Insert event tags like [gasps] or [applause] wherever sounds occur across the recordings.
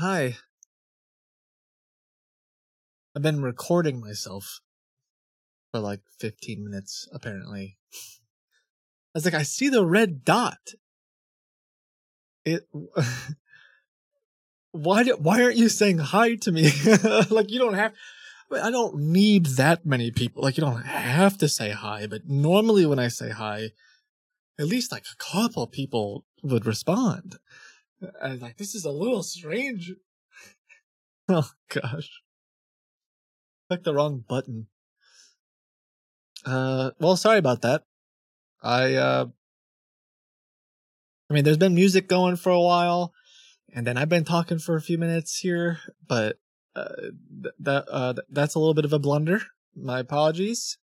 Hi. I've been recording myself for like 15 minutes, apparently. I was like, I see the red dot. It. [laughs] why do, why aren't you saying hi to me? [laughs] like you don't have. I don't need that many people. Like you don't have to say hi, but normally when I say hi, at least like a couple people would respond. I was like, this is a little strange. [laughs] oh gosh. Click the wrong button. Uh well sorry about that. I uh I mean there's been music going for a while and then I've been talking for a few minutes here, but uh, th- that uh th- that's a little bit of a blunder. My apologies. [sighs]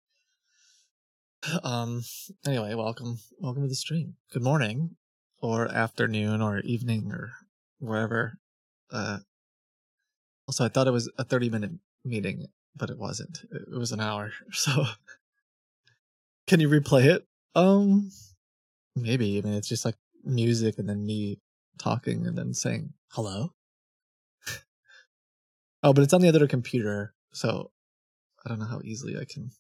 Um anyway, welcome welcome to the stream. Good morning or afternoon or evening or wherever. Uh also I thought it was a 30 minute meeting, but it wasn't. It was an hour. [laughs] So can you replay it? Um maybe. I mean it's just like music and then me talking and then saying hello. [laughs] oh, but it's on the other computer, so I don't know how easily I can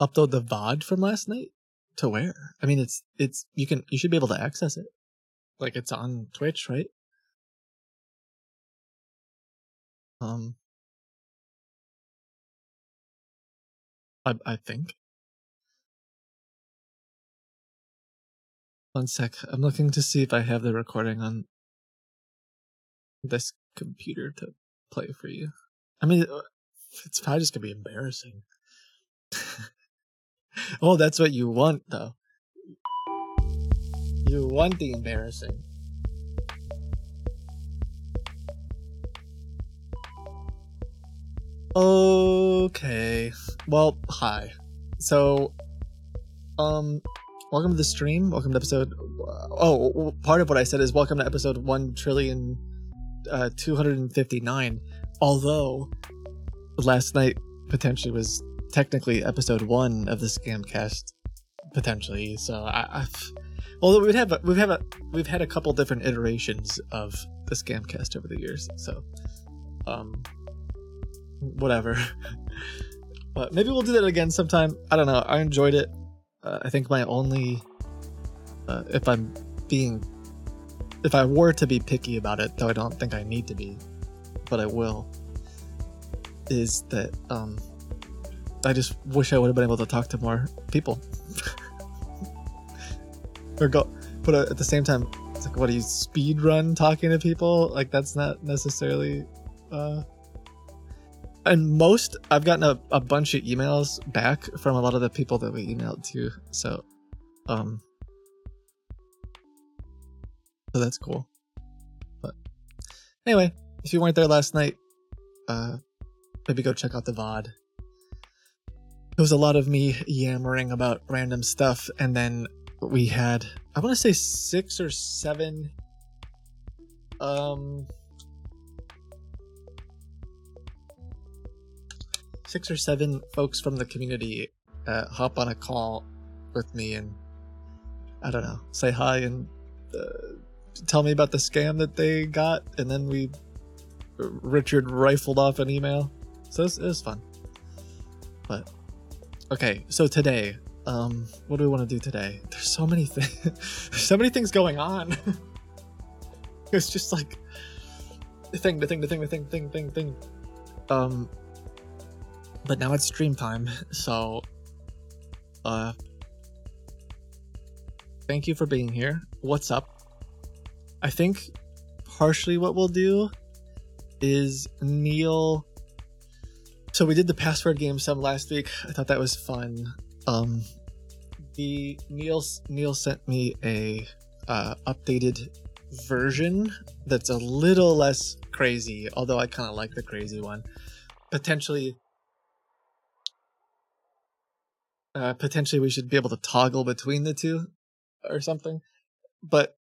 upload the VOD from last night to where? I mean, it's it's you can you should be able to access it, like it's on Twitch, right? Um, I I think. One sec. I'm looking to see if I have the recording on this computer to play for you. I mean, uh, it's probably just gonna be embarrassing. [laughs] [laughs] oh, that's what you want, though. You want the embarrassing. Okay. Well, hi. So, um, welcome to the stream. Welcome to episode. Oh, part of what I said is welcome to episode one trillion, uh, two hundred and fifty nine. Although, last night potentially was technically episode one of the Scamcast, potentially. So I, I've, although we've had we've had a we've had a couple different iterations of the Scamcast over the years. So, um, whatever. [laughs] but maybe we'll do that again sometime. I don't know. I enjoyed it. Uh, I think my only, uh, if I'm being, if I were to be picky about it, though I don't think I need to be, but I will, is that um, I just wish I would have been able to talk to more people. [laughs] or go, but uh, at the same time, it's like, what do you speed run talking to people? Like that's not necessarily. Uh, and most I've gotten a, a bunch of emails back from a lot of the people that we emailed to. So, um, so that's cool. But anyway, if you weren't there last night, uh, maybe go check out the VOD. It was a lot of me yammering about random stuff, and then we had I want to say six or seven um six or seven folks from the community uh, hop on a call with me and I don't know, say hi and uh, tell me about the scam that they got, and then we Richard rifled off an email. So it was, it was fun. But okay, so today, um, what do we want to do today? There's so many things, [laughs] so many things going on. [laughs] it's just like the thing, the thing, the thing, the thing, thing, thing, thing. Um, but now it's stream time, [laughs] so uh thank you for being here. What's up? I think partially what we'll do is Neil so we did the password game some last week. I thought that was fun. Um the Neil Neil sent me a uh, updated version that's a little less crazy, although I kind of like the crazy one. Potentially uh, potentially we should be able to toggle between the two or something but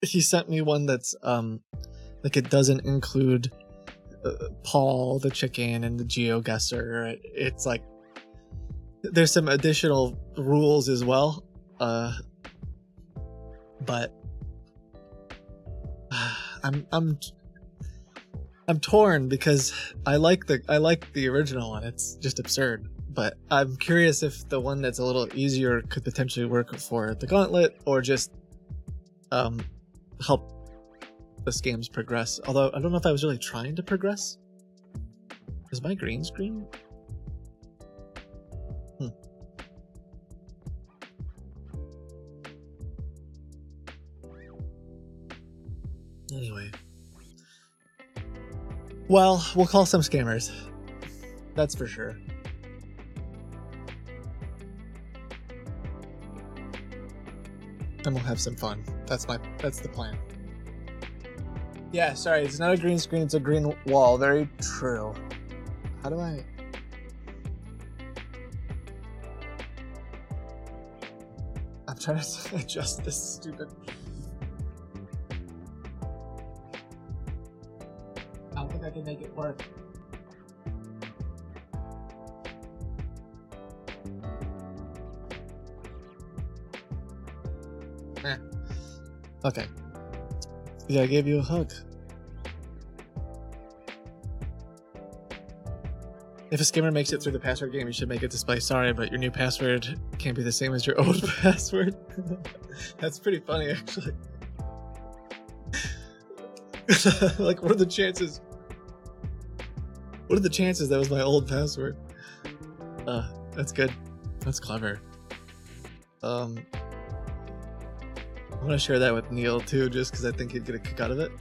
he sent me one that's um like it doesn't include paul the chicken and the geoguessr it's like there's some additional rules as well uh but [sighs] I'm I'm I'm torn because I like the I like the original one. It's just absurd. But I'm curious if the one that's a little easier could potentially work for the gauntlet or just um help this game's progress. Although I don't know if I was really trying to progress. Is my green screen? Hmm. Anyway. Well, we'll call some scammers. That's for sure. And we'll have some fun. That's my that's the plan. Yeah, sorry, it's not a green screen, it's a green wall. Very true. How do I I'm trying to [laughs] adjust this stupid I don't think I can make it work. Eh. Okay. I gave you a hug. If a scammer makes it through the password game, you should make it to display sorry, but your new password can't be the same as your [laughs] old [laughs] password. [laughs] That's pretty funny, actually. like, what are the chances? What are the chances that was my old password? Uh, that's good. That's clever. Um, I want to share that with Neil too, just because I think he'd get a kick out of it.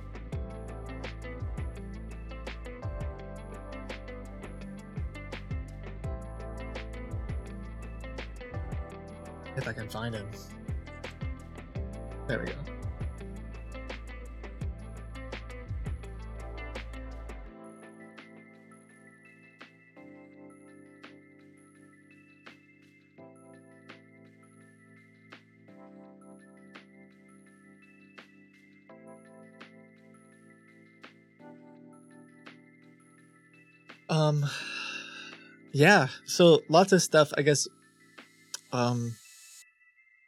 Yeah. So lots of stuff. I guess. Um,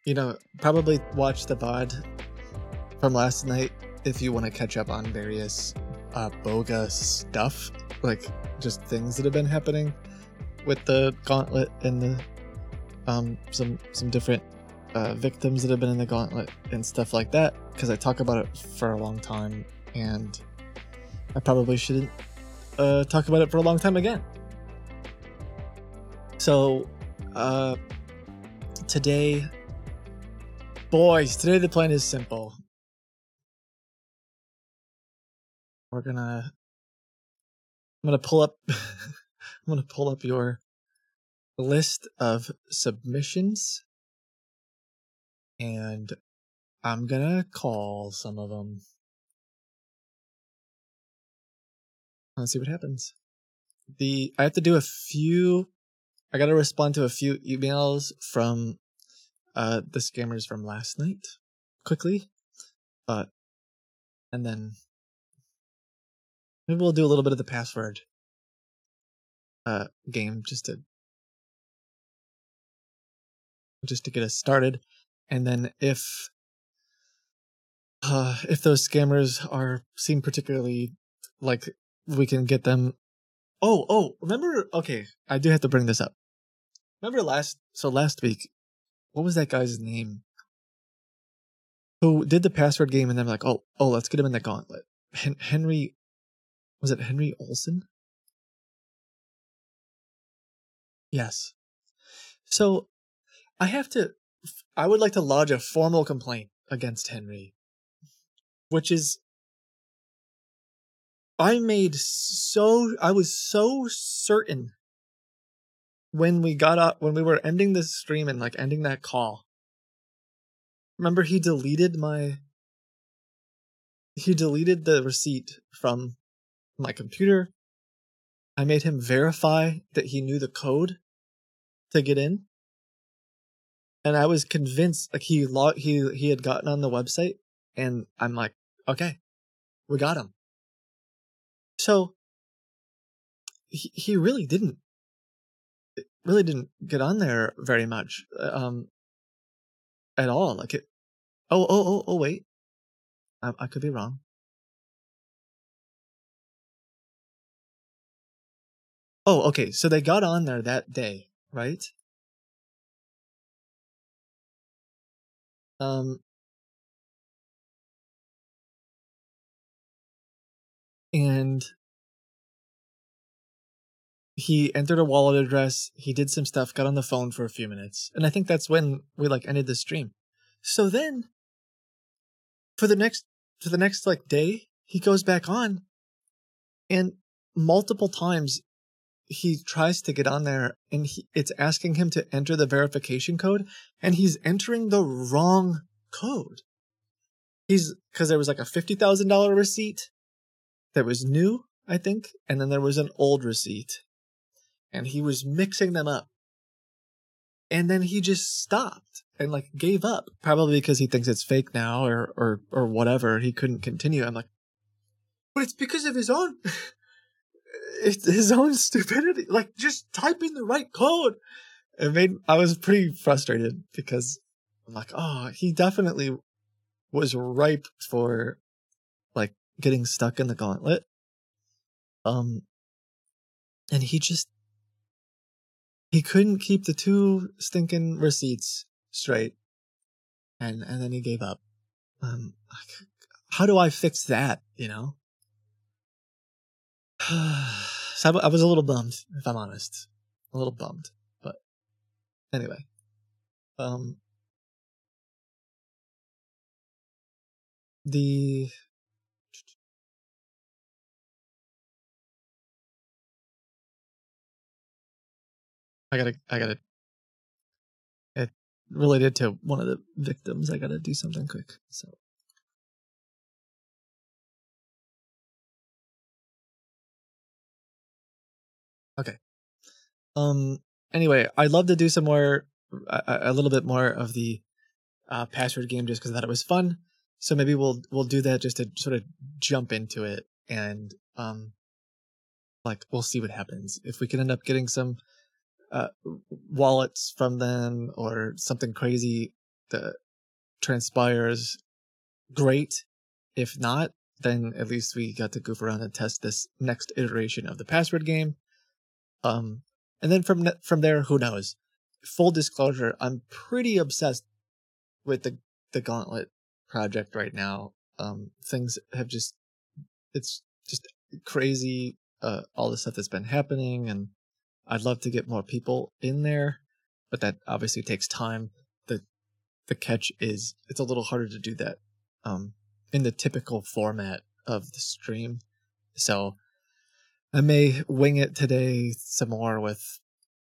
you know, probably watch the VOD from last night if you want to catch up on various uh, boga stuff, like just things that have been happening with the gauntlet and the um some some different uh, victims that have been in the gauntlet and stuff like that. Because I talk about it for a long time, and I probably shouldn't uh, talk about it for a long time again. So, uh, today, boys, today the plan is simple. We're gonna, I'm gonna pull up, [laughs] I'm gonna pull up your list of submissions, and I'm gonna call some of them. Let's see what happens. The I have to do a few. I got to respond to a few emails from uh the scammers from last night quickly, but and then maybe we'll do a little bit of the password uh game just to just to get us started, and then if uh if those scammers are seem particularly like we can get them. Oh, oh, remember? Okay, I do have to bring this up. Remember last? So last week, what was that guy's name? Who did the password game and then like, oh, oh, let's get him in the gauntlet. Hen- Henry, was it Henry Olson? Yes. So, I have to. I would like to lodge a formal complaint against Henry, which is I made so I was so certain when we got up when we were ending this stream and like ending that call. Remember he deleted my he deleted the receipt from my computer. I made him verify that he knew the code to get in. And I was convinced like he log he he had gotten on the website and I'm like, okay, we got him. So he he really didn't really didn't get on there very much uh, um, at all. Like it. Oh, oh, oh, oh, wait. I, I could be wrong. Oh, okay. So they got on there that day, right? Um, and he entered a wallet address. He did some stuff, got on the phone for a few minutes, and I think that's when we like ended the stream. So then, for the next for the next like day, he goes back on, and multiple times he tries to get on there and he, it's asking him to enter the verification code and he's entering the wrong code. He's because there was like a $50,000 receipt that was new, I think, and then there was an old receipt. And he was mixing them up. And then he just stopped and like gave up, probably because he thinks it's fake now or or or whatever. He couldn't continue. I'm like, but it's because of his own [sighs] it's his own stupidity. Like just typing the right code. It made I was pretty frustrated because I'm like, oh, he definitely was ripe for like getting stuck in the gauntlet. Um and he just he couldn't keep the two stinking receipts straight. And and then he gave up. Um how do I fix that, you know? [sighs] so I, I was a little bummed, if I'm honest, a little bummed. But anyway, um, the I gotta, I gotta, it related to one of the victims. I gotta do something quick. So Okay. Um. Anyway, I'd love to do some more, a, a little bit more of the uh, password game, just because I thought it was fun. So maybe we'll we'll do that just to sort of jump into it, and um, like we'll see what happens. If we can end up getting some uh, wallets from them or something crazy that transpires, great. If not, then at least we got to goof around and test this next iteration of the password game. Um, and then from from there, who knows? Full disclosure, I'm pretty obsessed with the the Gauntlet project right now. Um, things have just it's just crazy. Uh, all the stuff that's been happening, and I'd love to get more people in there, but that obviously takes time. the The catch is it's a little harder to do that um, in the typical format of the stream. So I may wing it today some more with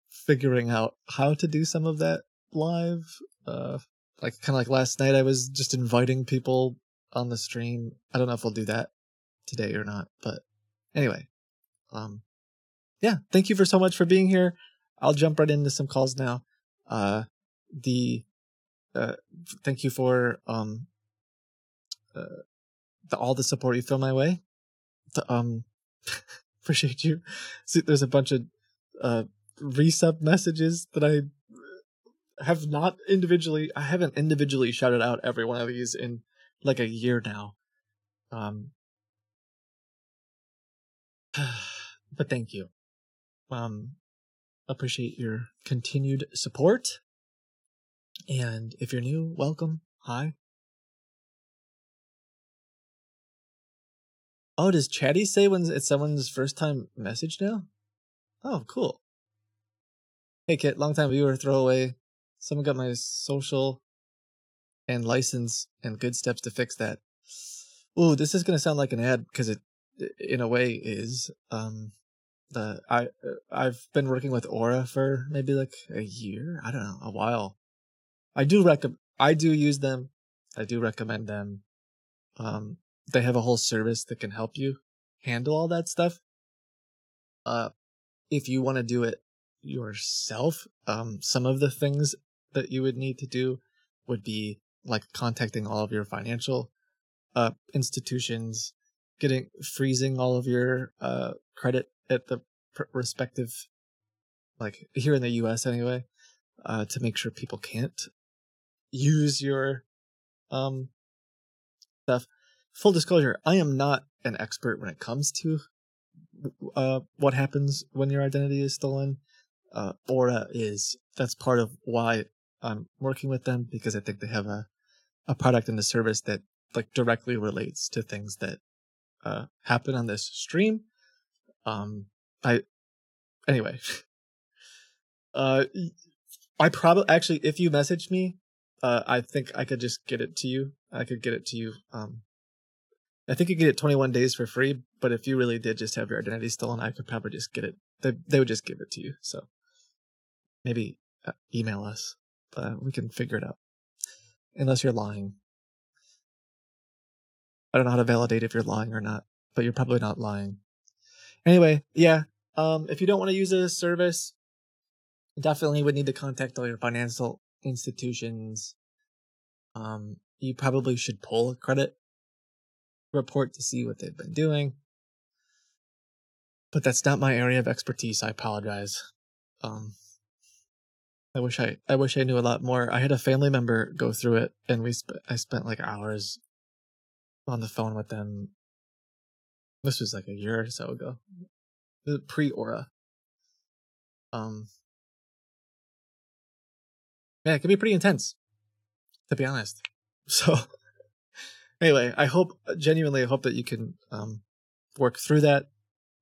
figuring out how to do some of that live. Uh, like kind of like last night, I was just inviting people on the stream. I don't know if we'll do that today or not, but anyway, um, yeah, thank you for so much for being here. I'll jump right into some calls now. Uh, the, uh, thank you for, um, uh, the, all the support you throw my way. Um, [laughs] appreciate you. See, there's a bunch of uh, resub messages that I have not individually. I haven't individually shouted out every one of these in like a year now. Um, [sighs] but thank you. Um, appreciate your continued support. And if you're new, welcome. Hi. Oh, does Chatty say when it's someone's first time message now? Oh, cool. Hey, Kit, long time viewer, throwaway. Someone got my social and license and good steps to fix that. Ooh, this is gonna sound like an ad because it, in a way, is. Um, the I I've been working with Aura for maybe like a year. I don't know, a while. I do recommend. I do use them. I do recommend them. Um, they have a whole service that can help you handle all that stuff. Uh, if you want to do it yourself, um, some of the things that you would need to do would be like contacting all of your financial uh, institutions, getting freezing all of your uh, credit at the respective, like here in the U.S. anyway, uh, to make sure people can't use your um stuff full disclosure, I am not an expert when it comes to uh, what happens when your identity is stolen. Uh, Aura is that's part of why I'm working with them because I think they have a a product and a service that like directly relates to things that uh, happen on this stream. Um, I anyway. [laughs] Uh, I probably actually, if you message me, uh, I think I could just get it to you. I could get it to you. Um, I think you get it 21 days for free, but if you really did just have your identity stolen, I could probably just get it. They they would just give it to you. So maybe uh, email us, but we can figure it out. Unless you're lying. I don't know how to validate if you're lying or not, but you're probably not lying. Anyway, yeah. Um, if you don't want to use a service, definitely would need to contact all your financial institutions. Um, you probably should pull a credit report to see what they've been doing. But that's not my area of expertise. I apologize. Um, I wish I I wish I knew a lot more. I had a family member go through it, and we sp- I spent like hours on the phone with them. This was like a year or so ago, pre Aura. Um, yeah, it can be pretty intense, to be honest. [laughs] So, anyway, I hope genuinely, I hope that you can um, work through that,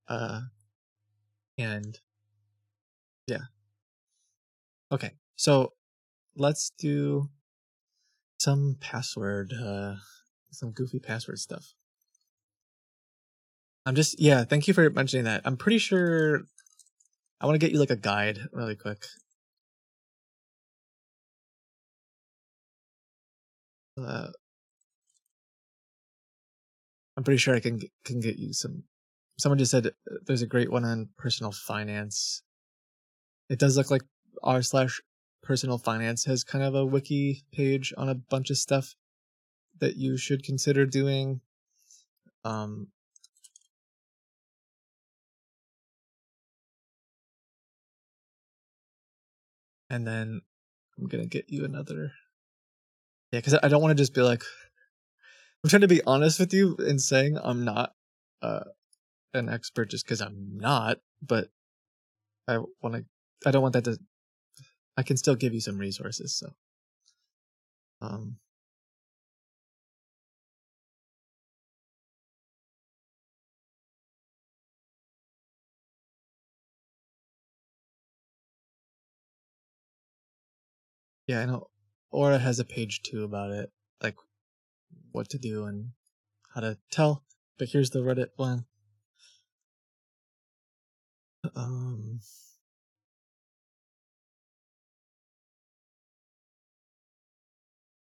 uh, and yeah. Okay, so let's do some password, uh, some goofy password stuff. I'm just yeah. Thank you for mentioning that. I'm pretty sure I want to get you like a guide really quick. Uh, I'm pretty sure I can can get you some. Someone just said uh, there's a great one on personal finance. It does look like r slash personal finance has kind of a wiki page on a bunch of stuff that you should consider doing. Um, and then I'm gonna get you another yeah, because I don't want to just be like, [sighs] I'm trying to be honest with you in saying I'm not uh, an expert just because I'm not, but I want to. I don't want that to. I can still give you some resources, so. Um. Yeah, I know Aura has a page too about it, like what to do and how to tell. But here's the Reddit one. Um,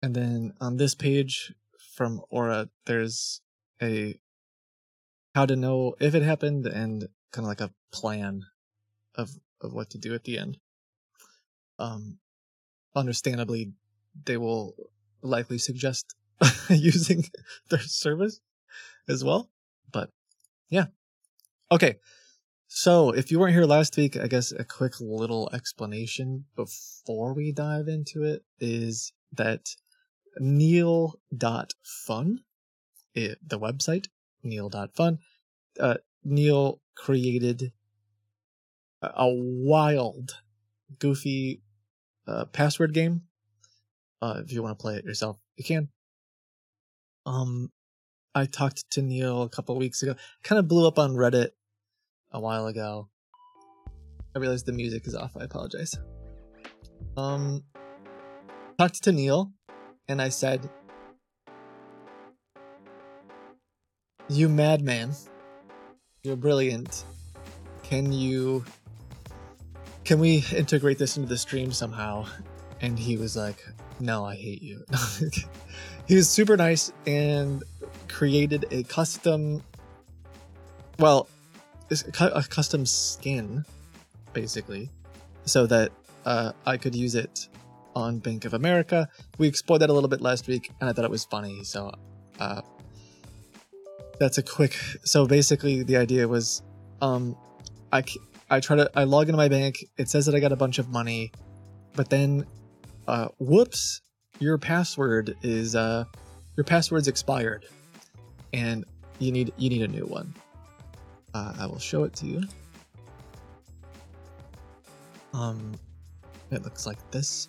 and then on this page from Aura, there's a how to know if it happened and kind of like a plan of of what to do at the end. Um, understandably, they will likely suggest [laughs] using their service as well. But yeah. Okay. So if you weren't here last week, I guess a quick little explanation before we dive into it is that neil.fun, it, the website, neil.fun, uh, Neil created a wild, goofy uh, password game uh, if you want to play it yourself, you can. Um, I talked to Neil a couple weeks ago. Kind of blew up on Reddit a while ago. I realized the music is off. I apologize. Um, talked to Neil, and I said, "You madman! You're brilliant. Can you? Can we integrate this into the stream somehow?" And he was like, no, I hate you. [laughs] he was super nice and created a custom, well, a custom skin, basically, so that uh, I could use it on Bank of America. We explored that a little bit last week, and I thought it was funny. So uh, that's a quick. So basically, the idea was, um, I I try to I log into my bank. It says that I got a bunch of money, but then uh, whoops, your password is uh, your password's expired, and you need you need a new one. uh, I will show it to you. Um, it looks like this.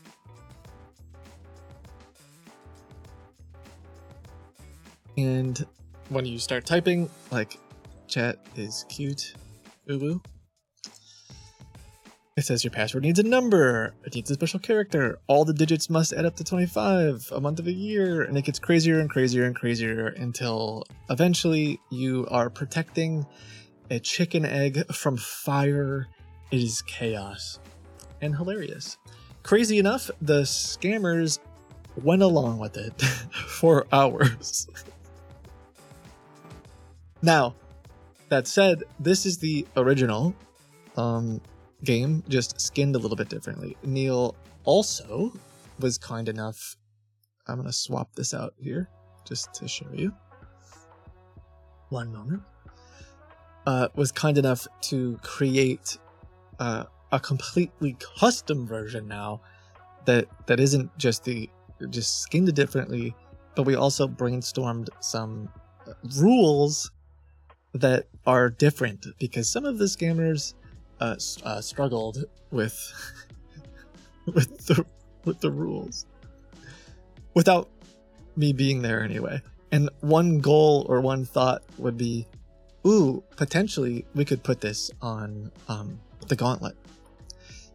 And when you start typing, like, chat is cute, uwu. It says your password needs a number, it needs a special character, all the digits must add up to 25, a month of a year, and it gets crazier and crazier and crazier until eventually you are protecting a chicken egg from fire. It is chaos and hilarious. Crazy enough, the scammers went along with it [laughs] for hours. [laughs] now, that said, this is the original um, game, just skinned a little bit differently. Neil also was kind enough. I'm going to swap this out here just to show you. One moment. Uh, was kind enough to create uh, a completely custom version now that that isn't just the just skinned differently, but we also brainstormed some rules that are different because some of the scammers uh, uh, struggled with [laughs] with the with the rules without me being there anyway. And one goal or one thought would be, ooh, potentially we could put this on um, the gauntlet.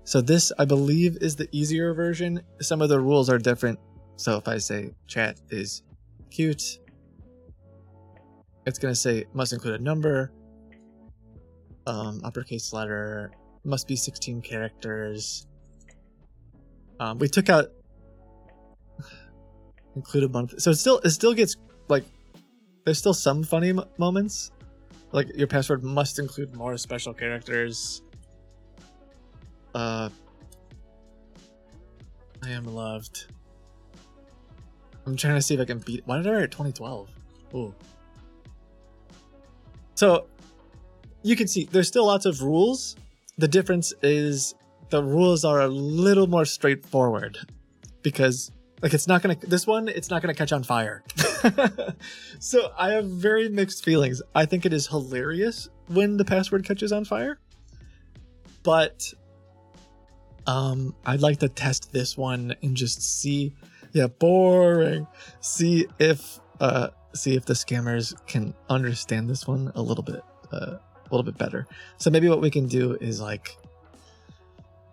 So this, I believe, is the easier version. Some of the rules are different. So if I say chat is cute, it's gonna say must include a number, um, uppercase letter, must be 16 characters. Um, we took out [sighs] include a month, so it still it still gets like there's still some funny m- moments, like your password must include more special characters. Uh, I am loved. I'm trying to see if I can beat. Why did I write 2012? Ooh. So you can see there's still lots of rules. The difference is the rules are a little more straightforward because like it's not gonna this one it's not gonna catch on fire. [laughs] so I have very mixed feelings. I think it is hilarious when the password catches on fire, but um I'd like to test this one and just see yeah boring see if uh see if the scammers can understand this one a little bit uh, a little bit better. So maybe what we can do is like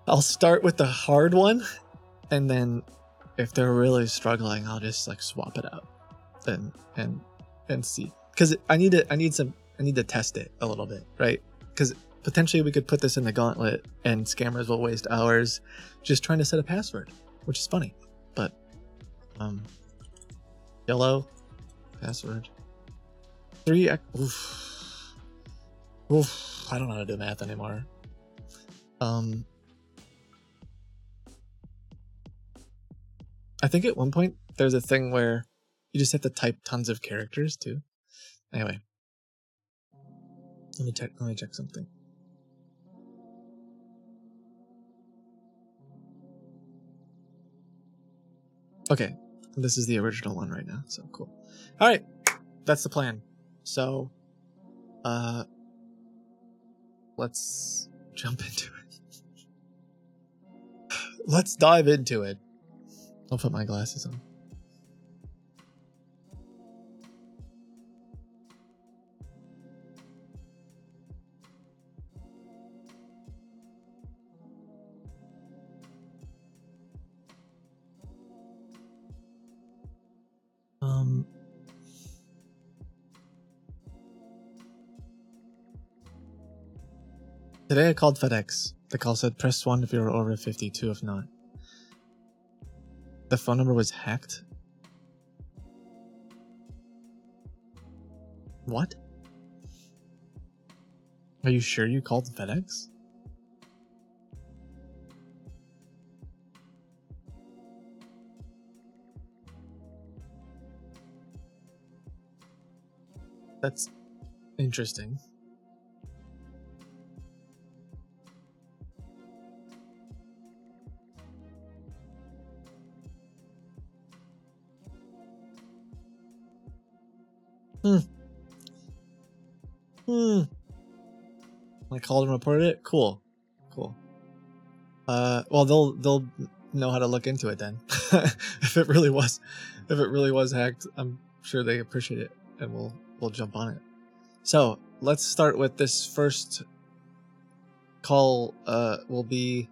I'll start with the hard one and then if they're really struggling, I'll just like swap it out and and and see cuz I need to I need some I need to test it a little bit, right? Cuz potentially we could put this in the gauntlet and scammers will waste hours just trying to set a password, which is funny. But um yellow password. Three. Oof. Oof. I don't know how to do math anymore. Um. I think at one point there's a thing where you just have to type tons of characters too. Anyway, let me check. Let me check something. Okay, this is the original one right now, so cool. All right, that's the plan. So, uh, let's jump into it. let's dive into it. I'll put my glasses on. Today I called FedEx. The call said press 1 if you're over 52 if not. The phone number was hacked? What? Are you sure you called FedEx? That's interesting. Hmm. Hmm. I called and reported it. Cool, cool. Uh, well, they'll they'll know how to look into it then. [laughs] if it really was, if it really was hacked, I'm sure they appreciate it, and we'll we'll jump on it. So let's start with this first call. Uh, will be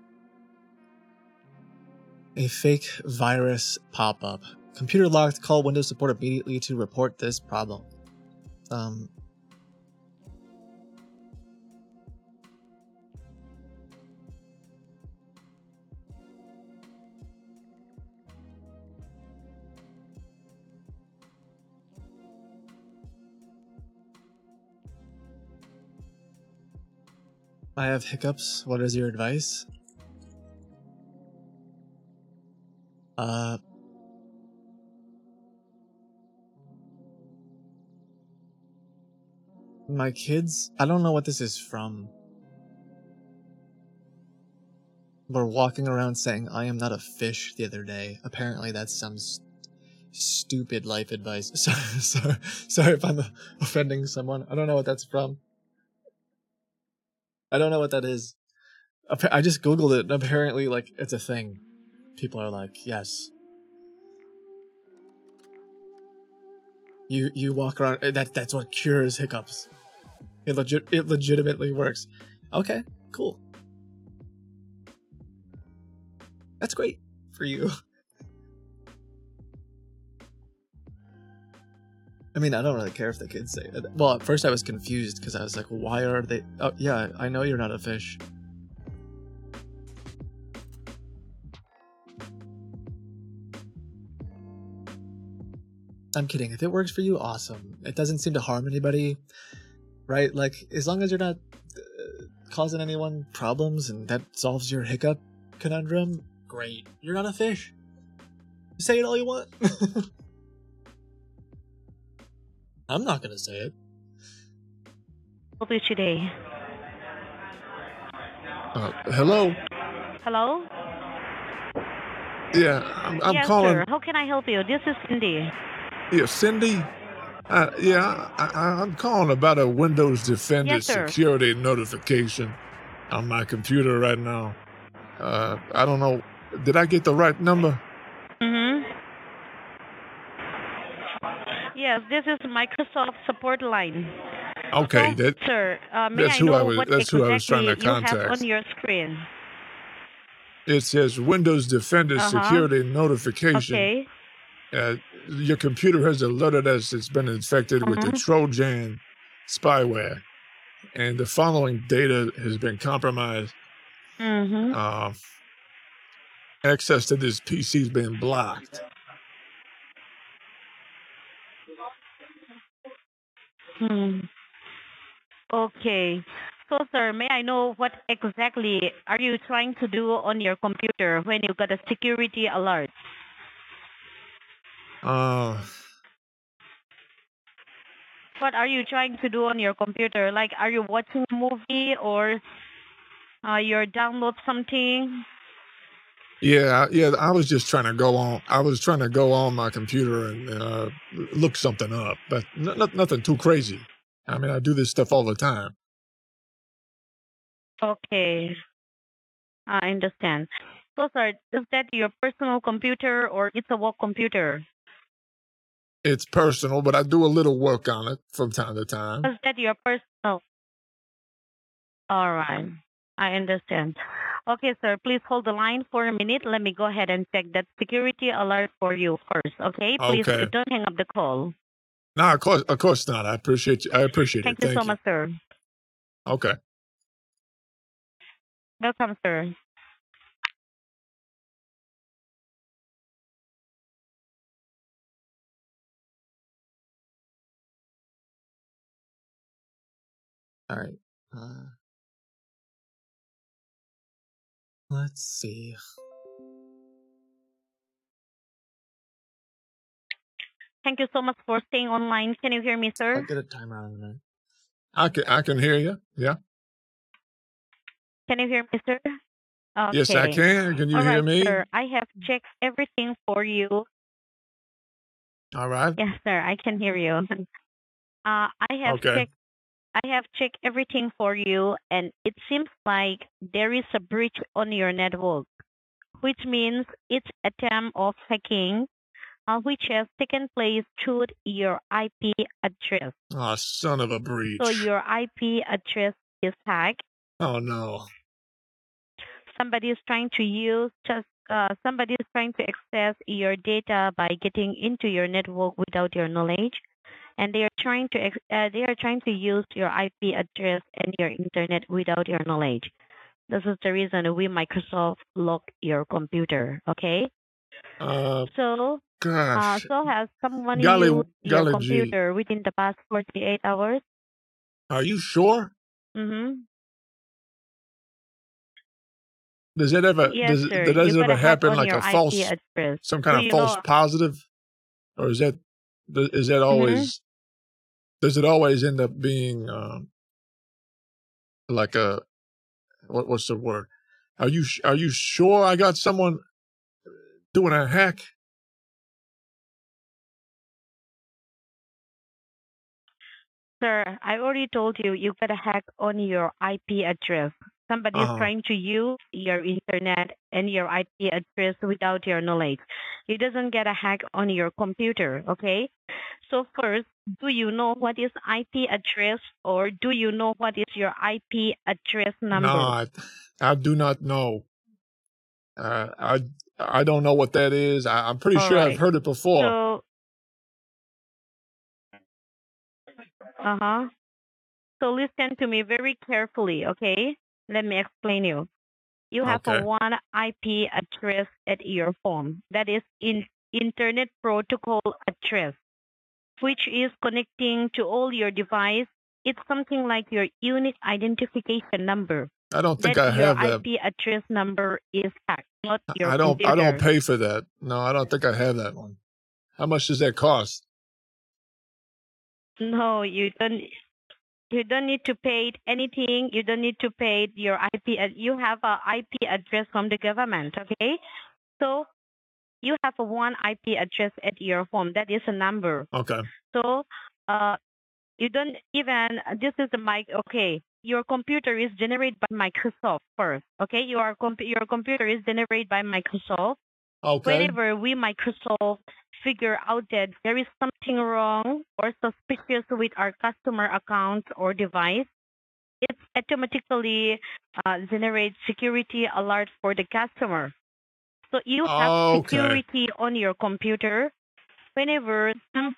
a fake virus pop up. Computer locked. Call Windows support immediately to report this problem. Um, I have hiccups. What is your advice? Uh. My kids, I don't know what this is from. We're walking around saying, I am not a fish the other day. Apparently, that's some st- stupid life advice. [laughs] Sorry, sorry, sorry if I'm offending someone. I don't know what that's from. I don't know what that is. I just googled it, and apparently, like, it's a thing. People are like, yes. You you walk around. eh, That that's what cures hiccups. It legit it legitimately works. Okay, cool. That's great for you. I mean, I don't really care if the kids say it. Well, at first I was confused because I was like, why are they? Oh, yeah, I know you're not a fish. I'm kidding. If it works for you, awesome. It doesn't seem to harm anybody, right? Like, as long as you're not uh, causing anyone problems and that solves your hiccup conundrum, great. You're not a fish. Say it all you want. [laughs] I'm not gonna say it. help you today? Uh, hello. Hello? Yeah, I'm, I'm yes, calling. sir. How can I help you? This is Cindy. Yeah, Cindy. Uh, yeah, I, I'm calling about a Windows Defender Yes, security notification on my computer right now. Uh, I don't know. Did I get the right number? Mm-hmm. Yes, this is Microsoft support line. Okay, So, that sir, uh, that's I who I was- that's who I was trying to exactly you have contact. on your screen? it says Windows Defender Uh-huh. security notification. Okay. Uh, your computer has alerted us it's been infected with the Mhm. Trojan spyware, and the following data has been compromised. Mm-hmm. uh, access to this PC's been blocked. Hmm. Okay. So, sir, may I know what exactly are you trying to do on your computer when you got a security alert? Uh, What are you trying to do on your computer? Like, are you watching a movie or uh, you're download something? yeah, yeah. I was just trying to go on. I was trying to go on my computer and uh, look something up, but n- n- nothing too crazy. I mean, I do this stuff all the time. Okay, I understand. So, sir, is that your personal computer or it's a work computer? It's personal, but I do a little work on it from time to time. Is that your personal? Oh. All right, I understand. Okay, sir, please hold the line for a minute. Let me go ahead and check that security alert for you first. Okay, please Okay. don't hang up the call. No, of course, of course not. I appreciate you. I appreciate it. Thank it. you so much, sir. Okay. Welcome, sir. All right. Uh, let's see. Thank you so much for staying online. Can you hear me, sir? I'll get a timer on in a minute. I can I can hear you. Yeah. Can you hear me, sir? Okay. Yes, I can. Can you All hear right, me? sir. I have checked everything for you. All right. Yes, sir. I can hear you. [laughs] Uh, I have Okay. checked I have checked everything for you, and it seems like there is a breach on your network, which means it's attempt of hacking, uh, which has taken place through your IP address. Oh, son of a breach. So your IP address is hacked. oh, no. Somebody is trying to use just uh, somebody is trying to access your data by getting into your network without your knowledge and they are trying to uh, they are trying to use your IP address and your internet without your knowledge. This is the reason we Microsoft lock your computer. Okay, Uh, so uh, so has someone Golly, used your computer within the past 48 hours? Are you sure? Mm-hmm. Does that ever Yes, does, sir. does you ever happen like a false address. some kind Do of false know- positive, or is that th- is that always does it always end up being um, like a what, what's the word? Are you are you sure I got someone doing a hack? Sir, I already told you you got a hack on your IP address. Somebody Uh-huh. is trying to use your internet and your IP address without your knowledge. It doesn't get a hack on your computer, okay? So first, do you know what is IP address or do you know what is your IP address number? No, I, I do not know. Uh, I I don't know what that is. I, I'm pretty All sure I've right. heard it before. So, uh huh. So listen to me very carefully, okay? Let me explain you. You have Okay. a one IP address at your phone. That is in Internet Protocol address, which is connecting to all your device. It's something like your unique identification number. I don't think that I your have that. IP address number is hacked, not your I don't. I don't pay for that. No, I don't think I have that one. How much does that cost? No, you don't. You don't need to pay anything. You don't need to pay your IP. You have a IP address from the government, okay? So you have a one IP address at your home. That is a number. Okay. So uh, you don't even. This is the mic. Okay, your computer is generated by Microsoft first. Okay, your comp- your computer is generated by Microsoft Okay. whenever we Microsoft figure out that there is something wrong or suspicious with our customer account or device, it automatically uh, generates security alert for the customer. So you have Okay. security on your computer whenever some.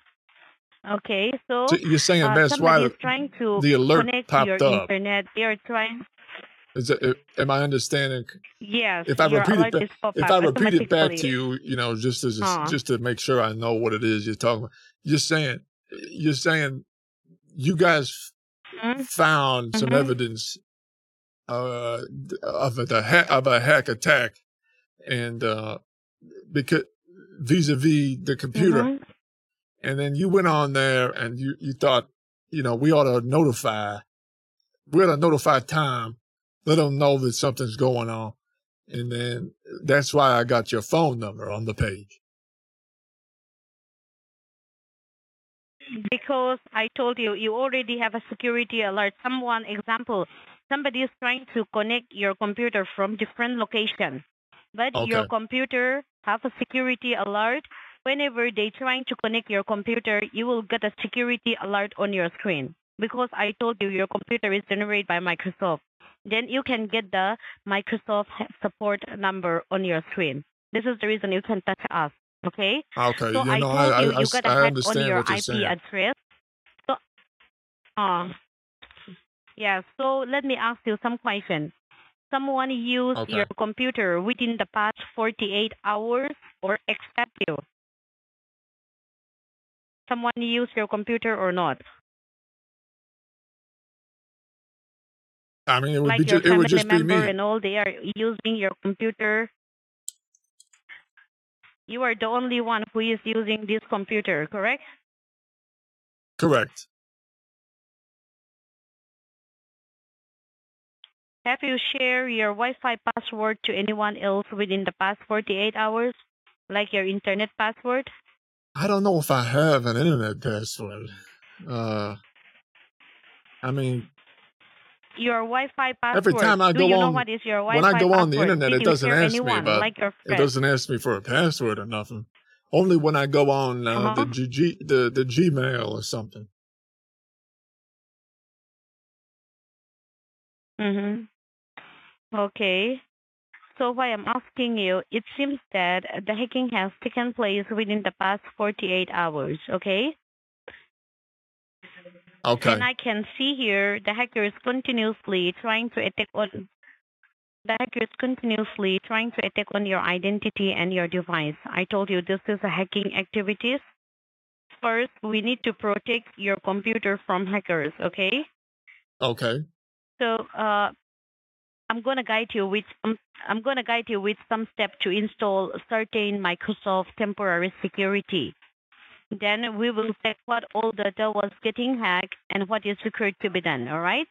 Okay, so So you're saying uh, that's why is trying to the alert connect to your up. internet. They are trying. Is it, am I understanding? Yes, If I repeat it alert ba- is pop If I repeat it back to you, you know, just as a, Uh. just to make sure I know what it is you're talking about. You're saying you're saying you guys Mhm. found some Mhm. evidence uh, of a the ha- of a hack attack, and uh, because vis-a-vis the computer, Mhm. and then you went on there and you you thought, you know, we ought to notify, we ought to notify Tom, let them know that something's going on, and then that's why I got your phone number on the page. because I told you you already have a security alert. Someone, example, somebody is trying to connect your computer from different location, but your computer have a security alert. Whenever they trying to connect your computer, you will get a security alert on your screen because I told you your computer is generated by Microsoft. Then you can get the Microsoft support number on your screen. This is the reason you can touch us. Okay. Okay, So you I know, told I, you I, you got a I hack on your IP saying. address. So, uh, yeah. So let me ask you some questions. Someone used Okay. your computer within the past 48 hours or except you? Someone used your computer or not? I mean, it would like be just, it would family just be member me. and all, they are using your computer. You are the only one who is using this computer, correct? Correct. Have you shared your Wi-Fi password to anyone else within the past 48 hours, like your internet password? I don't know if I have an internet password. Uh, I mean, your Wi-Fi password. every time I Do go on, what is your when I go on the password? internet, Did it doesn't ask me anyone, about. like It doesn't ask me for a password or nothing. Only when I go on uh, Uh-huh. the G, the the Gmail or something. Mm-hmm. Okay. So why I'm asking you, it seems that the hacking has taken place within the past 48 hours, okay? Okay. And I can see here the hackers continuously trying to attack on the hackers continuously trying to attack on your identity and your device. I told you this is a hacking activities. First, we need to protect your computer from hackers, okay? Okay. So uh, I'm gonna guide you with some. I'm gonna guide you with some steps to install certain Microsoft temporary security. Then we will check what all data was getting hacked and what is required to be done. All right?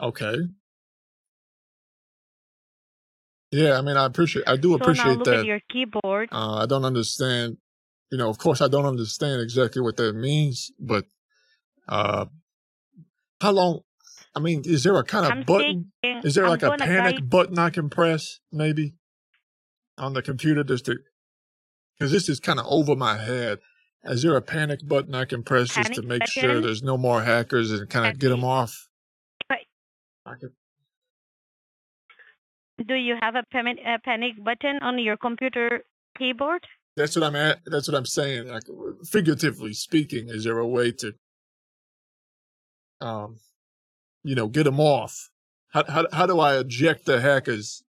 Okay. Yeah, I mean, I appreciate. I do So now appreciate look that. at your keyboard. Uh, I don't understand. You know, of course, I don't understand exactly what that means, but uh, how long? I mean, is there a kind of I'm button? saying Is there I'm like a panic guide- button I can press, maybe, on the computer just to? Because this is kind of over my head. Is there a panic button I can press just to Panic make sure there's no more hackers and kind of get them off? Do you have a panic, a panic button on your computer keyboard? that's what I'm at. That's what I'm saying. Like figuratively speaking, is there a way to, um, you know, get them off? How how how do I eject the hackers?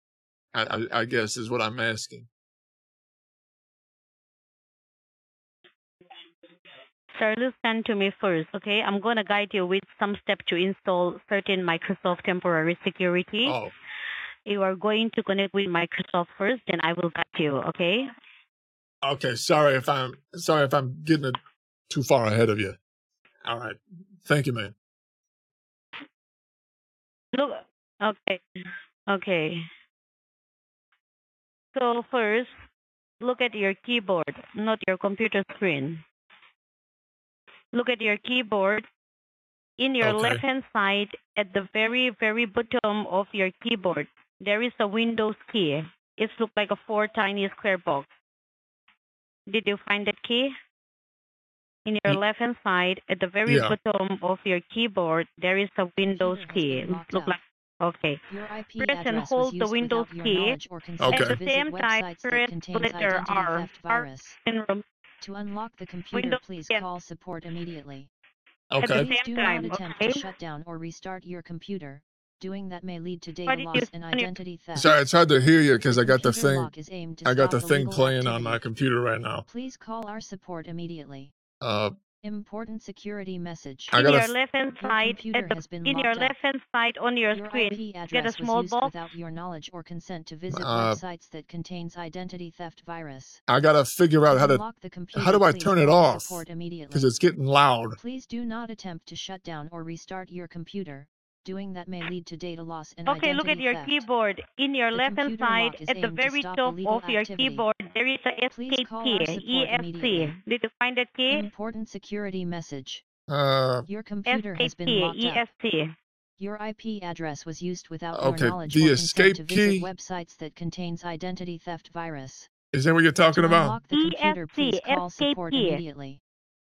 I I, I guess is what I'm asking. Sir, listen to me first, okay? I'm gonna guide you with some steps to install certain Microsoft temporary security. Oh, You are going to connect with Microsoft first, then I will guide you, okay? okay. Sorry if I'm sorry if I'm getting it too far ahead of you. All right. Thank you, man. Look, okay, okay. So first, look at your keyboard, not your computer screen. Look at your keyboard. In your Okay. left-hand side, at the very, very bottom of your keyboard, there is a Windows key. It looks like a four tiny square box. Did you find that key? In your left-hand side, at the very Yeah. bottom of your keyboard, there is a Windows key. been It locked look like okay. Your IP Press and hold the Windows key. knowledge Okay. At the same time, press that contains letter identity R. theft R virus. in room. To unlock the computer, Windows please 10. call support immediately. At the Please same do time, not attempt okay? to shut down or restart your computer. Doing that may lead to data loss and identity theft. Sorry, it's hard to hear you because I got the thing. lock is aimed to I got the thing illegal playing on my computer right now. Please call our support immediately. Uh, Important security message. I in your left hand side, computer at the, in your left hand side on your, Your screen, get a small used box. without your knowledge or consent to visit Uh, websites that contains identity theft virus. I gotta figure out how to unlock the computer, how do I turn it off? Because it's getting loud. Please do not attempt to shut down or restart your computer. Doing that may lead to data loss and Okay, look at your theft. keyboard. In your The left hand side, at the aimed to very top of your activity. keyboard, there is a Please escape key, our ESC. Did you find that key? Important security message. Uh, Your computer has been key, locked up. Your IP address was used without Okay, your knowledge the or escape to visit key- websites that contains identity theft virus. is that what you're talking to about? unlock ESC, escape key.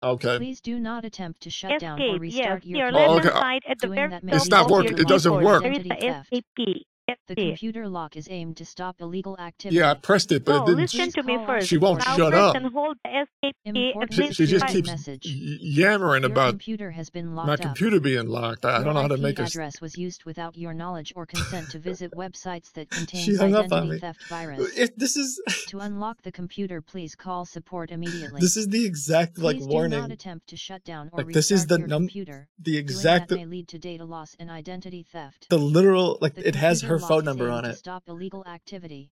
Immediately. Okay. Please do not attempt to shut down or Escape, yes. restart your Your Oh, left okay. side, at the very that It's not working. It doesn't work. There is Identity a escape key. The computer lock is aimed to stop illegal activity. Yeah, I pressed it, but No, it oh, didn't. listen to me first. She won't now shut press up. and hold the escape key at Important She, this she just security keeps message. y- yammering Your about computer has been locked my up. computer being locked. I, I don't know how to IP make it. address was used without your knowledge or consent to visit websites that contain [laughs] She contains hung up on me. theft virus. [laughs] It, this is [laughs] To unlock the computer, please call support immediately. this is the exact like Please do not warning. attempt to shut down or Like, this is the your num- computer. The Doing exact that may lead to data loss and identity theft. the literal like The it has computer her phone number on it. Stop illegal activity.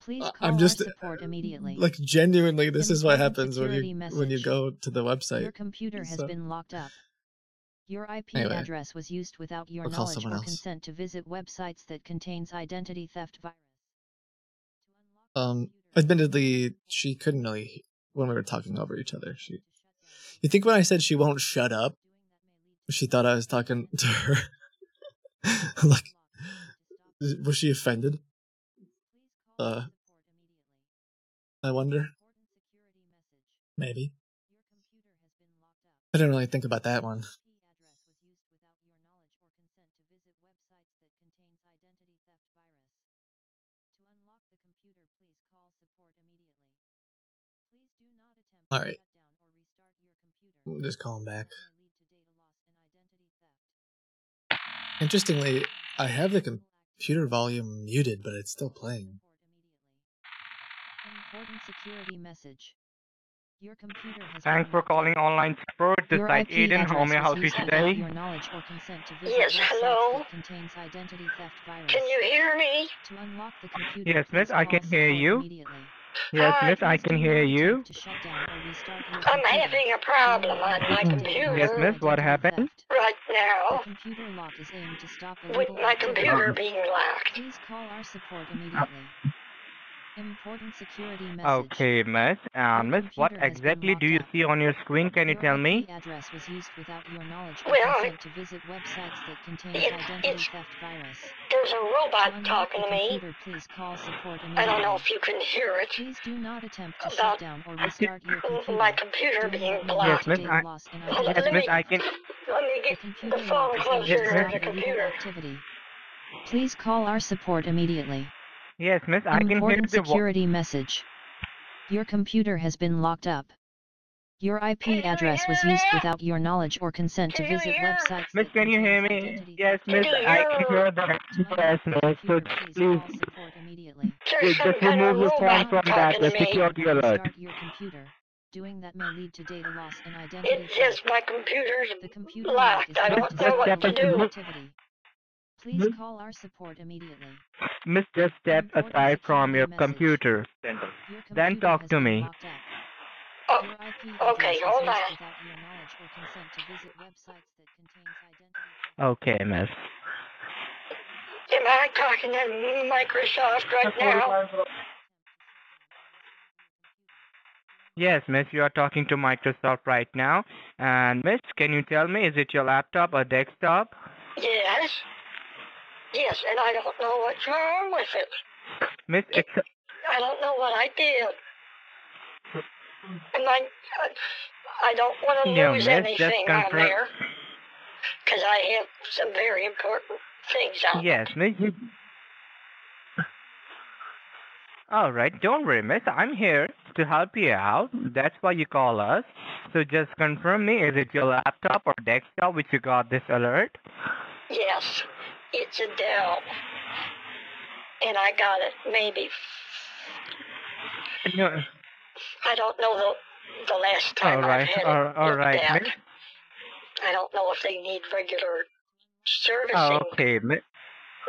Please call I'm just support immediately. like genuinely this is what happens when you security when you go to the website. Your computer has So- been locked up. Your IP Anyway. address was used without your I'll knowledge or else. consent to visit websites that contains identity theft virus. Um admittedly she couldn't really when we were talking over each other. She You think when I said she won't shut up She thought I was talking to her. [laughs] like, was she offended? Uh, I wonder. Maybe. I didn't really think about that one. All right. We'll just call him back. Interestingly, I have the computer volume muted, but it's still playing. Important security message. Your computer has Thanks for calling online support. This Your side IP Aiden. How may I help you today? Your knowledge or consent to visit Yes, hello? contains identity theft virus. Can you hear me? To unlock the computer, Yes, miss, I can hear you. Immediately. Yes, Hi. miss, I can hear you. attempt to shut down or restart your I'm having a problem on my computer Yes, miss, what happened? right The now computer lock is aimed to stop with my computer being locked. Please call our support uh, immediately. Important security message. Okay, miss. And um, miss, what computer has been exactly do you see on your screen? Can you Your tell me? address was used without your knowledge or Well, consent to visit websites that contain it- identity it's- theft virus. There's a robot unlock talking to me. computer, please call support I don't know if you can hear it. Please do not attempt to shut down or restart your computer. My computer being that may Yes, miss, I- loss Hold on, Yes, let miss, me I can. let me The get computer the phone is aimed closer Yes, to the computer. activity. Please call our support immediately. Yes, miss, I can hear Important the security message. Your computer has been locked up. Your IP address was used without your knowledge or consent to visit websites Miss, can you hear me? Yes, miss, I can hear? hear that. To Yes, miss. So please please, immediately. There's please some just remove your phone robot from that talking to me. security alert. Your computer. Doing that may lead to data loss and identity It's just my computer's The computer is locked. I don't know what to do. Activity. Please Miss, call our support immediately. miss, just step Important aside from your message. computer. Then Your then computer talk to me. Oh, okay, hold on. without your knowledge or consent to visit websites that contains identity theft. Okay, miss. Am I talking to Microsoft right now? Yes, miss, you are talking to Microsoft right now. And miss, can you tell me, is it your laptop or desktop? Yes. Yes, and I don't know what's wrong with it. Miss, it's I don't know what I did. And I, I don't want to No, lose miss, anything on there because I have some very important things on. yes, miss. You... All right, don't worry, miss. I'm here to help you out. That's why you call us. So just confirm me, is it your laptop or desktop which you got this alert? Yes, it's a Dell, and I got it maybe. No. I don't know the the last time All I've had it all, all looked right, I don't know if they need regular oh, servicing Oh, okay, miss.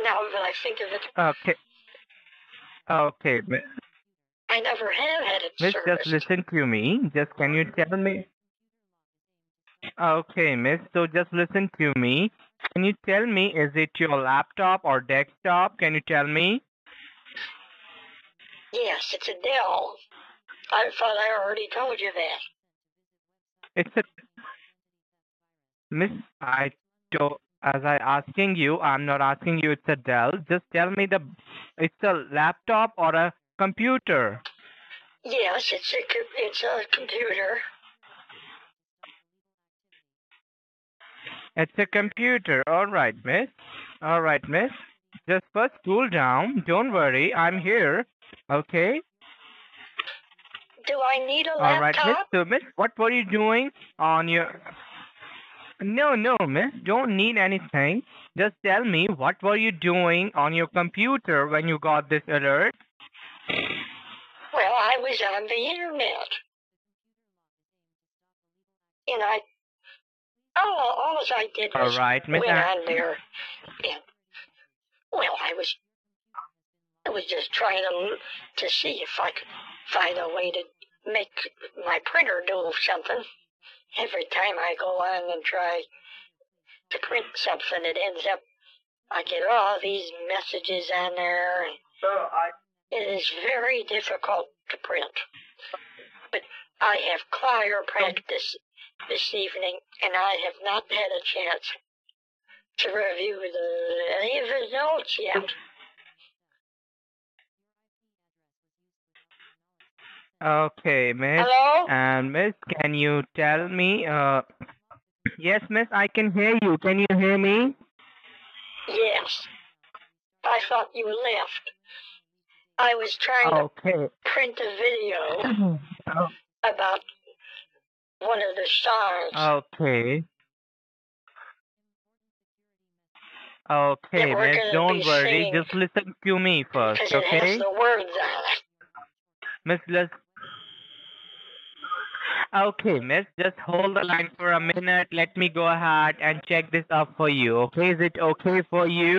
now that I think of it. Okay. Okay, miss. I never have had it Miss, serviced. just listen to me. Just can you tell me? Okay, miss. So just listen to me. Can you tell me, is it your laptop or desktop? Can you tell me? Yes, it's a Dell. I thought I already told you that. It's a miss. I as I asking you, I'm not asking you. It's a Dell. Just tell me the. It's a laptop or a computer. Yes, it's a it's a computer. It's a computer. All right, miss. All right, miss. Just first cool down. Don't worry. I'm here. Okay. Do I need a laptop? All right, miss. So, miss, what were you doing on your? No, no, miss. Don't need anything. Just tell me what were you doing on your computer when you got this alert? Well, I was on the internet, and I all all I did was right, miss. went on there, and well, I was I was just trying to to see if I could find a way to make my printer do something. Every time I go on and try to print something, it ends up I get all these messages on there, and So I. it is very difficult to print. But I have prior practice this evening, and I have not had a chance to review the, any of his notes yet. Okay, Miss. Hello? And Miss, can you tell me? Uh, yes, Miss, I can hear you. Can you hear me? Yes. I thought you left. I was trying to print a video [clears throat] about one of the stars. Okay. Okay, Miss, don't worry. Just listen to me first, okay? has the words. Miss, let's. Okay, Miss, just hold the line for a minute. Let me go ahead and check this up for you, okay? Is it okay for you?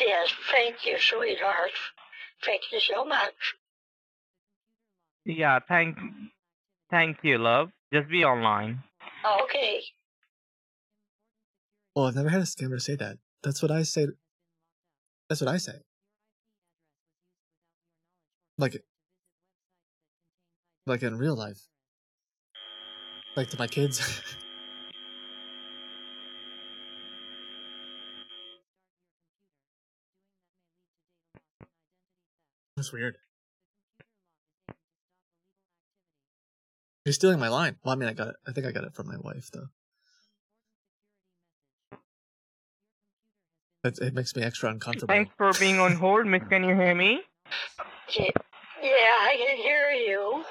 Yes, thank you, sweetheart. Thank you so much. Yeah, thank, thank you, love. Just be online. Oh, okay. Well, I've never had a scammer say that. That's what I say. That's what I say. Like, like in real life. Like to my kids. [laughs] That's weird. You're stealing my line. Well, I mean, I got it. I think I got it from my wife, though. It, it makes me extra uncomfortable. Thanks for being on hold, Miss. Can you hear me? Yeah, yeah, I can hear you.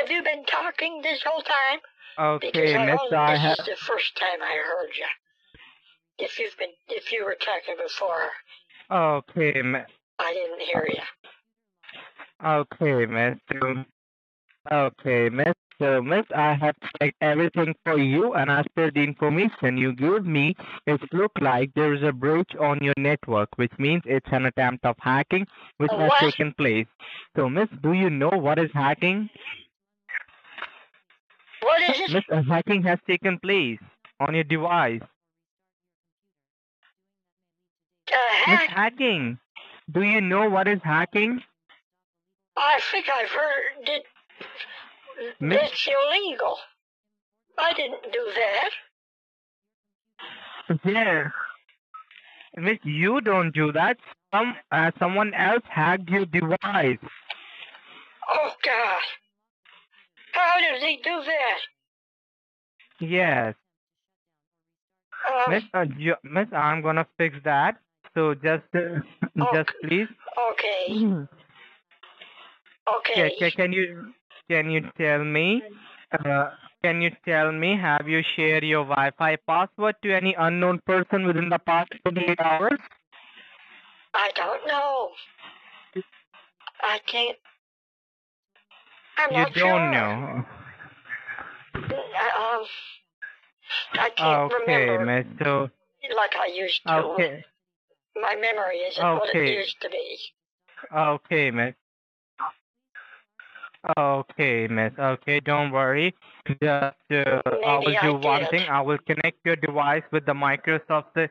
Have you been talking this whole time? Okay, Because I Miss, only, I this have. is the first time I heard you. If you've been, if you were talking before, Okay, Miss. I didn't hear you. Okay, Miss. Um, Okay, Miss. So, Miss, I have checked everything for you, and as per the information you gave me, it looks like there is a breach on your network, which means it's an attempt of hacking which has what? taken place. So, Miss, do you know what is hacking? What is it? Miss, a hacking has taken place on your device. Miss, hack? hacking. Do you know what is hacking? I think I've heard it. Miss- It's illegal. I didn't do that. Yeah. Miss, you don't do that. Some uh, someone else hacked your device. Oh God! How did they do that? Yes. Um, Miss, uh, you, Miss, I'm gonna fix that. So just, uh, just please. okay, [clears throat] Yeah, okay. ca- can you, can you tell me, uh, can you tell me, have you shared your Wi-Fi password to any unknown person within the past 48 hours? I don't know. I can't. I'm You not don't sure. know. I, um, I can't Okay, remember. So, like I used to. okay, My memory isn't what it used to be. okay, Miss. Okay, Miss. Okay, don't worry. Just, uh, I will Maybe I do one did. thing. I will connect your device with the Microsoft. Uh,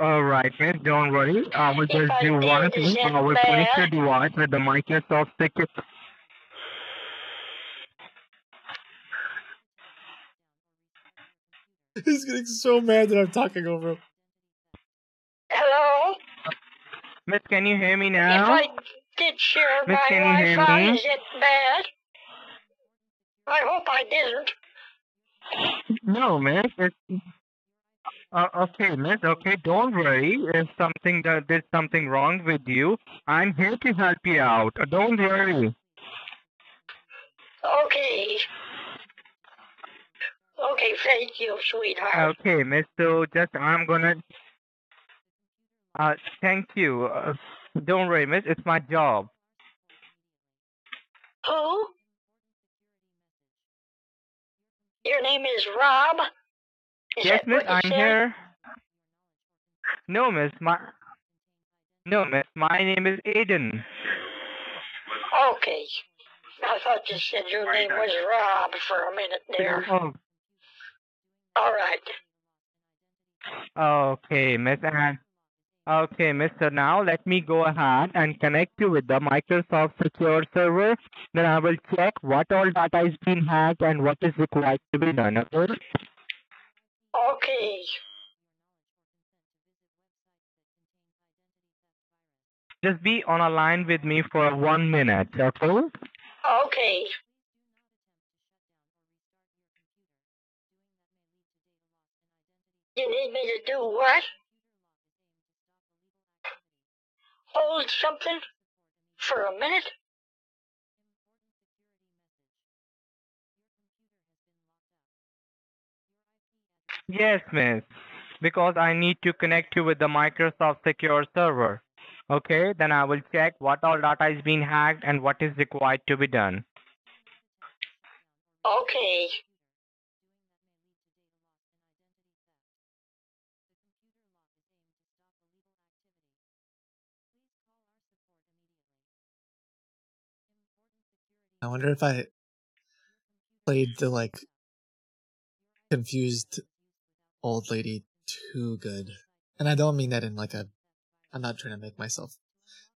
all right, Miss. Don't worry. I will just I do did, one is thing. I will connect your device with the Microsoft security. He's getting so mad that I'm talking over him. Hello? Miss, can you hear me If now? I did share Miss, my can you hear Wi-Fi, me? is it bad? I hope I didn't. No, Miss. It's, uh, okay, Miss. Okay, don't worry. If something that there's something wrong with you, I'm here to help you out. Uh, Don't worry. Okay. Okay, thank you, sweetheart. Okay, Miss. So just I'm gonna. Uh, thank you. Uh, don't worry, Miss. It's my job. Who? Your name is Rob? Is yes, Miss. I'm said? here. No, Miss. My. No, Miss. My name is Aiden. Okay. I thought you said your name was Rob for a minute there. Oh, All right. okay, Miss. And Okay, Mister. Now let me go ahead and connect you with the Microsoft Secure Server. Then I will check what all data is being hacked and what is required to be done. Okay. Okay. Just be on a line with me for one minute. Okay. Okay. You need me to do what? Hold something for a minute? Yes, Miss. Because I need to connect you with the Microsoft Secure Server. Okay, then I will check what all data is being hacked and what is required to be done. Okay. I wonder if I played the like confused old lady too good. And I don't mean that in like a I'm not trying to make myself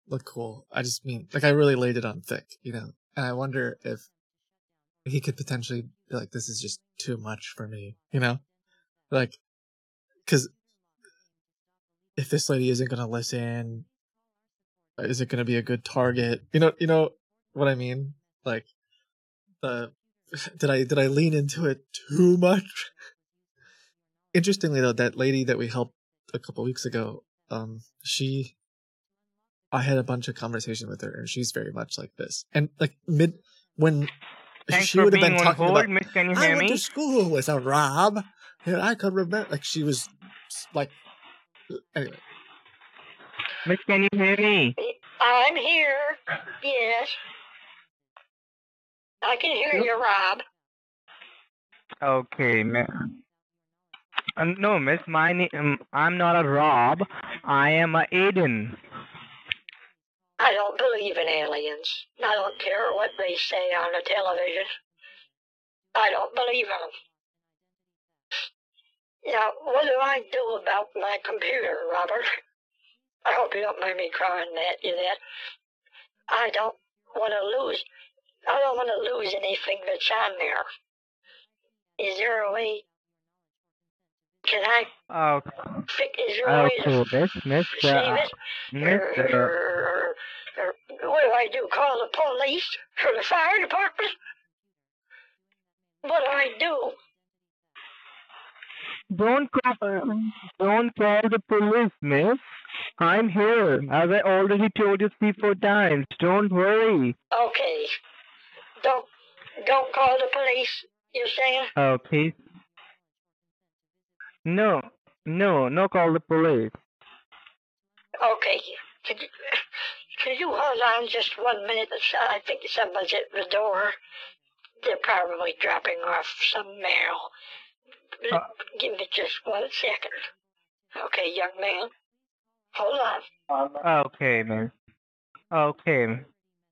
look cool. I just mean like I really laid it on thick, you know. And I wonder if he could potentially be like this is just too much for me, you know? Like cuz if this lady isn't going to listen, is it going to be a good target? You know, you know what I mean? Like the [laughs] did I did I lean into it too much? [laughs] Interestingly though, that lady that we helped a couple weeks ago, um, she I had a bunch of conversation with her and she's very much like this. And like mid when Thanks she would have been talking hold, about Miss. Can you I went me? to school with a Rob. And I could remember like she was like anyway. Miss, can you hear me? I'm here. Yes. I can hear you, Rob. Okay, miss. Uh, no, miss, my name, um, I'm not a Rob. I am a Aiden. I don't believe in aliens. I don't care what they say on the television. I don't believe in them. Now, what do I do about my computer, Robert? I hope you don't mind me crying at you that. I don't want to lose. I don't want to lose anything that's on there. Is there a way? Can I Oh? Is there a way okay, to miss, miss, uh, it? miss, uh, Or- or what do I do? Call the police or the fire department? What do I do? don't call, don't call the police, miss. I'm here, as I already told you three, four times. Don't worry. Okay. Don't don't call the police. You're saying? Okay. No, no, no call the police. Okay. Could you, could you hold on just one minute? I think someone's at the door. They're probably dropping off some mail. Uh. Give me just one second. Okay, young man. Hold on. Okay, miss. Okay.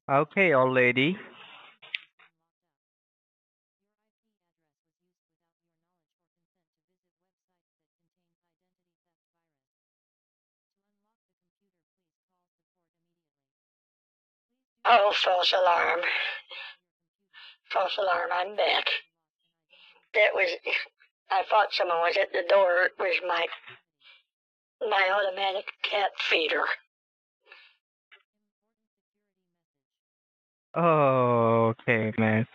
Okay, old lady. Oh, false alarm. False alarm, I'm back. That was, I thought someone was at the door. It was my, my automatic cat feeder. Okay, miss.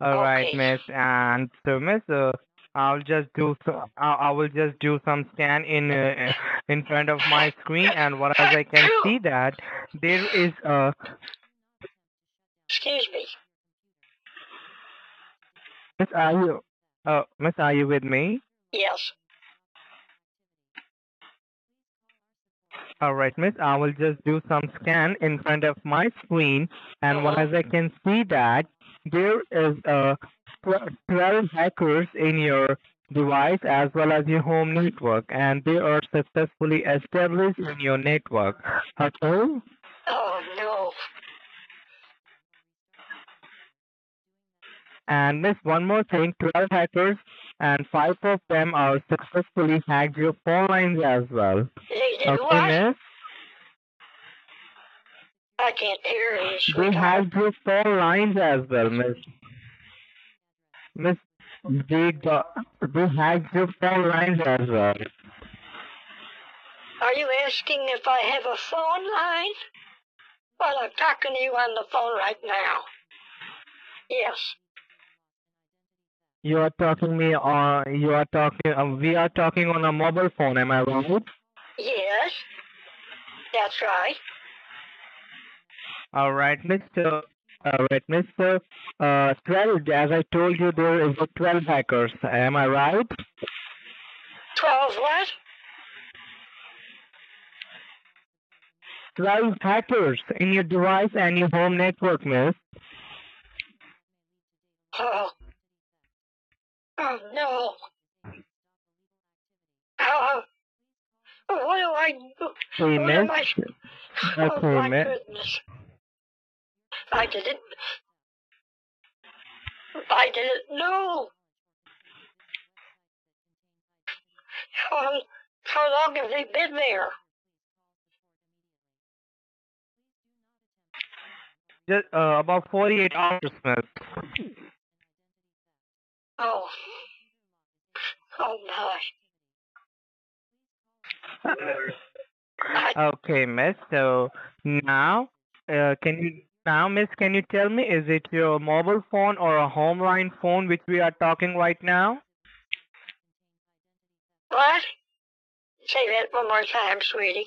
All right, Okay. miss. And so, miss, uh, I'll just do so. I, I will just do some scan in uh, in front of my screen, and what as I can [coughs] see that there is a Excuse me. miss. Are you? Uh, miss, are you with me? Yes. All right, miss. I will just do some scan in front of my screen, and what as I can see that there is uh, 12 hackers in your device as well as your home network, and they are successfully established in your network. Okay. Oh, no. And miss, one more thing: 12 hackers, and five of them are successfully hacked your phone lines as well. They [laughs] did Okay, what? miss. I can't hear you, They have your phone lines as well, Miss. Miss, they got, they have your phone lines as well. Are you asking if I have a phone line? Well, I'm talking to you on the phone right now. Yes. You are talking me on. You are talking. Uh, we are talking on a mobile phone. Am I right? Yes. That's right. All right, Mister. All right, Mister. Uh, twelve. As I told you, there is a twelve hackers. Am I right? Twelve what? Twelve hackers in your device and your home network, Miss. Oh. Oh no. Oh. What do I do? What am Miss. I? [laughs] Oh my goodness. I didn't. I didn't know. How, how long have they been there? Just uh, about forty-eight hours, Miss. Oh. Oh my. I, Okay, Miss. So now, uh, can you now, Miss? Can you tell me is it your mobile phone or a home line phone which we are talking right now? what? Say that one more time, sweetie.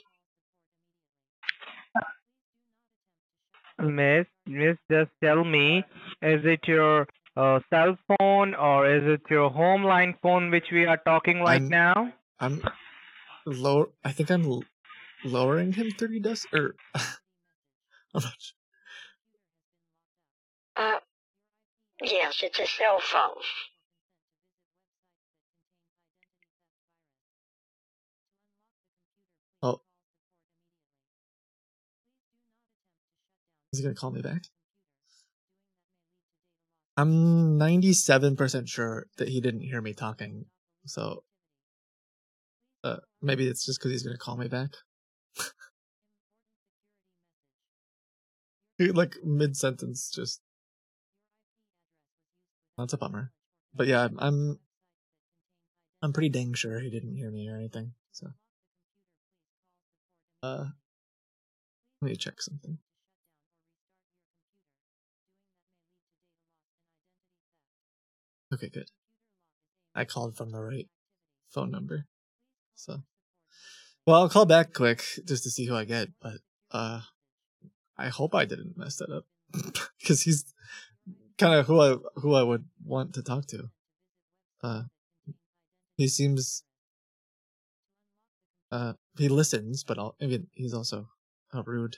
Miss, Miss, just tell me, is it your uh, cell phone or is it your home line phone which we are talking right I'm- now? I'm low. I think I'm l- lowering him thirty dec. Or [laughs] I'm not sure. Uh, yes, it's a cell phone. Oh. Is he gonna call me back? I'm ninety-seven percent sure that he didn't hear me talking. So, uh, maybe it's just because he's gonna call me back. Like mid sentence, just that's a bummer. But yeah, I'm, I'm I'm pretty dang sure he didn't hear me or anything. So, uh, let me check something. Okay, good. I called from the right phone number. So, well, I'll call back quick just to see who I get, but uh, I hope I didn't mess that up [laughs] because he's kind of who I who I would want to talk to. Uh, he seems uh he listens, but I'll, I mean he's also a rude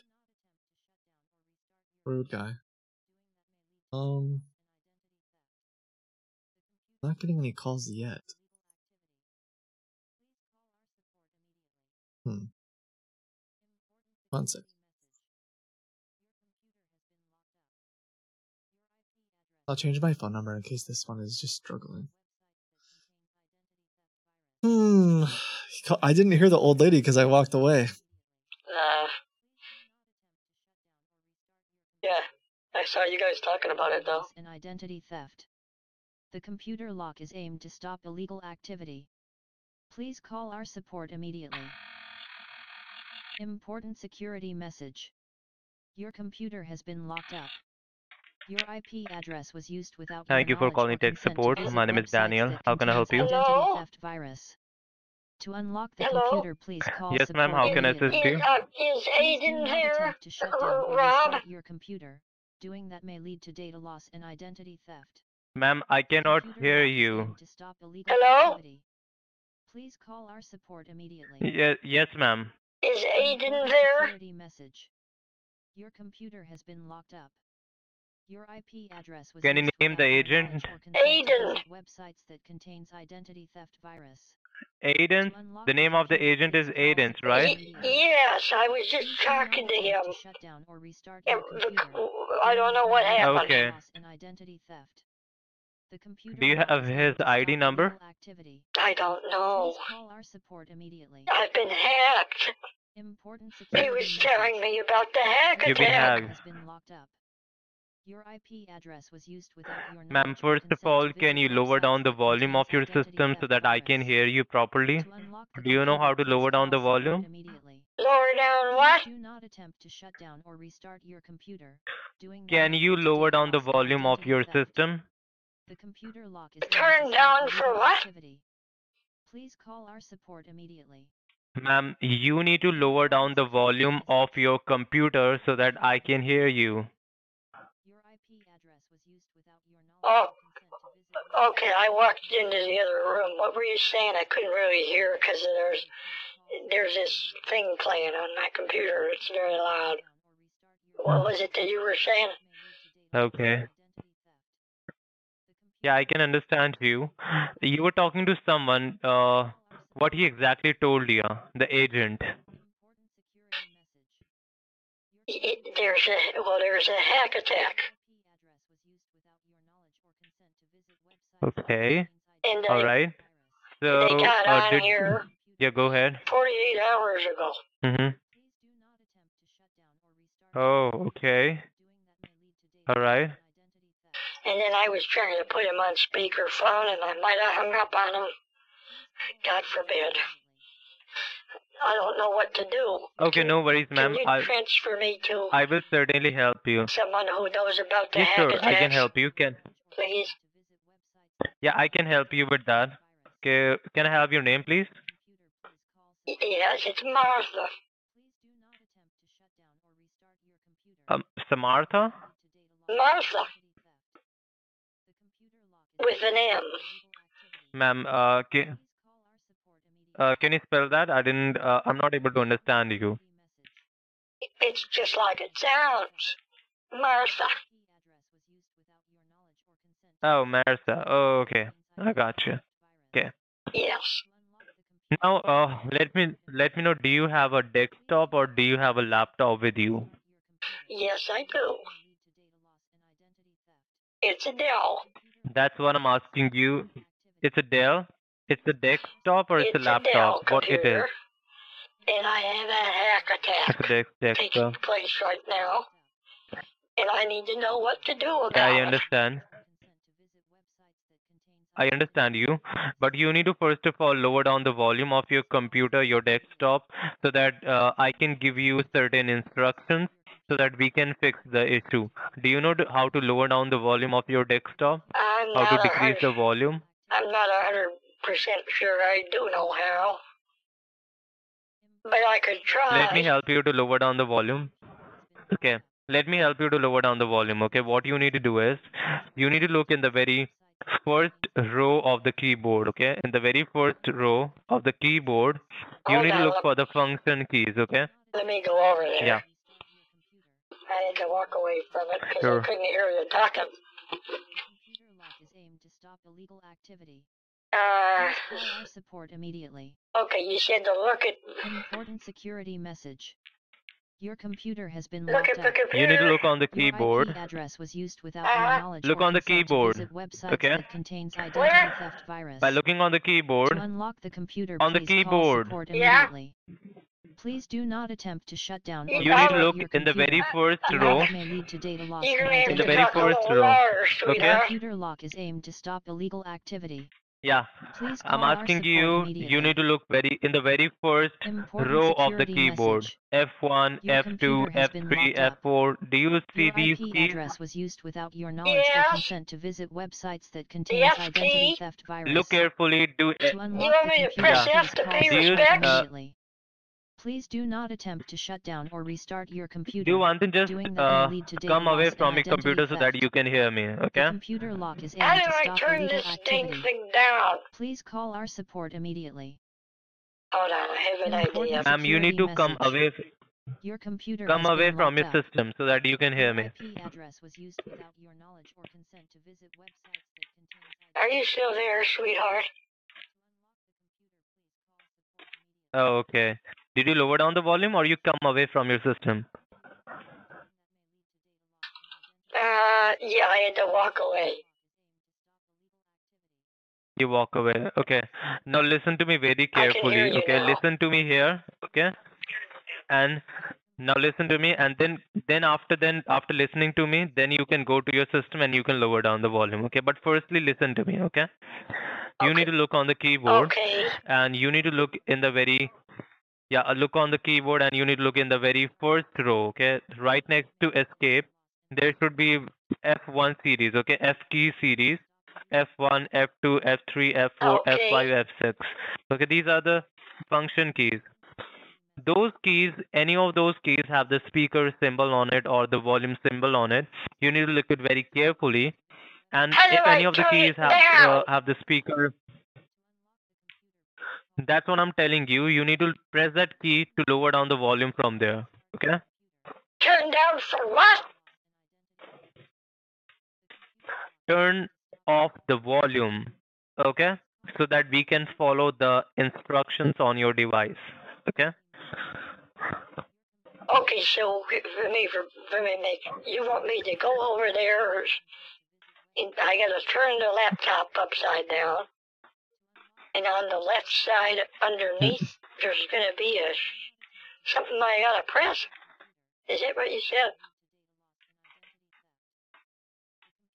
rude guy. Um, not getting any calls yet. Hmm. One sec. I'll change my phone number in case this one is just struggling. Hmm. [sighs] I didn't hear the old lady because I walked away. Uh, yeah, I saw you guys talking about it though. and identity theft. The computer lock is aimed to stop illegal activity. Please call our support immediately. Important security message. Your computer has been locked up. Your IP address was used without Thank you for calling tech support. My name is Daniel. How can I help you? Identity Hello? theft virus. To unlock the Hello? computer, please call Yes, ma'am. How can I assist you? Is, uh, is Please do Aiden not there? attempt to shut down or Rob? restart your computer. Doing that may lead to data loss and identity theft. Ma'am, I cannot hear you. aimed To stop illegal Hello? Please call our support immediately. Yes, yes, ma'am. Is Aiden there? Message. Your computer has been locked up. Your IP address was Can you name the your agent? knowledge or consent to Aiden. visit Websites that contains identity theft virus. Aiden? The name of the agent is please call Aiden's, support right? Y- yes, I was just do not talking to him. shut down or restart Yeah, your the- computer. I don't know what Doing that may lead to happened. Okay. data identity theft. The computer Do you have his ID number? Activity. I don't know. Please call our support immediately. I've been hacked. Important He was telling me about the hack You've been attack. hacked. has been locked up. Your IP address was used without your Ma'am, knowledge or first of all, can you lower down the volume of your system so that I can hear you properly? To unlock the Do you know how to lower down the volume? Immediately. Lower down what? do not attempt to shut down or restart your computer. Doing Can you lower down the volume of your theft. system? The computer lock is aimed Turn down for what? activity. Please call our support immediately. Ma'am, you need to lower down the volume of your computer so that I can hear you. Your IP address was used without your Oh, knowledge or consent to Okay, I walked into the other room. What were you saying? I couldn't really hear because there's eh, there's this thing playing on my computer. It's very loud. What was it that you were saying? Okay. Yeah, I can understand you. You were talking to someone. Uh, what he exactly told you, the agent. It, there's a well, there's a hack attack, Okay. and All right. So, they got uh, on did here yeah, go ahead. 48 hours ago. Mhm. Oh, okay. All right. And then I was trying to put him on speakerphone, and I might have hung up on him. God forbid. I don't know what to do. Okay, Can- no worries, Can ma'am. you I transfer me to I will certainly help you. someone who knows about the Yes, sure. attacks? I can help you. Can Please. yeah, I can help you with that. Okay, can I have your name, please? Yes, it's Martha. Um, Samartha. Martha with an M. Ma'am, uh, can, uh, can you spell that? I didn't. Uh, I'm not able to understand you. It's just like it sounds. Martha. Oh, Martha. Oh, okay. I got you. Okay. Yes. Now, uh, let me let me know. Do you have a desktop or do you have a laptop with you? Yes, I do. It's a Dell. That's what I'm asking you. It's a Dell. It's a desktop or it's, It's a laptop? Dell what it is? And I have a hack It's attack a desk taking place right now. And I need to know what to do about Yeah, I it. understand. I understand you, but you need to first of all lower down the volume of your computer, your desktop, so that uh, I can give you certain instructions so that we can fix the issue. Do you know how to lower down the volume of your desktop? I'm How to decrease the volume? I'm not a hundred percent sure I do know how. But I could try. Let me help you to lower down the volume. Okay. Let me help you to lower down the volume. Okay. What you need to do is you need to look in the very first row of the keyboard. Okay. In the very first row of the keyboard, you Hold need to look for the function keys. Okay. Let me go over there. Yeah. I had to walk away from it because Sure. I couldn't hear you talking. Computer lock is aimed to stop illegal activity. Uh, our support immediately. okay, you said to look at Important security message. Your computer has been look locked at the up. computer. You need to look on the Your keyboard. IP address was used without Uh-huh. your knowledge Look on the keyboard, okay? that contains identity Where? theft virus. By looking on the keyboard, To unlock the computer, On the keyboard. Yeah. Immediately. Please do not attempt to shut down or You you need to look in the very first row. That may lead to data loss You're and gonna have In the very first row. louder, The sweetheart. computer lock is aimed to stop illegal activity. Yeah. Please I'm asking you, you need to look very in the very first Important row of the keyboard. message. F1, Your F2, computer has been F3. F4. Do you see Your these IP keys? address was used without your knowledge or Yes. consent to visit websites that contains F identity key. theft virus. Look carefully. Do To unlock want the me to press F to pay support respects? Uh, immediately. Please do not attempt to shut down or restart your computer. do one thing. Just uh, to data come away from your computer so that you can hear me. The Okay? computer lock is How do I turn illegal this dang thing down? Please call our support immediately. Hold on, I have an Important idea. Ma'am, you need to security come away. Your computer Come away from your up. system so that you can hear me. IP address was used without your knowledge or consent to visit websites that contains Are you still there, sweetheart? Oh, okay. Did you lower down the volume or you come away from your system? Uh, yeah, I had to walk away. You walk away. Okay. Now listen to me very I can hear carefully. Okay. now. Listen to me here. Okay. and now listen to me and then then after then after listening to me then you can go to your system and you can lower down the volume okay but firstly listen to me okay you need to look on the keyboard Okay. and you need to look in the very yeah uh, look on the keyboard and you need to look in the very first row okay? Right next to escape there should be f1 series okay? F key series f1 f2 f3 f4 Okay. f5 f6 okay these are the function keys. Those keys any of those keys have the speaker symbol on it or the volume symbol on it. You need to look it very carefully. And How if I any of the keys have uh, have the speaker that's what i'm telling you you need to press that key to lower down the volume from there okay Turn down for what? turn off the volume okay so that we can follow the instructions on your device okay Okay, so for me, for, for me, make you want me to go over there? Or, I gotta turn the laptop upside down, and on the left side underneath, there's gonna be a something I gotta press. Is that what you said?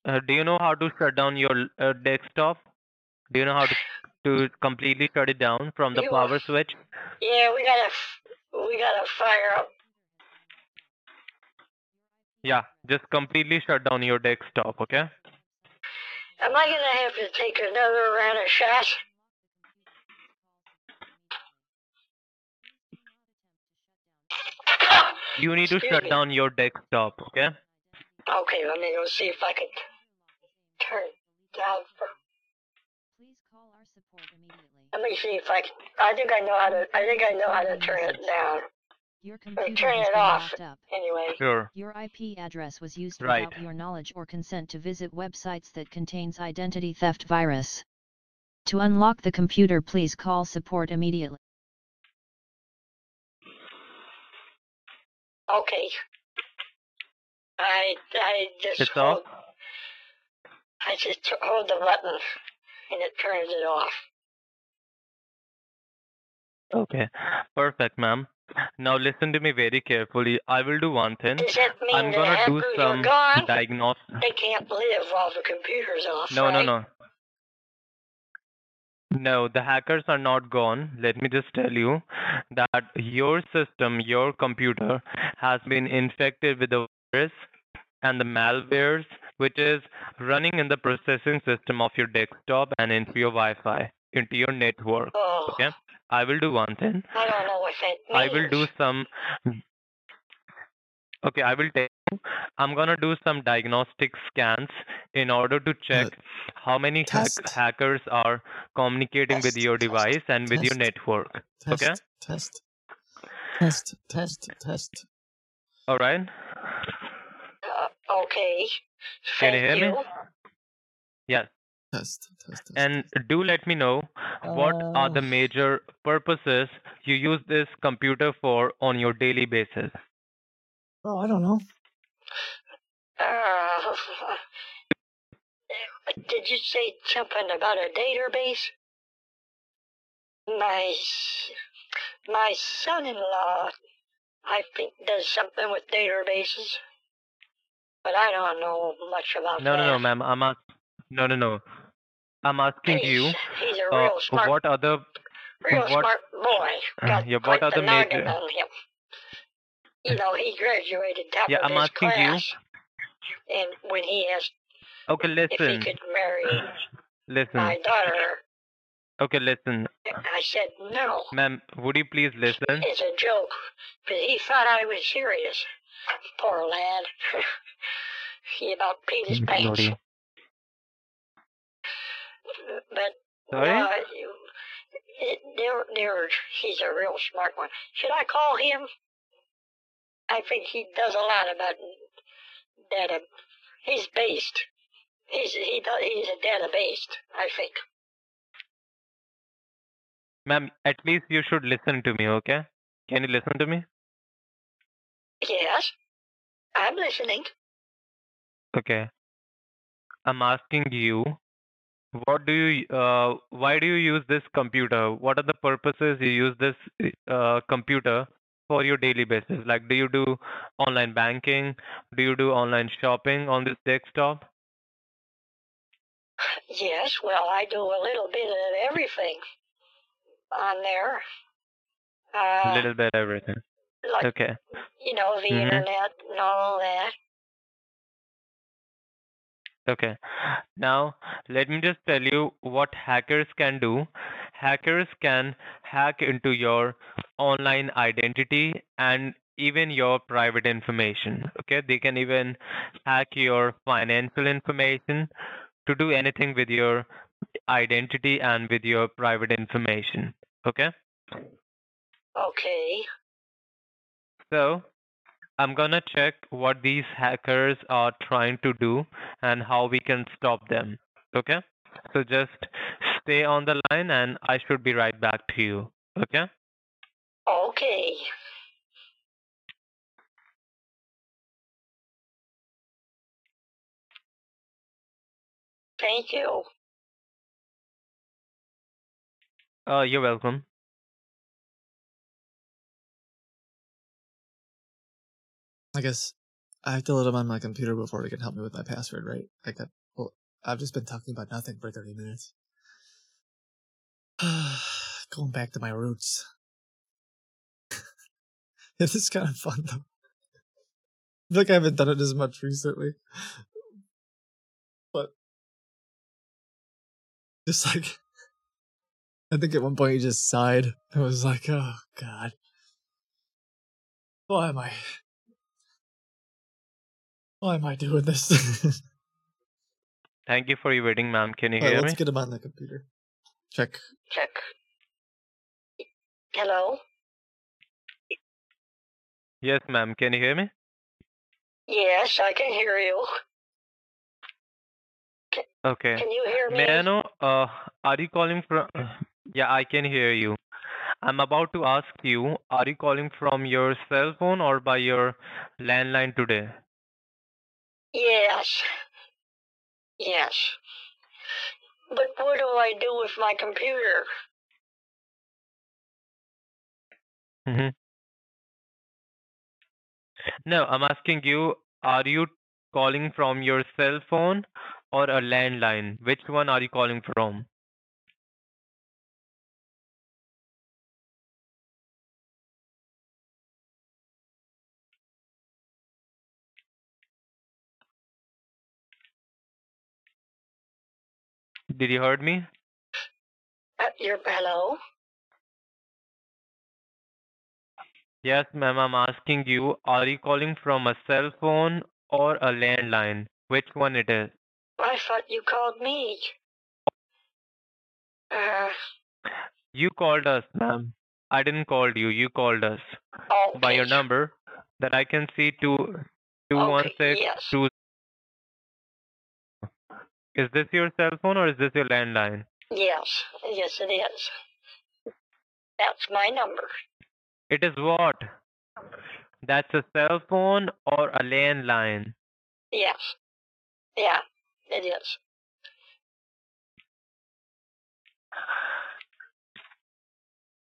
uh, do you know how to shut down your uh, desktop do you know how to to completely shut it down from the You- power switch Yeah, we gotta we gotta fire up. yeah just completely shut down your desktop okay Am I gonna have to take another round of shots? You need to shut me. down your desktop okay Okay, let me go see if I can turn down for. Please call our support immediately. Let me see if I can. I think I know how to. I think I know how to turn it down. Your computer turn has it been off. locked up. Anyway, sure Your IP address was used Right. without your knowledge or consent to visit websites that contains identity theft virus. To unlock the computer please call support immediately. Okay. I I just It's hold. off? I just hold the button, and it turns it off. okay perfect ma'am now listen to me very carefully i will do one thing Does that mean i'm gonna do some diagnostic They can't live while the computer's off, No, no, right? no. No, the hackers are not gone. Let me just tell you that your system, your computer, has been infected with the virus and the malwares, which is running in the processing system of your desktop and into your Wi Fi, into your network. Oh, Okay? I will do one thing. I don't know what that means. I will do some. Okay, I will tell. I'm gonna do some diagnostic scans in order to check how many hack- test. hackers are communicating with Test, your test, device and with your test. network. Test, Okay. test, test, test, test. All right. Uh, okay. Can you Thank hear me? you. Test, test, test. And do let me know what are the Uh, major purposes you use this computer for on your daily basis. Oh, I don't know. Uh, [laughs] did you say something about a database? My my son-in-law, I think, does something with databases, but I don't know much about No, that. no, no, ma'am. I'm ask- no, no, no. I'm asking he's, you he's a uh, real smart, what other real what- smart boy. uh, Got yeah, what are the the noggin major on him. You know, he graduated top Yeah, of I'm his asking you. and when he asked Okay, if he listen. could marry Listen. my daughter, Okay, listen. I said no. Ma'am, would you please listen? It's a joke, but he thought I was serious. Poor lad. [laughs] he about peed his pants. Sorry. But Sorry? uh, it, there, there, he's a real smart one. Should I call him? I think he does a lot about data. He's based. He's he does, he's a data based. I think. Ma'am, at least you should listen to me, okay? Can you listen to me? Yes, I'm listening. Okay. I'm asking you, what do you, uh, why do you use this computer? What are the purposes you use this uh, computer for your daily basis? Like, do you do online banking? Do you do online shopping on this desktop? Yes, well, I do a little bit of everything on there. A Uh, little bit everything. like, Okay. you know, the Mhm. internet and all that. Okay. Now, let me just tell you what hackers can do. Hackers can hack into your online identity and even your private information. Okay. They can even hack your financial information to do anything with your identity and with your private information. Okay. Okay. So, I'm gonna check what these hackers are trying to do and how we can stop them. Okay? So just stay on the line and I should be right back to you. Okay? Okay. Thank you. Uh, you're welcome. I guess I have to let him on my computer before he can help me with my password, right? I got. Well, I've just been talking about nothing for thirty minutes. [sighs] Going back to my roots. [laughs] it is kind of fun though. I feel like I haven't done it as much recently, but just like [laughs] I think at one point he just sighed. I was like, "Oh God, why am I? Why am I doing this?" [laughs] Thank you for your waiting, ma'am. Can you Alright, hear let's me? get him on the computer. Check. Check. Hello? Yes, ma'am. Can you hear me? Yes, I can hear you. Okay. Can you hear me? May I know, uh, are you calling from? [clears throat] Yeah, I can hear you. I'm about to ask you, are you calling from your cell phone or by your landline today? Yes. Yes. But what do I do with my computer? hmm No, I'm asking you, are you calling from your cell phone or a landline? Which one are you calling from? Did you heard me? Uh, your hello? Yes, ma'am, I'm asking you, are you calling from a cell phone or a landline? Which one it is? I thought you called me. Uh, You called us, ma'am. I didn't call you. You called us okay. by your number that I can see two two one Okay, six yes. two. Is this your cell phone or is this your landline? Yes, yes it is. That's my number. It is what? That's a cell phone or a landline? Yes. Yeah, it is.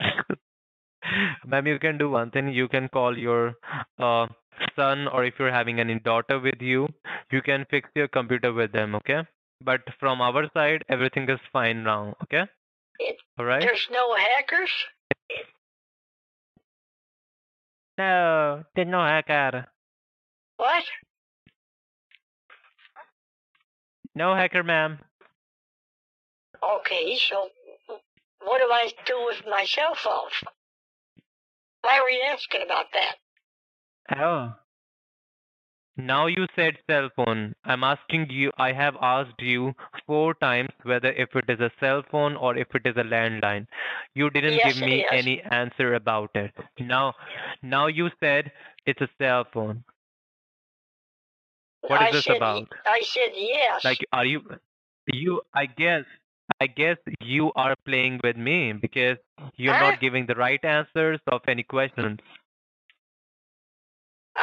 [laughs] Ma'am, you can do one thing. You can call your uh, son, or if you're having any daughter with you, you can fix your computer with them, okay? But from our side, everything is fine now, okay? It, All right? There's no hackers? No, there's no hacker. What? No hacker, ma'am. Okay, so what do I do with my cell phone? Why were you asking about that? Oh. Now you said cell phone. I'm asking you, I have asked you four times whether if it is a cell phone or if it is a landline. You didn't Yes, give me is. any answer about it. Now, now you said it's a cell phone. What is I this said, about? I said yes. Like, are you, you, I guess, I guess you are playing with me because you're Huh? not giving the right answers of any questions.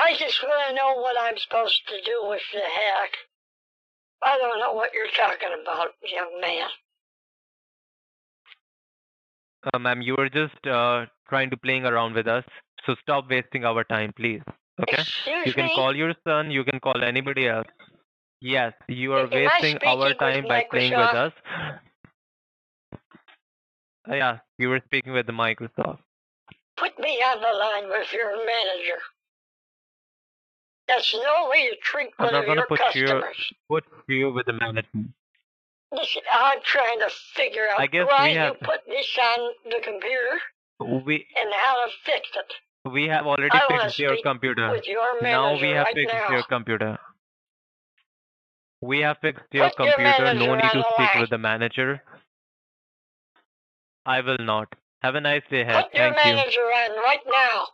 I just want to know what I'm supposed to do with the hack. I don't know what you're talking about, young man. Uh, ma'am, you were just uh, trying to playing around with us. So stop wasting our time, please. Okay? Excuse You can me? call your son, you can call anybody else. Yes, you are Am wasting our time by playing with us. Uh, yeah, you were speaking with the Microsoft. Put me on the line with your manager. That's no way to treat I'm not of gonna your put you put you with the management. Listen, I'm trying to figure out I guess why we you put this on the computer we and how to fix it we have already I fixed your computer. with your Now we have right fixed now. your computer. We have fixed your Put your computer. No need to speak line. with the manager. I will not. Have a nice day. Put your Thank you. manager on right now.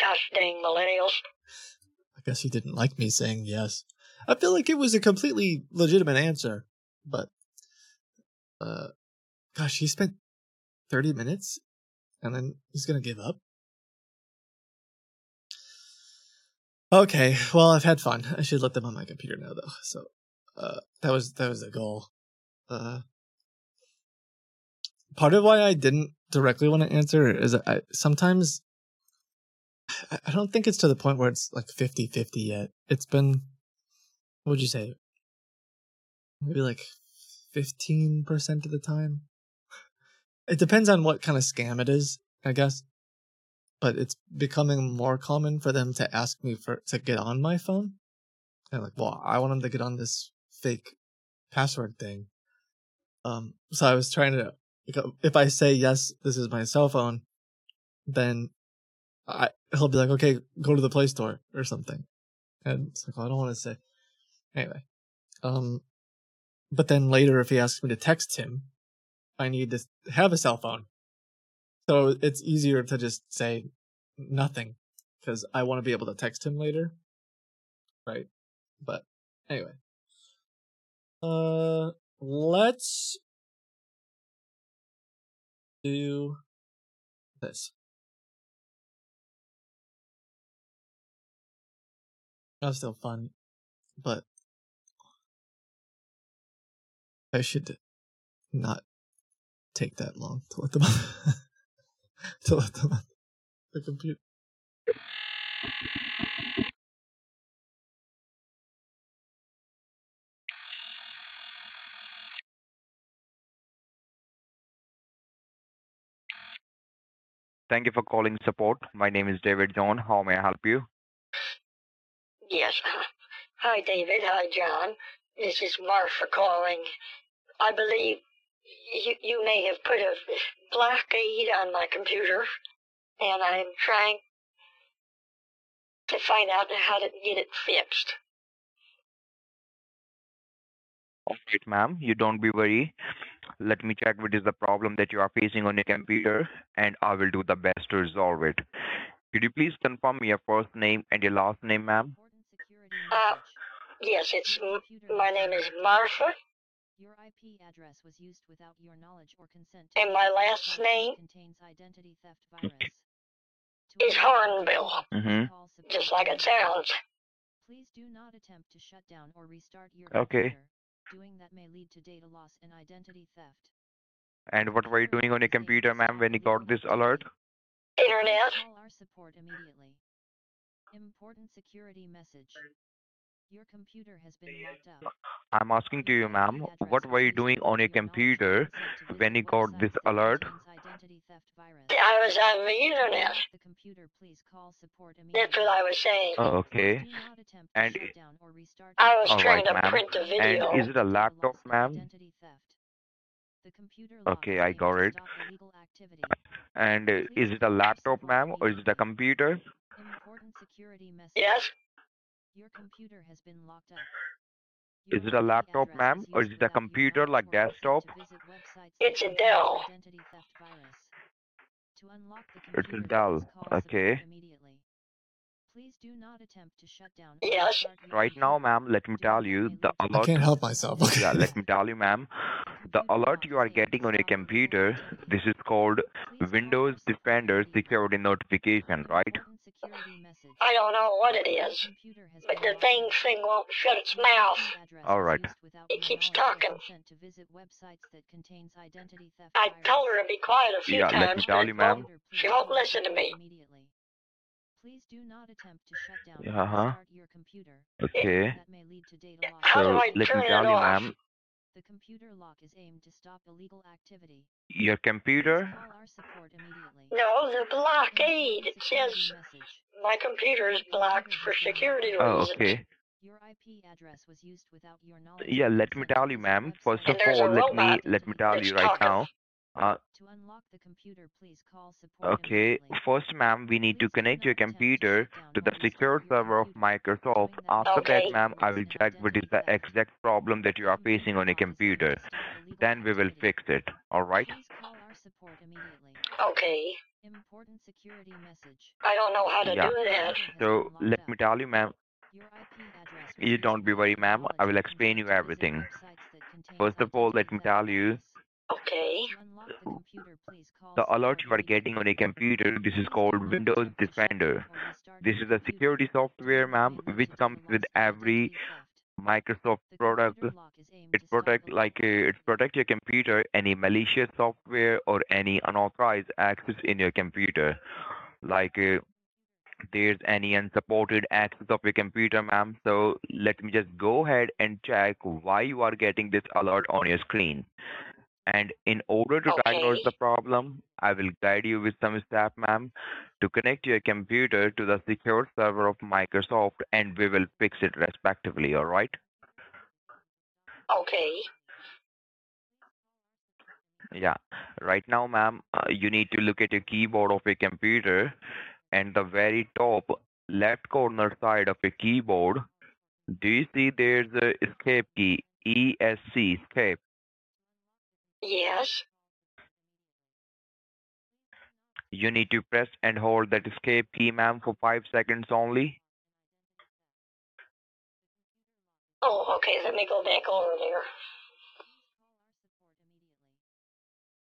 Gosh dang millennials. I guess he didn't like me saying yes. I feel like it was a completely legitimate answer, but uh gosh, he spent 30 minutes and then he's going to give up. Okay, well, I've had fun. I should let them on my computer now though. So, uh that was that was the goal. Uh part of why I didn't directly want to answer is that I sometimes I don't think it's to the point where it's like 50-50 yet. It's been what would you say? Maybe like 15% of the time. It depends on what kind of scam it is, I guess. But it's becoming more common for them to ask me for to get on my phone. And like, well, I want them to get on this fake password thing. Um, so I was trying to, if I say yes, this is my cell phone, then I he'll be like, okay, go to the Play Store or something, and it's like, well, I don't want to say. Anyway, um, but then later, if he asks me to text him, I need to have a cell phone, so it's easier to just say nothing because I want to be able to text him later, right? But anyway, uh, let's do this. That was still fun, but I should not take that long to let them [laughs] to let them on the computer. Thank you for calling support. My name is David John. How may I help you? Yes. Hi, David. Hi, John. This is Martha calling. I believe you, you may have put a blockade on my computer, and I'm trying to find out how to get it fixed. All right, ma'am. You don't be worried. Let me check what is the problem that you are facing on your computer, and I will do the best to resolve it. Could you please confirm your first name and your last name, ma'am? Uh, yes, it's m- my name is Martha, Your IP address was used without your knowledge or consent. and my last name contains identity theft virus. is Hornbill, Mhm. just like it sounds. Please do not attempt to shut down or restart your Okay. computer. Doing that may lead to data loss and identity theft. And what were you doing on your computer, ma'am, when you got this alert? Internet. Call our support immediately. Important security message. Your computer has been locked up. I'm asking to you, ma'am, what were you doing on your computer when you got this alert? I was on the internet. The computer, please call support That's what I was saying. Oh, okay. Do not attempt And- to shut down or restart I was trying right, to ma'am. print a video. And is it a laptop, Loss ma'am? identity theft. The computer lock Okay, I got it. illegal activity. And uh, is it a laptop, ma'am, or is it a computer? Important security message. Yes, Your computer has been locked up. Is it a laptop, ma'am, or is it a computer like desktop? to visit websites It's a Dell. Identity theft virus. To unlock the It's a Dell. Okay. Yes. restart your Right now, ma'am, let me tell you the lead to I can't help myself. Yeah, let me tell you, ma'am. [laughs] The alert you are getting on your computer, this is called Windows Defender Security Notification, right? I don't know what it Your is, computer has but the locked dang up. thing won't shut its mouth. IP address All was right. used without It keeps knowledge or talking. consent to visit websites that contains identity theft I virus. told her to be quiet a few Yeah, let me times, tell but you, ma'am. She won't listen to me. Immediately. Please do not attempt to shut down Yeah, or huh? restart your computer. Okay. That may lead to data loss. How do So I let me turn it tell you, off? ma'am, The computer lock is aimed to stop illegal activity. your Please computer. call our support immediately. No, the blockade. Important It security says message. my computer is blocked for security reasons. Oh, reasons. okay. Your IP address was used without your knowledge. Yeah, let me tell you, ma'am. First of And there's a all, let me robot let me tell that's you right talking. now. Uh, To unlock the computer, please call support okay. immediately. First, ma'am, we need to Please do connect not your attempt to computer shut down to or the restart secure your server of. Microsoft. After Okay. that, ma'am, I will check what is the exact problem that you are facing on your lock is aimed computer. to stop illegal Then we will fix it. All right. Please call our support immediately. Okay. Important security message. I don't know how to Yeah. do that. computer So let me tell you, ma'am. Your IP address You used don't be without worried, ma'am. I will explain you everything. websites that contains First of all, let me tell you. Okay. The computer, please call the alert you are getting on your computer. This is called Windows attempt to shut down Defender. This is a security software, ma'am, which comes with every. Microsoft product. computer lock is aimed It protect like uh, it protect your computer any malicious software or any unauthorized access in your computer. Like uh, there's any unsupported access of your computer, ma'am. So let me just go ahead and check why you are getting this alert on your screen. And in order to diagnose the problem, I will guide you with some steps, ma'am, to connect your computer to the secure server of Microsoft, and we will fix it respectively. All right? Okay. Yeah. Right now, ma'am, uh, you need to look at your keyboard of your computer, and the very top left corner side of your keyboard. Do you see there's a escape key? ESC escape. Yes. You need to press and hold that escape key, ma'am, for five seconds only. Oh, okay. Let me go back over there.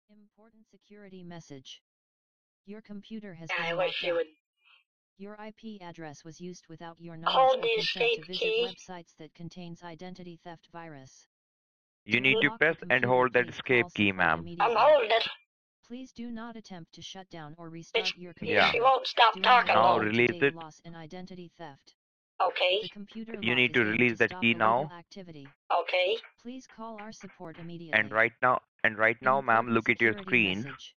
Important security message. Your computer has I been wish locked you up. would Your IP address was used without your knowledge hold or the consent to escape visit key. websites that contains identity theft virus. You need to press and hold that escape key, ma'am. I'm holding it. Please do not attempt to shut down or But restart your Yeah. she computer. won't stop Doing talking Now will though. lead to release it. loss and identity theft. Okay. The computer You need to release that key now. activity. Okay. Please call our support And immediately. right now, and right now, ma'am, look at your screen. message.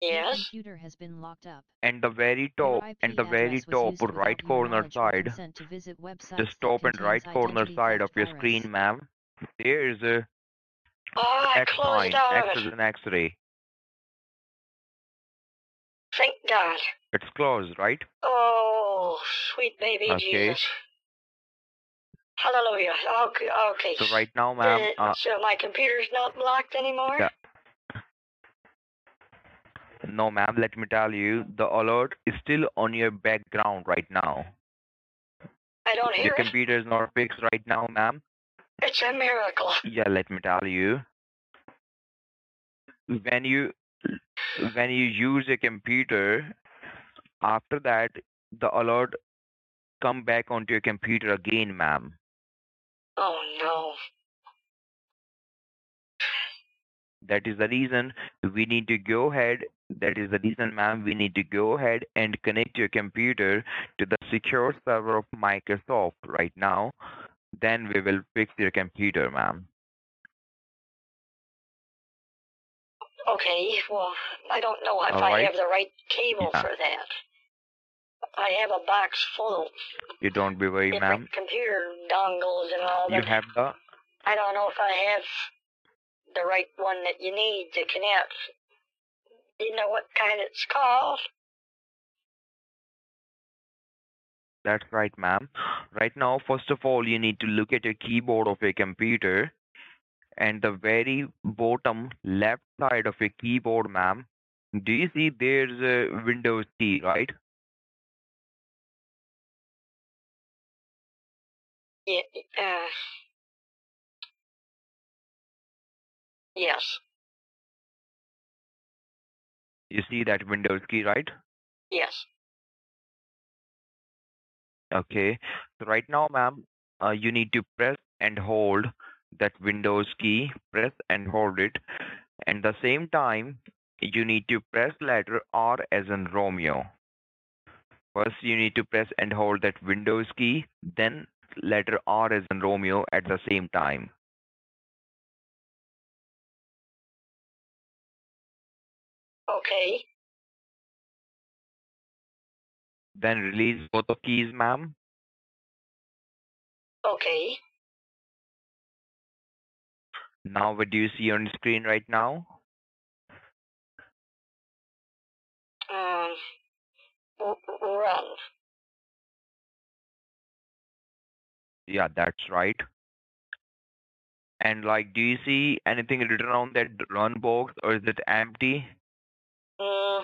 Your Yes. computer has been locked up. And the very top, and the very top right corner side, consent to visit just top and right corner side of your screen, ma'am, there is a Oh, X out X is an X-ray. Thank God. It's closed, right? Oh, sweet baby Okay. Jesus. Hallelujah. Okay. okay. So right now, ma'am, Uh, so my computer's not blocked anymore? yeah. No, ma'am. Let me tell you, the alert is still on your background right now. I don't Your hear it. computer is not fixed right now, ma'am. It's a miracle. Yeah, let me tell you. When you when you use a computer, after that, the alert come back onto your computer again, ma'am. Oh no. That is the reason we need to go ahead. That is the reason, ma'am, we need to go ahead and connect your computer to the secure server of Microsoft right now. Then we will fix your computer, ma'am. Okay, well, I don't know if All I right. have the right cable Yeah. for that. I have a box full of You don't be worried, different ma'am. computer dongles and all, You have the I don't know if I have the right one that you need to connect. Do you know what kind it's called? That's right, ma'am. Right now, first of all, you need to look at your keyboard of your computer and the very bottom left side of your keyboard, ma'am. Do you see there's a Windows key, right? Yeah, uh, yes, You see that Windows key, right? yes. Okay. So right now, ma'am, uh, you need to press and hold that Windows key. Press and hold it. And the same time, you need to press letter R as in Romeo. First, you need to press and hold that Windows key, then letter R as in Romeo at the same time. Okay. Then release both the keys, ma'am. Okay. Now, what do you see on the screen right now? Um. Run. Yeah, that's right. And like, do you see anything written on that run box or is it empty? Mm.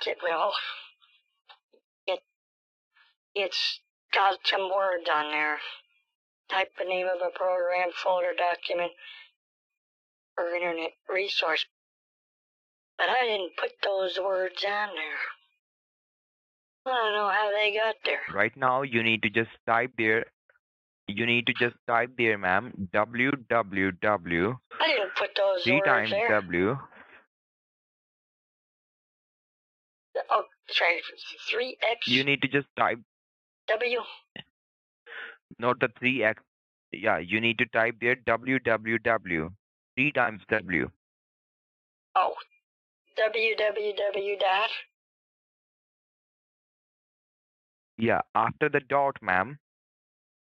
Okay, will. it it's got some words on there. Type the name of a program, folder, document, or internet resource. But I didn't put those words on there. I don't know how they got there. Right now, you need to just type there. You need to just type there, ma'am. www I didn't put those three words times there. w. Oh, sorry, three X You need to just type W. not the three x. Yeah, you need to type there www three times w. Oh, www dot. Yeah, after the dot, ma'am.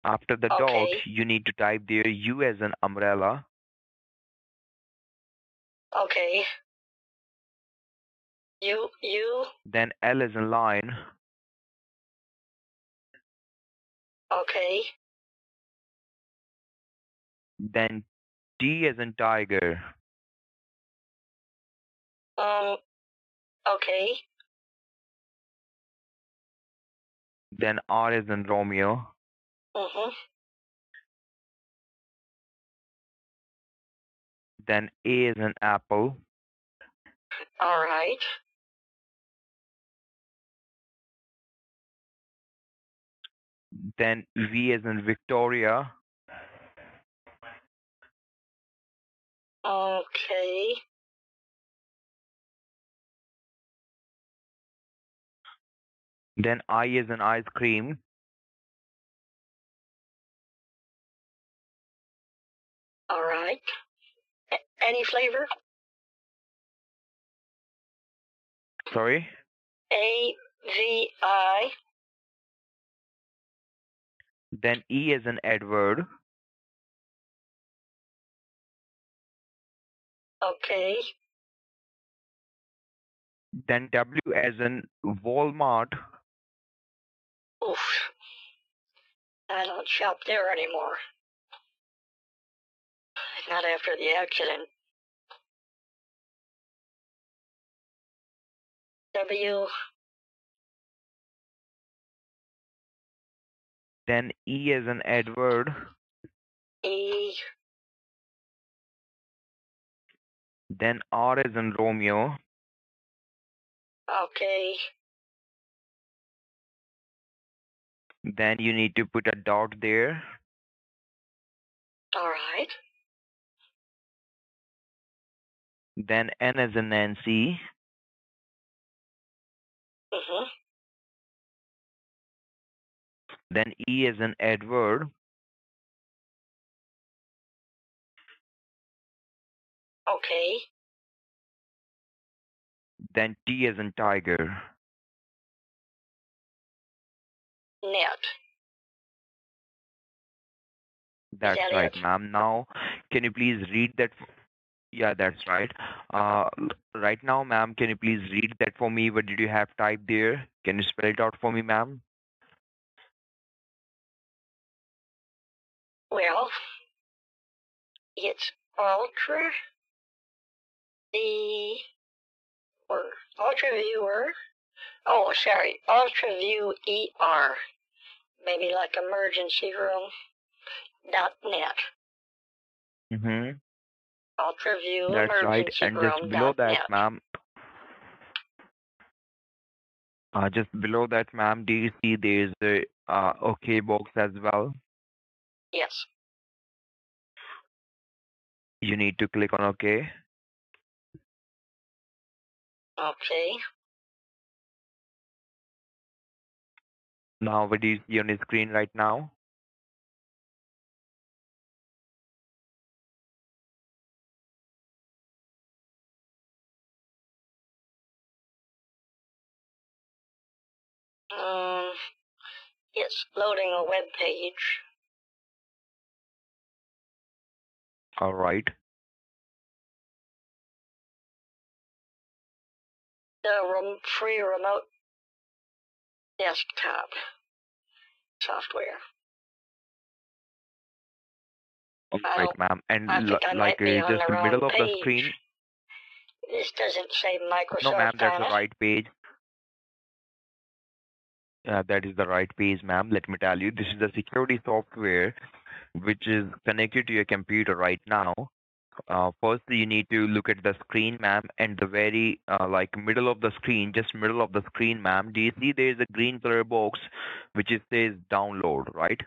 After the dot, you need to type there u as an umbrella. Okay. U U. Then L is in line. Okay. Then D is in tiger. Um. Okay. Then R is in Romeo. Mhm. Then A is in apple. All right. Then V as in Victoria. Okay. Then I is in ice cream. All right. A- any flavor? Sorry. A V I. Then E as in Edward. Okay. Then W as in Walmart. Oof. I don't shop there anymore. Not after the accident. W. Then E as in Edward. E. Then R as in Romeo. Okay. Then you need to put a dot there. All right. Then N as in Nancy. Mhm. Then E as in Edward. Okay. Then T as in Tiger. Net. That's that right, ma'am. Now, can you please read that? Yeah, that's right. Uh, right now, ma'am, can you please read that for me? What did you have typed there? Can you spell it out for me, ma'am? Well, it's Ultra the or Ultra Viewer. Oh, sorry, Ultra View ER. Maybe like emergency room. Dot net. Mm-hmm. Ultra View That's right. And just below that, ma'am, Uh, just below that, ma'am, do you see there's a uh, OK box as well? Yes. You need to click on OK. Okay. Now, what do you see on the screen right now? Um, it's loading a web page. Right. The free remote desktop software. All right, ma'am. And I l- think I might like uh, just the middle of the screen. This doesn't say Microsoft No, ma'am, that's the right page. Yeah, that is the right page, ma'am. Let me tell you, this is the security software which is connected to your computer right now. Uh, first, you need to look at the screen, ma'am, and the very uh, like middle of the screen, just middle of the screen, ma'am. Do you see there is a green color box which it says download, right?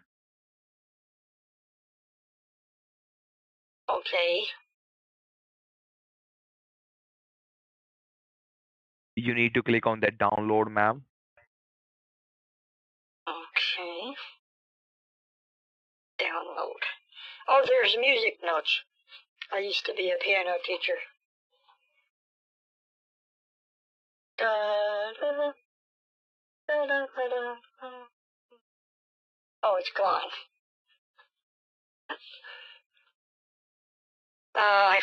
Okay. You need to click on that download, ma'am. Okay. Download. Oh, there's music notes. I used to be a piano teacher. Oh, it's gone. Uh, I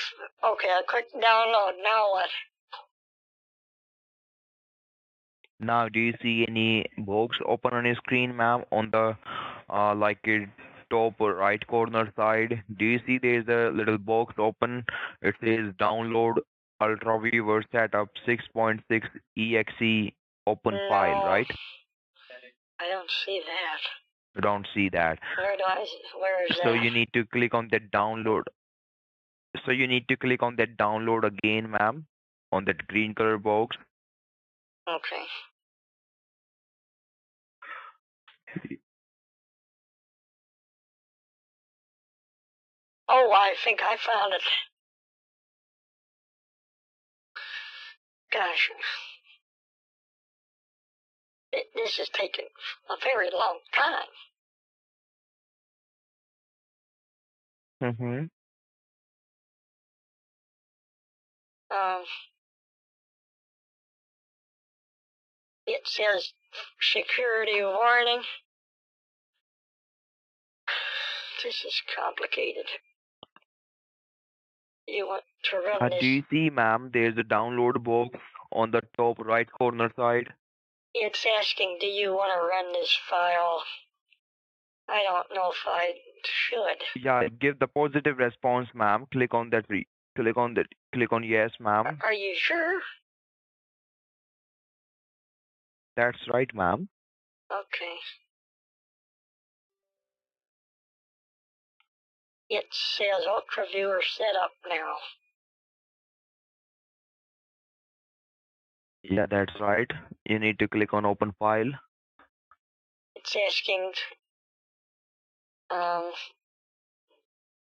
okay, I clicked download. Now what? Now, do you see any box open on your screen, ma'am, on the uh, like uh, top right corner side? Do you see there's a little box open? It says download UltraViewer Setup 6.6 exe open file, right? I don't see that. You don't see that. Where do I? Where is So that? you need to click on that download. So you need to click on that download again, ma'am, on that green color box. Okay. Oh, I think I found it. Gosh. It, this is taking a very long time. Mm-hmm. Um, it says security warning. This is complicated. You want to run Uh, this? do you see, ma'am, there's a download box on the top right corner side. It's asking, do you want to run this file? I don't know if I should. Yeah, give the positive response, ma'am. Click on that. Re- click on that. Click on yes, ma'am. Are you sure? That's right, ma'am. Okay. It says UltraViewer setup now. Yeah, that's right. You need to click on open file. It's asking, um,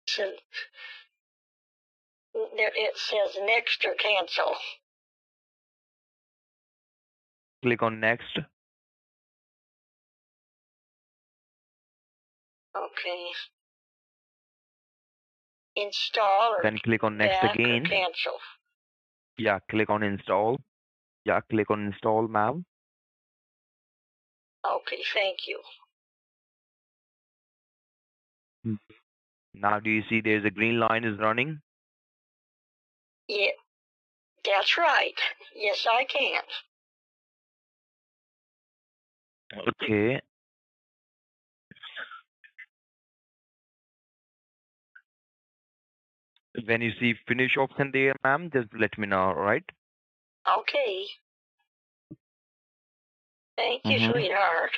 so, it says next or cancel. Click on next. Okay. Install or Then click on next again. cancel. Yeah, click on install. Yeah, click on install, ma'am. Okay, thank you. Hmm. Now, do you see there's a green line is running? Yeah, that's right. Yes, I can. Okay. When you see finish option there, ma'am, just let me know, all right? Okay. Thank you, Mhm. sweetheart.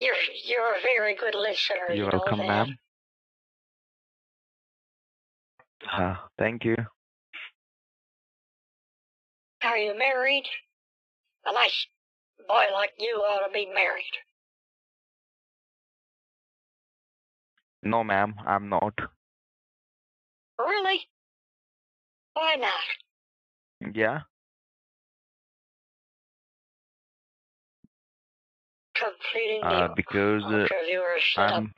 You're you're a very good listener. you You're know welcome, ma'am. Uh, thank you. Are you married? A nice boy like you ought to be married. No, ma'am, I'm not. Really? Why not? Yeah. Completing Uh, the because uh, setup, I'm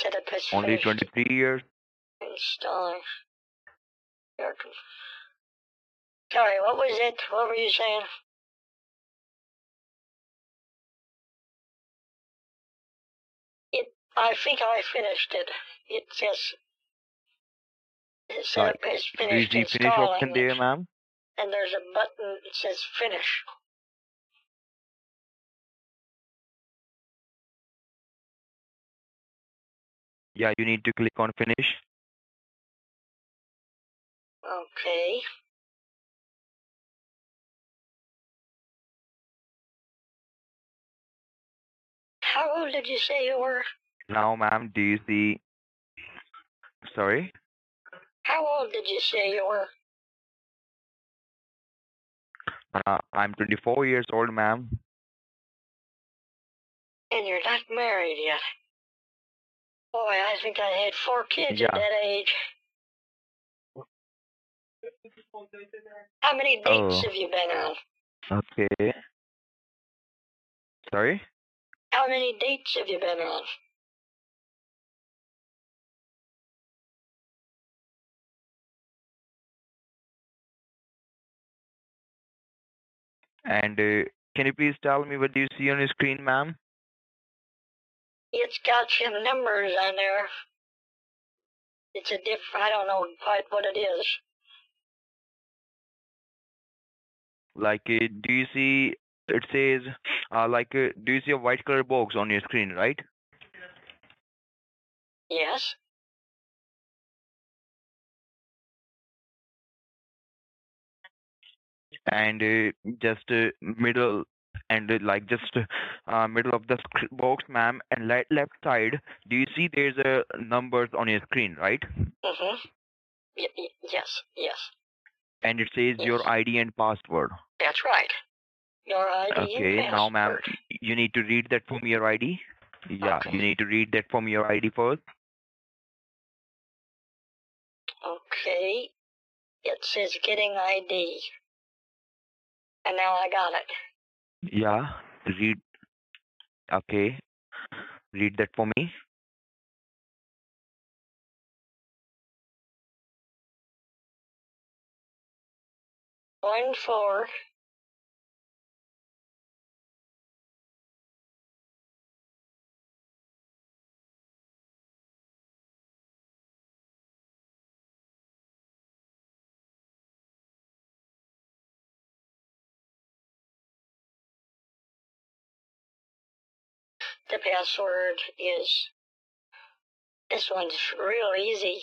setup is only finished. 23 years. Installing. Your com- Sorry, what was it? What were you saying? It. I think I finished it. It says. The setup is Is finished the finish option there, ma'am? and there's a button that says finish. Yeah, you need to click on finish. Okay. How old did you say you were? Now, ma'am, do you see? Sorry. How old did you say you were? Uh, I'm 24 years old, ma'am. And you're not married yet. Boy, I think I had four kids Yeah. at that age. How many dates Oh. have you been on? Okay. Sorry. How many dates have you been on? And uh, can you please tell me what do you see on your screen, ma'am? It's got some numbers on there. It's a diff. I don't know quite what it is. Like, uh, do you see? It says, uh, like, uh, do you see a white color box on your screen, right? Yes. And uh, just uh, middle and uh, like just uh, middle of the box, ma'am, and le- left side, do you see there's a numbers on your screen, right? Mm-hmm. Y- yes. Yes. And it says your ID and password. That's right. Your ID Okay, and now, ma'am, you need to read that from your ID. Yeah, Okay. you need to read that from your ID first. Okay. It says getting ID. And now I got it. Yeah, read. Okay, read that for me. One four the password is this one's real easy.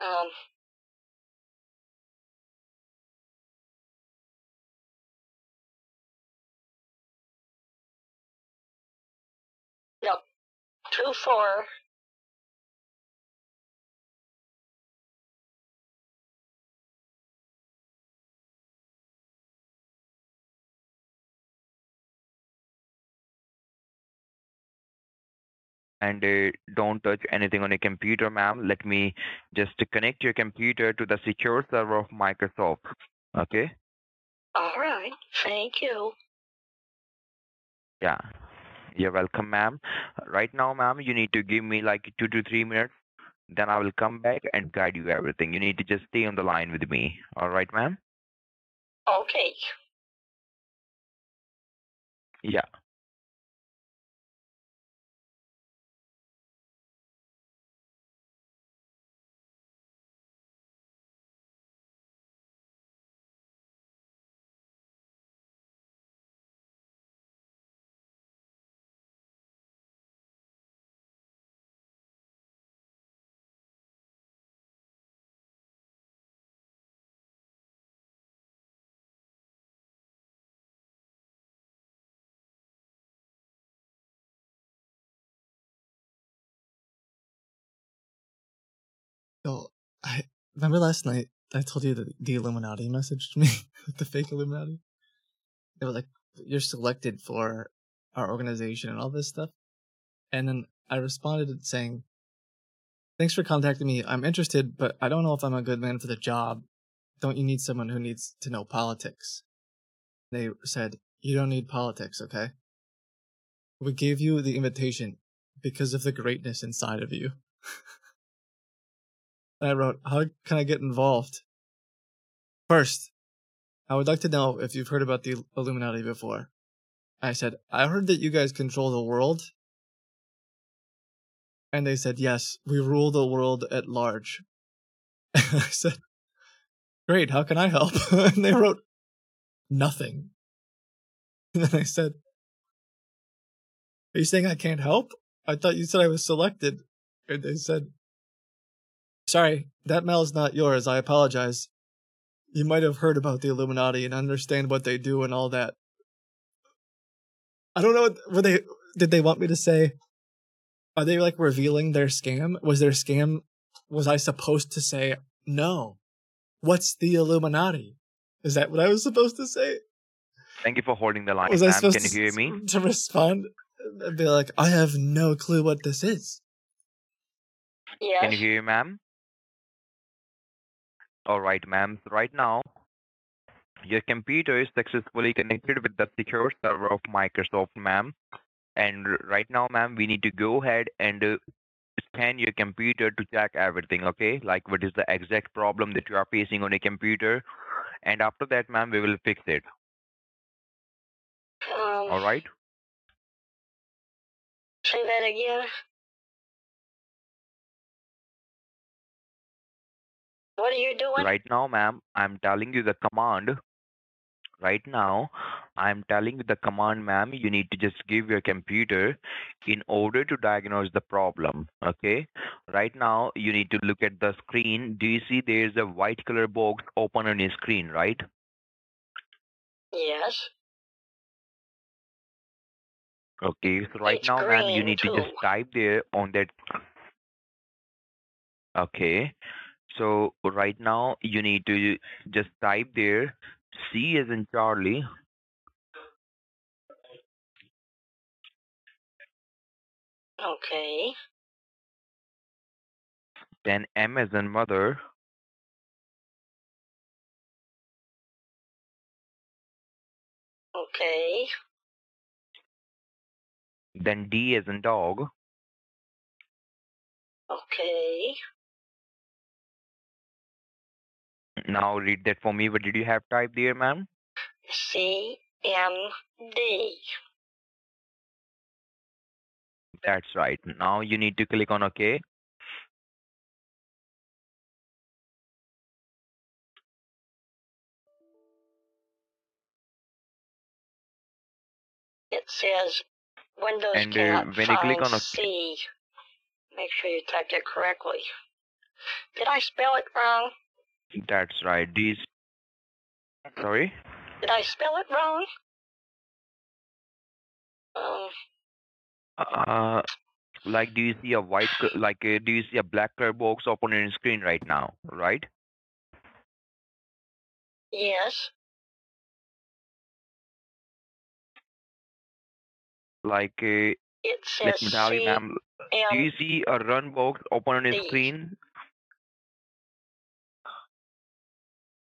Um no two four And uh, don't touch anything on your computer, ma'am. Let me just connect your computer to the secure server of Microsoft. Okay? all right. Thank you. Yeah. You're welcome, ma'am. Right now, ma'am, you need to give me like two to three minutes. Then I will come back and guide you everything. You need to just stay on the line with me. All right, ma'am? Okay. Yeah. Remember last night I told you that the Illuminati messaged me, [laughs] the fake Illuminati. they were like, "You're selected for our organization and all this stuff," and then I responded saying, "Thanks for contacting me. I'm interested, but I don't know if I'm a good man for the job. Don't you need someone who needs to know politics?" They said, "You don't need politics, okay? We gave you the invitation because of the greatness inside of you." [laughs] and I wrote, "How can I get involved?" First, I would like to know if you've heard about the Illuminati before. I said, I heard that you guys control the world. And they said, Yes, we rule the world at large. And [laughs] I said, Great, how can I help? [laughs] and they wrote, Nothing. [laughs] And then I said, Are you saying I can't help? I thought you said I was selected. And they said, Sorry, that mail is not yours. I apologize. You might have heard about the Illuminati and understand what they do and all that. I don't know. What, were they? Did they want me to say? Are they like revealing their scam? Was their scam? Was I supposed to say no? What's the Illuminati? Is that what I was supposed to say? Thank you for holding the line, Was I ma'am. supposed Can you hear me? to respond and be like, I have no clue what this is. Yes. Can you hear me, ma'am? All right, ma'am. Right now, your computer is successfully connected with the secure server of Microsoft, ma'am. And right now, ma'am, we need to go ahead and uh, scan your computer to check everything, okay? Like what is the exact problem that you are facing on your computer. And after that, ma'am, we will fix it. Um, All right? Say that again. What are you doing? Right now, ma'am, I'm telling you the command. Right now, I'm telling you the command, ma'am. You need to just give your computer in order to diagnose the problem. Okay. Right now, you need to look at the screen. Do you see there's a white color box open on your screen, right? Yes. Okay. So right It's now, ma'am, you green, need to just type there on that. Okay. So right now, you need to just type there C as in Charlie. Okay. then M as in mother, Okay. then D as in dog, Okay. Now read that for me. What did you have typed there, ma'am? C M D. That's right. Now you need to click on OK. It says Windows And, uh, cannot when you click on a- C. Make sure you typed it correctly. Did I spell it wrong? That's right. These. Sorry. Did I spell it wrong? Um, Uh, like, do you see a white, like, uh, do you see a black color box open on your screen right now? Right? yes. Like, uh, It let says me tell you, ma'am. Do you see a run box open on your screen?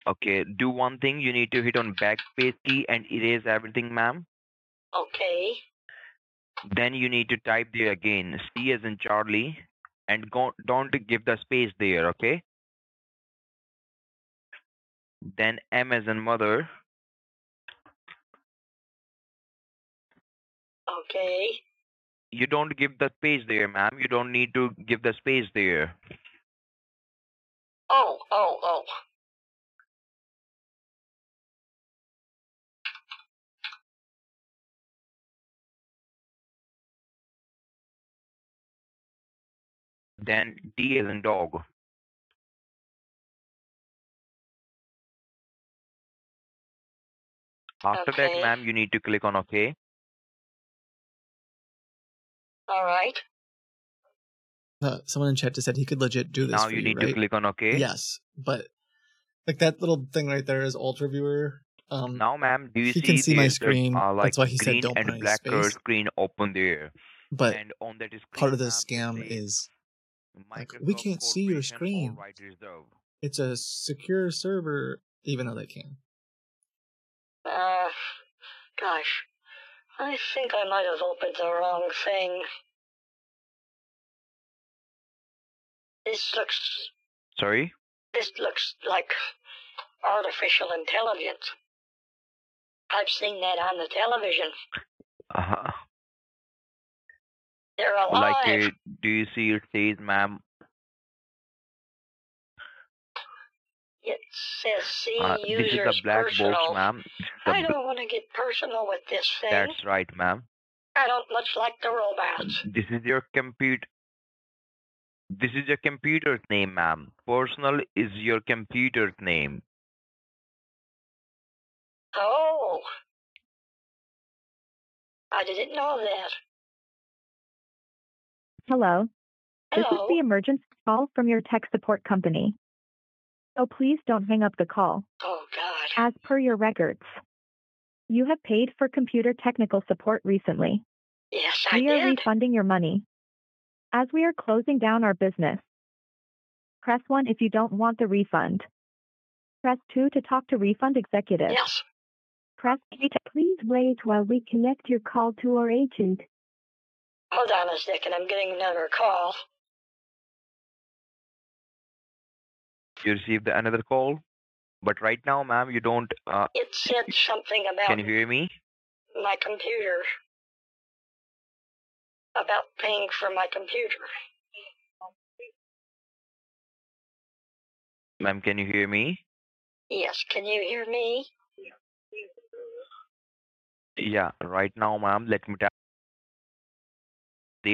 Okay. Do one thing. You need to hit on backspace key and erase everything, ma'am. Okay. Then you need to type there again, C as in Charlie, and go, don't give the space there, okay? Then M as in mother, Okay. you don't give the space there, ma'am. You don't need to give the space there. Oh, oh, oh. Then D as in dog. After that, ma'am, you need to click on OK. All right. Uh, someone in chat just said he could legit do this Now for you you, need right? to click on OK. Yes, but like that little thing right there is Ultra Viewer. Um, Now, ma'am, do you he see can see my screen. uh, like That's why he said don't put and any black space. screen open there? But and on that screen, part of the scam is we can't see your screen. It's a secure server, even though they can. Uh, gosh, I think I might have opened the wrong thing. This looks, Sorry? this looks like artificial intelligence. I've seen that on the television. Uh-huh. They're alive. Like, do you see it says, ma'am, It says see uh, this is the black personal. box, ma'am. I don't want to get personal with this thing. That's right, ma'am. I don't much like the robots. This is your computer. This is your computer's name, ma'am. Personal is your computer's name. Oh. I didn't know that. Hello. This is the emergency call from your tech support company. So please don't hang up the call. Oh, God. As per your records, you have paid for computer technical support recently. Yes, I We are did. refunding your money. As we are closing down our business, press 1 if you don't want the refund. Press 2 to talk to refund executive. Yes. Press 3 to please wait while we connect your call to our agent. Hold on a second. I'm getting another call. You received another call, but right now, ma'am, you don't. Uh, It said something about can you hear me? my computer. About paying for my computer. Ma'am, can you hear me? Yes. Can you hear me? Yeah, right now, ma'am, let me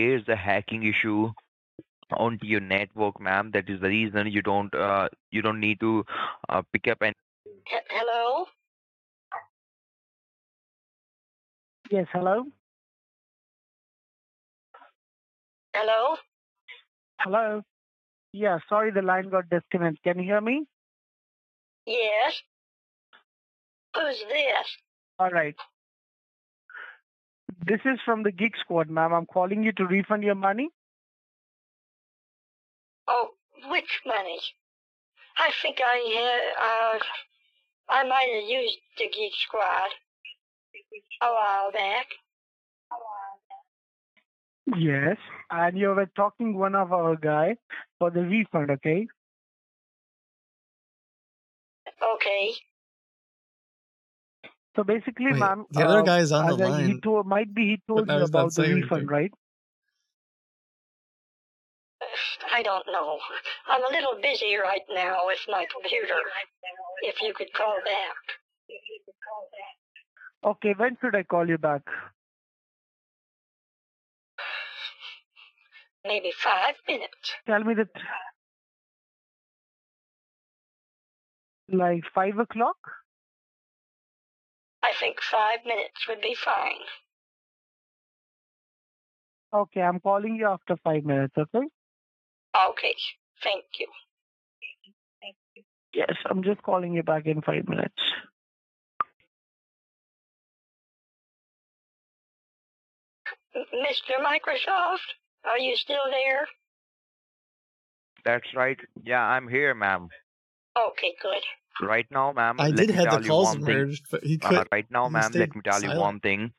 tell there's a hacking issue onto your network, ma'am. That is the reason you don't uh you don't need to uh, pick up any H- hello? Yes, hello? Hello? Hello? Yeah, sorry the line got disconnected. Can you hear me? Yes. Who's this? All right. This is from the Geek Squad, ma'am. I'm calling you to refund your money. Oh, which money? I think I uh, I might have used the Geek Squad a while back. Yes. And you were talking one of our guy for the refund, okay? Okay. So basically, Wait, ma'am, the other uh, guy's on the I- he line. told, might be he told you about the refund, anything. right? I don't know. I'm a little busy right now with my computer. If you could call back. Okay, when should I call you back? Maybe five minutes. Tell me that. Like five o'clock? I think five minutes would be fine. Okay, I'm calling you after five minutes, okay? Okay. Thank you. Thank you. Yes, I'm just calling you back in five minutes. Mr. Microsoft, are you still there? That's right. Yeah, I'm here, ma'am. Okay, good. Right now, ma'am. I did have the calls merged, but he Uh, could. right now, ma'am, let me tell you one thing.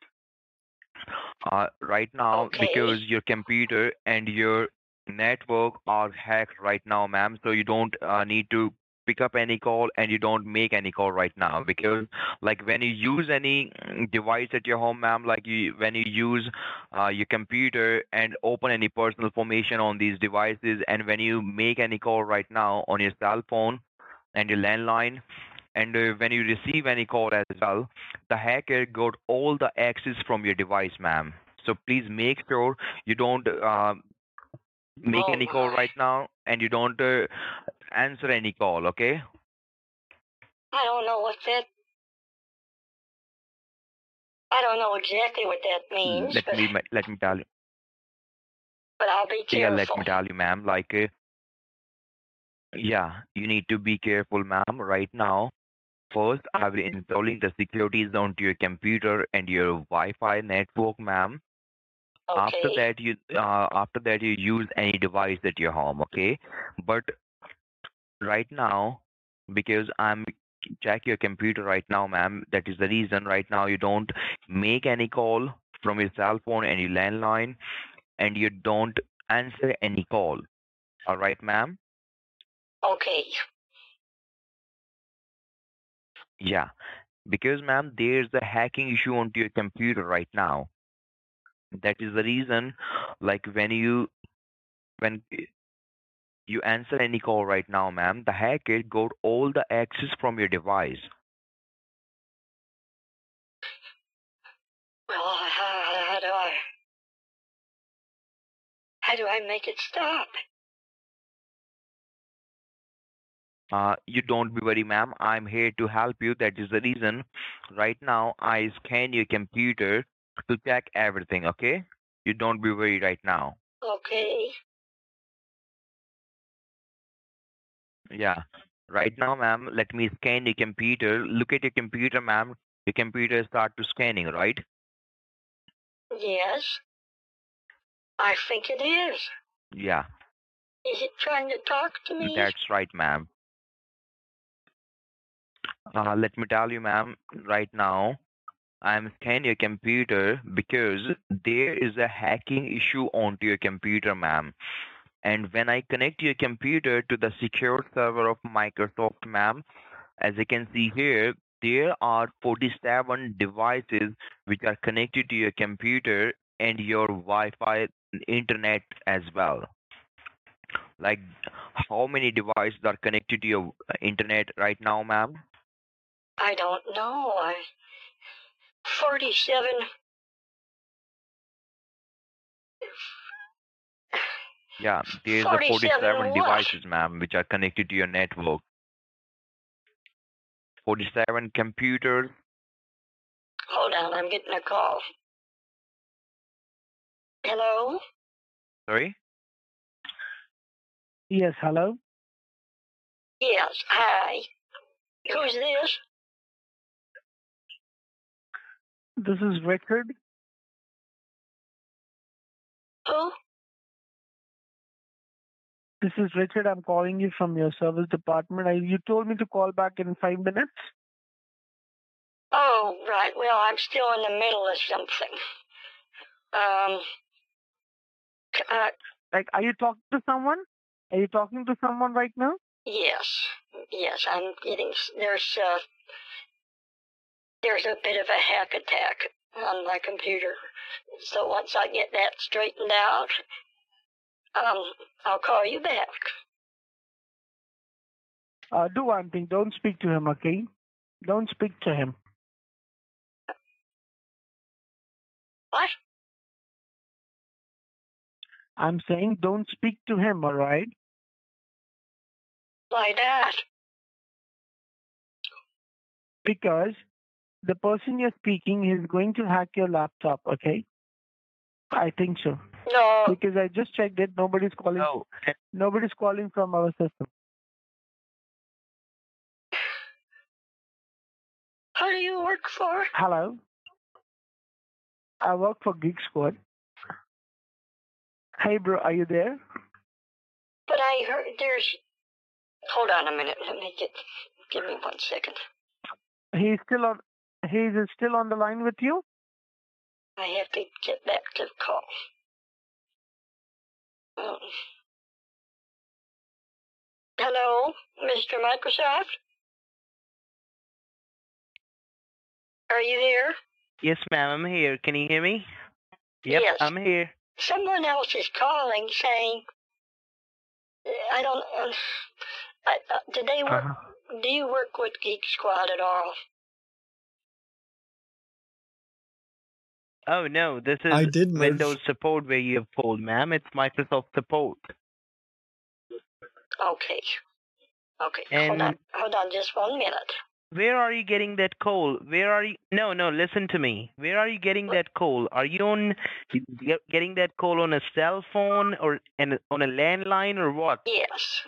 Uh, right now, Okay. because your computer and your network are hacked right now, ma'am, so you don't uh, need to pick up any call and you don't make any call right now because like when you use any device at your home ma'am like you when you use uh, your computer and open any personal information on these devices and when you make any call right now on your cell phone and your landline and uh, when you receive any call as well the hacker got all the access from your device ma'am so please make sure you don't uh, make Oh, any call right now and you don't uh, answer any call okay I don't know what that. I don't know exactly what that means, let but, me let me tell you but I'll be yeah careful. let me tell you ma'am like uh, yeah you need to be careful ma'am right now First, I will installing the securities onto your computer and your Wi-Fi network, ma'am. Okay. After that, you uh, after that you use any device at your home, okay? But right now, because I'm check your computer right now, ma'am. That is the reason right now you don't make any call from your cell phone, any landline, and you don't answer any call. All right, ma'am. Okay. Yeah, because ma'am, there's a hacking issue onto your computer right now. That is the reason, like when you when you answer any call right now, ma'am, the hacker got all the access from your device. Well, how, how do I? How do I make it stop? Uh, you don't be worried, ma'am. I'm here to help you. That is the reason. Right now, I scan your computer to check everything. Okay? You don't be worried right now. Okay. Yeah. Right now, ma'am, let me scan your computer. Look at your computer, ma'am. Your computer start to scanning, right? Yes. I think it is. Yeah, Is it trying to talk to me? that's right, ma'am. Uh, let me tell you, ma'am, right now, I'm scanning your computer because there is a hacking issue onto your computer, ma'am. And when I connect your computer to the secure server of Microsoft, ma'am, as you can see here, there are 47 devices which are connected to your computer and your Wi-Fi internet as well. Like, how many devices are connected to your internet right now, ma'am? I don't know. I. 47. Yeah, there's a 47 47 what? devices, ma'am, which are connected to your network. 47 computers. Hold on, I'm getting a call. Hello? Sorry? Yes, hello. Yes, hi. Who's this? This is Richard. Who? This is Richard. I'm calling you from your service department. I, you told me to call back in five minutes. Oh, right. Well, I'm still in the middle of something. Um. Uh, Like, are you talking to someone? Are you talking to someone right now? yes. Yes, I'm getting. There's, uh. There's a bit of a hack attack on my computer. So once I get that straightened out, um, I'll call you back. Uh, do one thing. Don't speak to him, okay? Don't speak to him. What? I'm saying don't speak to him, all right? Why that? Because the person you're speaking is going to hack your laptop, okay? I think so. No. Because I just checked it. Nobody's calling. No. Nobody's calling from our system. Who do you work for? Hello. I work for Geek Squad. Hey, bro, are you there? But I heard there's. Hold on a minute. Let me get. Give me one second. He's still on. He's still on the line with you. I have to get back to the call. Um, hello, Mr. Microsoft? Are you there? Yes, ma'am, I'm here. Can you hear me? Yep, Yes. I'm here. Someone else is calling saying. I don't. Uh, I, uh, do they work? Uh-huh. Do you work with Geek Squad at all? Oh no, this is I did merge- Windows support where you have pulled, ma'am. It's Microsoft support. Okay. Okay. hold on. Hold on just one minute. Where are you getting that call? Where are you? No, no, listen to me. Where are you getting that call? Are you on getting that call on a cell phone or an, on a landline or what? Yes.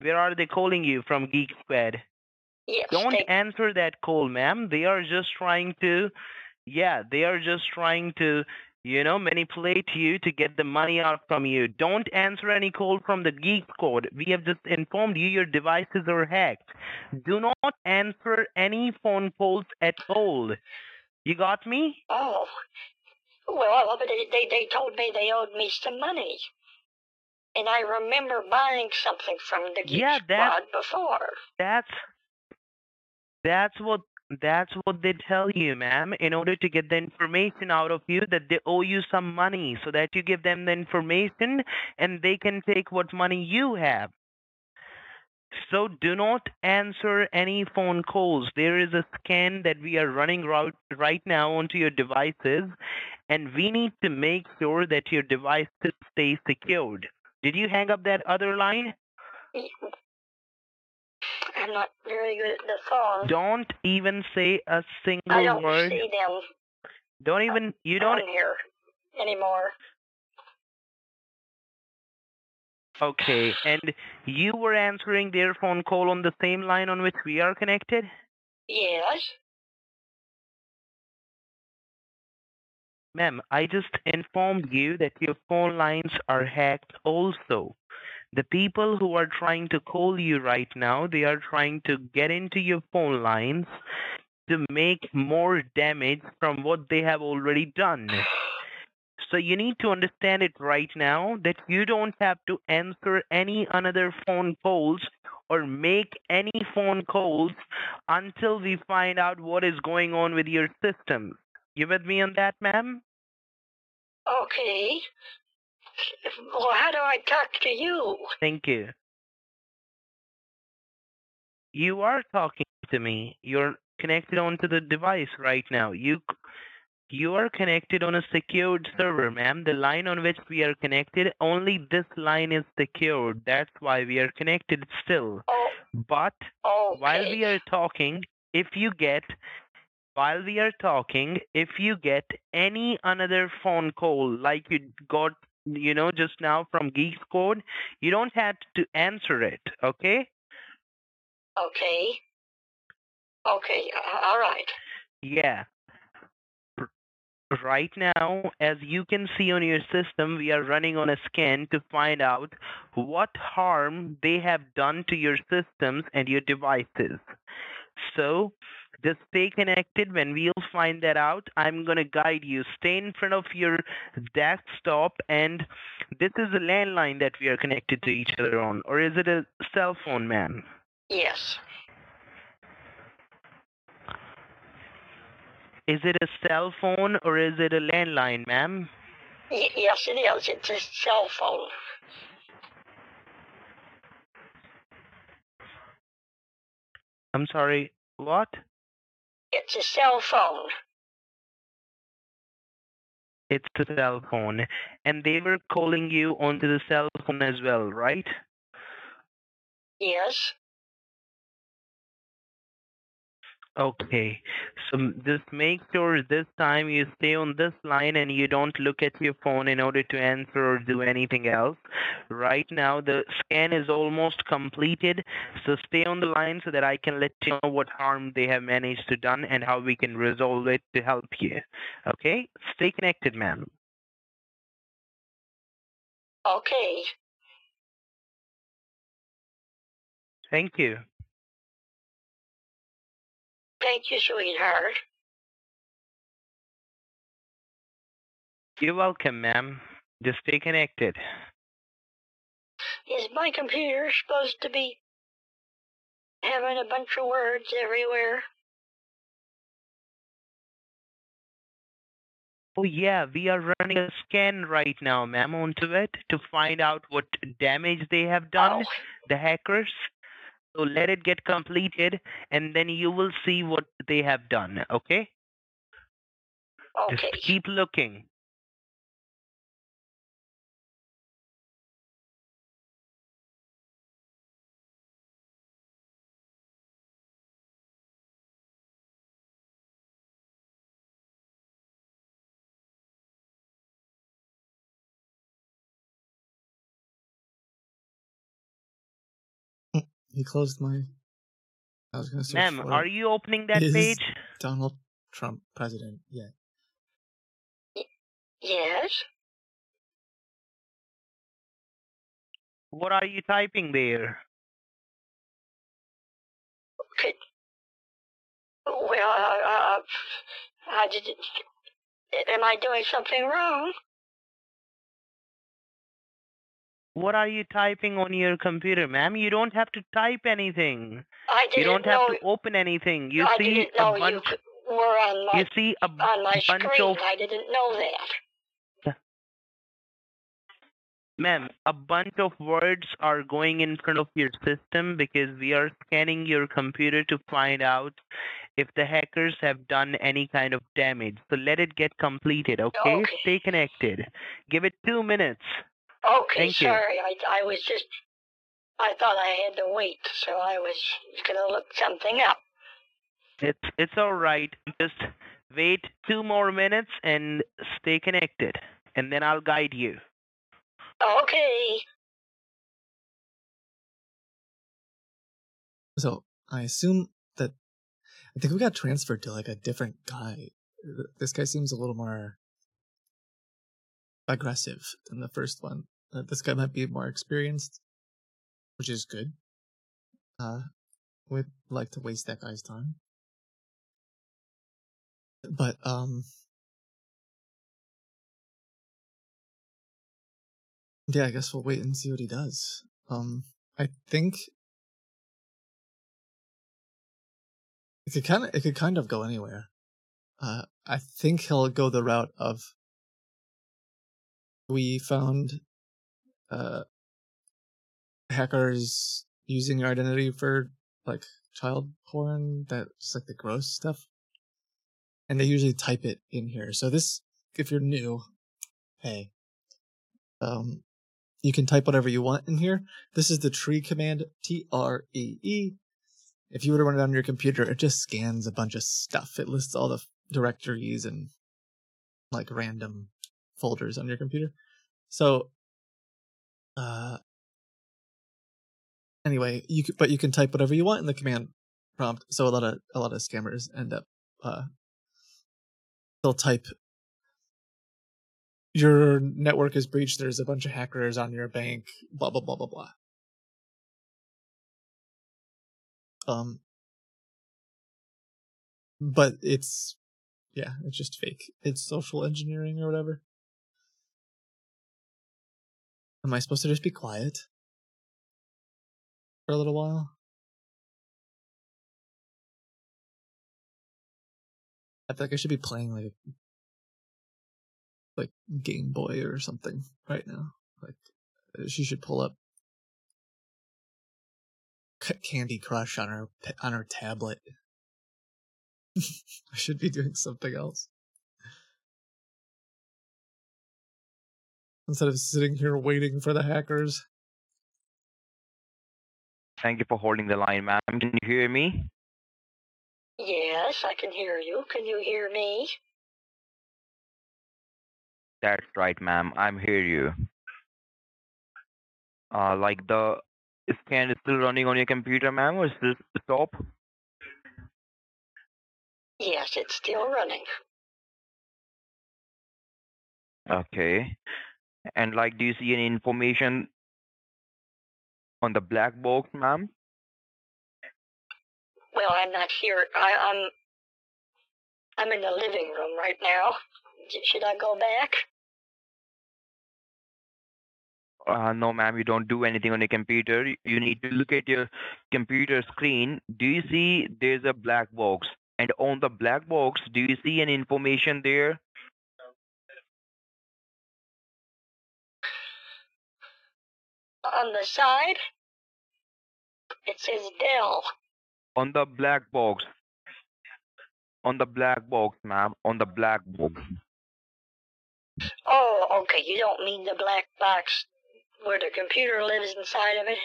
Where are they calling you from Geek Squad? Yes, Don't they, answer that call, ma'am. They are just trying to, yeah, they are just trying to, you know, manipulate you to get the money out from you. Don't answer any call from the Geek Squad. We have just informed you your devices are hacked. Do not answer any phone calls at all. You got me? oh, well, but they, they, they told me they owed me some money. And I remember buying something from the Geek Yeah, that- Squad before. That's that's what that's what they tell you, ma'am, in order to get the information out of you that they owe you some money so that you give them the information and they can take what money you have. So do not answer any phone calls. There is a scan that we are running right, right now onto your devices and we need to make sure that your devices stay secured. Did you hang up that other line? I'm not very good at the phone. Don't even say a single don't word. see them Don't even you don't on here anymore. okay. And you were answering their phone call on the same line on which we are connected? Yes. Ma'am, I just informed you that your phone lines are hacked also. The people who are trying to call you right now, they are trying to get into your phone lines to make more damage from what they have already done. So you need to understand it right now that you don't have to answer any another phone calls or make any phone calls until we find out what is going on with your system. You with me on that, ma'am? Okay. Well, how do I talk to you? Thank you. You are talking to me. You're connected onto the device right now. You you are connected on a secured server, ma'am. The line on which we are connected, only this line is secured. That's why we are connected still. Oh, But okay. while we are talking, if you get while we are talking, if you get any another phone call like you got you know just now from Geek Squad, you don't have to answer it, okay? Okay. Okay, uh, all right. Yeah. Right now, as you can see on your system, we are running on a scan to find out what harm they have done to your systems and your devices. So, just stay connected. When we'll find that out, I'm going to guide you. Stay in front of your desktop, and this is a landline that we are connected to each other on. Or is it a cell phone, ma'am? Yes. Is it a cell phone or is it a landline, ma'am? Yes, it is. It's a cell phone. I'm sorry, what? It's a cell phone. It's a cell phone. And they were calling you onto the cell phone as well, right? Yes. Okay. So just make sure this time you stay on this line and you don't look at your phone in order to answer or do anything else. Right now, the scan is almost completed. So stay on the line so that I can let you know what harm they have managed to done and how we can resolve it to help you. Okay? Stay connected, ma'am. Okay. Thank you. Thank you, sweetheart. You're welcome, ma'am. Just stay connected. Is my computer supposed to be having a bunch of words everywhere? Oh yeah, we are running a scan right now, ma'am, onto it to find out what damage they have done, Oh, the hackers. So let it get completed, and then you will see what they have done. Okay? okay. Just keep looking. He closed my I was gonna search Ma'am, for are you opening that is page? Donald Trump president. Yeah. Yes. What are you typing there? Could, well, uh, uh, I did. Am I doing something wrong? What are you typing on your computer, ma'am? You don't have to type anything. I didn't You don't have to open anything. You I see didn't a know you bunch. could, were on my You see a on my bunch screen. of I didn't know that. Ma'am, a bunch of words are going in front of your system because we are scanning your computer to find out if the hackers have done any kind of damage. So let it get completed, okay? Okay. Stay connected. Give it two minutes. Okay, Thank you. sorry. I I was just. I thought I had to wait, so I was gonna look something up. It's it's all right. Just wait two more minutes and stay connected, and then I'll guide you. Okay. So I assume that I think we got transferred to like a different guy. This guy seems a little more aggressive than the first one. Uh, this guy might be more experienced, which is good. Uh, we'd like to waste that guy's time. But um, yeah, I guess we'll wait and see what he does. Um, I think it could kind of it could kind of go anywhere. Uh, I think he'll go the route of we found uh hackers using your identity for like child porn that's like the gross stuff. And they usually type it in here. So this if you're new hey um you can type whatever you want in here. This is the tree command t-r-e-e if you were to run it on your computer it just scans a bunch of stuff. It lists all the directories and like random folders on your computer. So uh anyway you can, but you can type whatever you want in the command prompt so a lot of a lot of scammers end up uh they'll type your network is breached there's a bunch of hackers on your bank blah blah blah blah blah. Um but it's yeah it's just fake. It's social engineering or whatever am i supposed to just be quiet? For a little while? I feel like i should be playing like like game boy or something right now. Like uh, she should pull up candy crush on her on her tablet. [laughs] I should be doing something else instead of sitting here waiting for the hackers Thank you for holding the line, ma'am. Can you hear me? Yes, I can hear you. Can you hear me? That's right, ma'am. I'm hear you. Uh, like the scan is still running on your computer, ma'am, or is this stop? Yes, it's still running. Okay. And like, do you see any information on the black box, ma'am? Well, I'm not here. I, I'm I'm in the living room right now. Should I go back? Uh, no, ma'am, you don't do anything on your computer. You need to look at your computer screen. Do you see there's a black box? And on the black box, do you see any information there? On the side, it says Dell. On the black box. On the black box, ma'am. On the black box. Oh, okay. You don't mean the black box where the computer lives inside of it?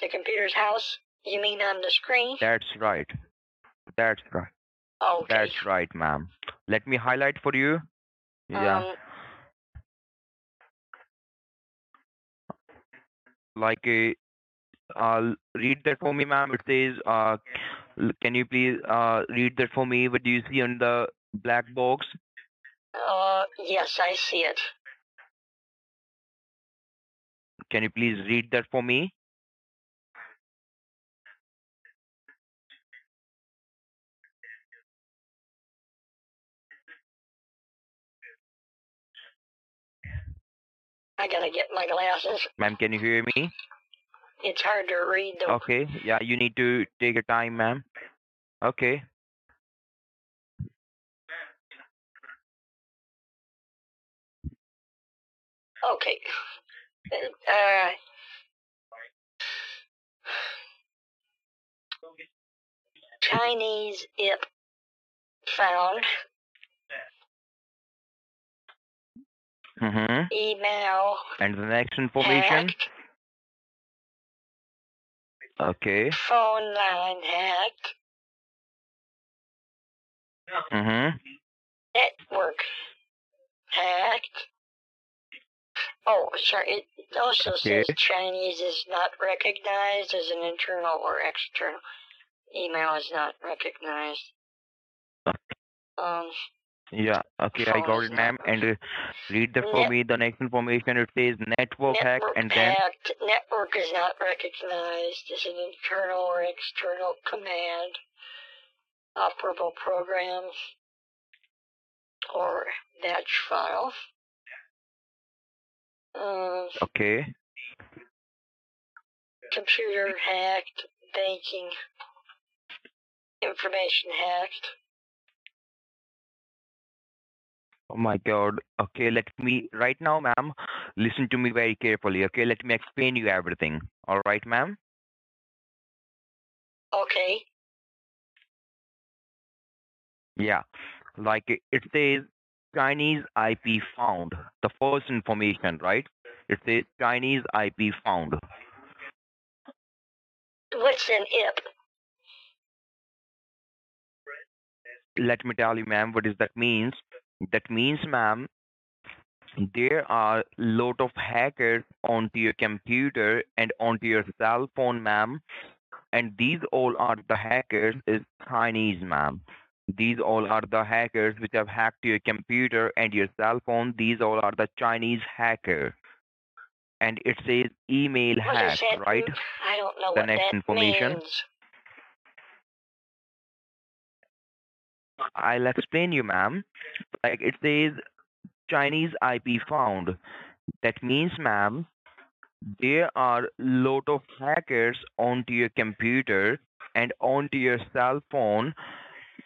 The computer's house? You mean on the screen? That's right. That's right. Okay. That's right, ma'am. Let me highlight for you. Yeah. Um, like a uh, read that for me, ma'am. It says, uh, can you please uh, read that for me? What do you see on the black box? Uh, yes, I see it. Can you please read that for me? I gotta get my glasses. Ma'am, can you hear me? It's hard to read though. Okay. Yeah, you need to take your time, ma'am. Okay. Okay. Uh, Chinese IP found. Mm-hmm. Email And the next information? hacked. Okay. Phone line hacked. Mm-hmm. Network hacked. Oh, sorry. It also Okay. says Chinese is not recognized as an internal or external. Email is not recognized. Um, Yeah. Okay, I got it, ma'am. And uh, read that for Net- me. The next information it says network hack network and then hacked. Network is not recognized as an internal or external command. Operable program or batch file. Um, okay. computer hacked, banking information hacked. Oh my god. Okay, let me right now, ma'am. Listen to me very carefully. Okay, let me explain you everything. All right, ma'am. Okay, Yeah. Like it it says Chinese IP found. The first information, right? It says Chinese IP found. what's an IP? Let me tell you, ma'am, what does that means? That means, ma'am, mm. there are lot of hackers onto your computer and onto your cell phone, ma'am. And these all are the hackers is Chinese, ma'am. These all are the hackers which have hacked your computer and your cell phone. These all are the Chinese hacker. And it says email What hack, right? m- I don't know The what next that information. means. I'll explain you, ma'am. Like it says Chinese IP found. That means, ma'am, there are lot of hackers onto your computer and onto your cell phone.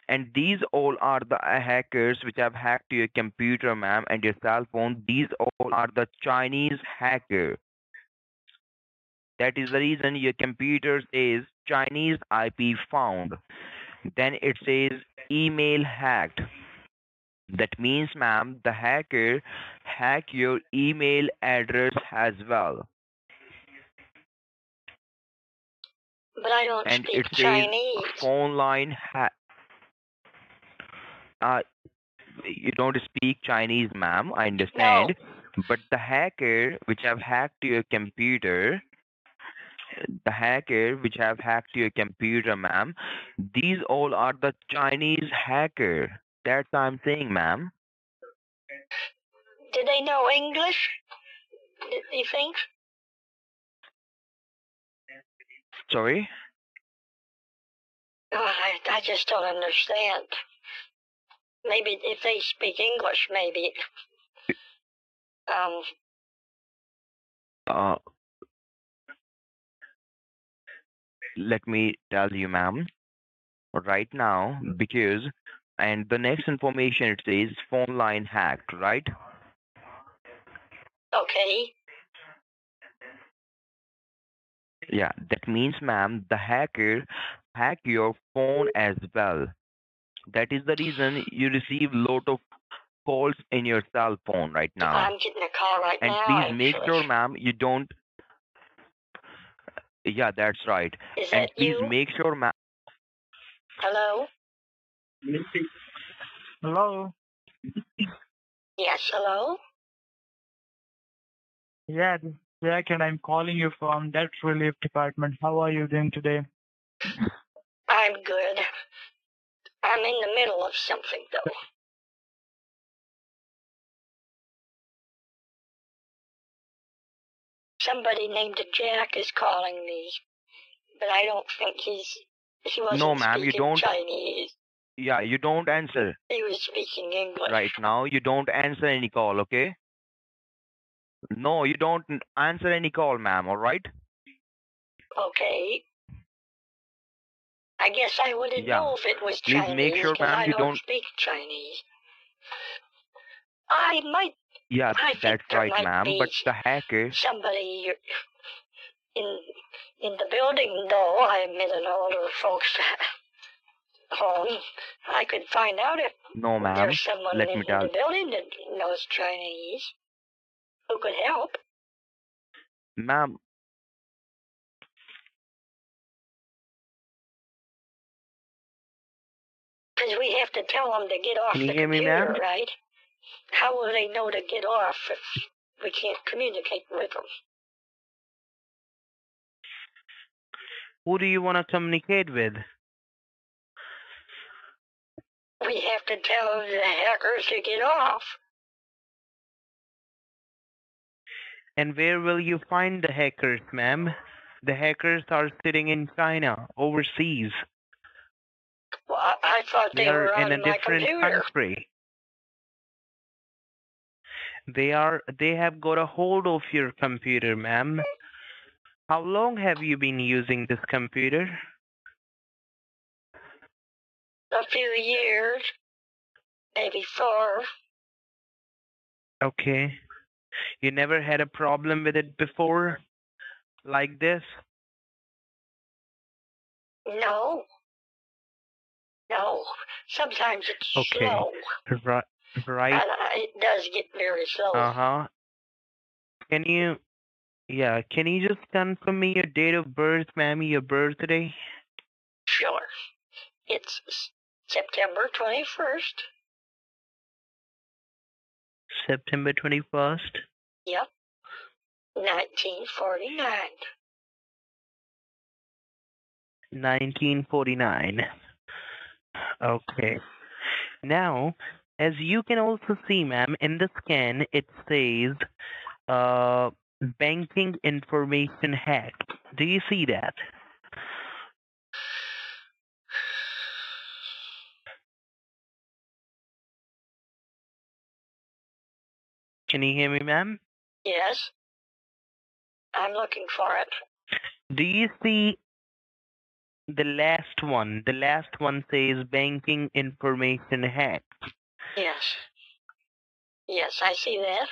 And these all are the hackers which have hacked your computer, ma'am, and your cell phone. These all are the Chinese hacker. That is the reason your computer says Chinese IP found. Then it says email hacked. That means, ma'am, the hacker hack your email address as well. But I don't And speak it says Chinese. phone line hack. Uh, you don't speak Chinese, ma'am. I understand. No. But the hacker which have hacked your computer, the hacker which have hacked your computer, ma'am, these all are the Chinese hacker. That's what I'm saying, ma'am. Do they know English? Do you think? Sorry? Oh, I, I just don't understand. Maybe if they speak English, maybe. Um, Uh, let me tell you, ma'am, right now, hmm. because, and the next information it says phone line hacked, right? okay. Yeah, that means, ma'am, the hacker hack your phone as well. That is the reason you receive lot of calls in your cell phone right now. I'm getting a call right and now. please make actually. sure, ma'am, you don't. Yeah, that's right. Is and that please you? make sure, ma'am. Hello? Hello. Yes, hello? Yeah, Jack, and I'm calling you from Debt Relief Department. How are you doing today? I'm good. I'm in the middle of something, though. Somebody named Jack is calling me, but I don't think he's. He wasn't No, ma'am, you speaking don't- Chinese. Yeah, you don't answer He was speaking English. right now. You don't answer any call, okay? No, you don't answer any call, ma'am, alright? Okay. I guess I wouldn't Yeah. know if it was Please Chinese make sure, ma'am, I you don't, don't- speak Chinese. I might Yeah, I that's right, ma'am. But the hacker, somebody in in the building though. I met an older folks home. I could find out if no, ma'am. there's someone let in, me in the building that knows Chinese who could help. Ma'am, Because we have to tell them to get off Can you the hear me, computer, right? How will they know to get off if we can't communicate with them? Who do you want to communicate with? We have to tell the hackers to get off. And where will you find the hackers, ma'am? The hackers are sitting in China, overseas. Well, I, thought they, They were on in a different computer. country. They are they have got a hold of your computer, ma'am. How long have you been using this computer? A few years, maybe four. Okay. You never had a problem with it before? Like this? No. No. Sometimes it's Okay. slow. Right. Right. And it does get very slow. Uh huh. Can you, yeah, can you just confirm me your date of birth, Mammy, your birthday? Sure. It's September 21st. September 21st? Yep. 1949. 1949. Okay. Now, as you can also see, ma'am, in the scan, it says uh, banking information hacked. Do you see that? Can you hear me, ma'am? Yes. I'm looking for it. Do you see the last one? The last one says banking information hacked. Yes. Yes, I see that.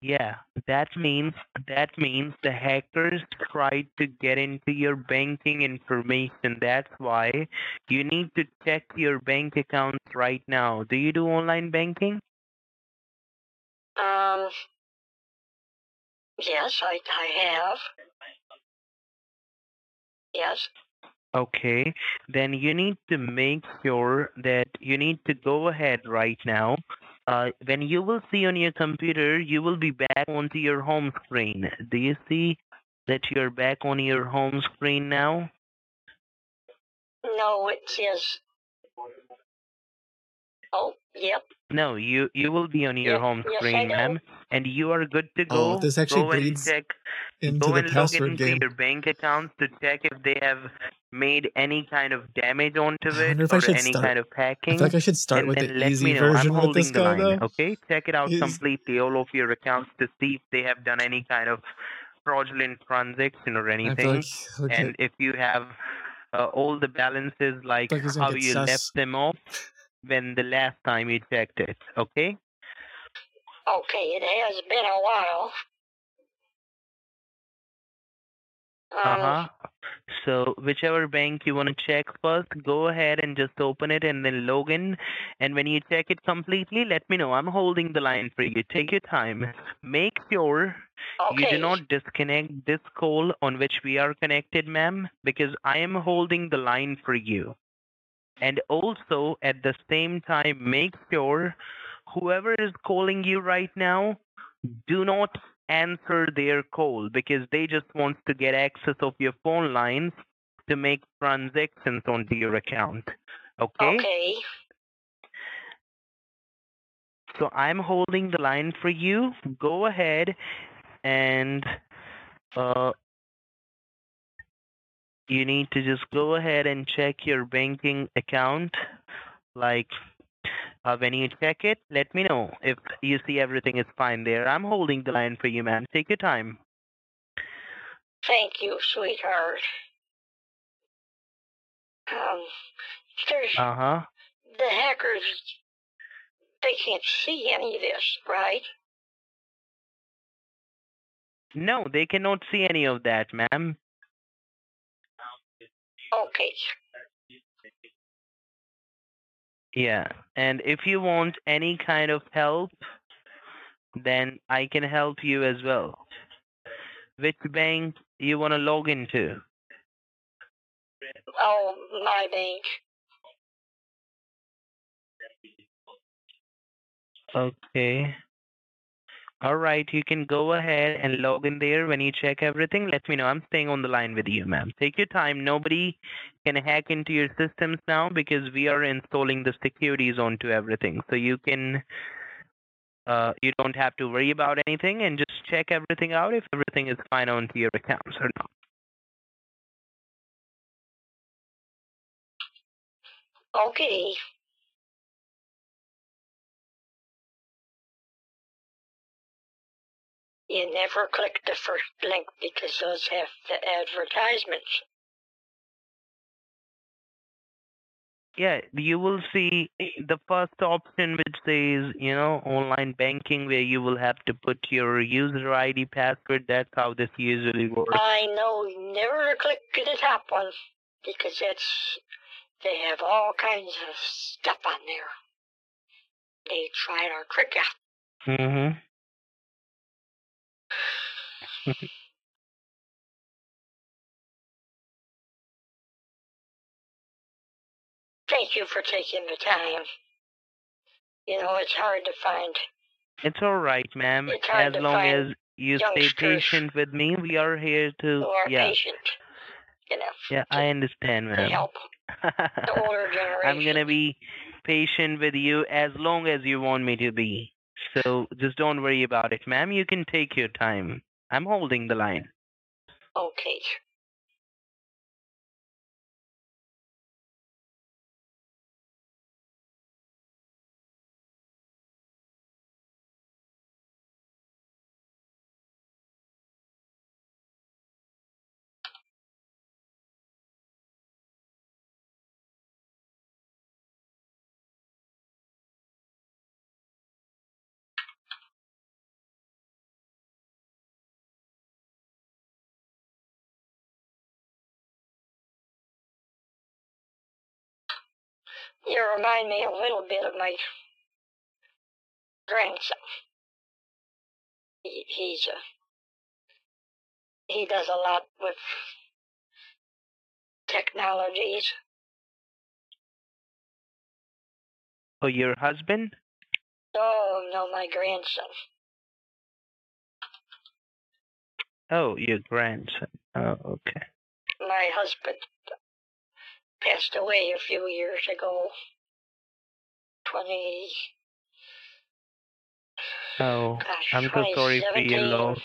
Yeah, that means that means the hackers tried to get into your banking information. That's why you need to check your bank accounts right now. Do you do online banking? Um. Yes, I, I have. Yes. Okay, then you need to make sure that you need to go ahead right now. Uh, when you will see on your computer, you will be back onto your home screen. Do you see that you're back on your home screen now? No, it says. Oh, yep. No, you you will be on your Yeah, home screen, know. ma'am, and you are good to go. Oh, go. this actually go and check. into go the and log password into game. your bank accounts to check if they have made any kind of damage onto I it wonder if I or should any start- kind of I feel like I should start and with then the let easy me know. version I'm with this the guy, line. though. Okay, check it out He's- completely, all of your accounts to see if they have done any kind of fraudulent transaction or anything. like, okay, And if you have uh, all the balances like like how you sus. left them off when the last time you checked it. Okay. Okay, it has been a while. Um, Uh huh. So whichever bank you want to check first, go ahead and just open it and then log in. And when you check it completely, let me know. I'm holding the line for you. Take your time. Make sure you okay. do not disconnect this call on which we are connected, ma'am, because I am holding the line for you. And also at the same time, make sure whoever is calling you right now, do not answer their call because they just want to get access of your phone lines to make transactions onto your account. Okay? Okay. So I'm holding the line for you. Go ahead and uh, you need to just go ahead and check your banking account. Like when you check it, let me know if you see everything is fine there. I'm holding the line for you, ma'am. Take your time. Thank you, sweetheart. Um, there's Uh huh. the hackers. They can't see any of this, right? No, they cannot see any of that, ma'am. Okay. Yeah, and if you want any kind of help, then I can help you as well. Which bank you want to log into? Oh, my bank. Okay. All right, you can go ahead and log in there. When you check everything, let me know. I'm staying on the line with you, ma'am. Take your time. Nobody can hack into your systems now because we are installing the securities onto everything. So you can, uh, you don't have to worry about anything and just check everything out if everything is fine onto your accounts or not. Okay. You never click the first link because those have the advertisements. Yeah, you will see the first option which says, you know, online banking where you will have to put your user ID password. That's how this usually works. I know never click the top one because that's they have all kinds of stuff on there. They try to trick you. Mm-hmm. [laughs] Thank you for taking the time. You know, it's hard to find. It's all right, ma'am. It's hard As to long find as you stay youngsters patient with me, we are here to. who are yeah, patient. You know, yeah, I understand, to ma'am. help the older generation. [laughs] I'm gonna be patient with you as long as you want me to be. So just don't worry about it, ma'am. You can take your time. I'm holding the line. Okay. You remind me a little bit of my grandson. He, he's uh, he does a lot with technologies. Oh, your husband? Oh no, my grandson. Oh, your grandson. Oh, okay. My husband passed away a few years ago. Twenty. Oh, Gosh, I'm so sorry for your 2017. loss.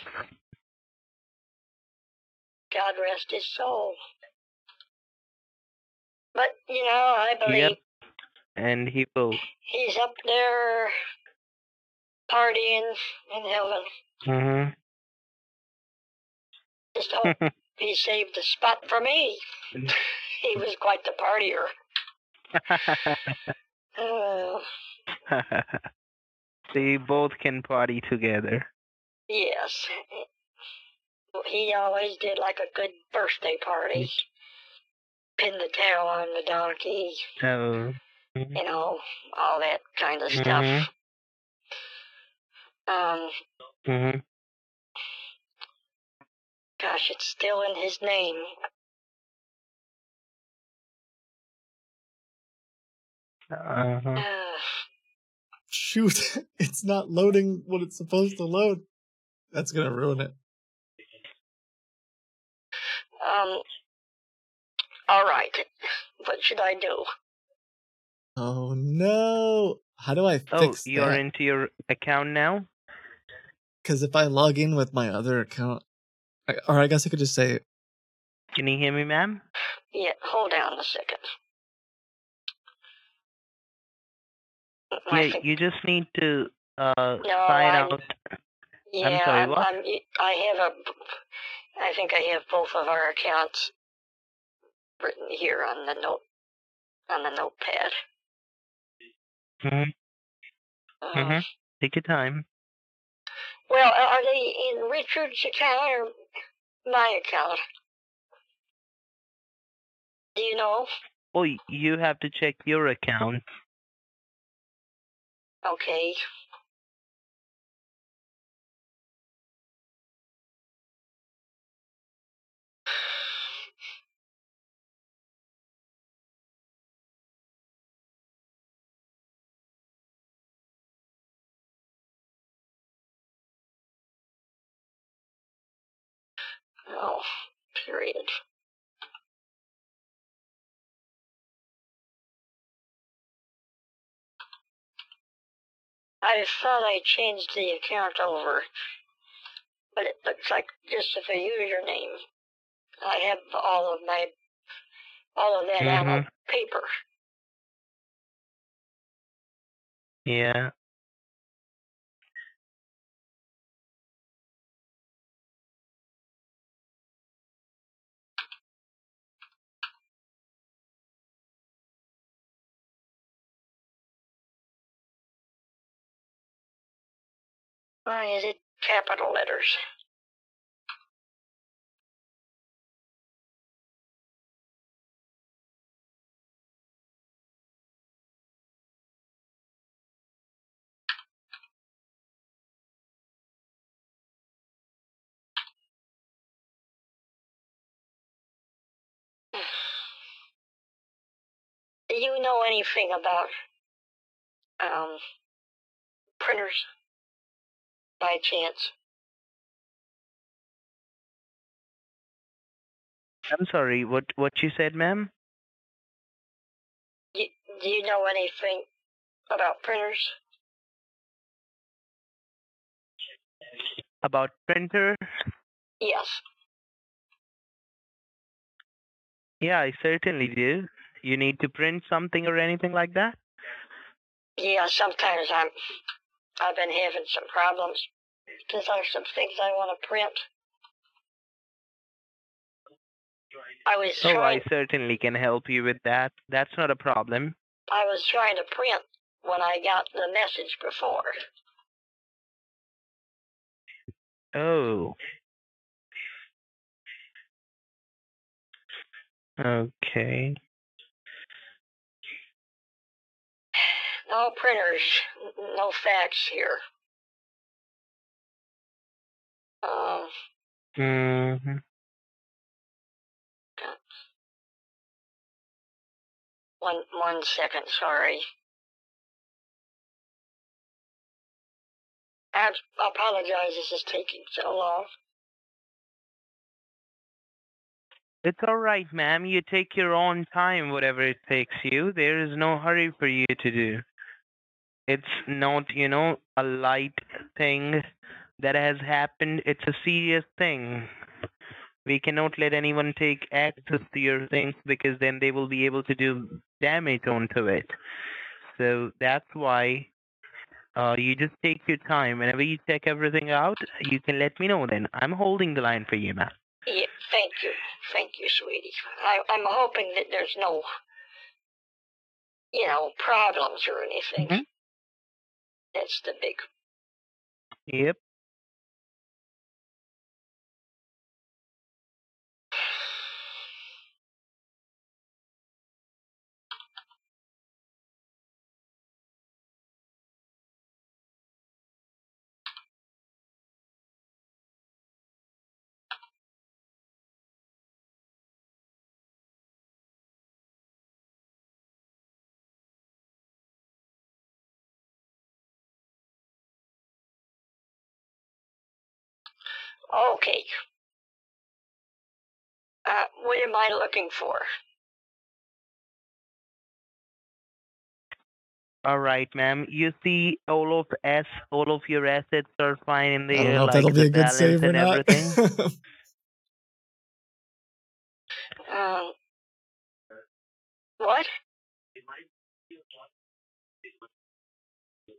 God rest his soul. But you know, I believe Yep. And he will. he's up there partying in heaven. Mm-hmm. Just hope [laughs] he saved a spot for me. [laughs] [laughs] he was quite the partier. [laughs] [sighs] Uh, you both can party together. yes. He always did like a good birthday party. Pin the tail on the donkey, Oh. you know, all that kind of stuff. Mhm. Um, Mm-hmm. gosh, it's still in his name. Uh-huh. Uh, Shoot, [laughs] it's not loading what it's supposed to load. That's gonna ruin it. Um. All right. What should I do? Oh no! How do I fix Oh, fix you're that? into your account now? Because if I log in with my other account, I, or I guess I could just say, Can you hear me, ma'am? Yeah. Hold on a second. Yeah, you just need to uh No, sign I'm- out. Yeah, I'm, what? I'm, I have a. I think I have both of our accounts written here on the note on the notepad. hmm Uh, hmm Take your time. Well, are they in Richard's account or my account? Do you know? Well, you have to check your account. Okay. Oh, period. I thought I changed the account over, but it looks like just a username. I have all of my, all of that on mm-hmm. paper. Yeah. Why is it capital letters? [sighs] Do you know anything about um printers by chance? I'm sorry. What what you said, ma'am? You, do you know anything about printers? About printer? Yes. Yeah, I certainly do. You need to print something or anything like that? Yeah, sometimes I'm I've been having some problems because there's some things I want to print. I was Oh, trying I certainly can help you with that. That's not a problem. I was trying to print when I got the message before. Oh. Okay. No printers, no fax here. Um, hmm one one second, sorry. I apologize. This is taking so long. It's all right, ma'am. You take your own time, whatever it takes you. There is no hurry for you to do. It's not, you know, a light thing that has happened. It's a serious thing. We cannot let anyone take access to your things because then they will be able to do damage onto it. So that's why uh, you just take your time. Whenever you check everything out, you can let me know then. I'm holding the line for you, ma'am. Yeah, thank you, thank you, sweetie. I, I'm hoping that there's no, you know, problems or anything. Mhm. That's the big Yep. Okay. Uh, what am I looking for? All right, ma'am. You see all of S, all of your assets are fine in I don't there, know if like that'll be a good save or not. everything. [laughs] Um, what?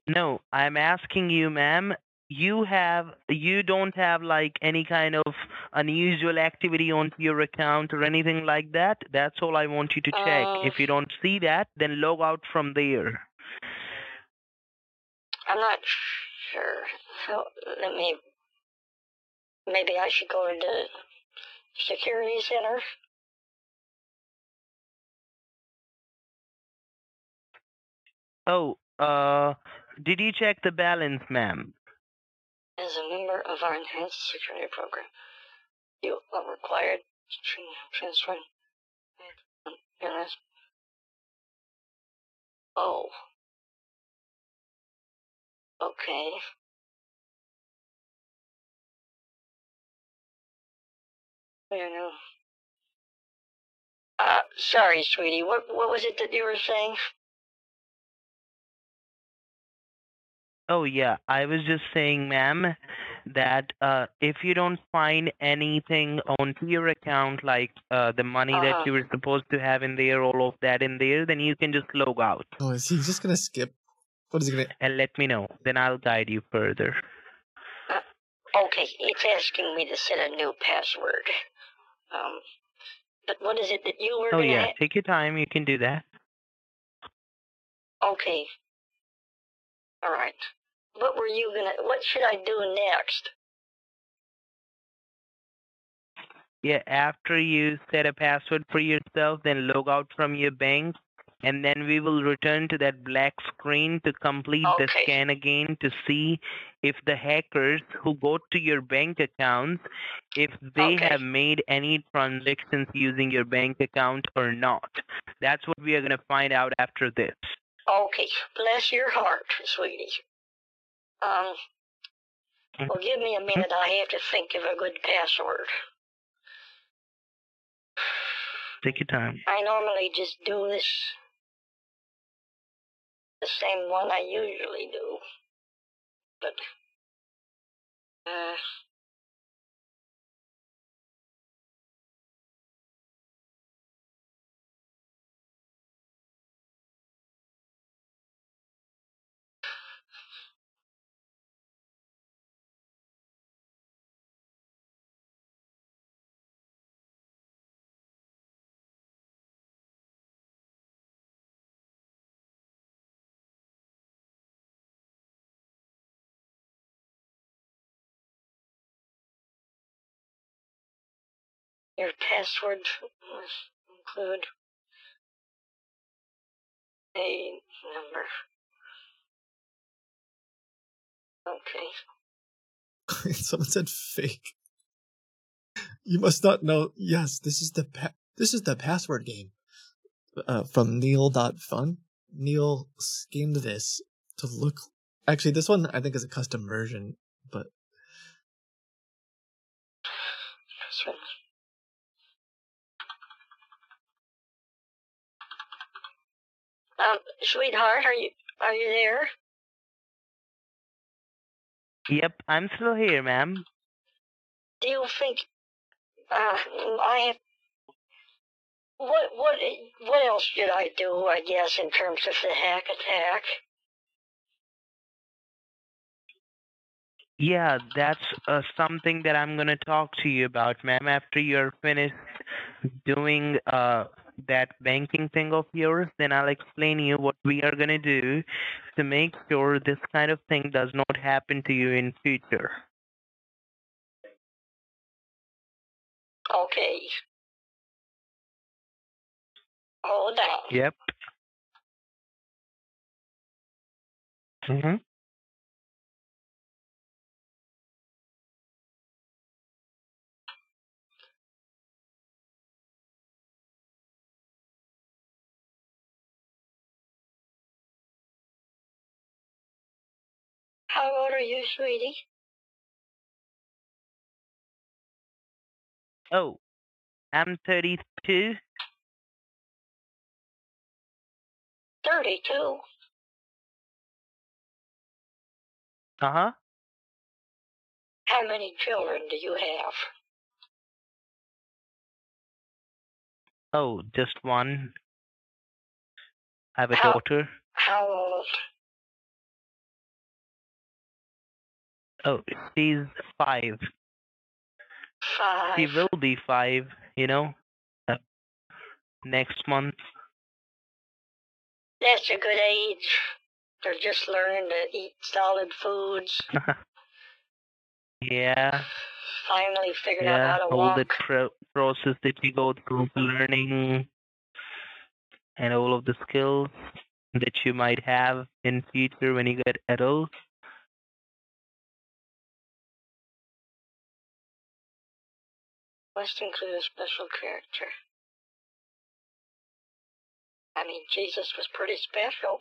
No, I'm asking you, ma'am. You have, you don't have like any kind of unusual activity onto your account or anything like that. That's all I want you to check. Uh, If you don't see that, then log out from there. I'm not sure. So let me. Maybe I should go to the security center. Oh, uh, did you check the balance, ma'am? As a member of our enhanced security program, you are required to transfer. Oh. Okay. Don't know. Uh, sorry, sweetie. What what was it that you were saying? Oh yeah, I was just saying, ma'am, that uh, if you don't find anything onto your account, like uh, the money Uh-huh. that you were supposed to have in there, all of that in there, then you can just log out oh, is he just gonna skip? What is he gonna? and let me know. Then I'll guide you further. Okay, it's asking me to set a new password. Um, but what is it that you were Oh gonna? yeah, take your time. You can do that. Okay. All right. What were you gonna? What should I do next? Yeah, after you set a password for yourself, then log out from your bank, and then we will return to that black screen to complete the scan again to see if the hackers who go to your bank accounts, if they Okay. have made any transactions using your bank account or not. That's what we are going to find out after this. Okay. Bless your heart, sweetie. Um. Well, give me a minute. I have to think of a good password. Take your time. I normally just do this the same one I usually do. But uh password must include a number. Okay. [laughs] Someone said fake. You must not know. Yes, this is the pa- this is the password game. Uh, from Neal.fun. Neil schemed this to look. Actually, this one I think is a custom version, but Password. Um, sweetheart, are you are you there? Yep, I'm still here, ma'am. Do you think uh I have what what what else should I do, I guess, in terms of the hack attack? Yeah, that's uh, something that I'm going to talk to you about, ma'am, after you're finished doing uh, that banking thing of yours. Then I'll explain you what we are going to do to make sure this kind of thing does not happen to you in future. Okay. Hold on. Yep. Mm-hmm. How old are you, sweetie? Oh, I'm 32. 32. Uh huh. How many children do you have? Oh, just one. I have a How- daughter. How old? Oh, she's five. Five. She will be five, you know, uh, next month. That's a good age. They're just learning to eat solid foods. [laughs] yeah, Finally figured out how to All walk. the pro- process that you go through learning and all of the skills that you might have in future when you get adult. Must include a special character. I mean, Jesus was pretty special.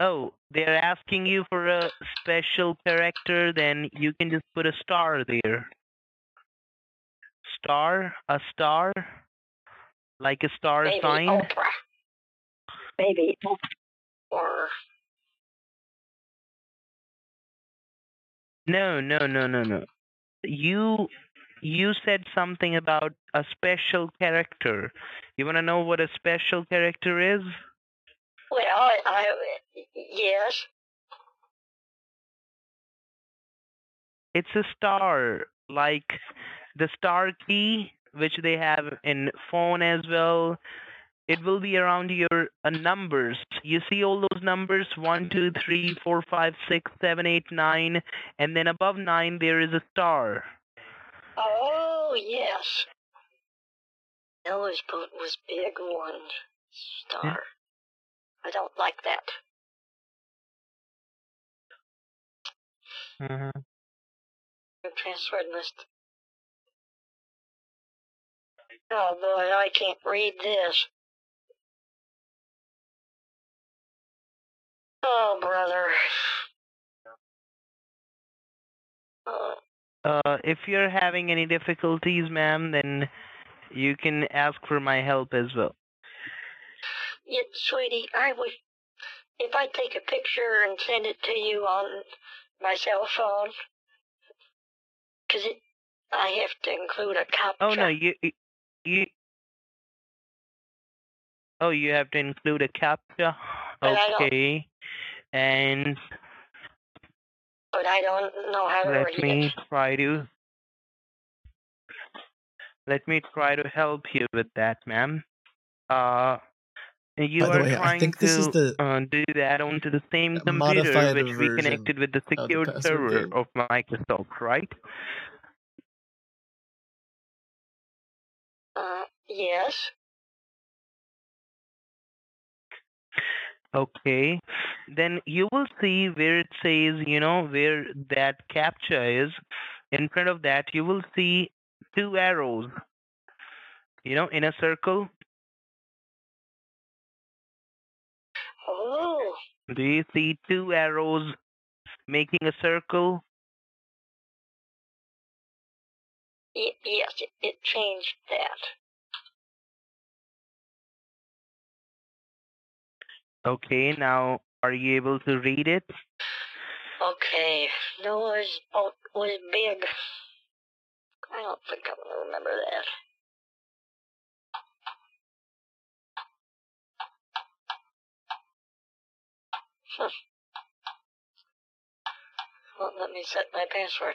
Oh, they're asking you for a special character, then you can just put a star there. Star? A star? Like a star Maybe sign? Oprah. Maybe Oprah. Or No, no, no, no, no. You you said something about a special character. You want to know what a special character is? well, I, I yes. It's a star, like the star key, which they have in phone as well. It will be around your uh, numbers. You see all those numbers one, two, three, four, five, six, seven, eight, nine, and then above nine there is a star. Oh yes. Noah's boat was big one star. I don't like that. Mm-hmm. Password list. Oh boy, I can't read this. Oh brother. Uh, Uh, if you're having any difficulties, ma'am, then you can ask for my help as well. yeah, sweetie, I wish if I take a picture and send it to you on my cell phone, cause it, I have to include a captcha. Oh no, you you- you. Oh, you have to include a captcha. But I don't- Okay, and but I don't know how to let me it. try to. Let me try to help you with that, ma'am. Uh, you By the are way, I trying think to this is the uh, do that onto the same computer which we connected with the the secured password server thing. of Microsoft, right? Uh, yes. Okay. Then you will see where it says, you know, where that capture is. In front of that, you will see two arrows, you know, in a circle. Oh, Do you see two arrows making a circle? y- yes, it, it changed that. Okay, now are you able to read it? Okay, Noah's boat oh, was big. I don't think I'm gonna remember that. Huh. Well, let me set my password.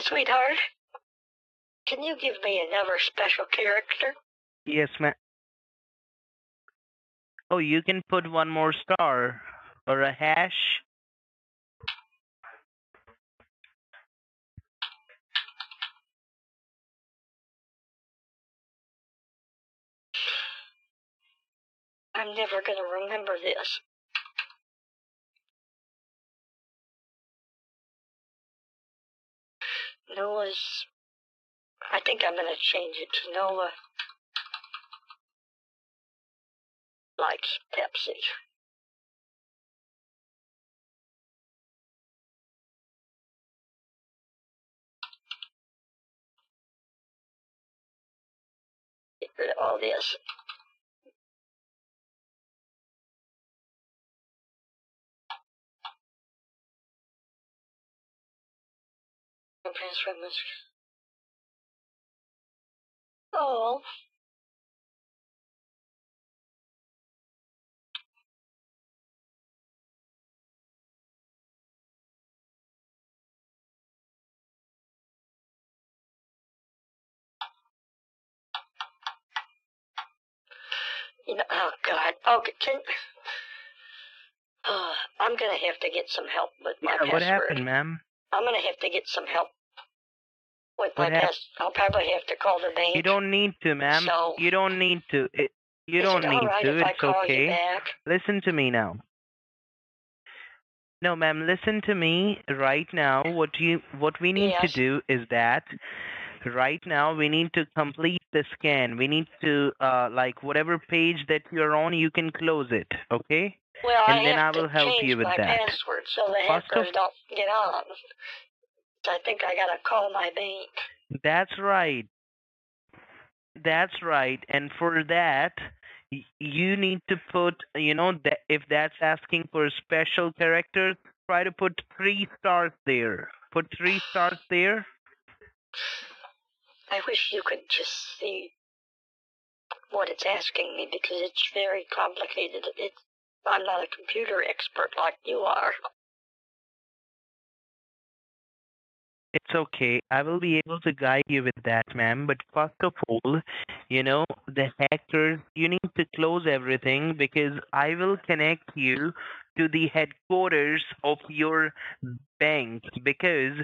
Sweetheart, can you give me another special character? Yes, ma'am. Oh, you can put one more star or a hash. I'm never going to remember this. Noah's. I think I'm going to change it to Noah likes Pepsi. Get rid of all this. Message. Oh. You know, oh God. Okay, can. Uh, I'm gonna have to get some help with my Yeah, password. what happened, ma'am? I'm gonna have to get some help with What my hap- pass. I'll probably have to call the bank. You don't need to, ma'am. So- You don't need to. It, you Is don't it need right to. if I It's call okay. you back? Listen to me now. No, ma'am, listen to me right now. What you what we need to Yes. do is that right now we need to complete the scan. We need to uh like whatever page that you're on, you can close it, okay? Well, and I then have I will to help change you with my that. password so the First of- hackers don't get on. I think I gotta call my bank. That's right. That's right. And for that, you need to put, you know, that if that's asking for a special characters, try to put three stars there. Put three stars there. I wish you could just see what it's asking me because it's very complicated. It's I'm not a computer expert like you are. It's okay. I will be able to guide you with that, ma'am. But first of all, you know, the hackers, you need to close everything because I will connect you to the headquarters of your bank because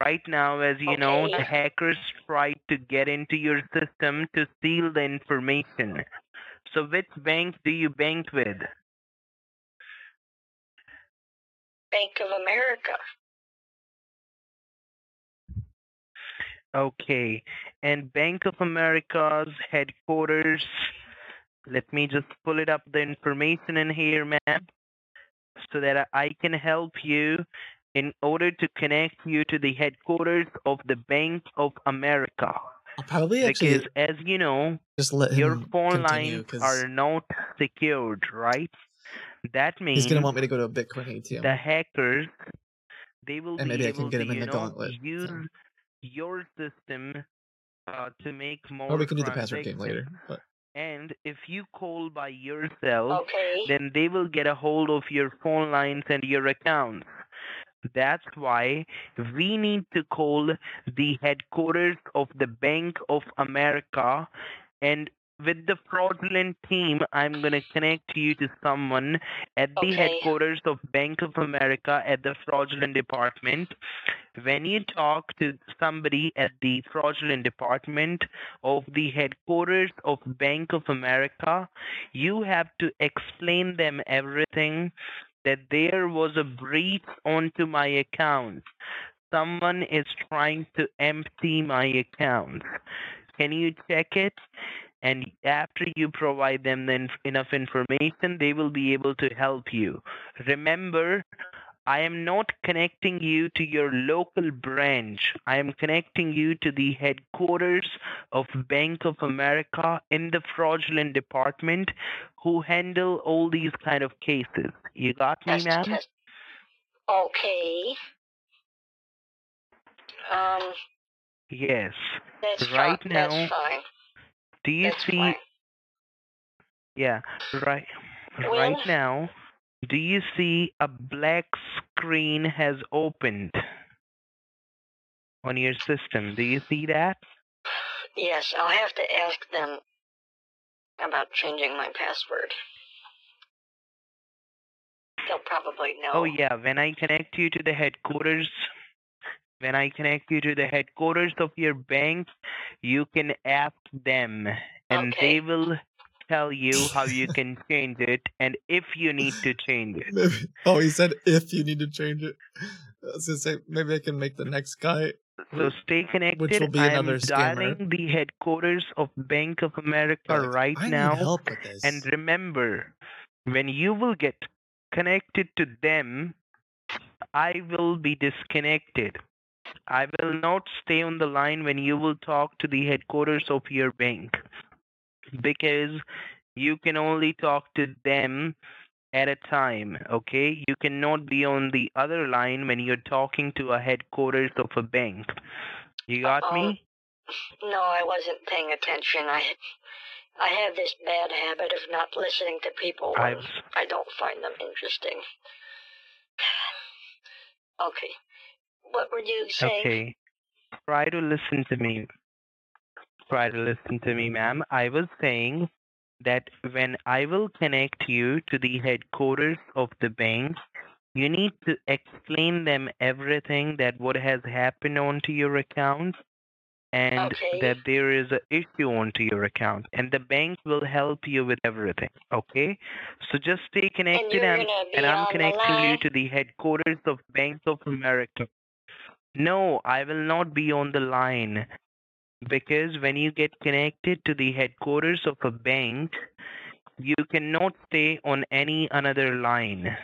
right now, as you know, the hackers tried to get into your system to steal the information. So which bank do you bank with? Bank of America. Okay. And Bank of America's headquarters, let me just pull it up the information in here, ma'am, so that I can help you in order to connect you to the headquarters of the Bank of America. I'll probably actually Because as you know, just let your phone continue lines are not secured, right? That means he's gonna want me to go to a Bitcoin ATM. the hackers they will And be maybe I can able get to him in the know, gauntlet, so. Use your system uh, to make more or we can do the password game later. But and if you call by yourself Okay. then they will get a hold of your phone lines and your accounts that's why we need to call the headquarters of the Bank of America and with the fraudulent team, I'm going to connect you to someone at the Okay. headquarters of Bank of America at the fraudulent department. When you talk to somebody at the fraudulent department of the headquarters of Bank of America, you have to explain them everything that there was a breach onto my account. Someone is trying to empty my account. Can you check it? And after you provide them the enough information, they will be able to help you. Remember, I am not connecting you to your local branch. I am connecting you to the headquarters of Bank of America in the fraudulent department who handle all these kind of cases. You got me, ma'am? okay. Um, Yes. that's Right fine. now, That's fine. Do you That's see? fine. Yeah, right. Well- Right now, do you see a black screen has opened on your system. Do you see that? Yes, I'll have to ask them about changing my password. They'll probably know. Oh yeah, when I connect you to the headquarters, when I connect you to the headquarters of your bank, you can ask them and Okay. they will tell you how you [laughs] can change it and if you need to change it. Maybe. Oh, he said if you need to change it. Gonna say maybe I can make the next guy. So stay connected. Which will be I'm another scammer. dialing the headquarters of Bank of America Like, right I now. help with this. And remember, when you will get connected to them, I will be disconnected. I will not stay on the line when you will talk to the headquarters of your bank because you can only talk to them at a time, okay? You cannot be on the other line when you're talking to a headquarters of a bank. You got Uh-oh. me? Oh, no, I wasn't paying attention. I I have this bad habit of not listening to people when I've I don't find them interesting. [sighs] Okay. What were you saying? Okay. Try to listen to me. Try to listen to me, ma'am. I was saying that when I will connect you to the headquarters of the bank, you need to explain them everything that what has happened onto your account and Okay. that there is a issue onto your account and the bank will help you with everything okay so just stay connected you're and, and i'm connecting you to the headquarters of bank of america no i will not be on the line because when you get connected to the headquarters of a bank you cannot stay on any another line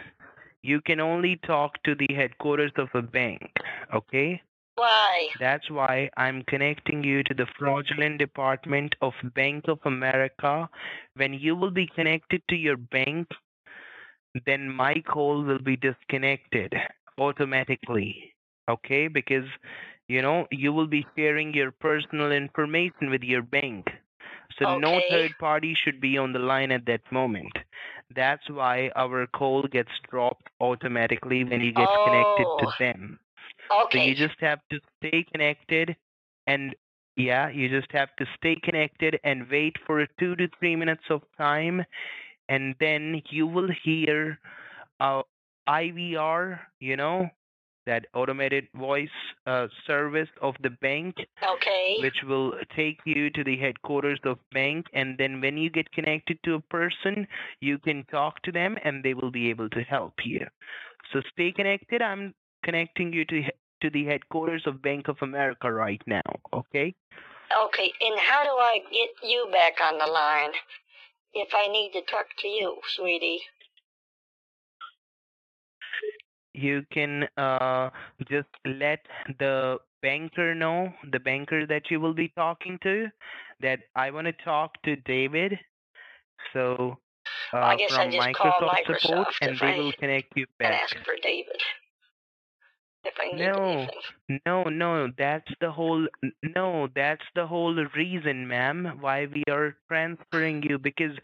you can only talk to the headquarters of a bank okay Why? that's why I'm connecting you to the fraudulent department of Bank of America. When you will be connected to your bank, then my call will be disconnected automatically. Okay? Because, you know, you will be sharing your personal information with your bank. So no third party should be on the line at that moment. That's why our call gets dropped automatically when you get connected to Oh. them. So you just have to stay connected and yeah, you just have to stay connected and wait for two to three minutes of time and then you will hear uh, IVR, you know, that automated voice uh, service of the bank Okay. which will take you to the headquarters of bank and then when you get connected to a person you can talk to them and they will be able to help you so stay connected i'm connecting you to to the headquarters of bank of america right now okay Okay. And how do I get you back on the line if I need to talk to you, sweetie? You can uh, just let the banker know the banker that you will be talking to that i want to talk to david. So uh, I guess I from call microsoft support and they will connect you back. ask for David if I need No, anything. no, no. That's the whole. No, that's the whole reason, ma'am, why we are transferring you. Because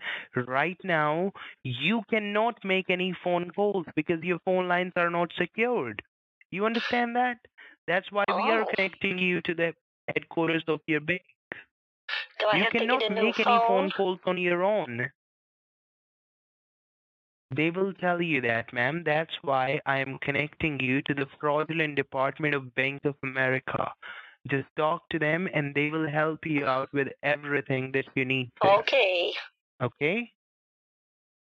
right now you cannot make any phone calls because your phone lines are not secured. You understand that? That's why we are Oh. connecting you to the headquarters of your bank. Do I you have to cannot get a new make phone? any phone calls on your own. They will tell you that, ma'am. That's why I am connecting you to the fraudulent department of Bank of America. Just talk to them and they will help you out with everything that you need to. Okay. Okay?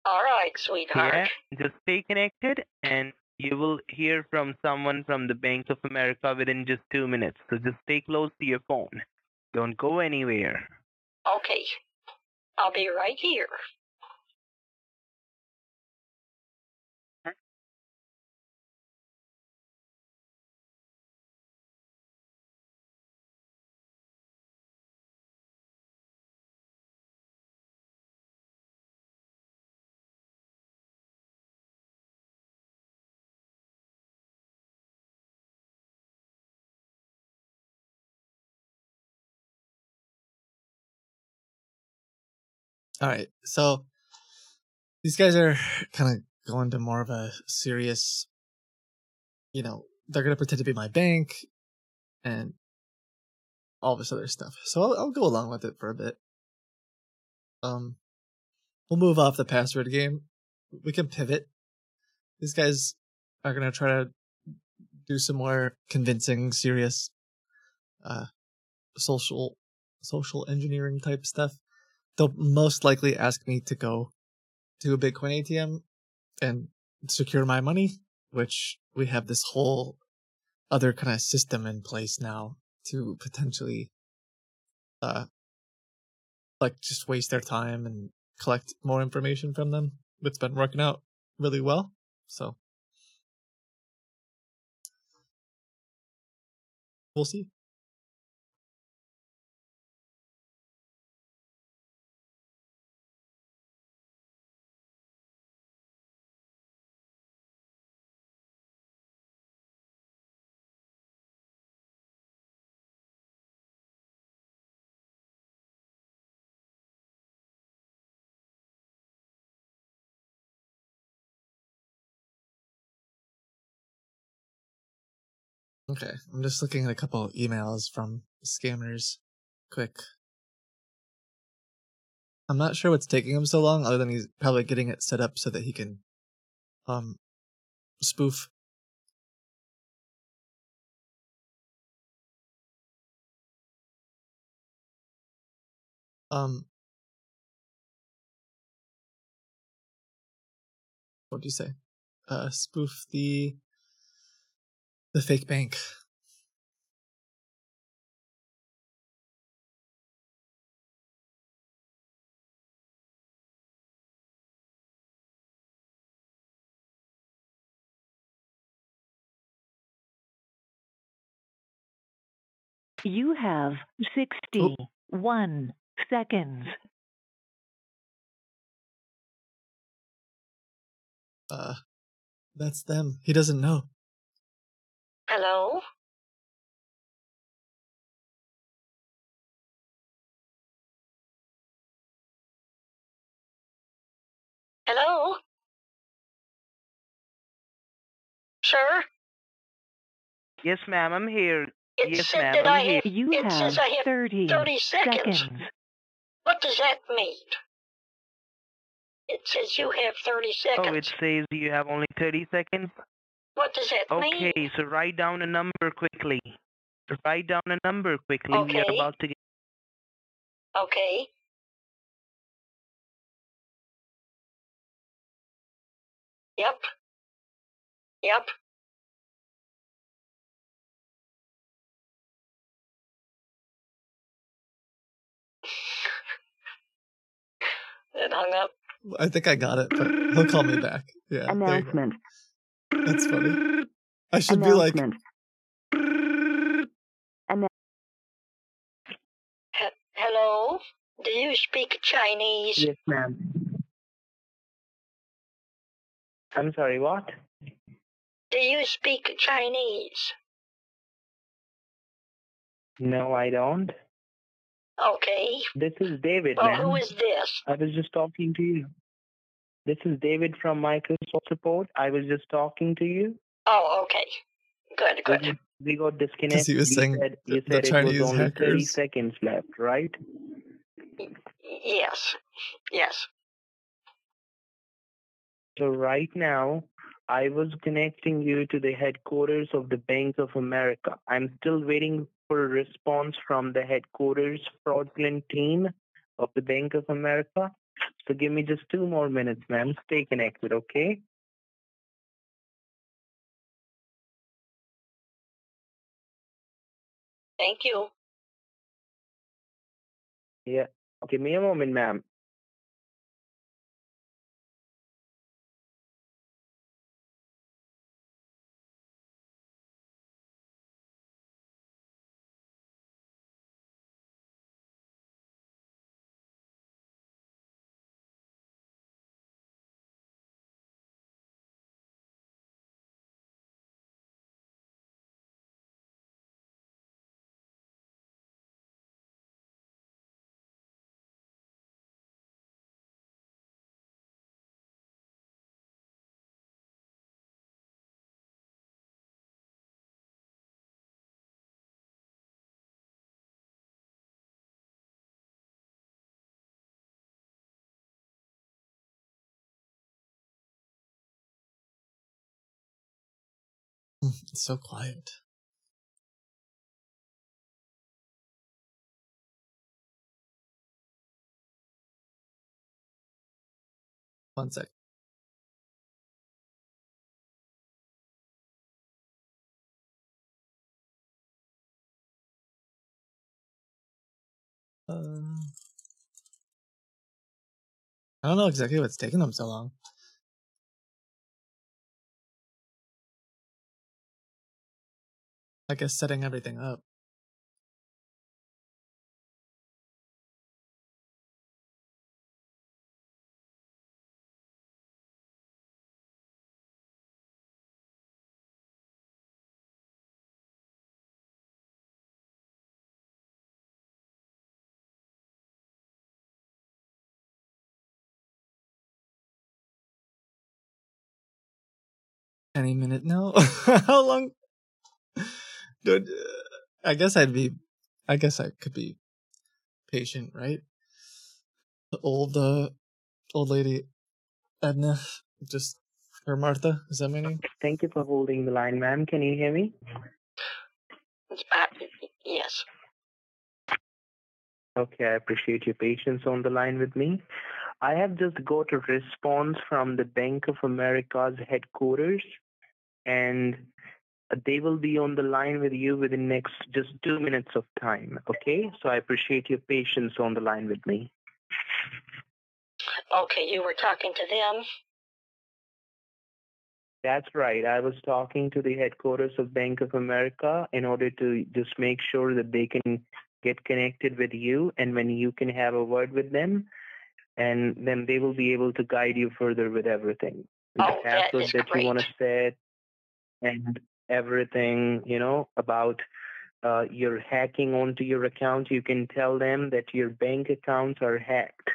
All right, sweetheart. Yeah. Just stay connected and you will hear from someone from the Bank of America within just two minutes. So just stay close to your phone. Don't go anywhere. Okay. I'll be right here. All right. So these guys are [sighs] kind of going to more of a serious, you know, they're going to pretend to be my bank and all this other stuff. So I'll, I'll go along with it for a bit. Um, we'll move off the password game. We can pivot. These guys are gonna try to do some more convincing, serious, uh, social, social engineering type stuff. They'll most likely ask me to go to a Bitcoin ATM and secure my money, which we have this whole other kind of system in place now to potentially uh like just waste their time and collect more information from them. It's been working out really well. So we'll see. Okay, I'm just looking at a couple emails from scammers. Quick. I'm not sure what's taking him so long, other than he's probably getting it set up so that he can, um, spoof. Um, what do you say? Uh, spoof the the fake bank. You have 61 seconds. Uh, that's them. He doesn't know. Hello? Hello? Sir? Yes, ma'am, I'm here. It yes, said ma'am, that I'm I here. have, You it have says I have 30 30 seconds. seconds. What does that mean? It says you have 30 seconds. Oh, it says you have only 30 seconds? What does that mean? Okay, so write down a number quickly. Write down a number quickly. We are about to get. Okay. Yep. Yep. [laughs] It hung up. I think I got it, but he'll call me back. Yeah. there you go. Announcement. That's funny. I should be like, Announcement. Annou- He- Hello? Do you speak Chinese? Yes, ma'am. I'm sorry, what? Do you speak Chinese? No, I don't. Okay. This is David, Well, ma'am. who is this? I was just talking to you. This is David from Microsoft Support. I was just talking to you. Oh, okay. Good, good. We got disconnected. he was you saying said, you the- the said it was only 30 seconds left, right? Yes. Yes. So right now, I was connecting you to the headquarters of the Bank of America. I'm still waiting for a response from the headquarters fraudulent team of the Bank of America. So give me just two more minutes, ma'am. Stay connected, okay? Thank you. Yeah. Give me a moment, ma'am. It's so quiet. One sec. Um, I don't know exactly what's taking them so long. I guess setting everything up. Any minute now. [laughs] How long? Dude, uh, I guess I'd be. I guess I could be patient, right? The old, uh, old lady, Edna, just or Martha. Is that my name? Thank you for holding the line, ma'am. Can you hear me? Uh, yes. Okay, I appreciate your patience on the line with me. I have just got a response from the Bank of America's headquarters, and they will be on the line with you within next just two minutes of time. Okay, so I appreciate your patience on the line with me. Okay, you were talking to them. That's right. I was talking to the headquarters of Bank of America in order to just make sure that they can get connected with you and when you can have a word with them and then they will be able to guide you further with everything. Oh, the password that you want to set and everything, you know, about uh, your hacking onto your account. You can tell them that your bank accounts are hacked.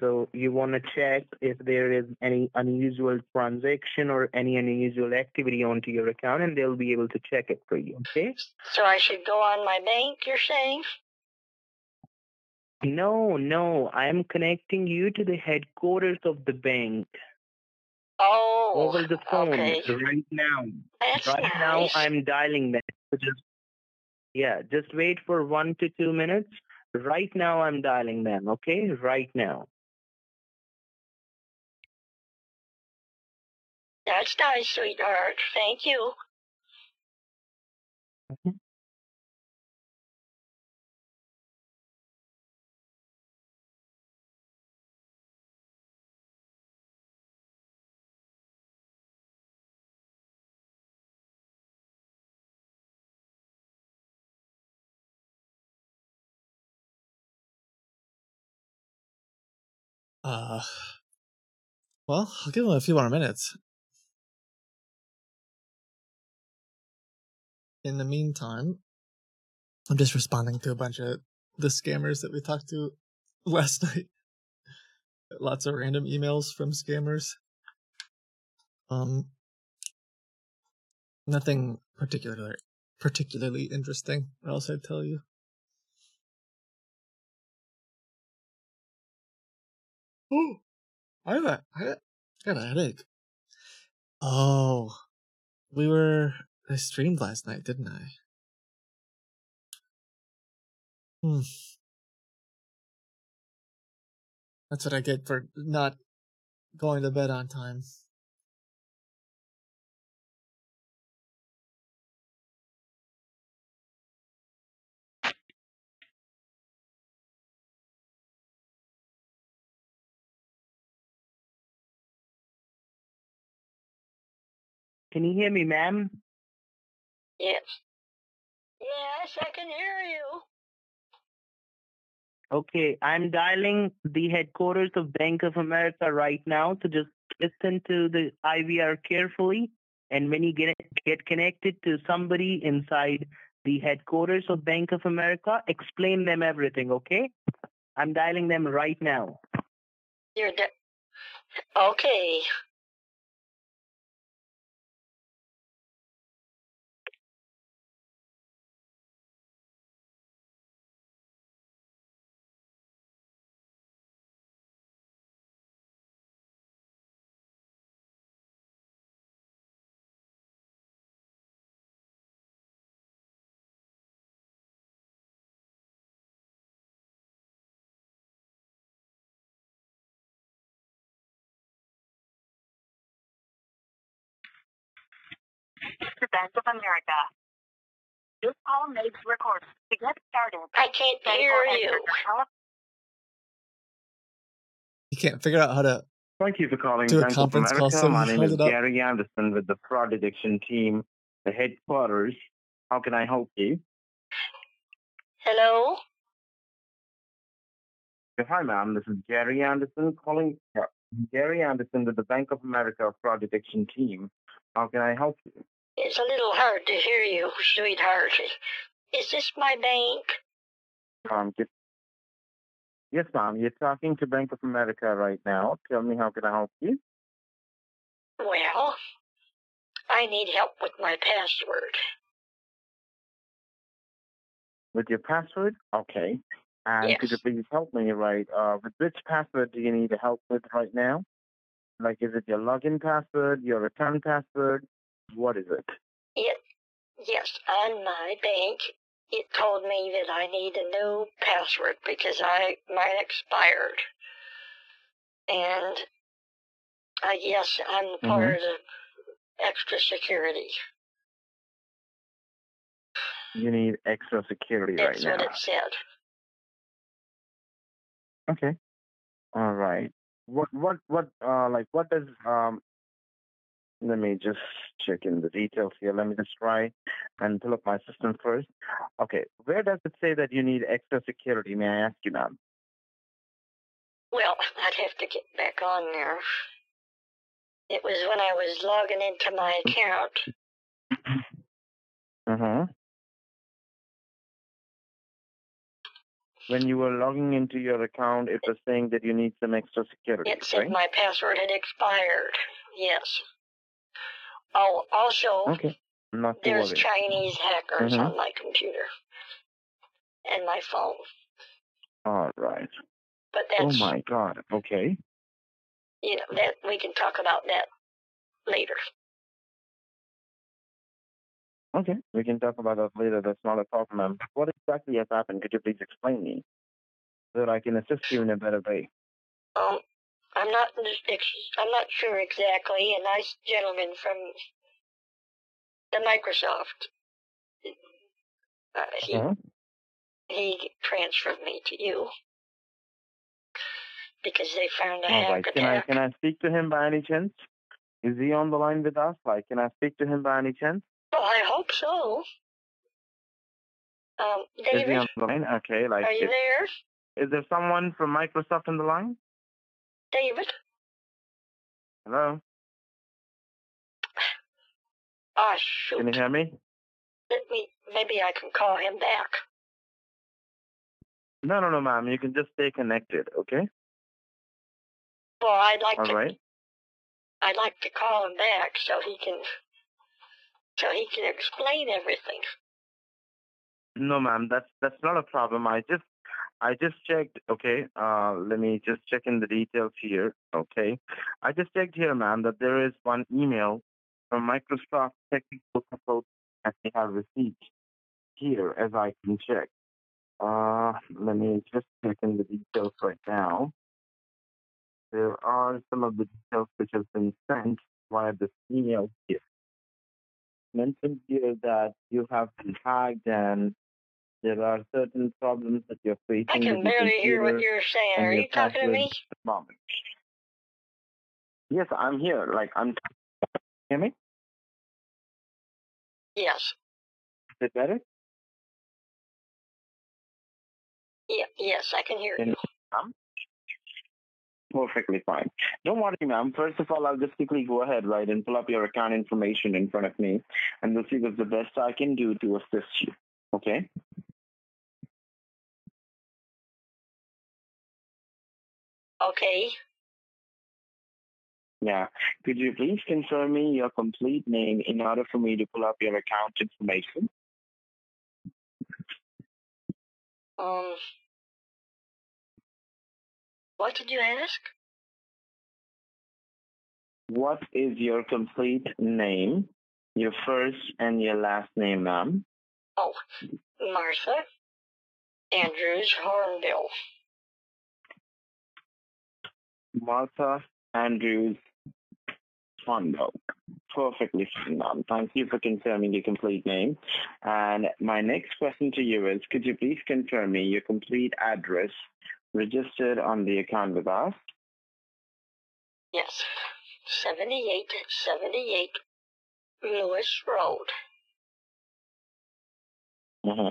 So you want to check if there is any unusual transaction or any unusual activity onto your account, and they'll be able to check it for you. Okay? So I should go on my bank, you're saying? No, no, I'm connecting you to the headquarters of the bank Oh, over the phone okay. right now. That's right now. I'm dialing them. So just yeah, just wait for one to two minutes. Right now, I'm dialing them. Okay, right now. That's nice, sweetheart. Thank you. Mm-hmm. Uh, well, I'll give them a few more minutes. In the meantime, I'm just responding to a bunch of the scammers that we talked to last [laughs] night. Lots of random emails from scammers. Um, nothing particular, particularly interesting. Or else I'd tell you. Oh, I got a headache. Oh, we were. I streamed last night, didn't I? Hmm. That's what I get for not going to bed on time. Can you hear me, ma'am? Yes. Yes, I can hear you. Okay, I'm dialing the headquarters of Bank of America right now to just listen to the IVR carefully. And when you get get connected to somebody inside the headquarters of Bank of America, explain them everything. Okay? I'm dialing them right now. You're okay. Bank of America. This call may be recorded. To get started, I can't say hear or enter you. your tele- He can't figure out how to. Thank you for calling Do a Bank of conference call, America. so My name is it up. Gary Anderson with the fraud detection team, the headquarters. How can I help you? Hello? Hi, ma'am. This is Gary Anderson calling. Gary Anderson with the Bank of America fraud detection team. How can I help you? It's a little hard to hear you, sweetheart. Is this my bank? Um, get- yes, ma'am. You're talking to Bank of America right now. Tell me, how can I help you? Well, I need help with my password. With your password? Okay. And could you please help me, right? Uh, with which password do you need help with right now? Like, is it your login password, your return password? What is it? It, yes, on my bank, it told me that I need a new password because I mine expired. And I guess I'm part of extra security. You need extra security That's right what now. it said. Okay. All right. What what what uh like what does um let me just check in the details here. Let me just try and pull up my system first. Okay. Where does it say that you need extra security? May I ask you, ma'am? Well, [laughs] I'd have to get back on there. It was when I was logging into my account. [laughs] Uh-huh. When you were logging into your account, it was saying that you need some extra security, It said right? my password had expired. Yes. Oh, also, Okay. Not there's. Chinese hackers Mhm. on my computer and my phone. All right. But that's. Oh my God. Okay. you know, that we can talk about that later. Okay. We can talk about that later. That's not a problem, ma'am. What exactly has happened? Could you please explain me so that I can assist you in a better way? Um, I'm not, ex- I'm not sure exactly. A nice gentleman from the Microsoft, uh, he Uh-huh. he transferred me to you because they found a All right. Can I can I speak to him by any chance? Is he on the line with us? Like, can I speak to him by any chance? Well, I hope so. Um, Is he on the line? Okay. Like, are you is, there? is there someone from Microsoft on the line? David? Hello. Ah, shoot. Can you hear me? Let me. Maybe I can call him back. No, no, no, ma'am. You can just stay connected. Okay. Well, I'd like All to. right. I'd like to call him back so he can. So he can explain everything. No, ma'am. That's that's not a problem. I just I just checked. Okay. Uh, let me just check in the details here. Okay. I just checked here, ma'am, that there is one email from Microsoft technical support that they have received here, as I can check. Uh, let me just check in the details right now. There are some of the details which have been sent via this email here. Mentioned here that you have been tagged and there are certain problems that you're facing. I can barely hear what you're saying. Are you talking to me? Yes, I'm here. Like I'm. Hear me? Yes. Is it better? Yeah, yes, I can hear Can you. Perfectly fine. Don't worry, ma'am. First of all, I'll just quickly go ahead, right, and pull up your account information in front of me, and we'll see what's the best I can do to assist you. Okay? Okay. Yeah. Could you please confirm me your complete name in order for me to pull up your account information? Um. What did you ask? What is your complete name, your first and your last name, ma'am? Oh, Martha Andrews Hornbill. Martha Andrews Hondo. Perfectly fine, ma'am. Thank you for confirming your complete name. And my next question to you is, could you please confirm me your complete address registered on the account with us? Yes. 7878 Lewis Road. Uh-huh.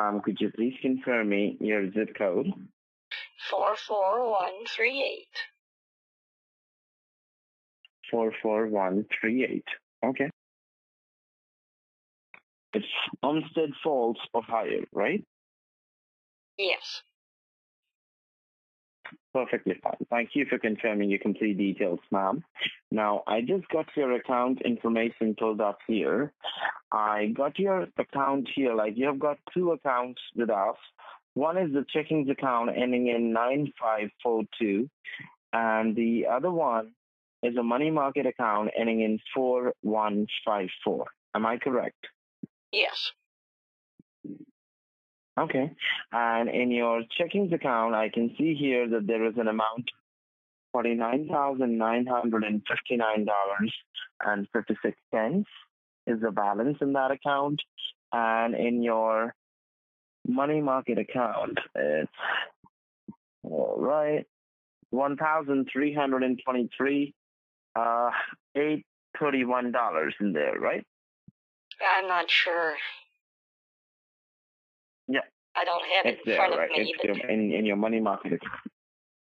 Um, could you please confirm me your zip code? 44138. 44138. Okay. It's Olmsted Falls, Ohio, right? Yes. Perfectly fine. Thank you for confirming your complete details, ma'am. Now, I just got your account information pulled up here. I got your account here, like you have got two accounts with us. One is the checkings account ending in 9542, and the other one is a money market account ending in 4154. Am I correct? Yes. Okay. And in your checkings account, I can see here that there is an amount $49,959.56 is the balance in that account. And in your money market account, it's all right, 1323 uh, $831 in there, right? I'm not sure. I don't have it It's in there, front of right? me, It's there in, in your money market account.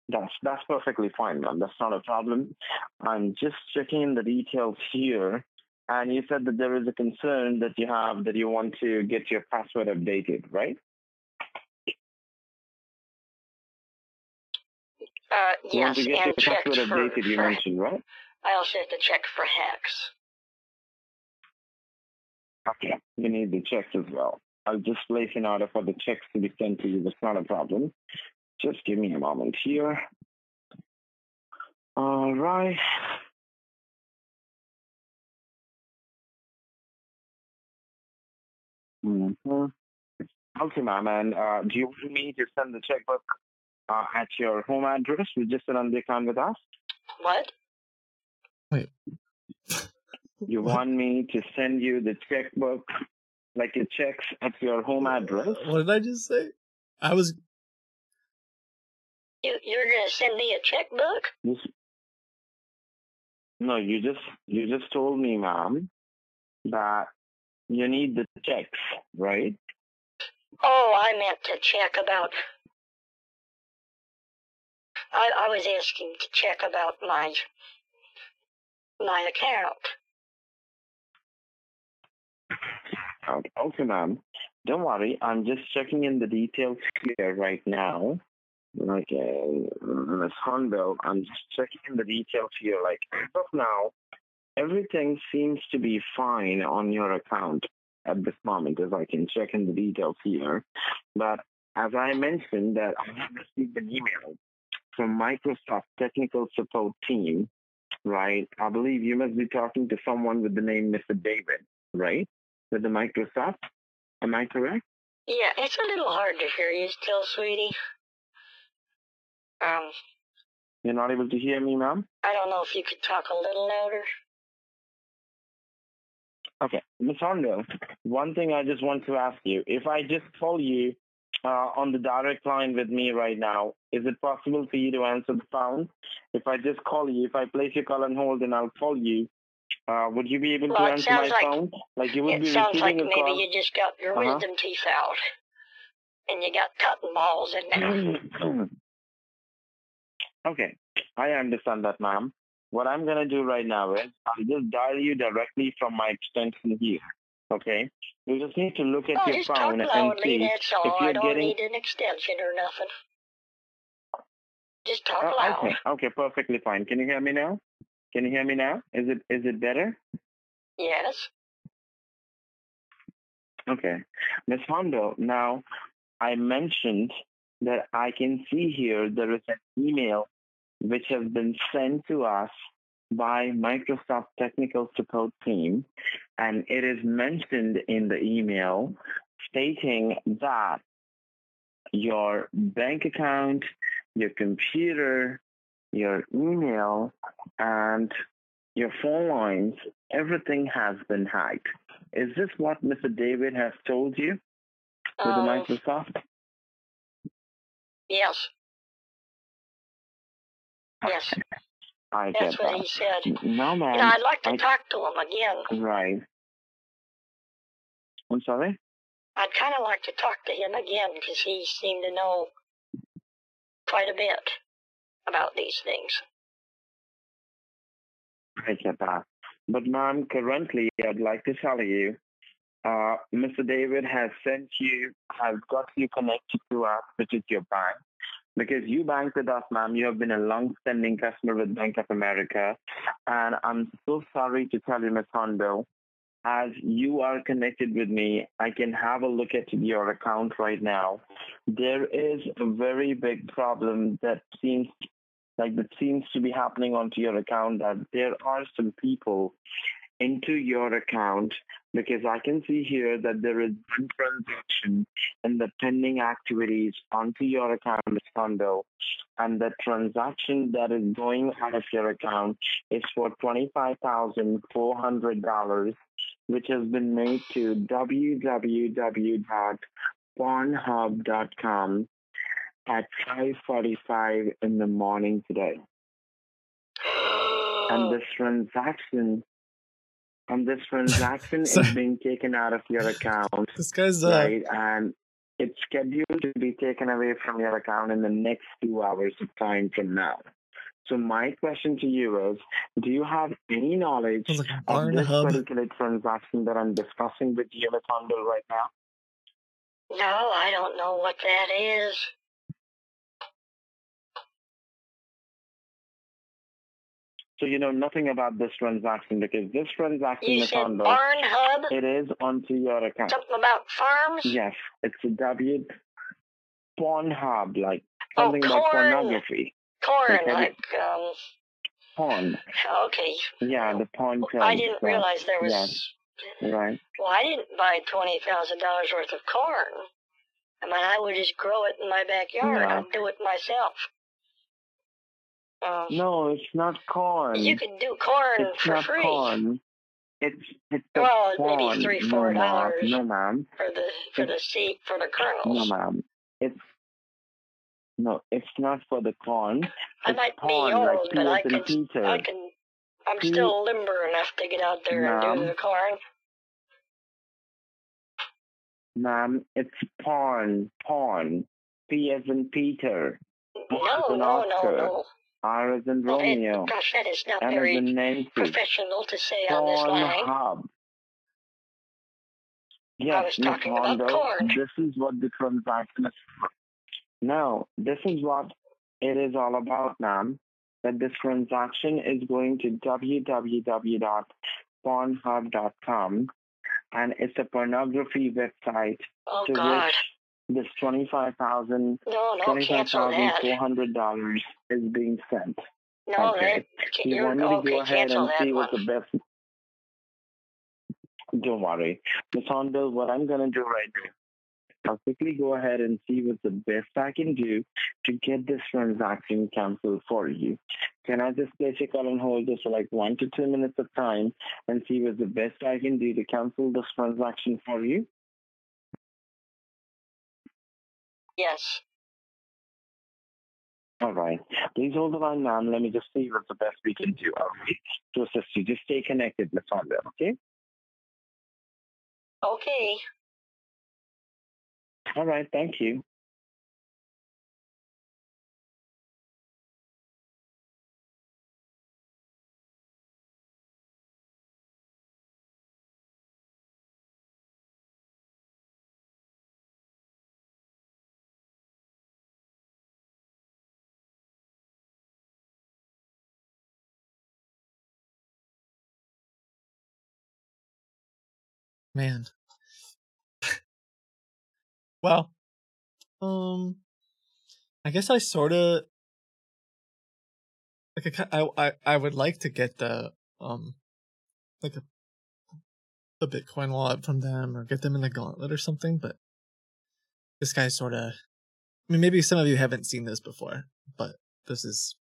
That's that's perfectly fine, ma'am. That's not a problem. I'm just checking the details here. And you said that there is a concern that you have that you want to get your password updated, right? uh, You want yes, to get and your password for, updated, you mentioned, right? I also have to check for hacks. Okay. You need the checks as well. I'll just place an order for the checks to be sent to you. That's not a problem. Just give me a moment here. All right. Mm-hmm. Okay, ma'am. And uh, do you want me to send the checkbook uh, at your home address registered on the account with us? What? Wait. You want me to send you the checkbook, like your checks at your home address? What did I just say? I was You you're gonna send me a checkbook? This, no, you just you just told me, ma'am, that you need the checks, right? Oh, I meant to check about. I I was asking to check about my my account. Okay, okay, ma'am. Don't worry. I'm just checking in the details here right now. Uh, Ms. Hondo, I'm just checking in the details here. Like, as of now, everything seems to be fine on your account at this moment, as I can check in the details here. But as I mentioned, that I have received an email from Microsoft technical support team, right? I believe you must be talking to someone with the name Mr. David, right? With the Microsoft. Am I correct? Yeah, it's a little hard to hear you still, sweetie. Um, You're not able to hear me, ma'am? I don't know if you could talk a little louder. Okay. Ms. Hondo, one thing I just want to ask you. If I just call you uh, on the direct line with me right now, is it possible for you to answer the phone? If I just call you, if I place your call on hold and I'll call you, uh, would you be able Well, to answer my like- phone? Like you would It be sounds like receiving a maybe call. you just got your Uh-huh. wisdom teeth out, and you got cotton balls in there. [coughs] okay, I understand that, ma'am. What I'm gonna do right now is I'll just dial you directly from my extension here. Okay, you just need to look at oh, your phone and see if I you're don't getting. need an extension or nothing. Just talk Oh, loud. okay, okay, perfectly fine. Can you hear me now? Can you hear me now? Is it is it better? Yes. Okay, Ms. Hondo. Now, I mentioned that I can see here there is an email which has been sent to us by Microsoft technical support team, and it is mentioned in the email stating that your bank account, your computer, your email, and your phone lines, everything has been hacked. Is this what Mr. David has told you with Um, Microsoft? Yes. Yes, I that's what that. he said. No, You ma'am. know, I'd like to I- talk to him again. Right. I'm sorry? I'd kind of like to talk to him again because he seemed to know quite a bit about these things. I get that. But ma'am, currently I'd like to tell you, uh, Mr. David has sent you, has got you connected to us, which is your bank. Because you bank with us, ma'am, you have been a long-standing customer with Bank of America. And I'm so sorry to tell you, Ms. Hondo, as you are connected with me, I can have a look at your account right now. There is a very big problem that seems like that seems to be happening onto your account that there are some people into your account because I can see here that there is one transaction in the pending activities onto your account, Ms. Kondo, and the transaction that is going out of your account is for $25,400, which has been made to www.pornhub.com at 5.45 in the morning today. And [gasps] this transaction and this transaction [laughs] is being taken out of your account. [laughs] This guy's uh, right, and it's scheduled to be taken away from your account in the next two hours of time from now. So my question to you is, do you have any knowledge sounds like of this hub. particular transaction that I'm discussing with you, Ms. Hondo, right now? No, I don't know what that is. So you know nothing about this transaction because this transaction, You Ms. said Hondo, Barn Hub? it is onto your account. Something about farms? Yes, it's a W Pornhub, like Oh, something about pornography. Corn, Okay. like, um, Porn. okay. Yeah, the porn. I didn't right. realize there was. Yes, right. Well, I didn't buy twenty thousand dollars worth of corn. I mean, I would just grow it in my backyard. I'd do it myself. Um, No, it's not corn. you can do corn it's for not free corn. It's it's the Well, maybe corn. three, no, four ma'am. dollars. No, ma'am. for the for the seed for the kernels. No, ma'am. It's no, it's not for the corn. I It's might be corn, old, like but I can Peter. I can. I'm Pea- still limber enough to get out there and do the corn. Ma'am, it's porn, porn. P as in Peter. No, no, no, no. R as in Well, it- Romeo. gosh, that is not N very Nancy. professional to say on this line. Pornhub. Yes, was Miss talking about corn. this is what the transaction is for. No, this is what it is all about, ma'am. That this transaction is going to www.pornhub.com and it's a pornography website Oh to God, which this twenty-five thousand no, no, twenty-five cancel thousand that. four hundred dollars is being sent. No, okay. that You want me to okay. go ahead and see one. what's the best? Don't worry, Hondo. What I'm gonna do right now, I'll quickly go ahead and see what's the best I can do to get this transaction canceled for you. Can I just place your call on hold just for like one to two minutes of time and see what's the best I can do to cancel this transaction for you? Yes. All right. Please hold the line, ma'am. Let me just see what's the best we can do. Right. To assist you, just stay connected, Miss Hondo. Okay. Okay. All right. Thank you. Man. well, um, I guess I sort of like I, I I would like to get the um like a a Bitcoin wallet from them or get them in the gauntlet or something, but this guy sort of I mean maybe some of you haven't seen this before, but this is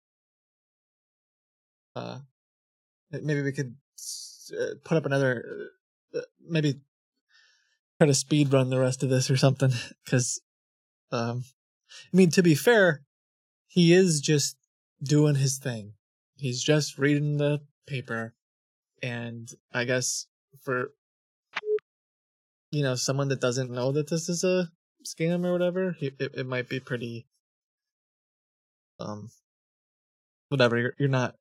uh maybe we could uh, put up another uh, maybe try to speed run the rest of this or something cuz um I mean to be fair, he is just doing his thing. He's just reading the paper and I guess for you know someone that doesn't know that this is a scam or whatever, it, it might be pretty um whatever you're, you're not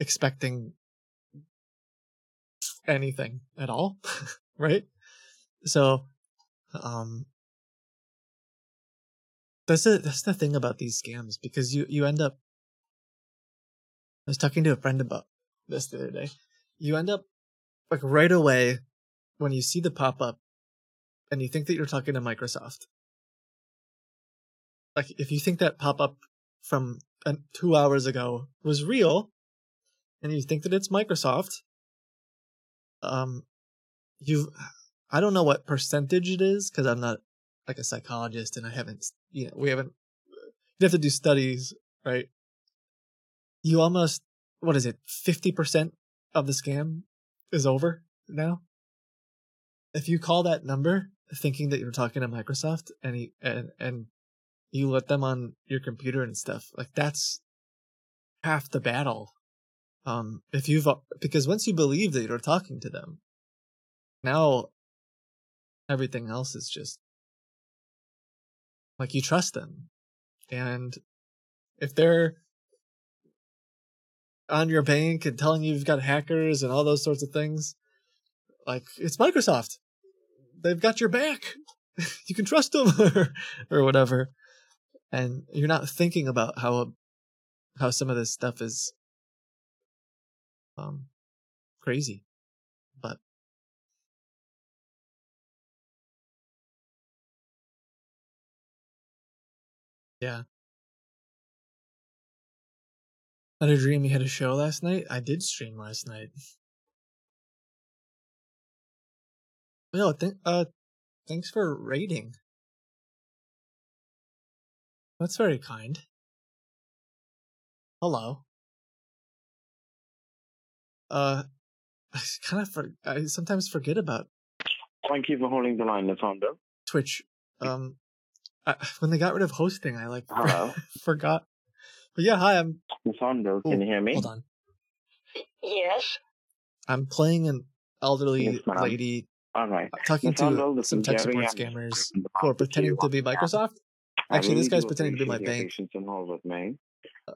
expecting anything at all, [laughs] right? So um that's the that's the thing about these scams because you you end up I was talking to a friend about this the other day. You end up like right away when you see the pop up and you think that you're talking to Microsoft. Like if you think that pop up from two hours ago was real, and you think that it's Microsoft, um, you, I don't know what percentage it is because I'm not like a psychologist and I haven't, you know, we haven't. You have to do studies, right? You almost, what is it, fifty percent of the scam is over now. If you call that number thinking that you're talking to Microsoft and he, and and you let them on your computer and stuff, like that's half the battle. Um, if you've because once you believe that you're talking to them, now everything else is just like you trust them, and if they're on your bank and telling you you've got hackers and all those sorts of things, like it's Microsoft. They've got your back. [laughs] you can trust them [laughs] or, or whatever. And you're not thinking about how how some of this stuff is um crazy. But yeah. I had a dream you had a show last night. I did stream last night. No, th- uh, thanks for rating. That's very kind. Hello. Uh, [laughs] I kind of for- I sometimes forget about Thank you for holding the line, Lasandra. Twitch. Um, I, [laughs] when they got rid of hosting, I like Hello. [laughs] forgot. But yeah, hi. I'm Lasandra, can you hear me? hold on. Yes. I'm playing an elderly Yes, lady All right. talking Lasandra, to some tech support I'm scammers who are pretending to be. Microsoft. Actually, this guy's pretending to be my bank.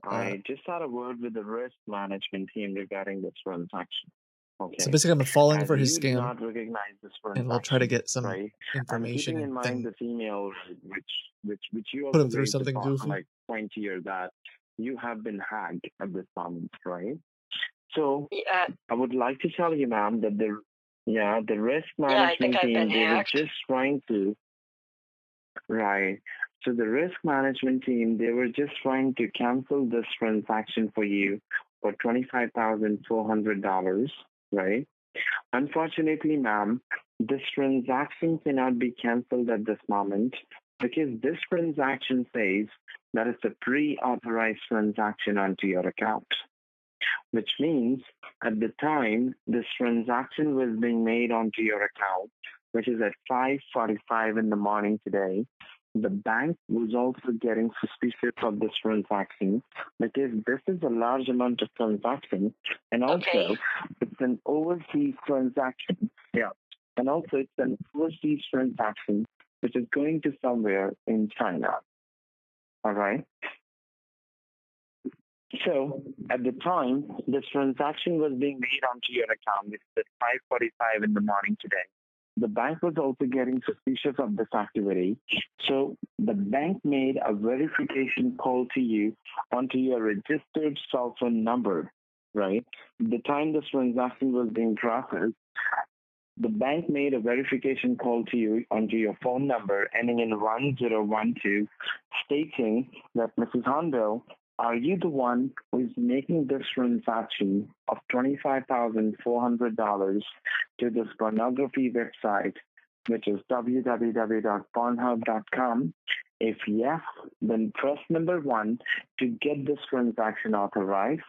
Patience and hold with me. Uh, I just had a word with the risk management team regarding this transaction. Okay. so basically, I'm falling As for his you do scam, not recognize this and I'll try to get some right? I'm information keeping in mind then this email which which which you put also him through something upon, goofy. like point here that you have been hacked at this moment, right? So Yeah. I would like to tell you, ma'am, that the yeah the risk management think I've team been they were just trying to right. So the risk management team they were just trying to cancel this transaction for you for twenty five thousand four hundred dollars, right? Unfortunately, ma'am, this transaction cannot be canceled at this moment because this transaction says that it's a pre-authorized transaction onto your account, which means at the time this transaction was being made onto your account, which is at 5:45 in the morning today, the bank was also getting suspicious of this transaction because this is a large amount of transaction and also Okay. it's an overseas transaction. Yeah. And also it's an overseas transaction which is going to somewhere in China. All right. So at the time this transaction was being made onto your account, which is at 5:45 in the morning today. The bank was also getting suspicious of this activity. So the bank made a verification call to you onto your registered cell phone number, right? The time this transaction was being processed, the bank made a verification call to you onto your phone number ending in 1012 stating that Mrs. Hondo, Are you the one who is making this transaction of $25,400 to this pornography website, which is www.pornhub.com? If yes, then press number one to get this transaction authorized.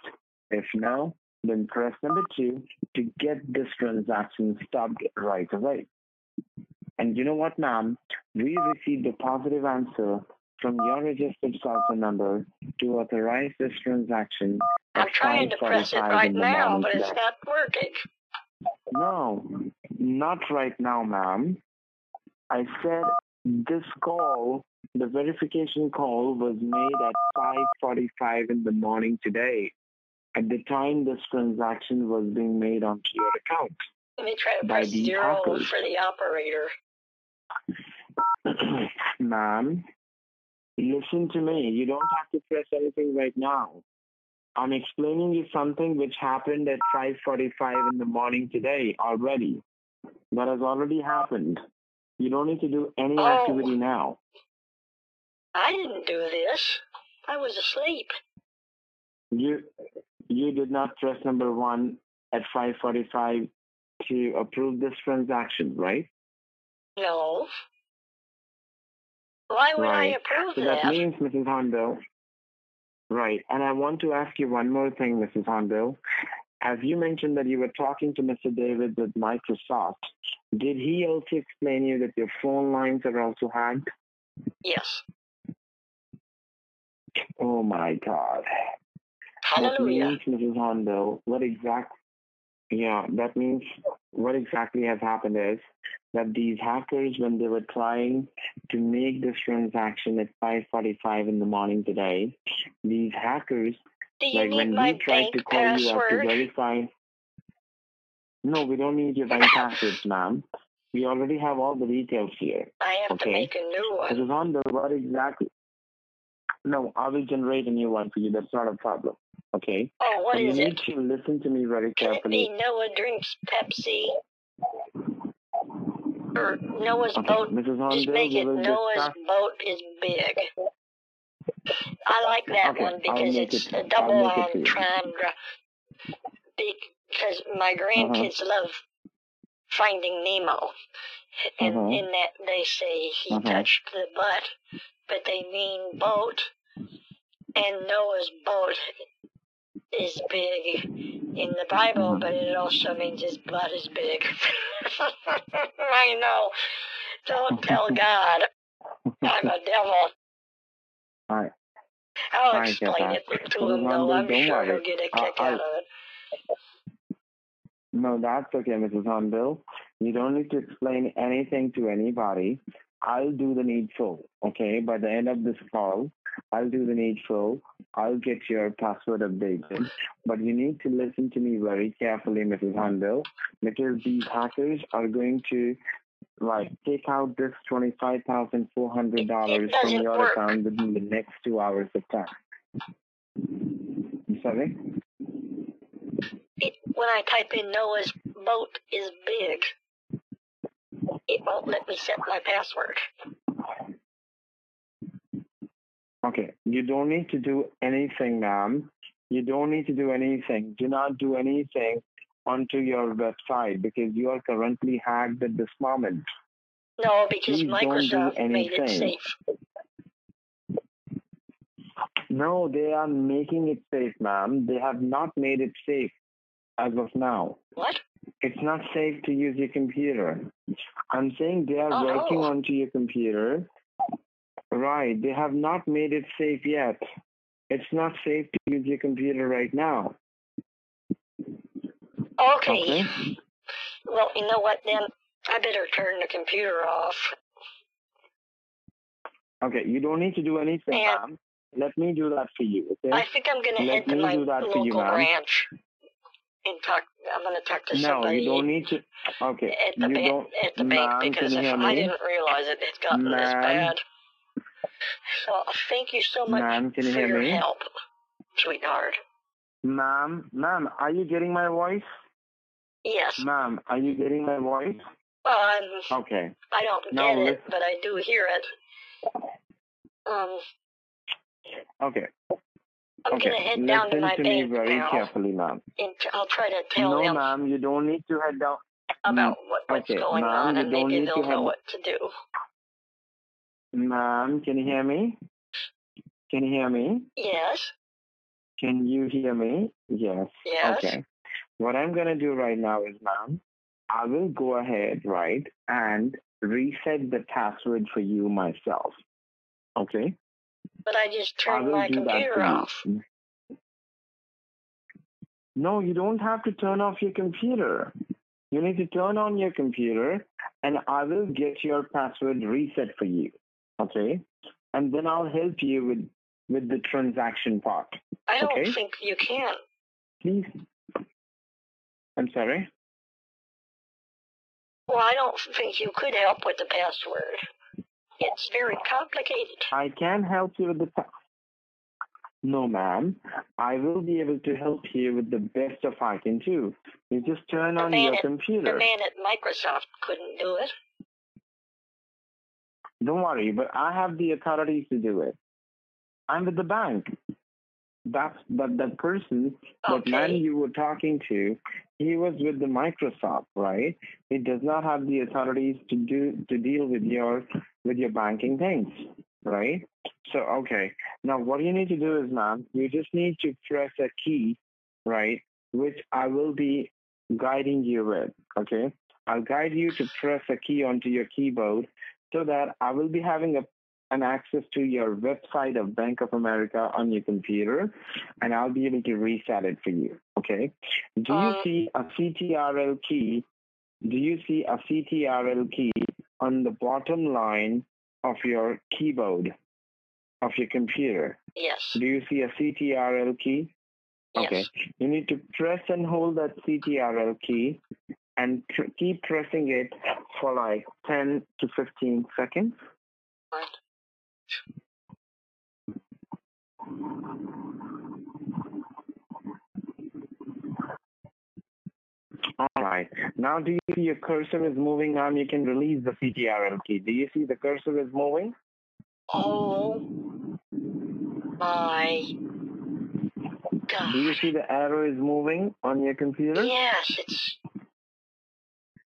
If no, then press number two to get this transaction stopped right away. And you know what, ma'am? We received a positive answer from your registered cell phone number to authorize this transaction. I'm trying to press it right now, but it's not working. No, not right now, ma'am. I said this call, the verification call was made at 5:45 in the morning today. At the time this transaction was being made onto your account. Let me try to press zero hackers. for the operator. [clears throat] Ma'am, listen to me. You don't have to press anything right now. I'm explaining you something which happened at 5:45 in the morning today already. That has already happened. You don't need to do any Oh. activity now. I didn't do this. I was asleep. You you did not press number one at 5:45 to approve this transaction, right? No. Why would I Right. approve So that? that means, Mrs. Hondo. Right. And I want to ask you one more thing, Mrs. Hondo. As you mentioned that you were talking to Mr. David with Microsoft, did he also explain you that your phone lines are also hacked? Yes. Oh my God. Hallelujah. That means, Mrs. Hondo, what exact? Yeah, that means what exactly has happened is that these hackers, when they were trying to make this transaction at 5:45 in the morning today, these hackers, like when we tried to call you up to verify. No, we don't need your bank passwords, ma'am. We already have all the details here. I have to Okay. make a new one. Mrs. Hondo, what exactly? No, I will generate a new one for you. That's not a problem. Okay. Oh, what you is need it? to listen to me very Can it carefully. be Noah drinks Pepsi? Or Noah's Okay, boat? Mrs. Just make it Noah's boat is big. I like that Okay, one because it's it- a double make it for you. entendre. Because my Uh-huh. grandkids love Finding Nemo, and Uh-huh. in that they say he Uh-huh. touched the butt, but they mean boat, and Noah's boat is big in the Bible, Uh-huh. but it also means his butt is big. [laughs] I know. Don't tell [laughs] God I'm a devil. All right. I'll I explain it to him, though. I'm sure he'll get a I- kick I'll- out of it. No, that's okay, Mrs. Hondo. You don't need to explain anything to anybody. I'll do the needful, okay? By the end of this call, I'll do the needful. I'll get your password updated. But you need to listen to me very carefully, Mrs. Handel, because these hackers are going to like take out this twenty-five thousand four hundred dollars from your work. account within the next two hours of time. Sorry? it. When I type in Noah's boat is big, it won't let me set my password. Okay, you don't need to do anything, ma'am. You don't need to do anything. Do not do anything onto your website because you are currently hacked at this moment. No, because Please don't do Microsoft made it safe. No, they are making it safe, ma'am. They have not made it safe as of now. What? It's not safe to use your computer. I'm saying they are Oh, oh. working no. onto your computer. Right. They have not made it safe yet. It's not safe to use your computer right now. Okay. Okay. Well, you know what then? I better turn the computer off. Okay, you don't need to do anything, ma'am. Let me do that for you, okay? I think I'm going to Let head to me my do that for local you, ma'am. branch and talk. I'm going to talk to no, somebody you don't need to. Okay, at the you bank. don't. At the bank because if I me? didn't realize it had gotten this bad. So thank you so much Ma'am, you for hear your me? help, sweetheart. Ma'am, ma'am, are you getting my voice? Yes. Ma'am, are you getting my voice? I'm, Okay. I don't Now get it, but I do hear it. Um, Okay. I'm okay, gonna head down to my to me very now, carefully, ma'am. and I'll try to tell No, them ma'am, you don't need to head down. about mm, what, what's okay, going on, you and don't maybe need they'll to know what to do. Ma'am, can you hear me? Can you hear me? Yes. Can you hear me? Yes. Yes. Okay. What I'm gonna do right now is, ma'am, I will go ahead, right, and reset the password for you myself. Okay. But I just turned will my computer off. No, you don't have to turn off your computer. You need to turn on your computer and I will get your password reset for you. Okay? And then I'll help you with with the transaction part. I don't okay? think you can. Please. I'm sorry. Well, I don't think you could help with the password. It's very complicated. I can help you with the pa- No, ma'am. I will be able to help you with the best of I can do. You just turn on your at- computer. The man at Microsoft couldn't do it. Don't worry, but I have the authorities to do it. I'm with the bank. That's but that person, that man you were talking to, he was with the Microsoft, right? He does not have the authorities to do to deal with your with your banking things, right? So okay. Now what you need to do is, ma'am, you just need to press a key, right? Which I will be guiding you with. Okay. I'll guide you to press a key onto your keyboard so that I will be having a an access to your website of Bank of America on your computer, and I'll be able to reset it for you. Okay? Do you Um, see a CTRL key? Do you see a CTRL key on the bottom line of your keyboard of your computer? Yes. Do you see a CTRL key? Okay. You need to press and hold that CTRL key and tr- keep pressing it for like 10 to 15 seconds. All right. Now, do you see your cursor is moving? Now you can release the CTRL key. Do you see the cursor is moving? Oh my God. Do you see the arrow is moving on your computer? Yes, it's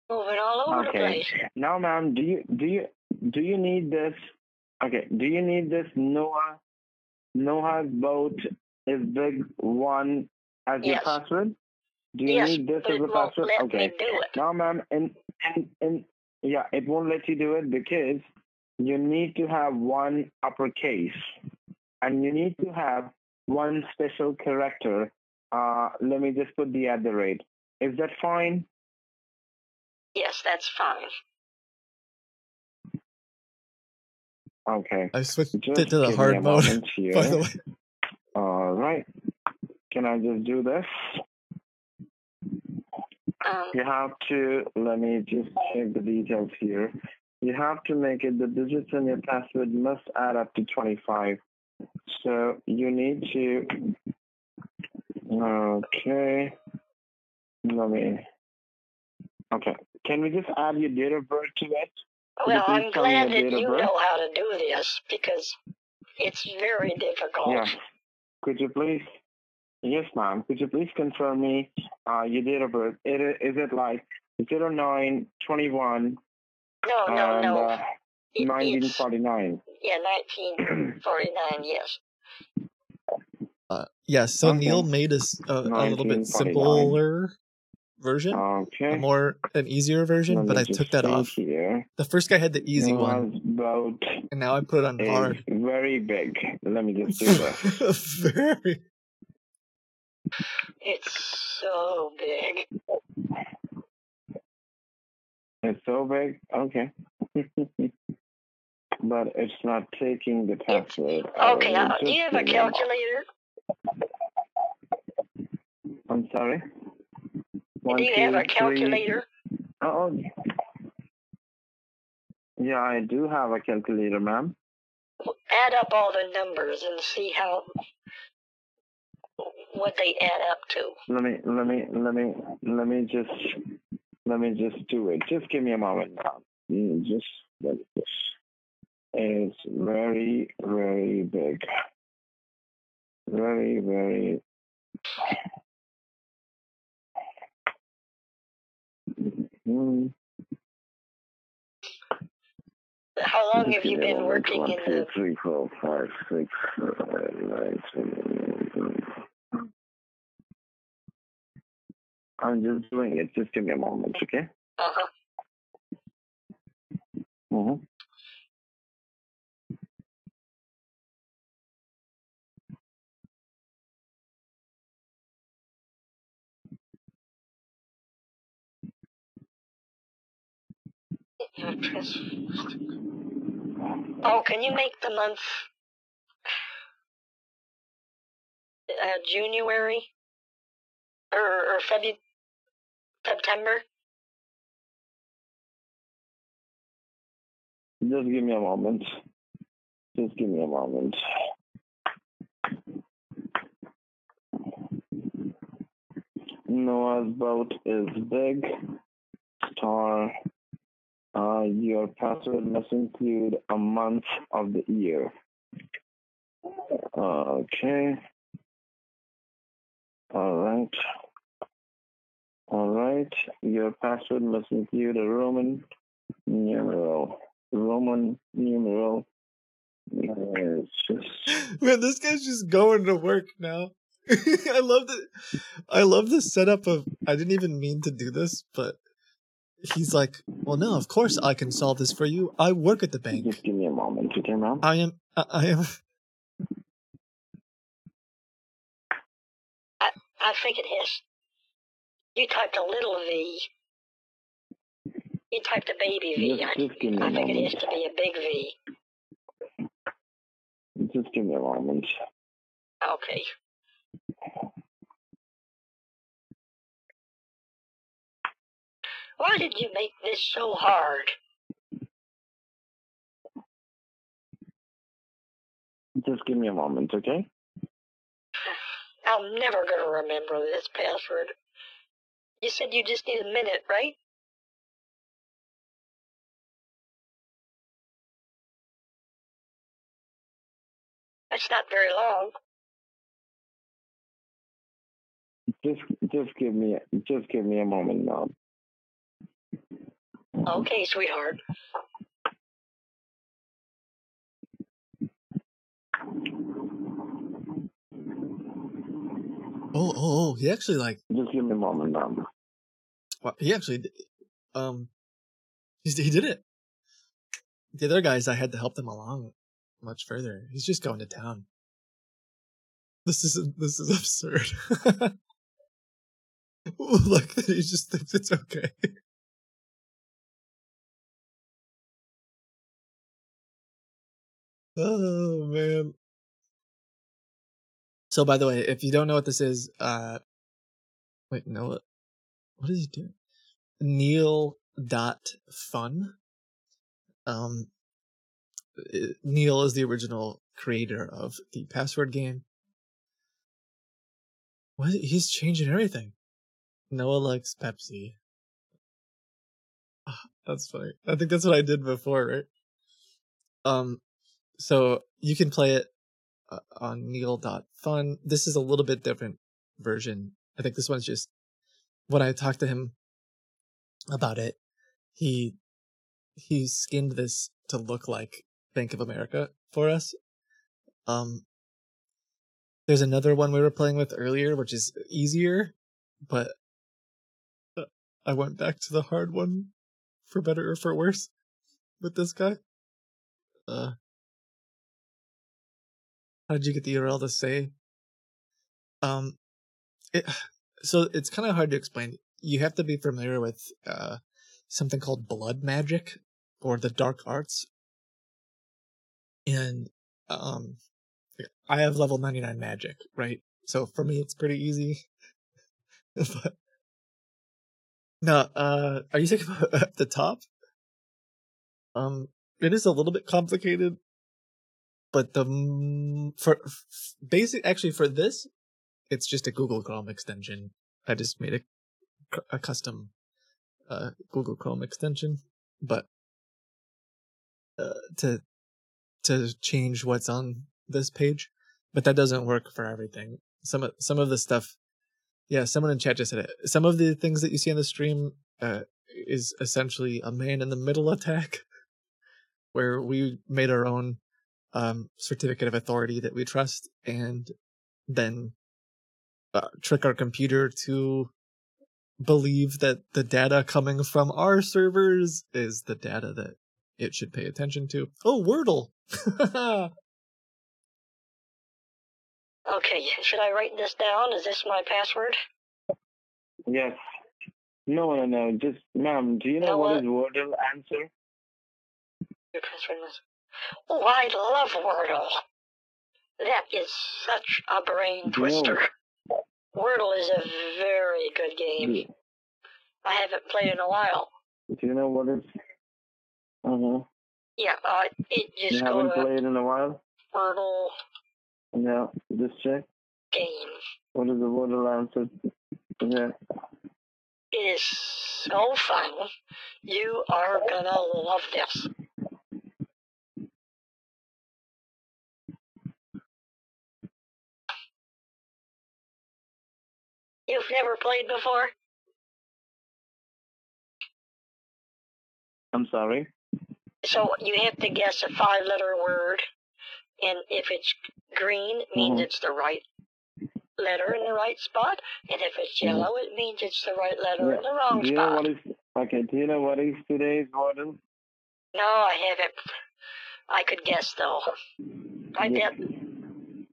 moving all over the Okay. place. Now, ma'am, do you do you do you need this? Okay. Do you need this Noah Noah's boat is big one as your password? Do you Yes, need this as a password? let okay. me do it. Now, ma'am, and and and yeah, it won't let you do it because you need to have one uppercase, and you need to have one special character. Uh, let me just put the at the rate. Is that fine? Yes, that's fine. Okay. I switched Just it to the hard mode. moment [laughs] By here. the way, All right. Can I just do this? Um, You have to, let me just check the details here. You have to make it, the digits in your password must add up to 25. So you need to, okay, let me, okay. Can we just add your date of birth to it? Could you well, I'm glad that you birth? know how to do this because it's very difficult. Yeah. Could you please? Yes, ma'am. Could you please confirm me uh, your date of birth? It, i- is it like 0921? No, no, and no. uh, It- 1949? Yeah, 1949, [clears throat] yes. uh, yeah. So Okay. Neal made us a little bit simpler version, Okay. a more an easier version, Let but I took that off. here. The first guy had the easy one, Noah's and now I put it on is hard. very big. Let me [laughs] just do this. Very. It's so big. It's so big. Okay. [laughs] but it's not taking the password. Okay, Uh, do you have a give me moment. calculator? I'm sorry. One, do you have two, a three. calculator? Oh, yeah, I do have a calculator, ma'am. Add up all the numbers and see how what they add up to. Let me, let me, let me, let me just, let me just do it. Just give me a moment now. Mm, Just this. It's very, very big. very, very. Mm, How long have you been working One, in two, the? three, four, five, six, seven, nine, ten. I'm just doing it. Just give me a moment, okay? Uh huh. Oh, can you make the month uh, January or, or February, September? Just give me a moment. Just give me a moment. Noah's boat is big. Star. Uh, your password must include a month of the year. Okay. All right. All right. Your password must include a Roman numeral. Roman numeral. It's just [laughs] Man, this guy's just going to work now. [laughs] I love the I love the setup of I didn't even mean to do this, but he's like, Well no, of course I can solve this for you. I work at the bank. Just give me a moment, okay, ma'am? I am I, I am [laughs] I, I think it has. You typed a little V. You typed a baby V. Just- just give me a I think it moment. has to be a big V. Just give me a moment. Okay. Why did you make this so hard? Just give me a moment, okay? [sighs] I'm never going to remember this password. You said you just need a minute, right? That's not very long. Just just give me just give me a moment, ma'am. Okay, sweetheart. Oh, oh, oh, he actually like Just give me a moment, ma'am. Well, he actually, um, he's, he did it. The other guys, I had to help them along much further. He's just going to town. This is this is [laughs] absurd. [laughs] Look, [laughs] he just thinks it's okay. Oh man. So, by the way, if you don't know what this is, uh, wait, no, what, what is he doing? Neal dot fun. Um, Neal is the original creator of the password game. What? He's changing everything. Noah likes Pepsi. Ah, That's funny. I think that's what I did before, right? Um, so you can play it uh, on neal.fun. This is a little bit different version. I think this one's just when I talked to him about it, he he skinned this to look like Bank of America for us. Um there's another one we were playing with earlier which is easier, but uh, I went back to the hard one for better or for worse with this guy. Uh how did you get the URL to say? Um, it, [sighs] so it's kind of hard to explain. You have to be familiar with uh, something called blood magic or the dark arts. And um, I have level 99 magic, right? So for me, it's pretty easy. [laughs] but no, uh, are you thinking [laughs] about at the top? Um, it is a little bit complicated, but the for basic actually for this, it's just a Google Chrome extension. I just made a a custom uh, Google Chrome extension, but uh, to to change what's on this page, but that doesn't work for everything. Some of some of the stuff, yeah. Someone in chat just said it. Some of the things that you see on the stream uh, is essentially a man in the middle attack, [laughs] where we made our own um, certificate of authority that we trust, and then uh, trick our computer to believe that the data coming from our servers is the data that it should pay attention to. Oh, Wordle. [laughs] Okay, should I write this down? Is this my password? Yes. No, no, no. Just, ma'am, do you know Know what what? is Wordle answer? Your password was. Oh, I love Wordle. That is such a brain you twister. Wordle is a very good game. I haven't played in a while. Do you know what is? Uh huh. Yeah, uh, it just go haven't played in a while. Wordle Yeah. Just check. game. What is the Wordle answer? Yeah. It is so fun. You are gonna love this. You've never played before? I'm sorry. So you have to guess a five letter word, and if it's green, it means Mhm. it's the right letter in the right spot, and if it's Mhm. yellow, it means it's the right letter Yeah. in the wrong Do you know what is? Okay. Do you know what is today's Wordle? No, I haven't. I could guess though. I Yeah. bet.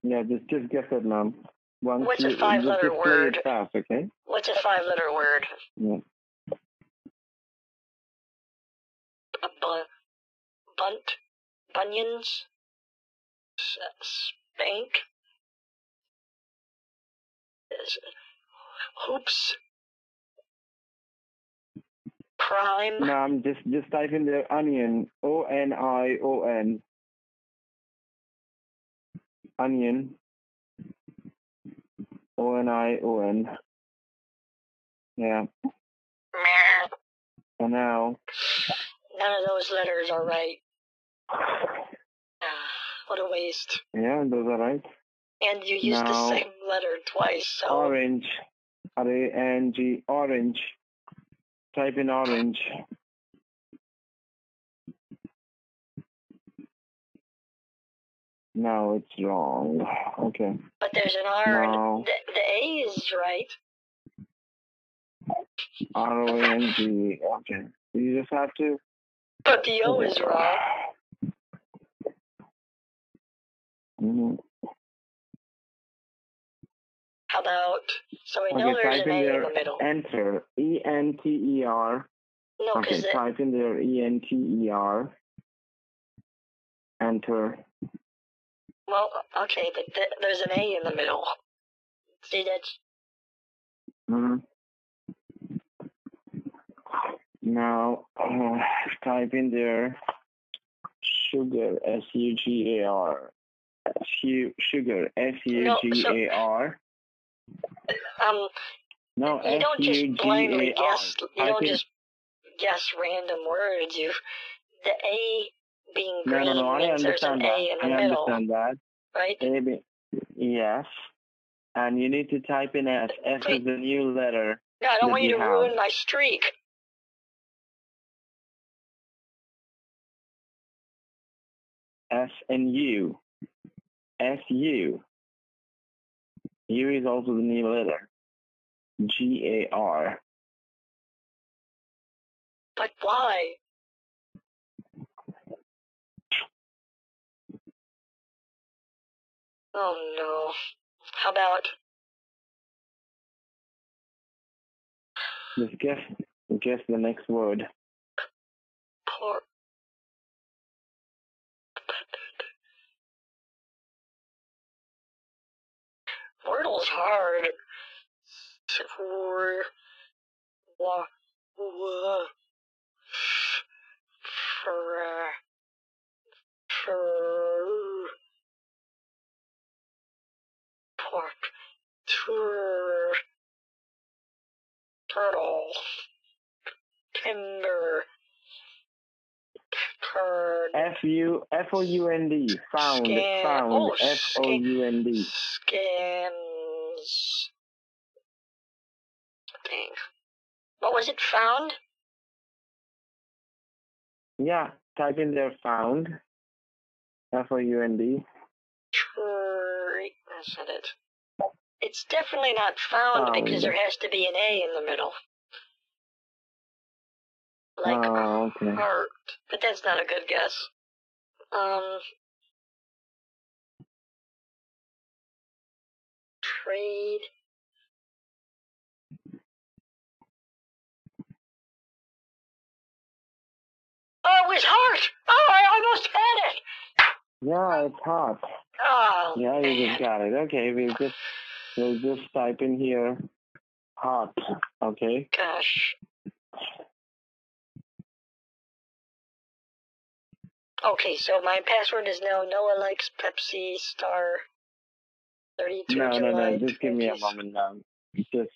Yeah. Just just guess it, ma'am. Once What's a five-letter just, just play word? fast, okay? What's a five letter word? Yeah. A bu- bunt, bunions, spank, hoops, prime. Ma'am, just just type in the onion. O N I O N. Onion. O N I O N. Yeah. Meh. And now, None of those letters are right. Ah, what a waste. yeah, those are right. And you used the same letter twice, so Orange. R A N G. Orange. Type in orange. No, it's wrong. Okay. but there's an R No. the, the A is right. R O N G. Okay. You just have to. But the O is wrong. hmm How about so we know Okay, there's an in A in there. the middle. Enter. E N T E R. No, Okay, type in there. E N T E R. Enter. Well, okay, but th- there's an A in the middle. See that's hmm Now, uh, type in there. Sugar. S U G A R. Su- Sugar. S U G A R. um. No, You don't just blindly guess. You don't just guess random words. You the A being No, green no, no. I means there's an understand that. A in the I middle, understand that. right? A, B, yes. And you need to type in S. S is the new letter. No, I don't want you you to have. ruin my streak. S and U. S U. U is also the new letter. G A R. But why? Oh no. How about Just guess guess the next word. por- Wordle's hard. For wa wa for for pork tur turtle timber Turd. F U F O U N D. Found. Scan- Found. oh, F O U N D. Scans. Dang. What was it? Found? Yeah. Type in there. Found. F O U N D. Tur- That's it. It's definitely not found because there has to be an A in the middle. Like Oh, okay. heart. But that's not a good guess. Um. Trade. Oh, it was heart! Oh, I almost had it! Yeah, it's hot. Oh, Yeah, you just got it. Okay, we'll just we'll just type in here hot. Okay. gosh. Okay, so my password is now Noah likes Pepsi star 32 No, no, no. Just give me a 20s. moment, ma'am. Just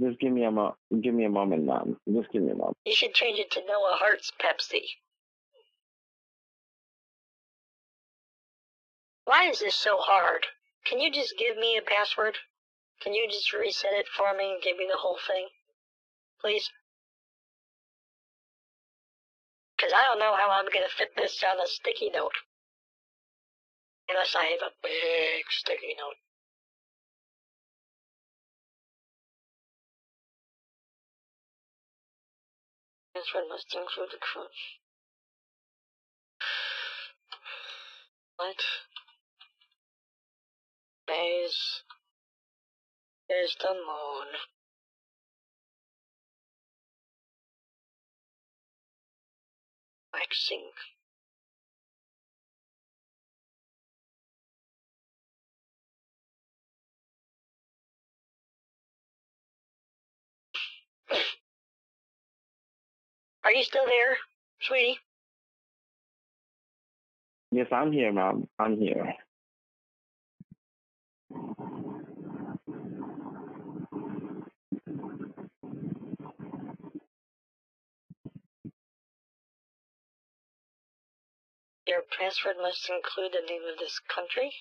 just give me a mo- give me a moment, ma'am. Just give me a moment. You should change it to Noah Hearts Pepsi. Why is this so hard? Can you just give me a password? Can you just reset it for me and give me the whole thing? Please? Because I don't know how I'm going to fit this on a sticky note. Unless I have a big sticky note. Password must include the code. [sighs] What? Days is the moon. Waxing. Are you still there, sweetie? Yes, I'm here, Mom. I'm here. Your password must include the name of this country.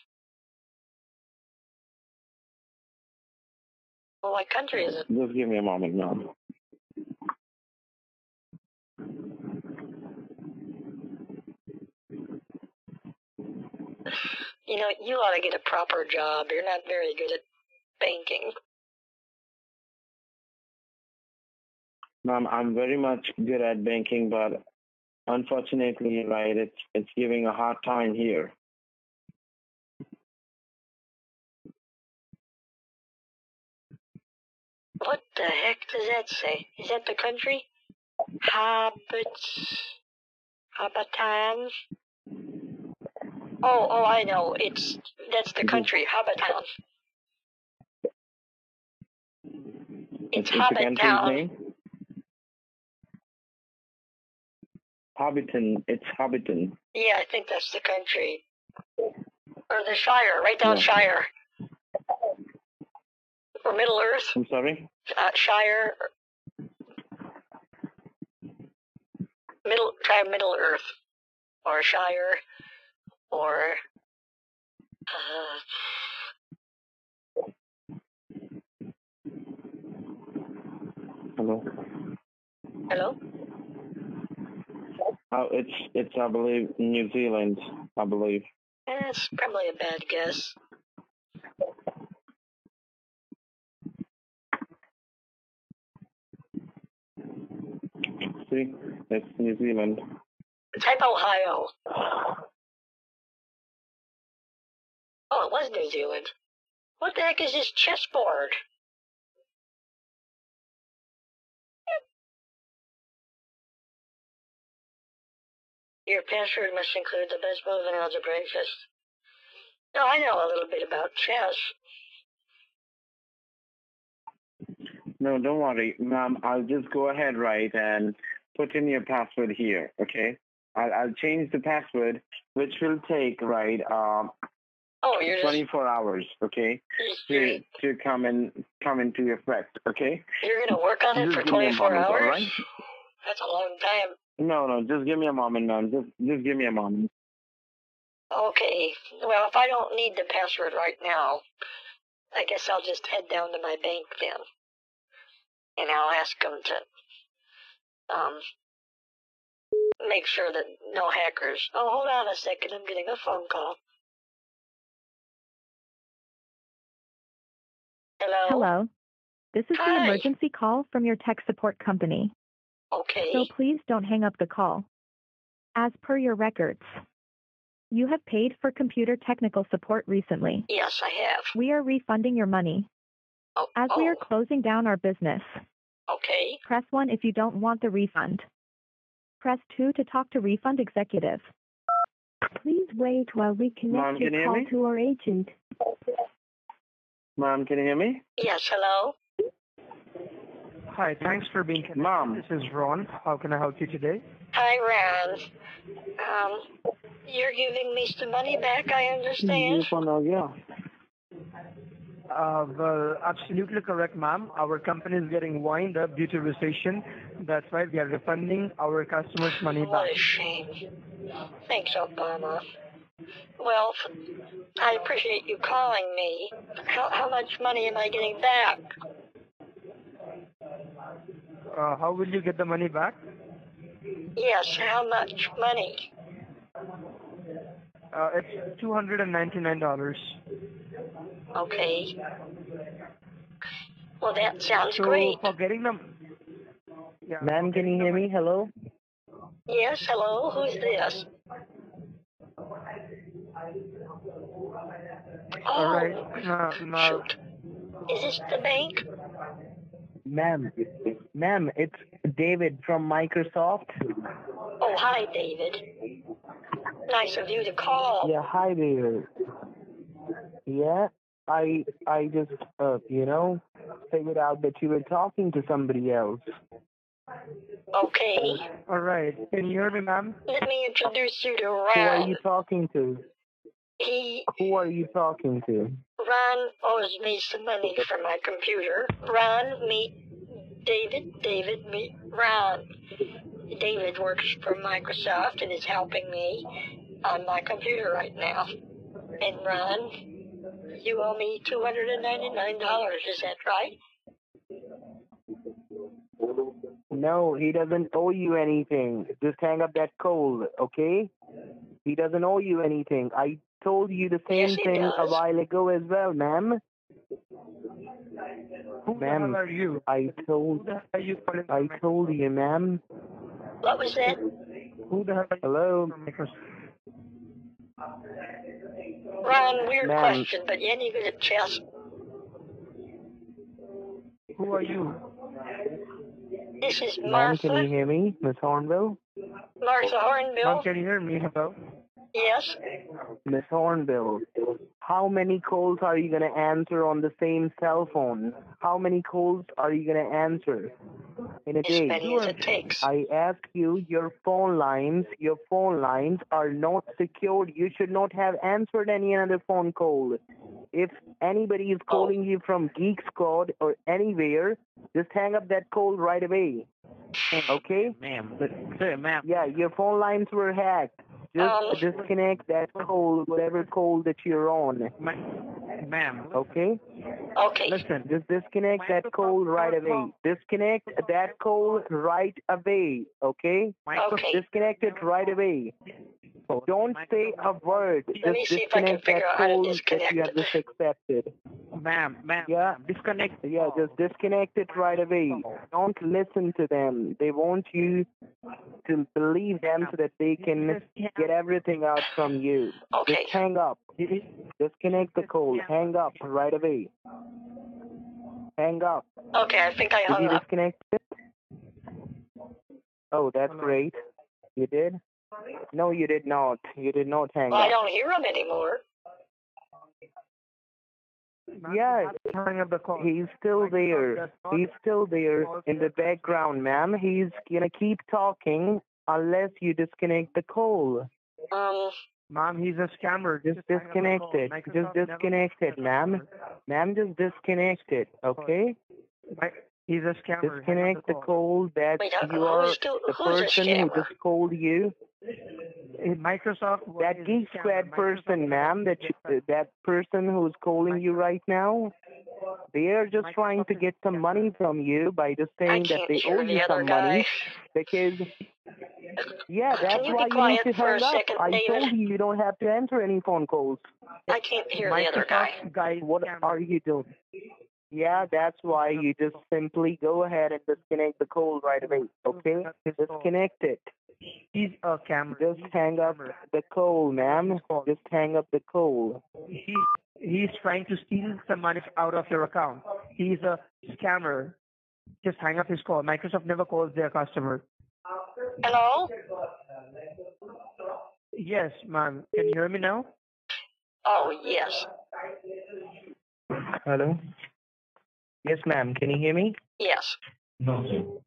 Well, what country is it? Just give me a moment, ma'am. You know, you ought to get a proper job. You're not very good at banking. Ma'am, I'm very much good at banking, but unfortunately, right, it's it's giving a hard time here. What the heck does that say? Is that the country? Hobbits. Hobbitans? Oh, oh, I know. It's that's the country, Hobbitown. It's It's Hobbitown. name. Hobbiton. It's Hobbiton. Yeah, I think that's the country. Or the Shire, right down Yeah. Shire. Or Middle Earth, I'm sorry. uh, Shire. Middle, try Middle Earth. Or Shire. Or. Uh, Hello. hello? Oh, it's it's I believe New Zealand. I believe. That's probably a bad guess. See, it's New Zealand. Type Ohio. Oh, it was New Zealand. What the heck is this chessboard? Your password must include the best move in algebraic chess. No, I know a little bit about chess. No, don't worry, ma'am. I'll just go ahead, right, and put in your password here. Okay. I'll I'll change the password, which will take right um Oh, you're just 24 hours. Okay. To to come in come into effect. Okay. you're gonna work on it Just for give me a 24 moment, hours? right? That's a long time. No, no, just give me a moment, ma'am. Just, just give me a moment. Okay. Well, if I don't need the password right now, I guess I'll just head down to my bank then, and I'll ask them to um make sure that no hackers. Oh, hold on a second. I'm getting a phone call. Hello. Hello. This is the emergency call from your tech support company. Okay. So please don't hang up the call. As per your records, you have paid for computer technical support recently. Yes, I have. We are refunding your money. Oh, As we are oh, closing down our business, okay. press 1 if you don't want the refund. Press 2 to talk to refund executive. Please wait while we connect you your call to our agent. Ma'am, can you hear me? Yes, hello. Hi, thanks for being connected. Mom. This is Ron. How can I help you today? Hi, Ron. Um, you're giving me some money back, I understand. Uh, well, absolutely correct, ma'am. Our company is getting wind up due to recession. That's why we are refunding our customers' money What back. a shame. Thanks, Obama. Well, I appreciate you calling me. How, how much money am I getting back? Uh, how will you get the money back? Yes, how much money? Uh, it's $299. Okay. Well, that sounds So great. for getting them... Yeah, Ma'am, can you hear me? Hello? Yes, hello, who's this? All Oh, right. Now, now, shoot. Is this the bank? Ma'am, ma'am, it's David from Microsoft. Oh, hi, David. Nice of you to call. Yeah, hi there. Yeah, I I just uh you know figured out that you were talking to somebody else. Okay. all right. Can you hear me, ma'am? Let me introduce you to Who are you talking to? He, Who are you talking to? Ron owes me some money for my computer. Ron, meet David. David, meet Ron. David works for Microsoft and is helping me on my computer right now. And Ron, you owe me $299, is that right? No, he doesn't owe you anything. Just hang up that call, okay? He doesn't owe you anything. I told you the same Yes, he thing a while ago as well, ma'am. Who the Ma'am, hell are you? I Who told the hell are you calling I from? told you, ma'am. What was that? Who the hell are you Hello? from Microsoft? Ron, weird Ma'am. question, but you any good at chess? Who are you? This is Ma'am, can you hear me, Miss Hornbill? Martha Ma'am, Hornbill. can you hear me? Hello? Yes. Miss Hornbill, how many calls are you gonna answer on the same cell phone? How many calls are you gonna answer in a As day? many as it takes. I ask you, your phone lines, your phone lines are not secured. You should not have answered any other phone call. If anybody is oh. calling you from Geek Squad or anywhere, just hang up that call right away. Okay? Ma'am, sir, ma'am. Yeah, your phone lines were hacked. Just Um, disconnect that call, whatever call that you're on. Ma- ma'am, Okay? Okay. listen. Just disconnect that call right away. Disconnect that call right away. Okay? Okay. Disconnect it right away. Don't say a word. Let me Just see if I can disconnect figure that call that you have just accepted. Ma'am, ma'am, Yeah. disconnect. Yeah, just disconnect it right away. Don't listen to them. They want you to believe them so that they can get everything out from you. Okay. Just hang up. Disconnect the call. Hang up right away. Hang up. Okay, I think I hung Did you up. disconnect it? Oh, that's great. You did? No, you did not. You did not hang Well, I don't hear him anymore. Yeah, Hang up the call. he's still there. He's still there in the background, ma'am. He's gonna keep talking unless you disconnect the call. Um, Ma'am, he's a scammer. Just hang up the disconnect it. Microsoft Just disconnect it, ma'am. Ma'am, just disconnect it, okay? Mi- He's a scammer. Disconnect the call that Wait, you are who's do- the who's person who just called you. Microsoft. That Geek Squad person, ma'am, that you, that person who's calling you right now, they are just trying to get some money from you by just saying that they owe you other some money because. Yeah, that's you why you quiet need to for hang up. second, I David? told you you don't have to answer any phone calls. I can't hear the other guy. guy. What are you doing? Yeah, that's why you just simply go ahead and disconnect the call right away. Okay? Disconnect it. He's a camera. Just hang up the call, ma'am. Just hang up the call. He he's trying to steal some money out of your account. He's a scammer. Just hang up his call. Microsoft never calls their customer. Hello? Yes, ma'am. Can you hear me now? Oh, yes. Hello? Yes, ma'am. Can you hear me? Yes. No.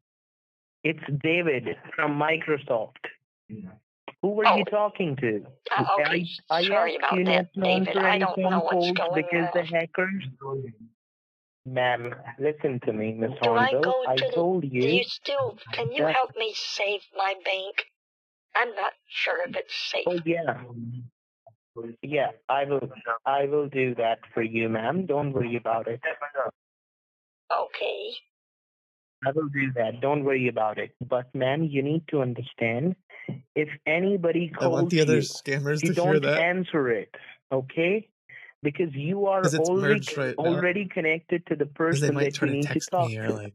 It's David from Microsoft. Who were you talking to? Uh, okay, I, I sorry about that, not to answer David. I don't phone know what's calls going because the on. hackers. Ma'am, listen to me, Miss Do I Hornbill. go I to the... told Do you. you still... Can you help me save my bank? I'm not sure if it's safe. Oh yeah. Yeah, I will. I will do that for you, ma'am. Don't worry about it. Okay. I will do that. Don't worry about it. But ma'am, you need to understand. If anybody I want calls the other you, scammers you to don't that. answer it. Okay? Because you are already right already connected to the person that you need to text talk to. like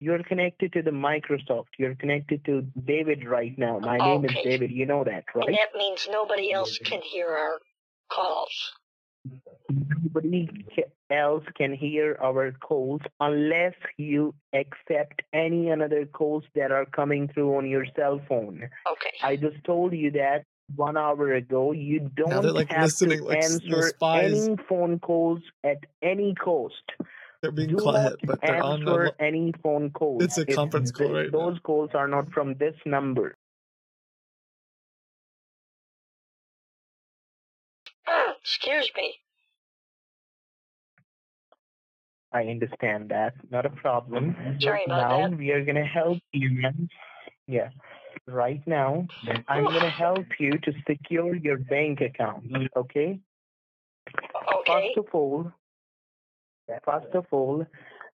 You're connected to the Microsoft. You're connected to David right now. My name is David. You know that, And right? that means nobody else can hear our calls. Nobody else can hear our calls unless you accept any another calls that are coming through on your cell phone. Okay. I just told you that one hour ago. You don't like, have to like answer spies. any phone calls at any cost. they're being Do quiet, not but they're on the... answer any phone calls. It's a If conference call th- right now. Those calls are not from this number. Excuse me. I understand that. Not a problem. Sorry about now that. we are gonna help you, man. Yeah. Right now, I'm gonna oh. help you to secure your bank account. Okay. Okay. First of all, first of all,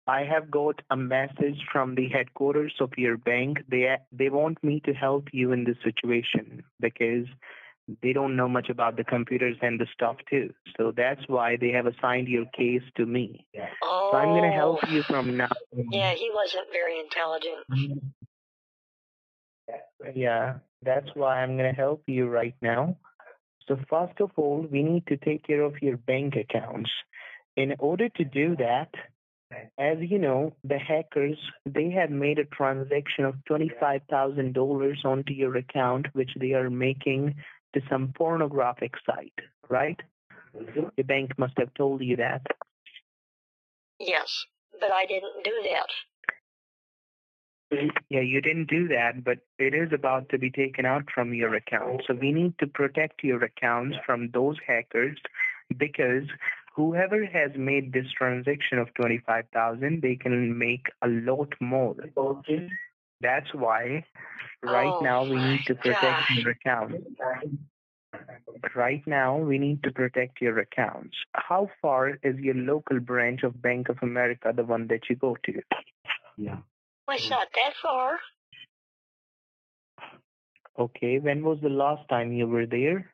I have got a message from the headquarters of your bank. They they want me to help you in this situation because they don't know much about the computers and the stuff too. So that's why they have assigned your case to me. Oh. So I'm gonna help oh. you from now. Yeah, he wasn't very intelligent. Yeah, that's why I'm going to help you right now. So, first of all, we need to take care of your bank accounts. In order to do that, as you know, the hackers, they have made a transaction of $25,000 onto your account, which they are making to some pornographic site, right? Mm-hmm. The bank must have told you that. Yes, but I didn't do that. Yeah, you didn't do that, but it is about to be taken out from your account. So we need to protect your accounts from those hackers because whoever has made this transaction of 25,000, they can make a lot more. That's why right Oh now we need to protect gosh. your account. Right now we need to protect your accounts. How far is your local branch of Bank of America, the one that you go to? Yeah. Well, it's not that far. Okay, when was the last time you were there?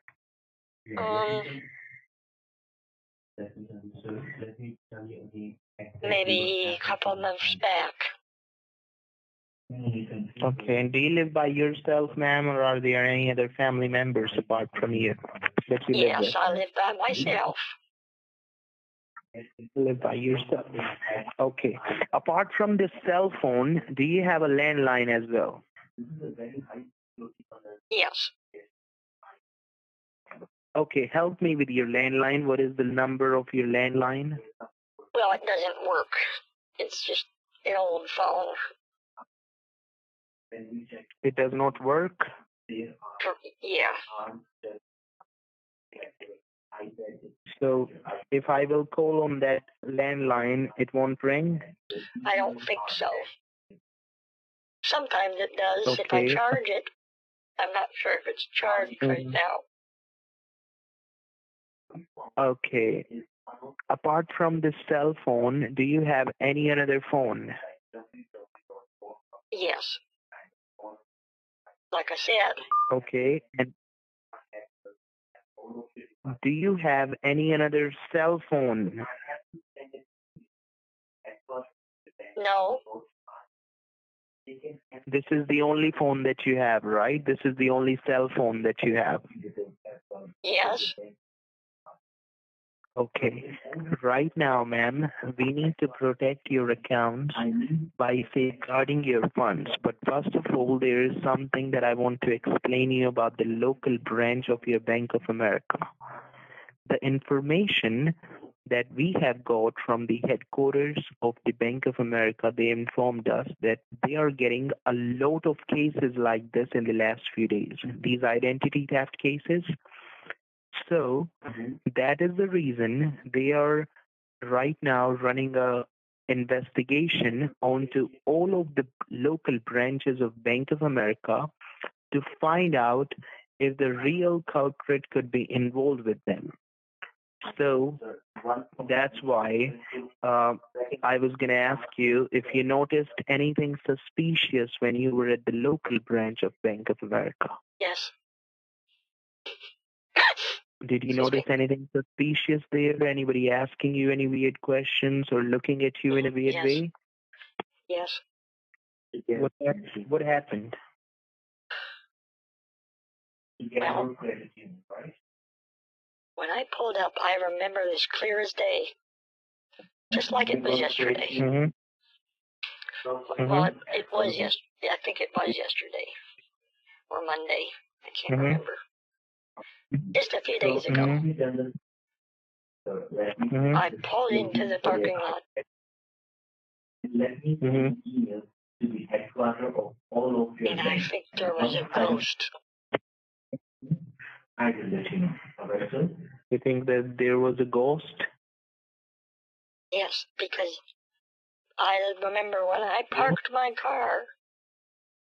Um, maybe a couple months back. Okay, and do you live by yourself, ma'am, or are there any other family members apart from you that you live Yes. I live by myself. live by yourself. Okay. Apart from the cell phone, do you have a landline as well? Yes. Okay, help me with your landline. What is the number of your landline? Well, it doesn't work. It's just an old phone. It does not work. Yeah. So if I will call on that landline, it won't ring. I don't think so. Sometimes it does if I charge it. I'm not sure if it's charged right Mhm. now. Okay. Apart from the cell phone, do you have any other phone? Yes. Like I said, Okay. And do you have any other cell phone? no. This is the only phone that you have, right? This is the only cell phone that you have. Yes. Okay. Right now, ma'am, we need to protect your accounts by safeguarding your funds. But first of all, there is something that I want to explain to you about the local branch of your Bank of America. The information that we have got from the headquarters of the Bank of America, they informed us that they are getting a lot of cases like this in the last few days. Mm-hmm. These identity theft cases. So that is the reason they are right now running a investigation onto all of the local branches of Bank of America to find out if the real culprit could be involved with them. So that's why uh, I was going to ask you if you noticed anything suspicious when you were at the local branch of Bank of America. Yes. Did you notice anything suspicious there? Anybody asking you any weird questions or looking at you in a weird Yes. way? Yes. What, what happened? Well, when I pulled up, I remember this clear as day. Just like it was yesterday. Mhm. Well, it, it was yes. I think it was yesterday or Monday. I can't Mhm. remember. Just a few days ago, Mhm. Mhm. I pulled into the parking lot. Mhm. And I think there was a ghost. You think that there was a ghost? Yes, because I remember when I parked my car,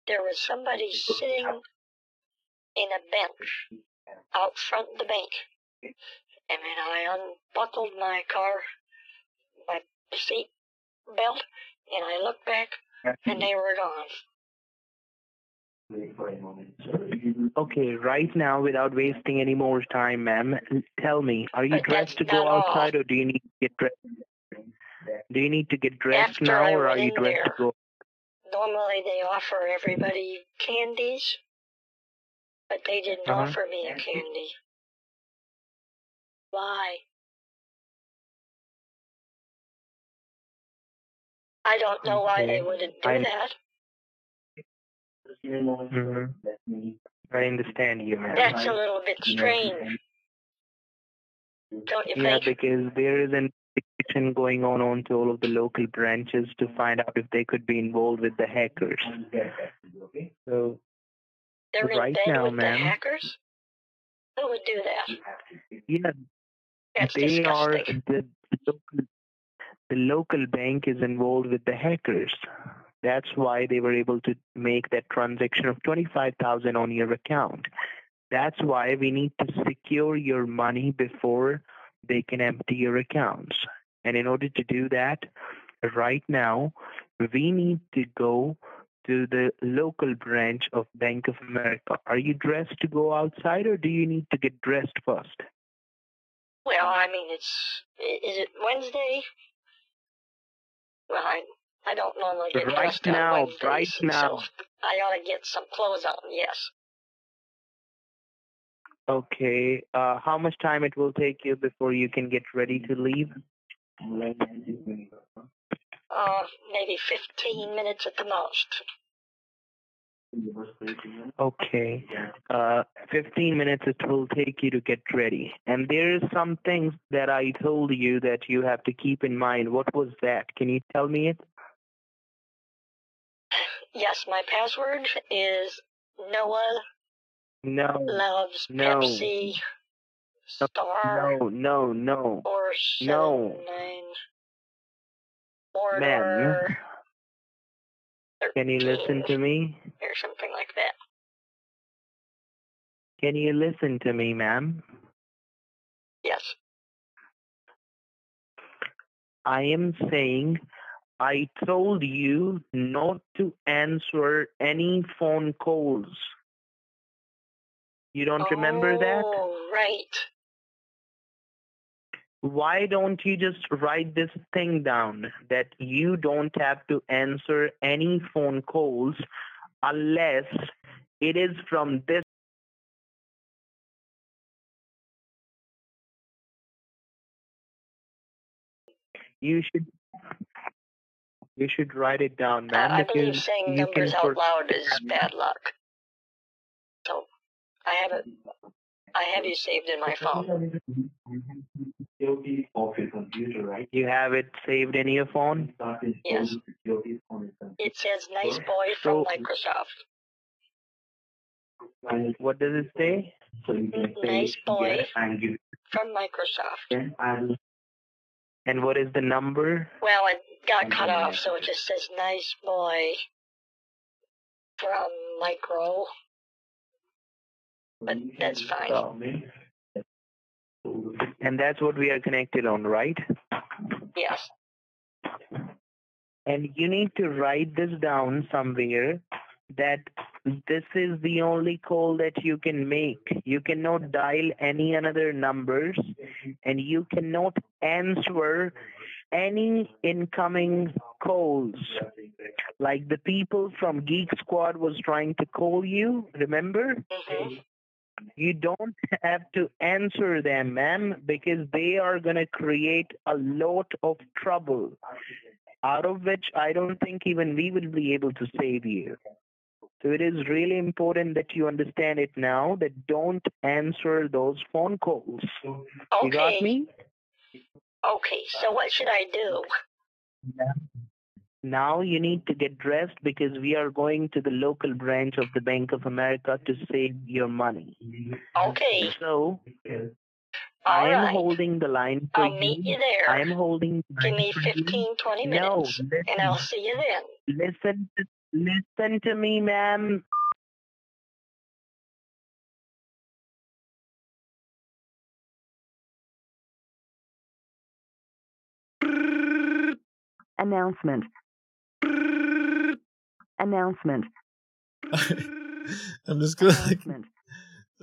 there was somebody sitting in a bench out front of the bank. And then I unbuckled my car, my seat belt, and I looked back, and they were gone. Okay, right now, without wasting any more time, ma'am, tell me, are you But dressed to go not all. outside or do you need to get dressed? Do you need to get dressed After now or are you dressed to go? Normally they offer everybody candies, but they didn't Uh-huh. offer me a candy. Why? I don't know why they wouldn't do I- that. Mhm. I understand you, ma'am. That's a little bit strange, don't you Yeah, think? because there is an investigation going on onto all of the local branches to find out if they could be involved with the hackers. So They're in right bed now, with the hackers? Who would do that? yeah, That's they are disgusting. the local, the local bank is involved with the hackers. That's why they were able to make that transaction of twenty five thousand on your account. That's why we need to secure your money before they can empty your accounts. And in order to do that, right now, we need to go to the local branch of Bank of America. Are you dressed to go outside or do you need to get dressed first? Well, I mean, it's. Is it Wednesday? Well, I I don't normally get Right dressed on now, Wednesdays, right now. so I ought to get some clothes on. Yes. Okay. Uh, how much time it will take you before you can get ready to leave? Uh, maybe 15 minutes at the most. Okay. Uh, 15 minutes it will take you to get ready. And there is some things that I told you that you have to keep in mind. What was that? Can you tell me it? Yes, my password is Noah No. loves No. Pepsi star No, no, no. four seven No. nine Ma'am, order can you listen to me? or something like that. Can you listen to me, ma'am? Yes. I am saying I told you not to answer any phone calls. You don't remember that? Oh, right. Why don't you just write this thing down that you don't have to answer any phone calls unless it is from this you should you should write it down, uh, ma'am, I believe saying you numbers out loud is bad luck. So I have it. I have you saved in my phone. You have it saved in your phone? Yes. It says "nice boy from Microsoft." What does it say? Nice boy from Microsoft. And what is the number? Well, it got cut off, so it just says "nice boy from Micro." But that's fine. And that's what we are connected on, right? Yes. And you need to write this down somewhere that this is the only call that you can make. You cannot dial any another numbers and you cannot answer any incoming calls. Like the people from Geek Squad was trying to call you, remember? Mm-hmm. You don't have to answer them, ma'am, because they are going to create a lot of trouble, out of which I don't think even we will be able to save you. So it is really important that you understand it now that don't answer those phone calls. You got Okay. me? Okay. So what should I do? Now you need to get dressed because we are going to the local branch of the Bank of America to save your money. Okay. So I am right. holding the line for I'll meet you there. I am holding Give me for you. 15, 20 No, minutes, and I'll see you then. Listen, to, listen to me, ma'am. Announcement. Announcement. [laughs] I'm just gonna like,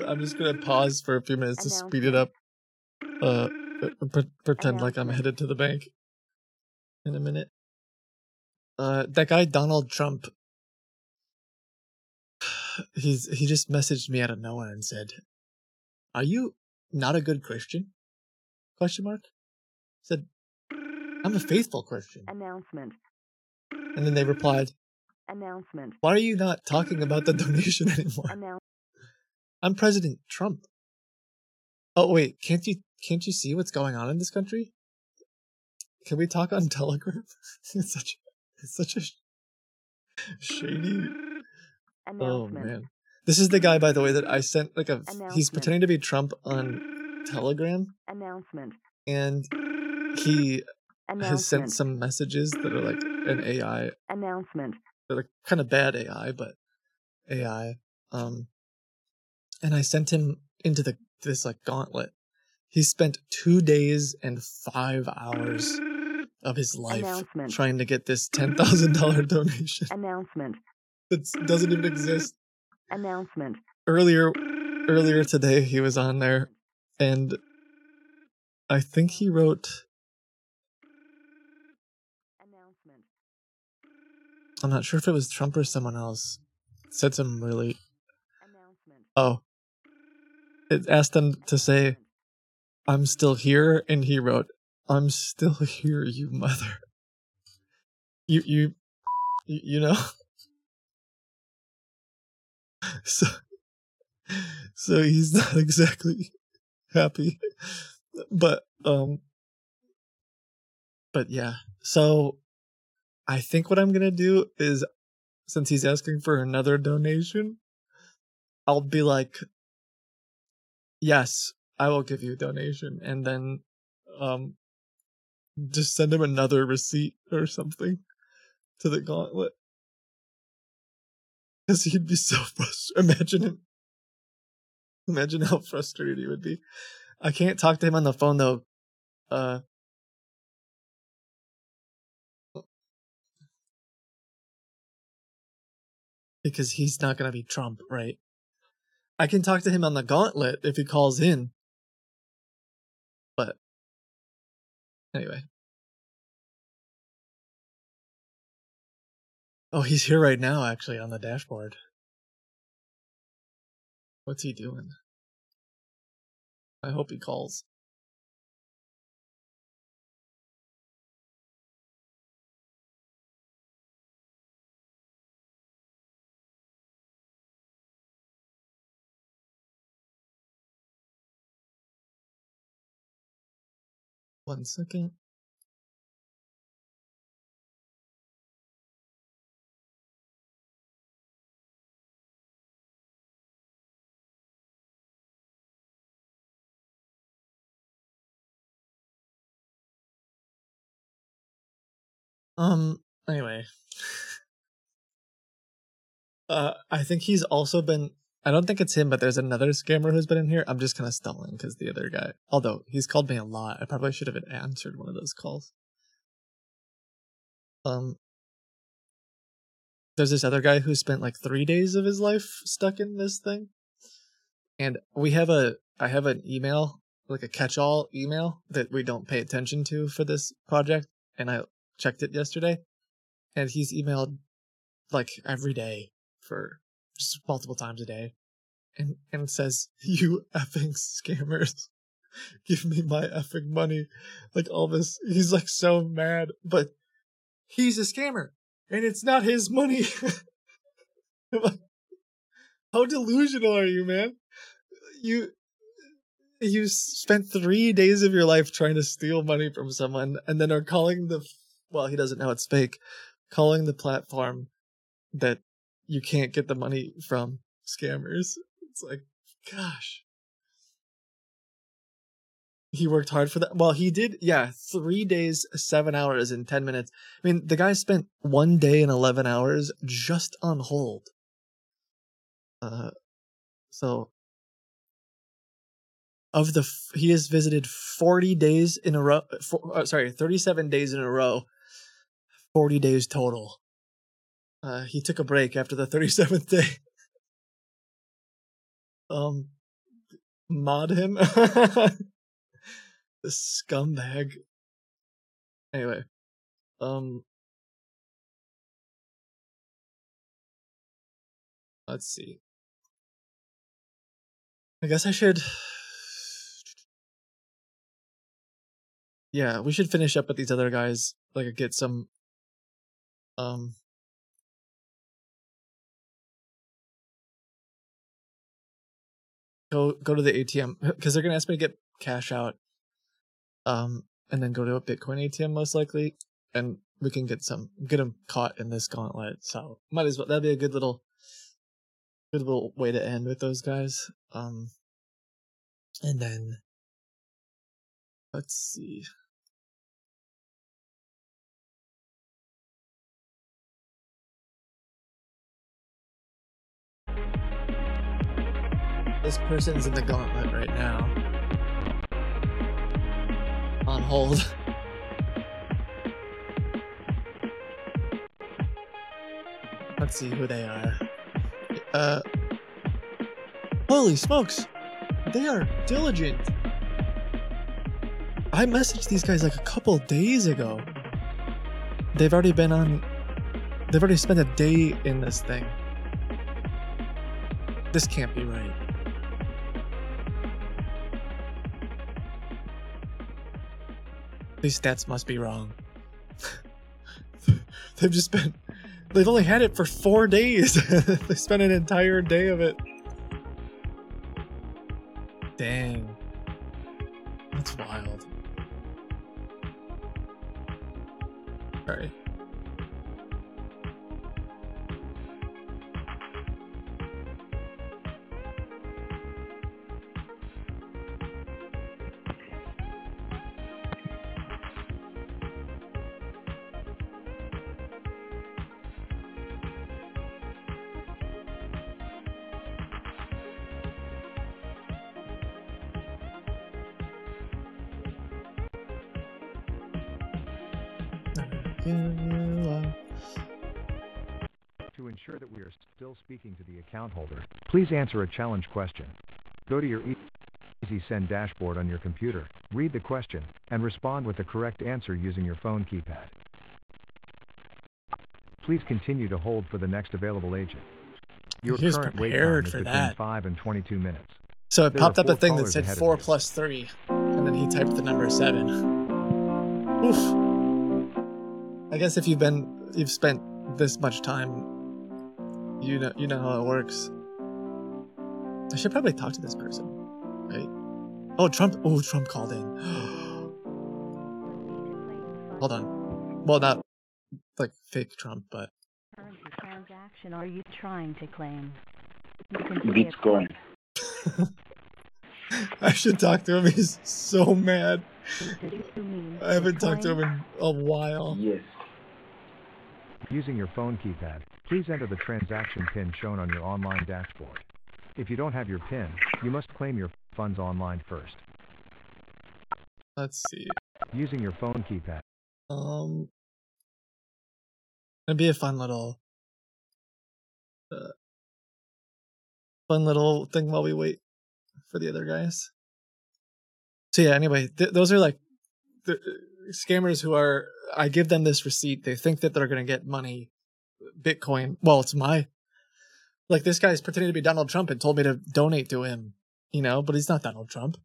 I'm just gonna pause for a few minutes to speed it up. Uh, pre- pretend like I'm headed to the bank in a minute. Uh, that guy Donald Trump. [sighs] He's he just messaged me out of nowhere and said, "Are you not a good Christian?" Question mark. Said, "I'm a faithful Christian." Announcement. And then they replied, Announcement. "Why are you not talking about the [laughs] donation anymore?" Announce. I'm President Trump. Oh wait, can't you can't you see what's going on in this country? Can we talk on [laughs] Telegram? it's such it's such a sh- shady. Oh man, this is the guy, by the way, that I sent like a. He's pretending to be Trump on Telegram, Announcement. and he has sent some messages that are like an [laughs] AI. Announcement. They're like kind of bad AI, but AI. Um, and I sent him into the this like gauntlet. He spent two days and five hours of his life trying to get this ten thousand dollar [laughs] donation Announcement. that doesn't even exist. Announcement. Earlier, earlier today, he was on there, and I think he wrote. I'm not sure if it was Trump or someone else. Said some really. Oh. It asked them to say, I'm still here, and he wrote, I'm still [laughs] here, you mother. You, you, you, you know? [laughs] So, so he's not [laughs] exactly happy. But, um, but yeah. So I think what I'm gonna do is, since he's asking for another donation, I'll be like, yes, I will give you a donation, and then um, just send him another receipt or something to the gauntlet. Because he'd be so [laughs] frustrated. Imagine him. Imagine how frustrated he would be. I can't talk to him on the phone though. Uh, because he's not gonna be Trump, right? I can talk to him on the gauntlet if he calls in. But anyway. Oh, he's here right now, actually, on the dashboard. What's he doing? I hope he calls. One second. Um, anyway. [laughs] uh, I think he's also been. I don't think it's him, but there's another scammer who's been in here. I'm just kind of stalling because the other guy, although he's called me a lot, I probably should have answered one of those calls. Um, there's this other guy who spent like three days of his life stuck in this thing, and we have a, I have an email, like a catch-all email that we don't pay attention to for this project, and I checked it yesterday, and he's emailed like every day for just multiple times a day, and and says, "You effing scammers, [laughs] give me my effing money," like all this. He's like so mad, but he's a scammer, and it's not his money. [laughs] Like, How delusional are you, man? You you spent three days of your life trying to steal money from someone, and then are calling the well, he doesn't know it's fake, calling the platform that you can't get the money from scammers. It's like, gosh. He worked hard for that. Well, he did, yeah, three days, seven hours, and 10 minutes. I mean, the guy spent one day and 11 hours just on hold. Uh, so, of the, f- he has visited 40 days in a row, for, uh, sorry, 37 days in a row, 40 days total. Uh, he took a break after the [laughs] 37th day. um, mod him. [laughs] the scumbag. Anyway, um, let's see. I guess I should. [sighs] Yeah, we should finish up with these other guys. Like, get some. Um, go go to the ATM because [laughs] they're gonna ask me to get cash out, um, and then go to a Bitcoin ATM most likely, and we can get some get them caught in this gauntlet. So might as well that'd be a good little good little way to end with those guys. Um, and then let's see. This person's in the gauntlet right now. On hold. Let's see who they are. Uh. Holy smokes! They are diligent! I messaged these guys like a couple days ago. They've already been on. They've already spent a day in this thing. This can't be right. These stats must be wrong. [laughs] They've just been. They've only had it for four days. [laughs] they spent an entire day of it. Dang. That's wild. Alright. Speaking to the account holder, please answer a challenge question. Go to your Easy Send dashboard on your computer, read the question, and respond with the correct answer using your phone keypad. Please continue to hold for the next available agent. Your He was current wait time is between that. 5 and 22 minutes. So it There popped up a thing that said four plus three, and then he typed the number seven. Oof. I guess if you've been you've spent this much time, you know you know how it works. I should probably talk to this person, right? Oh, Trump! Oh, Trump called in. [gasps] Hold on. Well, not like fake Trump, but transaction are you trying to claim? You can say it Bitcoin. [laughs] I should talk to him. He's so mad. I haven't talked to him in a while. Yes. Using your phone keypad, please enter the transaction PIN shown on your online dashboard. If you don't have your PIN, you must claim your funds online first. Let's see. Using your phone keypad, Um, it'd be a fun little, uh, fun little thing while we wait for the other guys. So yeah. Anyway, th- those are like the uh, scammers who are. I give them this receipt. They think that they're gonna get money, Bitcoin. Well, it's my. Like this guy's pretending to be Donald Trump and told me to donate to him, you know, but he's not Donald Trump.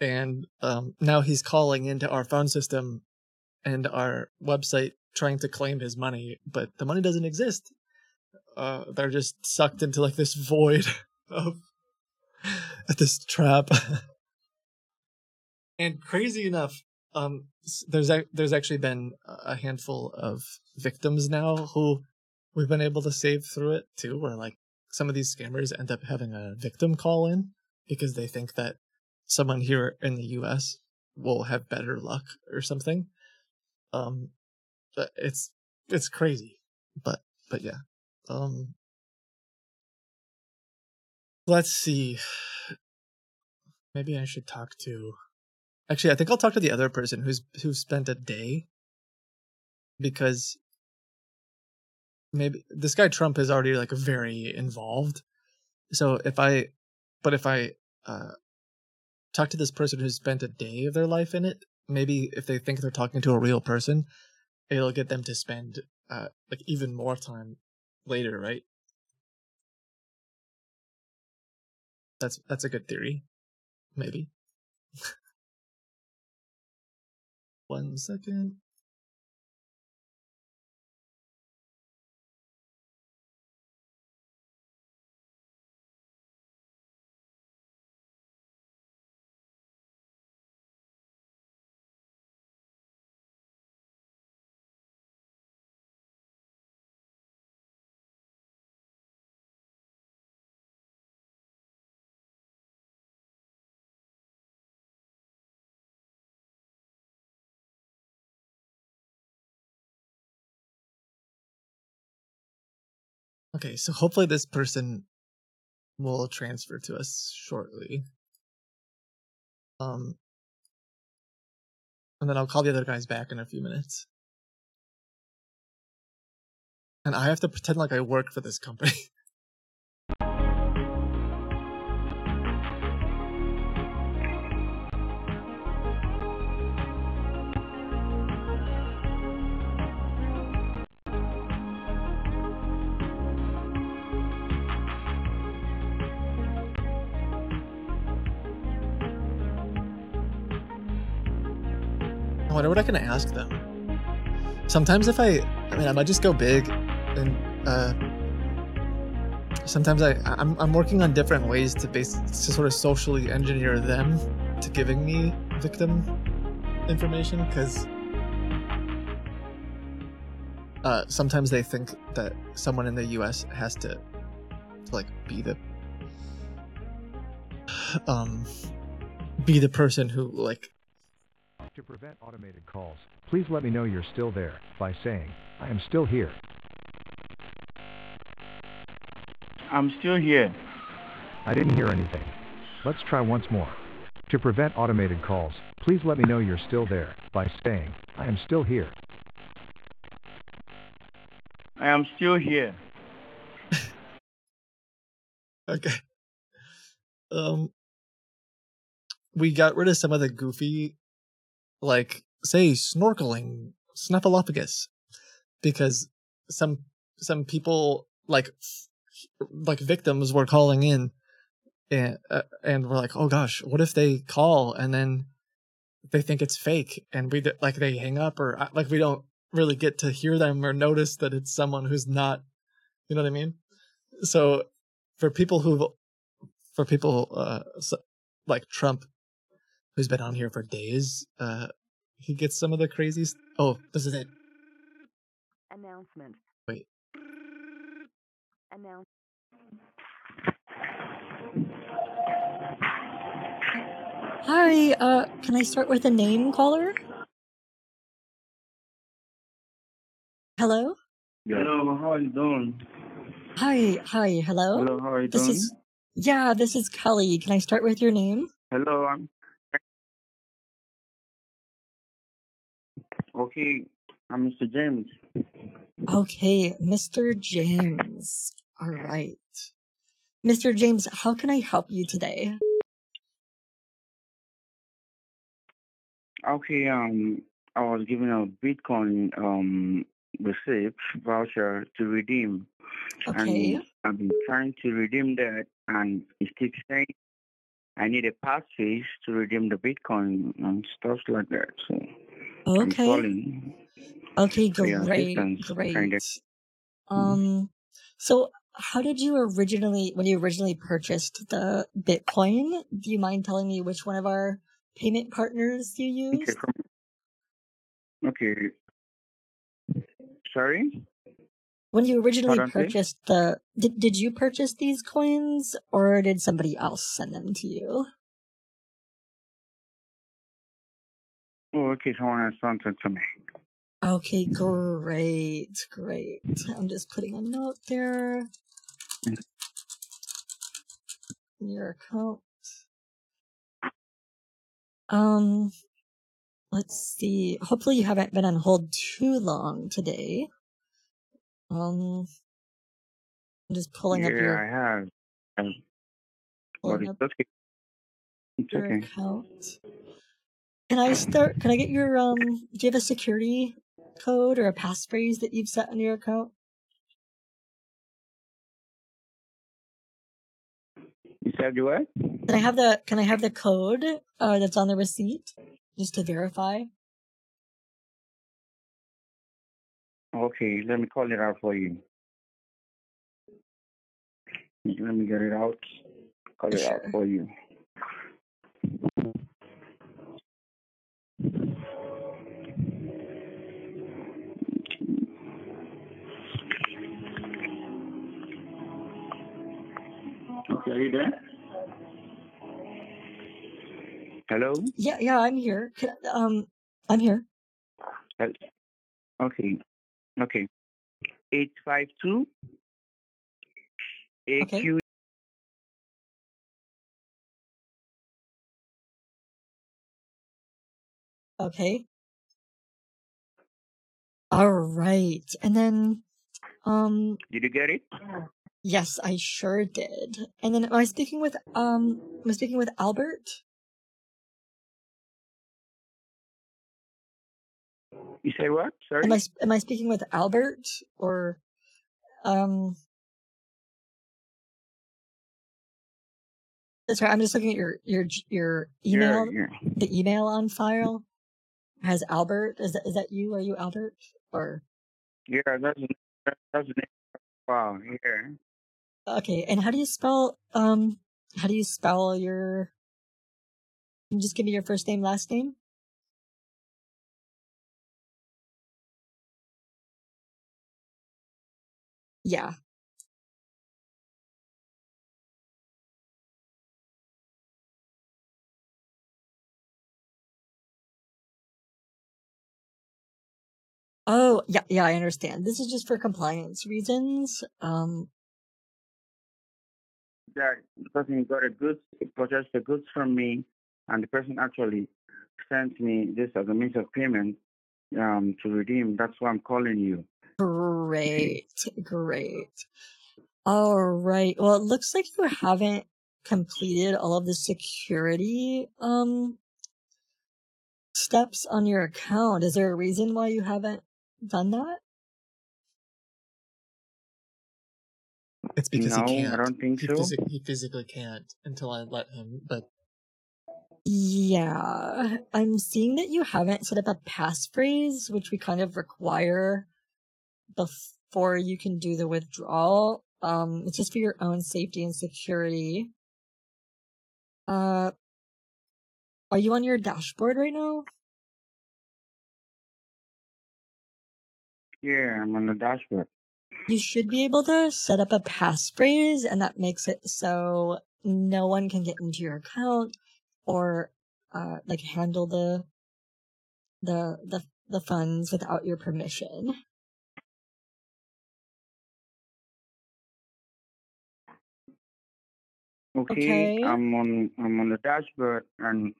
And um, now he's calling into our phone system and our website trying to claim his money, but the money doesn't exist. Uh, they're just sucked into like this void [laughs] of [laughs] this trap. [laughs] and crazy enough, um, there's ac- there's actually been a handful of victims now who we've been able to save through it too. Where like some of these scammers end up having a victim call in because they think that someone here in the U.S. will have better luck or something um but it's it's crazy but but yeah um let's see [sighs] maybe i should talk to actually i think i'll talk to the other person who's who spent a day because maybe this guy trump is already like very involved. So if i but if i uh talk to this person who's spent a day of their life in it maybe if they think they're talking to a real person it'll get them to spend uh like even more time later right? That's that's a good theory. Maybe. [laughs] One second Okay, so hopefully this person will transfer to us shortly. Um, and then I'll call the other guys back in a few minutes. And I have to pretend like I work for this company. [laughs] Wonder what I ask them. Sometimes if I, I mean, I might just go big, and uh, sometimes I, I'm, I'm working on different ways to base to sort of socially engineer them to giving me victim information because uh, sometimes they think that someone in the U.S. has to, to like be the um be the person who like To prevent automated calls, please let me know you're still there by saying, I am still here. I'm still here. I didn't hear anything. Let's try once more. To prevent automated calls, please let me know you're still there by saying, I am still here. I am still here. [laughs] Okay. Um, we got rid of some of the goofy, like say snorkeling snuffleupagus, because some some people like like victims were calling in, and uh, and we're like, oh gosh, what if they call and then they think it's fake and we like they hang up or uh, like we don't really get to hear them or notice that it's someone who's not, you know what I mean? So for people who for people uh like Trump who's been on here for days uh he gets some of the craziest oh this is it Announcement. wait Announce. Hi, uh, can I start with a name caller? Hello? Hello, how are you doing? Hi, hi, hello? Hello, how are you This doing? is, yeah, this is Kelly. Can I start with your name? Hello, I'm okay. I'm Mr. James. Okay, Mr. James. All right. Mr. James, how can I help you today? Okay, um, I was given a Bitcoin um receipt voucher to redeem, Okay. and I've been trying to redeem that, and it keeps saying I need a passphrase to redeem the Bitcoin and stuff like that. So Okay. Okay, great, assistance. great. Kinda. Um, so how did you originally, when you originally purchased the Bitcoin, do you mind telling me which one of our payment partners you Okay, used? from okay. Sorry. When you originally Pardon, purchased the, did, did you purchase these coins or did somebody else send them to you? Okay. Someone has sent it to me. Okay, great, great. I'm just putting a note there. Your account. Um, let's see. Hopefully you haven't been on hold too long today. Um, I'm just pulling up Yeah, your I have. Um, pulling it's up okay. It's your okay. account. Can I start? Can I get your um? Do you have a security code or a passphrase that you've set on your account? You said you what? Can I have the Can I have the code uh, that's on the receipt just to verify? Okay, let me call it out for you. Let me get it out. Call it out for you. Okay, are you there? Hello? Yeah, yeah, I'm here. Can, um, I'm here. Hel- Okay. Okay. Eight five two Okay. AQ Okay. All right. And then, um, Did you get it? Yes, I sure did. And then, am I speaking with um? Am I speaking with Albert? You say what? Sorry? Am I am I speaking with Albert or um? Sorry, I'm just looking at your your your Yeah, email. yeah. The email on file has Albert. Is that is that you? Are you Albert or? Yeah, that's that's the name. Wow, yeah. Okay, and how do you spell um? How do you spell your? Just give me your first name, last name? Yeah. Oh, yeah, yeah, I understand. This is just for compliance reasons. Um, that the person got a goods purchased the goods from me and the person actually sent me this as a means of payment um to redeem. That's why I'm calling you. Great, great. All right. Well, it looks like you haven't completed all of the security um steps on your account. Is there a reason why you haven't done that? It's because No, he can't. don't think he so. physi- he physically can't until I let him. But Yeah, I'm seeing that you haven't set up a passphrase, which we kind of require before you can do the withdrawal. Um, it's just for your own safety and security. Uh, are you on your dashboard right now? Yeah, I'm on the dashboard. You should be able to set up a passphrase, and that makes it so no one can get into your account or uh, like handle the the the the funds without your permission. Okay, Okay. I'm on I'm on the dashboard and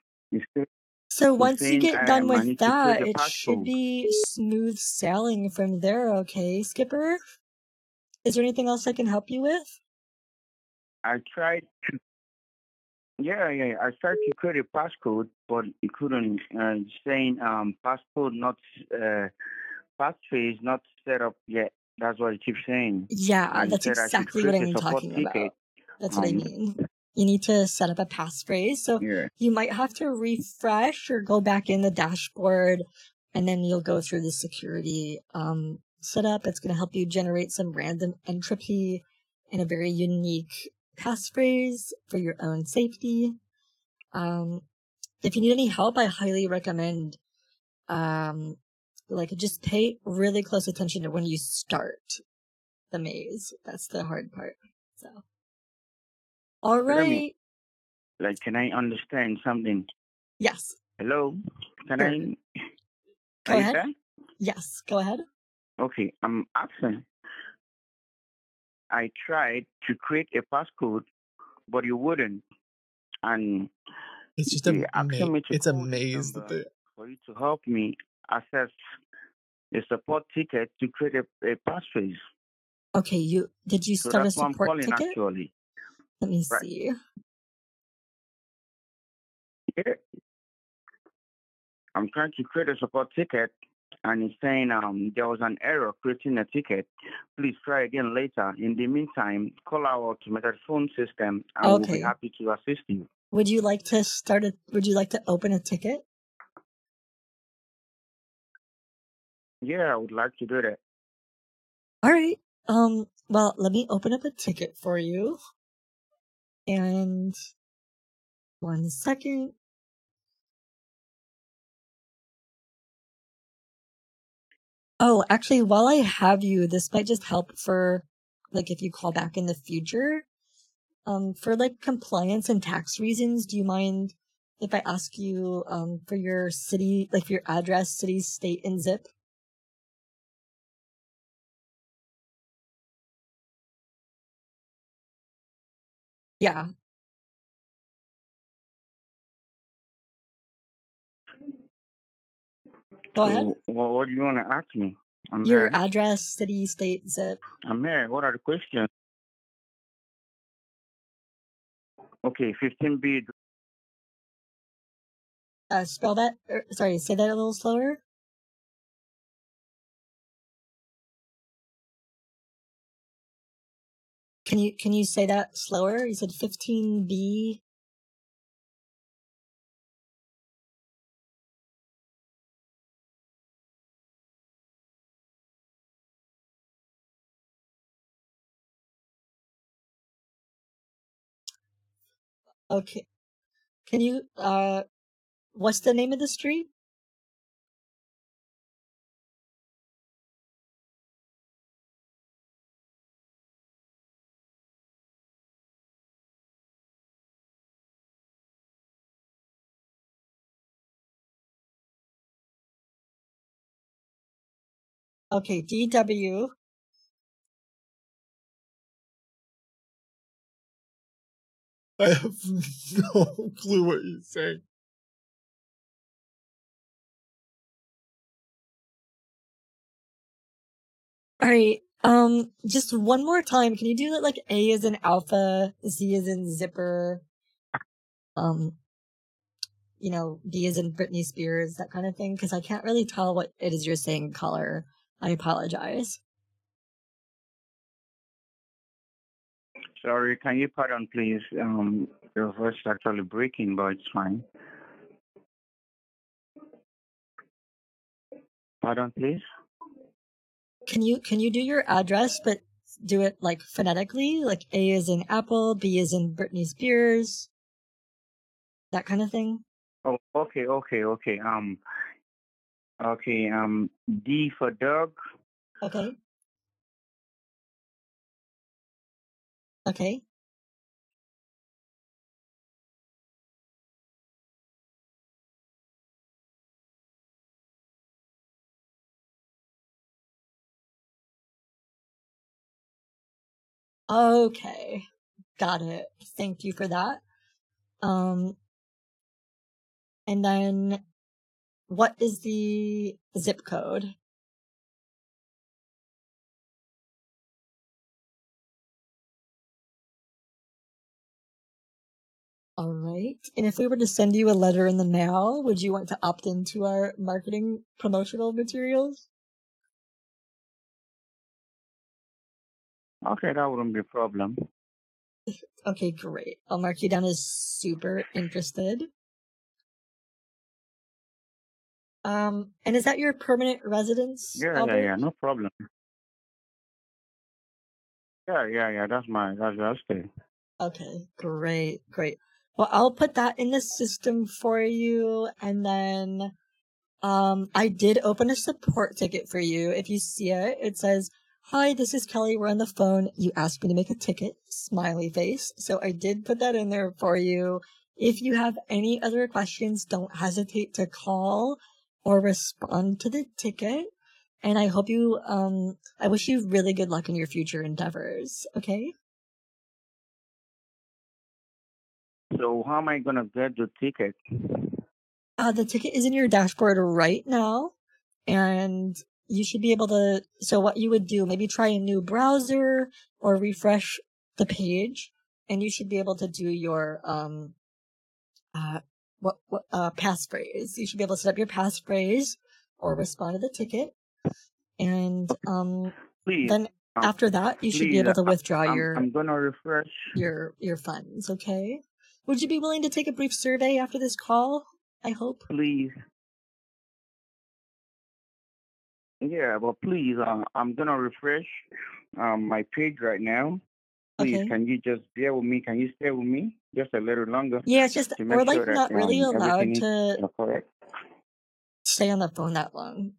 So once you get done with need to create that, it should be smooth sailing from there, okay, Skipper? Is there anything else I can help you with? I tried to yeah, yeah, I tried to create a passcode but it couldn't uh it's saying um passport not uh passphrase not set up yet. That's what it keeps saying. Yeah, And that's said exactly what I create a mean talking ticket. about. That's what I Um, mean. You need to set up a passphrase. So Yeah. you might have to refresh or go back in the dashboard and then you'll go through the security um, setup. It's going to help you generate some random entropy and a very unique passphrase for your own safety. Um, if you need any help, I highly recommend um, like just pay really close attention to when you start the maze. That's the hard part. So, all right. But I mean, right. like can I understand something? Yes. Hello? Can. I [laughs] Go ahead. Yes. Go ahead. Okay, um, I'm asking. I tried to create a passcode, but you wouldn't. And it's just a you're asking ma- me to it's a call this maze that for you to help me access a support ticket to create a, a passphrase. Okay. You did you So start a that's why I'm support calling ticket? actually. Let me Right. see. Yeah. I'm trying to create a support ticket and it's saying um there was an error creating a ticket. Please try again later. In the meantime, call our automated phone system and we'll be happy to assist you. Would you like to start a? Would you like to open a ticket? Yeah, I would like to do that. All right. Um. Well, let me open up a ticket for you. And one second. Oh, actually, while I have you, this might just help for like if you call back in the future. Um, for like compliance and tax reasons, do you mind if I ask you um for your city, like your address, city, state, and zip? Yeah. Go ahead. Well, what do you want to ask me? I'm Your address, city, state, zip. I'm here. What are the questions? Okay, 15B. Uh, spell that. Er, sorry, say that a little slower. Can you can you say that slower? You said 15B. Okay. Can you uh what's the name of the street? Okay, DW. I have [laughs] no clue what you're saying. All right. Um, just one more time. Can you do that like A is in alpha, Z is in zipper, um, you know, B is in Britney Spears, that kind of thing? Because I can't really tell what it is you're saying color. I apologize. Sorry, can you pardon, please? Um, your voice is actually breaking, but it's fine. Pardon, please. Can you can you do your address, but do it like phonetically? Like A is in Apple, B is in Britney Spears, that kind of thing. Oh, okay, okay, okay. Um, okay. Um, D for dog. Okay. Okay. Okay. Got it. Thank you for that. Um, and then what is the zip code? All right. And if we were to send you a letter in the mail, would you want to opt into our marketing promotional materials? Okay, that wouldn't be a problem. Okay, great. I'll mark you down as super interested. Um, and is that your permanent residence? Yeah, yeah, Albert? yeah. No problem. Yeah, yeah, yeah. That's my that's that's it. Okay, great, great. Well, I'll put that in the system for you, and then um, I did open a support ticket for you. If you see it, it says, "Hi, this is Kelly. We're on the phone. You asked me to make a ticket." Smiley face. So I did put that in there for you. If you have any other questions, don't hesitate to call or respond to the ticket. And I hope you, um, I wish you really good luck in your future endeavors. Okay. So how am I gonna get the ticket? Uh, the ticket is in your dashboard right now, and you should be able to. So, what you would do, maybe try a new browser or refresh the page, and you should be able to do your um, uh, what what uh passphrase. You should be able to set up your passphrase or respond to the ticket, and um, Please. then um, after that, you should be able to withdraw I'm, your I'm gonna refresh. your your funds. Okay. Would you be willing to take a brief survey after this call? I hope. Please. Yeah, but please, uh, I'm gonna refresh um, my page right now. Please, Okay. can you just bear with me? Can you stay with me just a little longer? Yeah, it's just we're like sure that, not really um, allowed to correct. stay on the phone that long.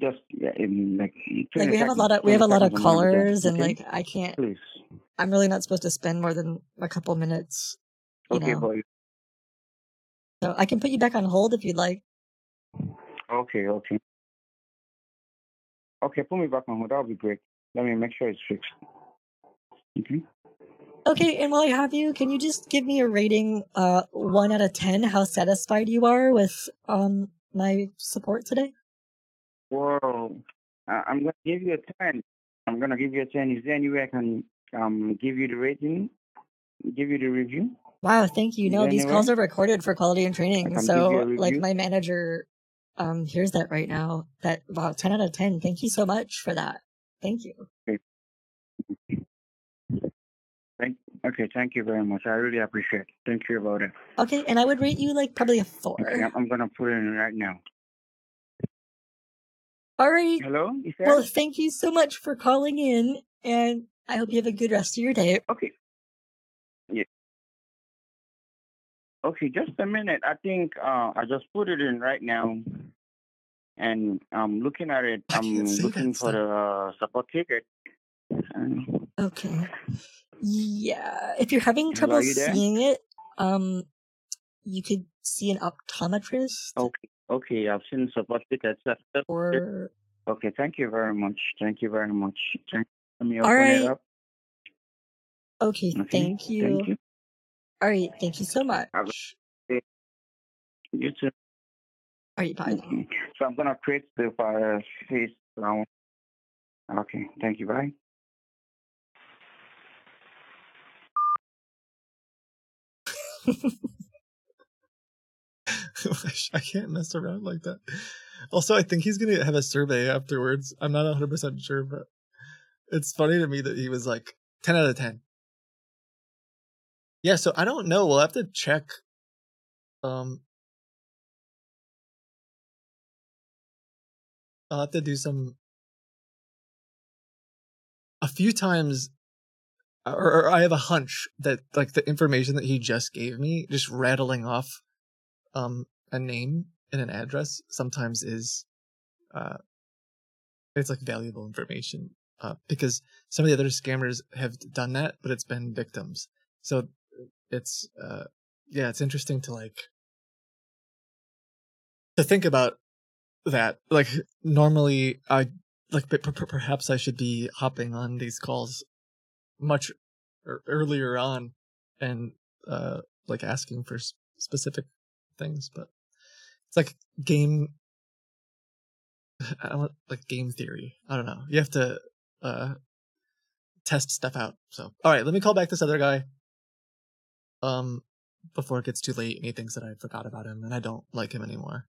Just yeah, in like Like we have a lot of we have a lot of seconds, I'm gonna be there, callers, and okay? like I can't. Please. I'm really not supposed to spend more than a couple minutes. You Okay, know, boy. so I can put you back on hold if you'd like. Okay, okay. Okay, put me back on hold. That'll be great. Let me make sure it's fixed. Okay. Okay, and while I have you, can you just give me a rating, uh, one out of ten, how satisfied you are with um my support today? Whoa. Uh, I'm gonna give you a ten. I'm gonna give you a ten. Is there any way I can um give you the rating? Give you the review? Wow, thank you. Is No, these calls are recorded for quality and training. So, like, my manager um hears that right now. That wow, ten out of ten. Thank you so much for that. Thank you. Thank okay, thank you very much. I really appreciate it. Thank you about it. Okay, and I would rate you like probably a four. I'm, I'm gonna put it in right now. All right. Hello? Well, thank you so much for calling in, and I hope you have a good rest of your day. Okay. Yeah. Okay, just a minute. I think uh, I just put it in right now, and I'm looking at it. I'm looking for the uh, support ticket. Uh, Okay. Yeah. If you're having trouble you seeing it, um, you could see an optometrist okay, okay. I've seen support tickets. Or. Okay, thank you very much. Thank you very much. Thank, let me open right. it up. Okay. Okay, Thank you. Thank you. All right. Thank you so much. You too. Are you Python? Okay. So I'm gonna create the uh, face round. Okay. Thank you. Bye. [laughs] I can't mess around like that. Also, I think he's gonna have a survey afterwards. I'm not 100 percent sure, but it's funny to me that he was like 10 out of 10. Yeah, so I don't know. We'll have to check. Um, I'll have to do some. A few times, or, or I have a hunch that like the information that he just gave me, just rattling off, um, a name and an address, sometimes is, uh, it's like valuable information. Uh, because some of the other scammers have done that, but it's been victims. So it's uh yeah it's interesting to like to think about that. Like normally i like p- perhaps i should be hopping on these calls much er- earlier on and uh like asking for specific things but it's like game i don't like game theory. I don't know. You have to uh test stuff out so all right let me call back this other guy um before it gets too late and he thinks that I forgot about him and I don't like him anymore.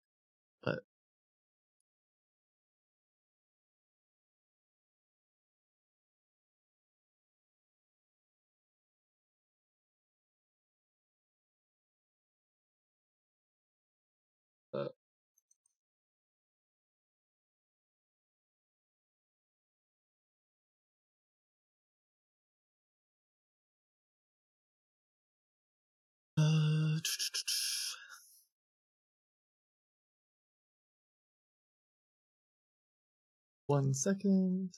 One second.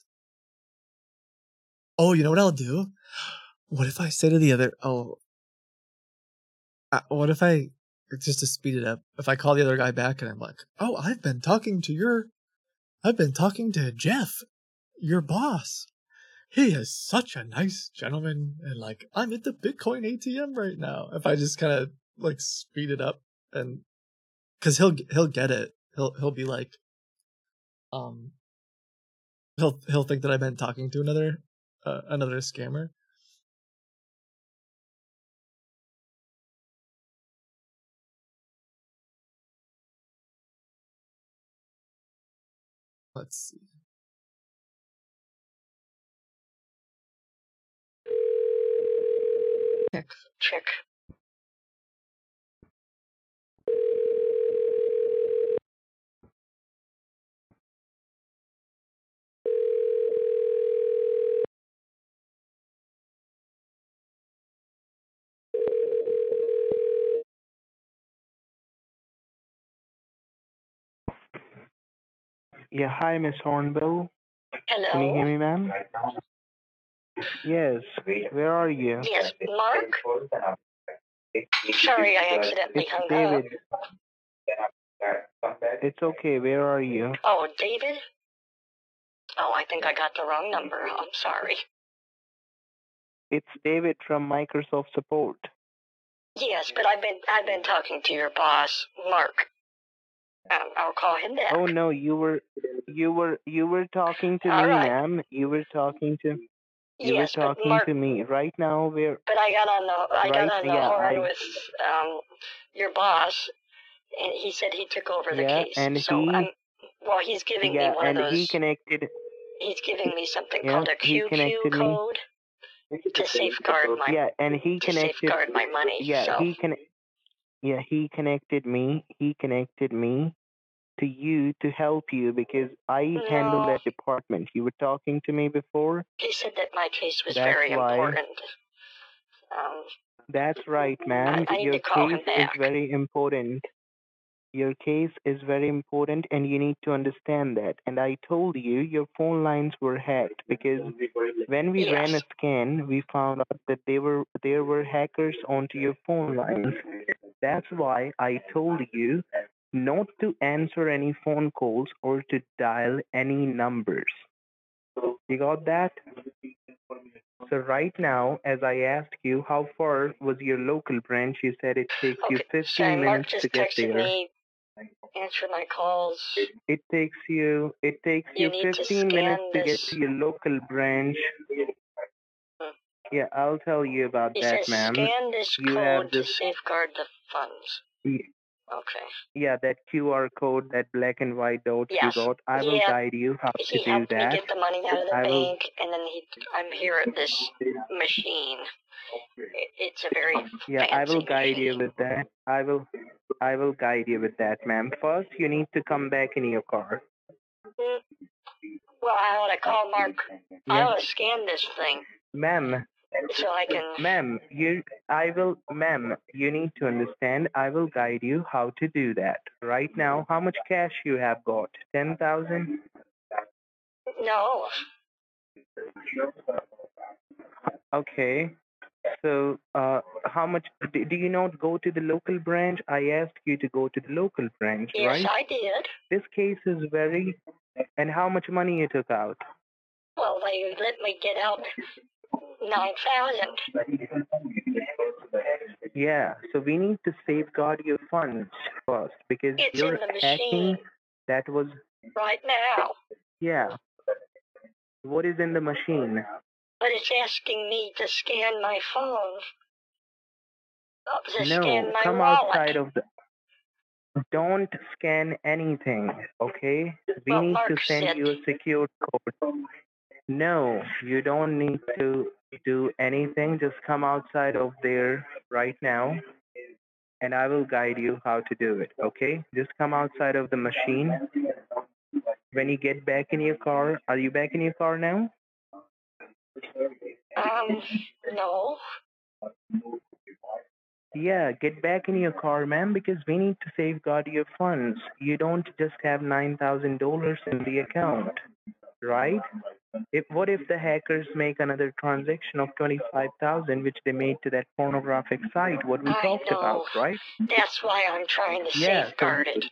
Oh, you know what I'll do? What if I say to the other? Oh, uh, what if I just to speed it up? If I call the other guy back and I'm like, "Oh, I've been talking to your, I've been talking to Jeff, your boss. He is such a nice gentleman, and like I'm at the Bitcoin ATM right now." If I just kind of like speed it up and because he'll he'll get it. He'll he'll be like, um, he'll he'll think that I've been talking to another uh, another scammer. Let's see. Check. Check. Yeah, hi, Miss Hornbill. Can you Hello. hear me, ma'am? Yes. Where are you? Yes, Mark. Sorry, I accidentally It's hung up. David. It's okay. Where are you? Oh, David. Oh, I think I got the wrong number. I'm sorry. It's David from Microsoft Support. Yes, but I've been I've been talking to your boss, Mark. Um, I'll call him back. Oh no, you were you were you were talking to All me, right. ma'am. You were talking to you Yes, were talking Mark- to me. Right now we're But I got on the I Right, got on the yeah, horn I- with um your boss, and he said he took over the Yeah, case. and so he- I'm well, he's giving yeah, me one and of those. he connected he's giving me something yeah, called a QQ connected me. code to safeguard my Yeah, and he to connected safeguard my money. Yeah, so he can yeah, he connected me. He connected me to you to help you because I handle that department. You were talking to me before. he said that my case was That's very why- important. Um, That's right, ma'am. I need Your to call him case is very important. Your case is very important, and you need to understand that. And I told you your phone lines were hacked because when we ran a scan, we found out that they were there were hackers onto your phone lines. That's why I told you not to answer any phone calls or to dial any numbers. You got that? So right now, as I asked you, how far was your local branch? You said it takes you okay, 15 sorry, Mark minutes just to get there. me answer my calls. It takes you it takes You you, need to 15 minutes scan to get to your local branch. Hmm. Yeah, I'll tell you about He that, ma'am. scan this You have code to safeguard the funds. Okay. Yeah, that QR code, that black and white dot Yes. you got. I will Yeah. guide you how He to do helped that. me get the money out of the I will- bank, and then he, I'm here at this machine. It, it's a very Yeah, I will guide you with that. I will I will guide you with that, ma'am. First, you need to come back in your car. Mm. Well, I want to call Mark. I want to scan this thing Ma'am, so I can. ma'am, you I will ma'am, you need to understand I will guide you how to do that. Right now, how much cash you have got? Ten thousand? No. Okay. So, uh, how much? Do, do you not go to the local branch? I asked you to go to the local branch, Yes, right? I did. This case is very. And how much money you took out? Well, they let me get out nine thousand. Yeah. So we need to safeguard your funds first because It's you're machine. That was right now, yeah. What is in the machine? but it's asking me to scan my phone. Oh, to No, come wallet. outside of the. Don't scan anything, okay? We Well, need to send said- you a secure code. No, you don't need to do anything. Just come outside of there right now, and I will guide you how to do it, okay? Just come outside of the machine. When you get back in your car, are you back in your car now? Um, no. Yeah, get back in your car, ma'am, because we need to safeguard your funds. You don't just have nine thousand dollars in the account, right? If what if the hackers make another transaction of twenty five thousand, which they made to that pornographic site? What we I talked know. about, right? That's why I'm trying to Yeah, so- safeguard it.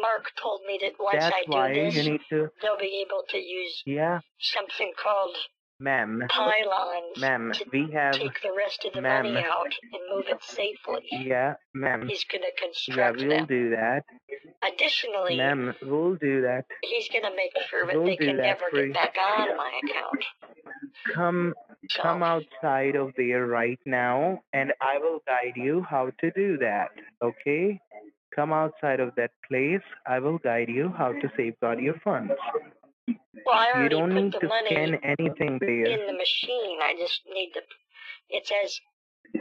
Mark told me that once I do why this, you need to. they'll be able to use Yeah, something called ma'am. pylons Ma'am, we have. take the rest of the money out and move it safely. Yeah, ma'am. He's going to construct Yeah, we'll them. do that, Additionally, ma'am. We'll do that. he's going to make sure that We'll they can that never get back on my account. come come outside of there right now and I will guide you how to do that. Okay? Come outside of that place. I will guide you how to safeguard your funds. Well, I You don't put need the to money scan anything there. in the machine. I just need to. It says,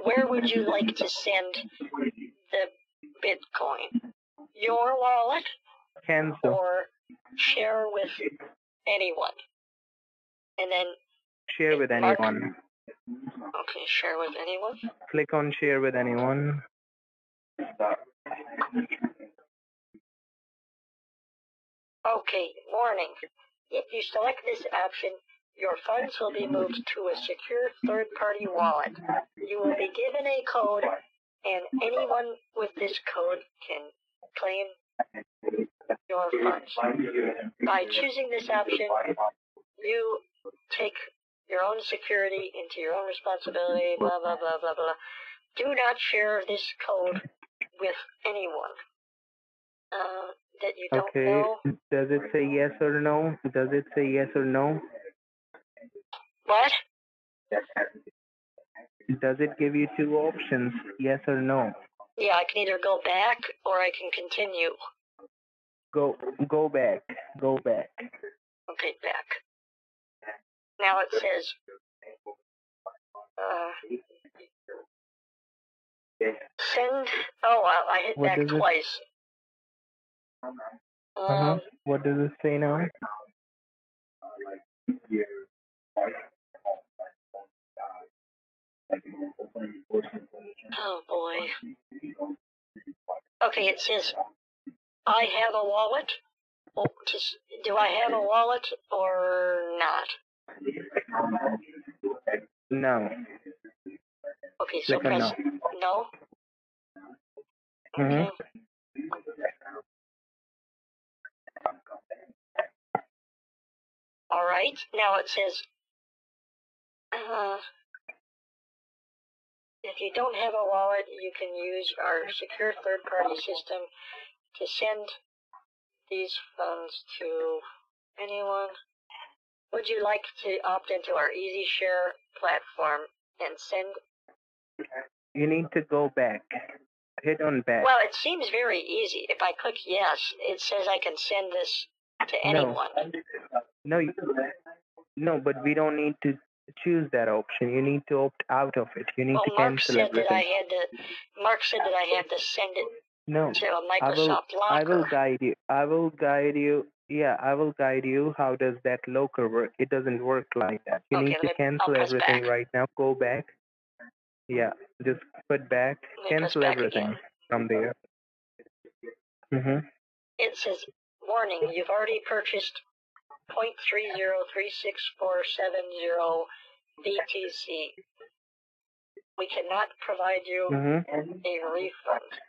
where would you like to send the Bitcoin? Your wallet Cancel. or share with anyone? And then, Share with Mark- anyone. okay, share with anyone. Click on share with anyone. Okay, warning. If you select this option, your funds will be moved to a secure third-party wallet. You will be given a code, and anyone with this code can claim your funds. By choosing this option, you take your own security into your own responsibility, blah, blah, blah, blah, blah. Do not share this code with anyone uh, that you don't Okay. know. Does it say yes or no? Does it say yes or no? What? Does it give you two options, yes or no? Yeah, I can either go back or I can continue. Go go back. Go back. Okay, back. Now it says, uh, send. Oh, I, I hit What back twice. Uh-huh. Um, What does it say now? oh boy. Okay, it says, I have a wallet. Oh, just, do I have a wallet or not? No. Okay, so Click on press no. Mhm. All right. Now it says, uh, if you don't have a wallet, you can use our secure third-party system to send these funds to anyone? Would you like to opt into our Easy Share platform and send? You need to go back. Hit on back. Well, it seems very easy. If I click yes, it says I can send this to anyone. No, you, no, but we don't need to choose that option. You need to opt out of it. You need Well, to Mark cancel said that I had to. Mark said that I have to send it No, to a I will. Microsoft I will Locker. guide you. I will guide you. Yeah, I will guide you. How does that locker work? It doesn't work like that. You Okay, need to cancel everything back. right now. Go back. Yeah, just put back. Let Cancel back everything again. from there. Mhm. It says, warning, you've already purchased 0.3036470 BTC. We cannot provide you Mhm. a refund.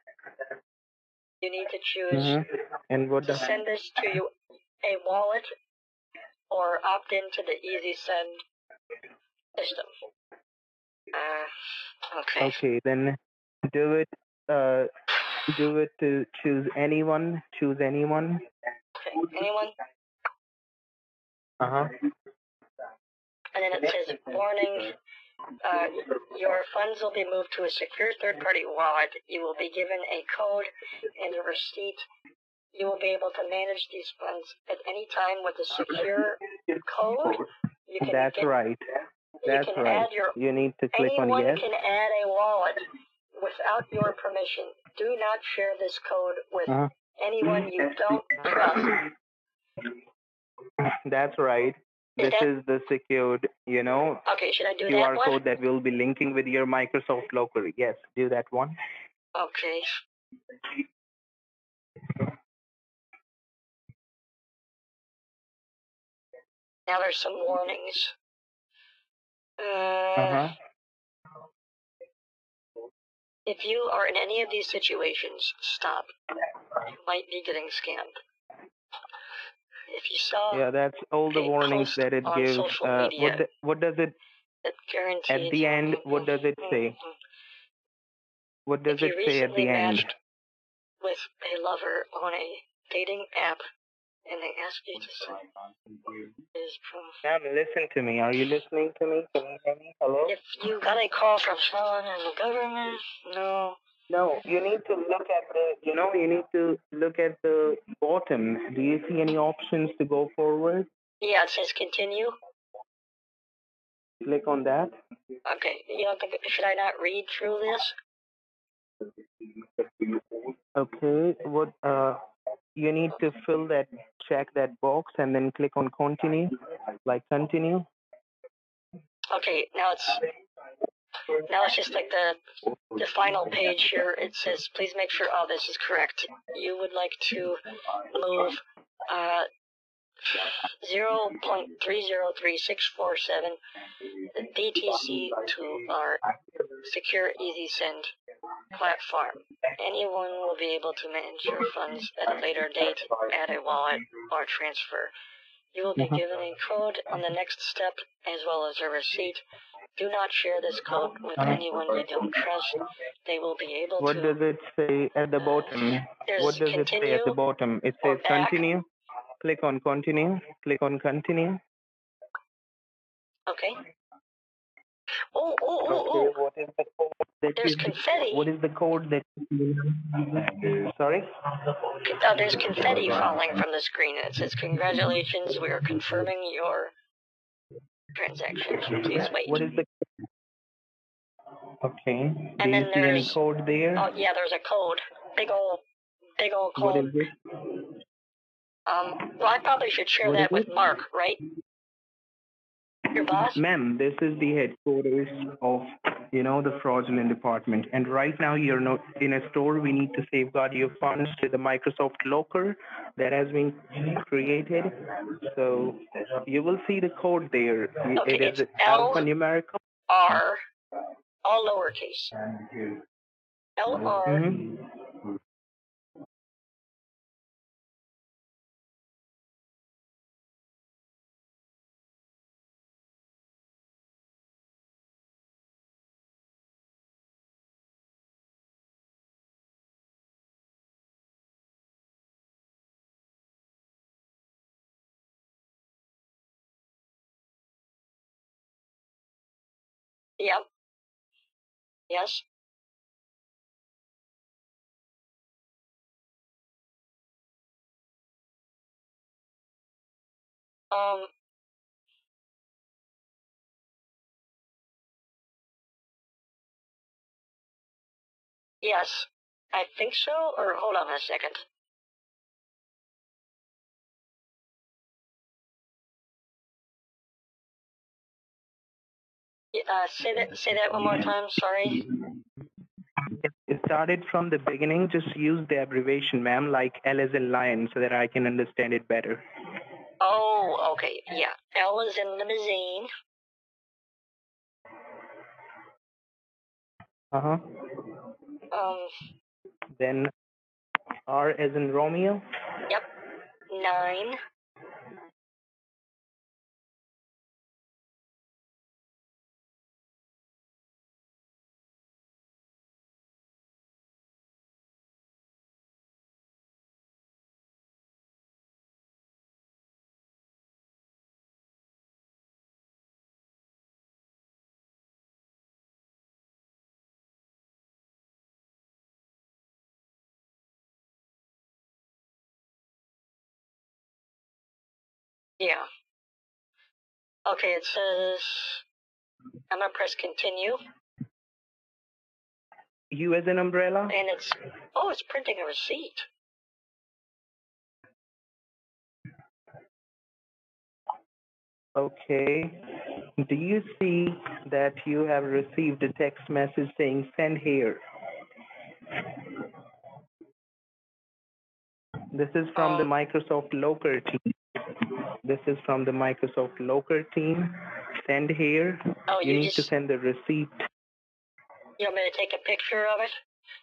You need to choose Mhm. And what to send this to you a wallet or opt into the Easy Send system. Uh, okay. Okay, then do it. Uh, do it to choose anyone. Choose anyone. Okay. Anyone? Uh huh. And then it says, warning, uh, your funds will be moved to a secure third-party wallet. You will be given a code and a receipt. You will be able to manage these funds at any time with a secure code. You can That's get, right. you That's can right. add your You need to click on yes. Anyone can add a wallet without your permission. Do not share this code with Uh-huh. anyone you don't trust. [laughs] That's right. Is This is the secured, you know, Okay, should I do QR that one? code that will be linking with your Microsoft Locker. Yes, do that one. Okay. Now there's some warnings. Uh, Uh-huh. If you are in any of these situations, stop. You might be getting scammed. If you saw Yeah, that's all the warnings that it gives. Uh, media what the, what does it at the end? What does it say? What does it say at the end? with a lover on a dating app and they ask you to his. Ma'am, listen to me. Are you listening to me? Can you hear me? Hello? If you got a call from someone in the government, no. No, you need to look at the, you know, you need to look at the bottom. Do you see any options to go forward? Yeah, it says continue. Click on that. Okay, you don't should I not read through this? Okay, what, uh, you need to fill that, check that box and then click on continue, like continue. Okay, now it's now it's just like the the final page here. It says please make sure all this is correct. You would like to move uh zero point three zero three six four seven BTC to our secure Easy Send platform. Anyone will be able to manage your funds at a later date, add a wallet, or transfer. You will be Mhm. given a code on the next step as well as a receipt. Do not share this code with Uh-huh. anyone you don't trust. They will be able What to. What does it say at the bottom? There's What does it say at the bottom? It says continue. Click on continue. Click on continue. Okay. Oh, oh, oh, Okay, oh. what is the code that There's you, confetti. what is the code that sorry? Oh, there's confetti falling from the screen, it says, "Congratulations, we are confirming your transaction. Please wait." What is the Okay. Do And you then see any code there? Oh yeah, there's a code. Big old big old code. is it? Um, well, I probably should share What that with it? Mark, right? Ma'am, this is the headquarters of, you know, the fraudulent department. And right now you're not in a store. We need to safeguard your funds to the Microsoft Locker that has been created. So you will see the code there. Okay, it is it's alphanumerical. R, all lowercase. L R Mhm. Yep. Yes. Um. Yes, I think so. Or hold on a second. Uh, say that. Say that one more time. Sorry. It started from the beginning. Just use the abbreviation, ma'am, like L as in lion, so that I can understand it better. Oh, okay. Yeah. L is in limousine. Uh huh. Um. Then R as in Romeo. Yep. Nine. Yeah. Okay. It says. I'm gonna press continue, You as an umbrella. and it's. Oh, it's printing a receipt. Okay. Do you see that you have received a text message saying send here? This is from the oh. Microsoft Locker team. This is from the Microsoft Locker team. Send here. Oh, you you need to send the receipt. You want me to take a picture of it?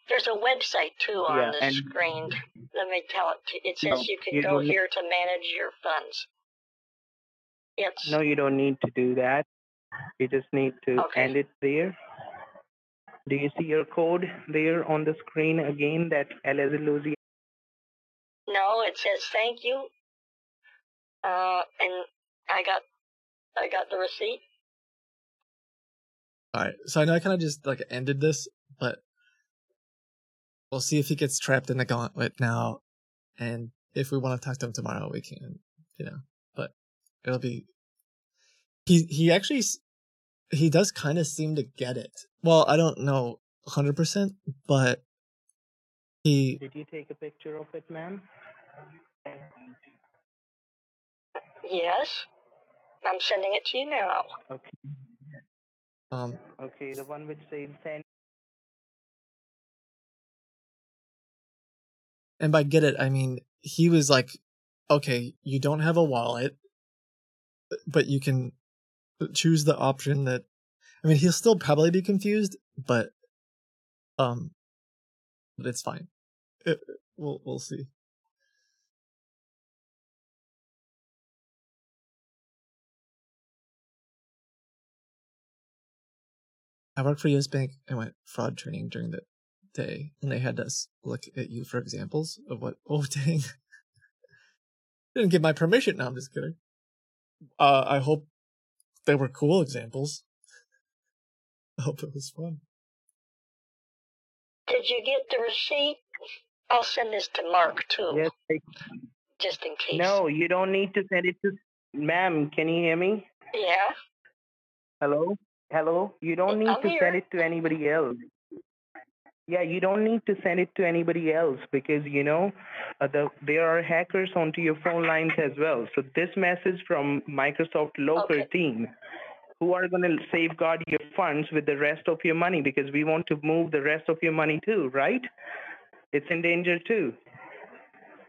There's a website too on Yeah, the and- screen. Let me tell it. to- It says No, you can you go here to manage your funds. It's No, you don't need to do that. You just need to Okay. end it there. Do you see your code there on the screen again? That L as in Louisiana? no. It says thank you. Uh, and I got, I got the receipt. All right, so I know I kind of just like ended this, but we'll see if he gets trapped in the gauntlet now, and if we want to talk to him tomorrow, we can, you know. But it'll be he he actually he does kind of seem to get it. Well, I don't know hundred percent, but he Did you take a picture of it, ma'am? Yes. I'm sending it to you now. Okay. um Okay, the one which says send. and by get it I mean he was like, okay, you don't have a wallet, but you can choose the option that. I mean, he'll still probably be confused, but um, but it's fine. It, we'll we'll see. I worked for US Bank and went fraud training during the day, and they had us look at you for examples of what. [laughs] Oh dang! Didn't get my permission. No, I'm just kidding. Uh, I hope they were cool examples. I hope it was fun. Did you get the receipt? I'll send this to Mark too, Yes. I- just in case. No, you don't need to send it to. Ma'am, can you hear me? Yeah. Hello? Hello? You don't need I'm to here. send it to anybody else. Yeah, you don't need to send it to anybody else because you know uh, the, there are hackers onto your phone lines as well. So this message from Microsoft Local team, who are going to safeguard your funds with the rest of your money because we want to move the rest of your money too, right? It's in danger too.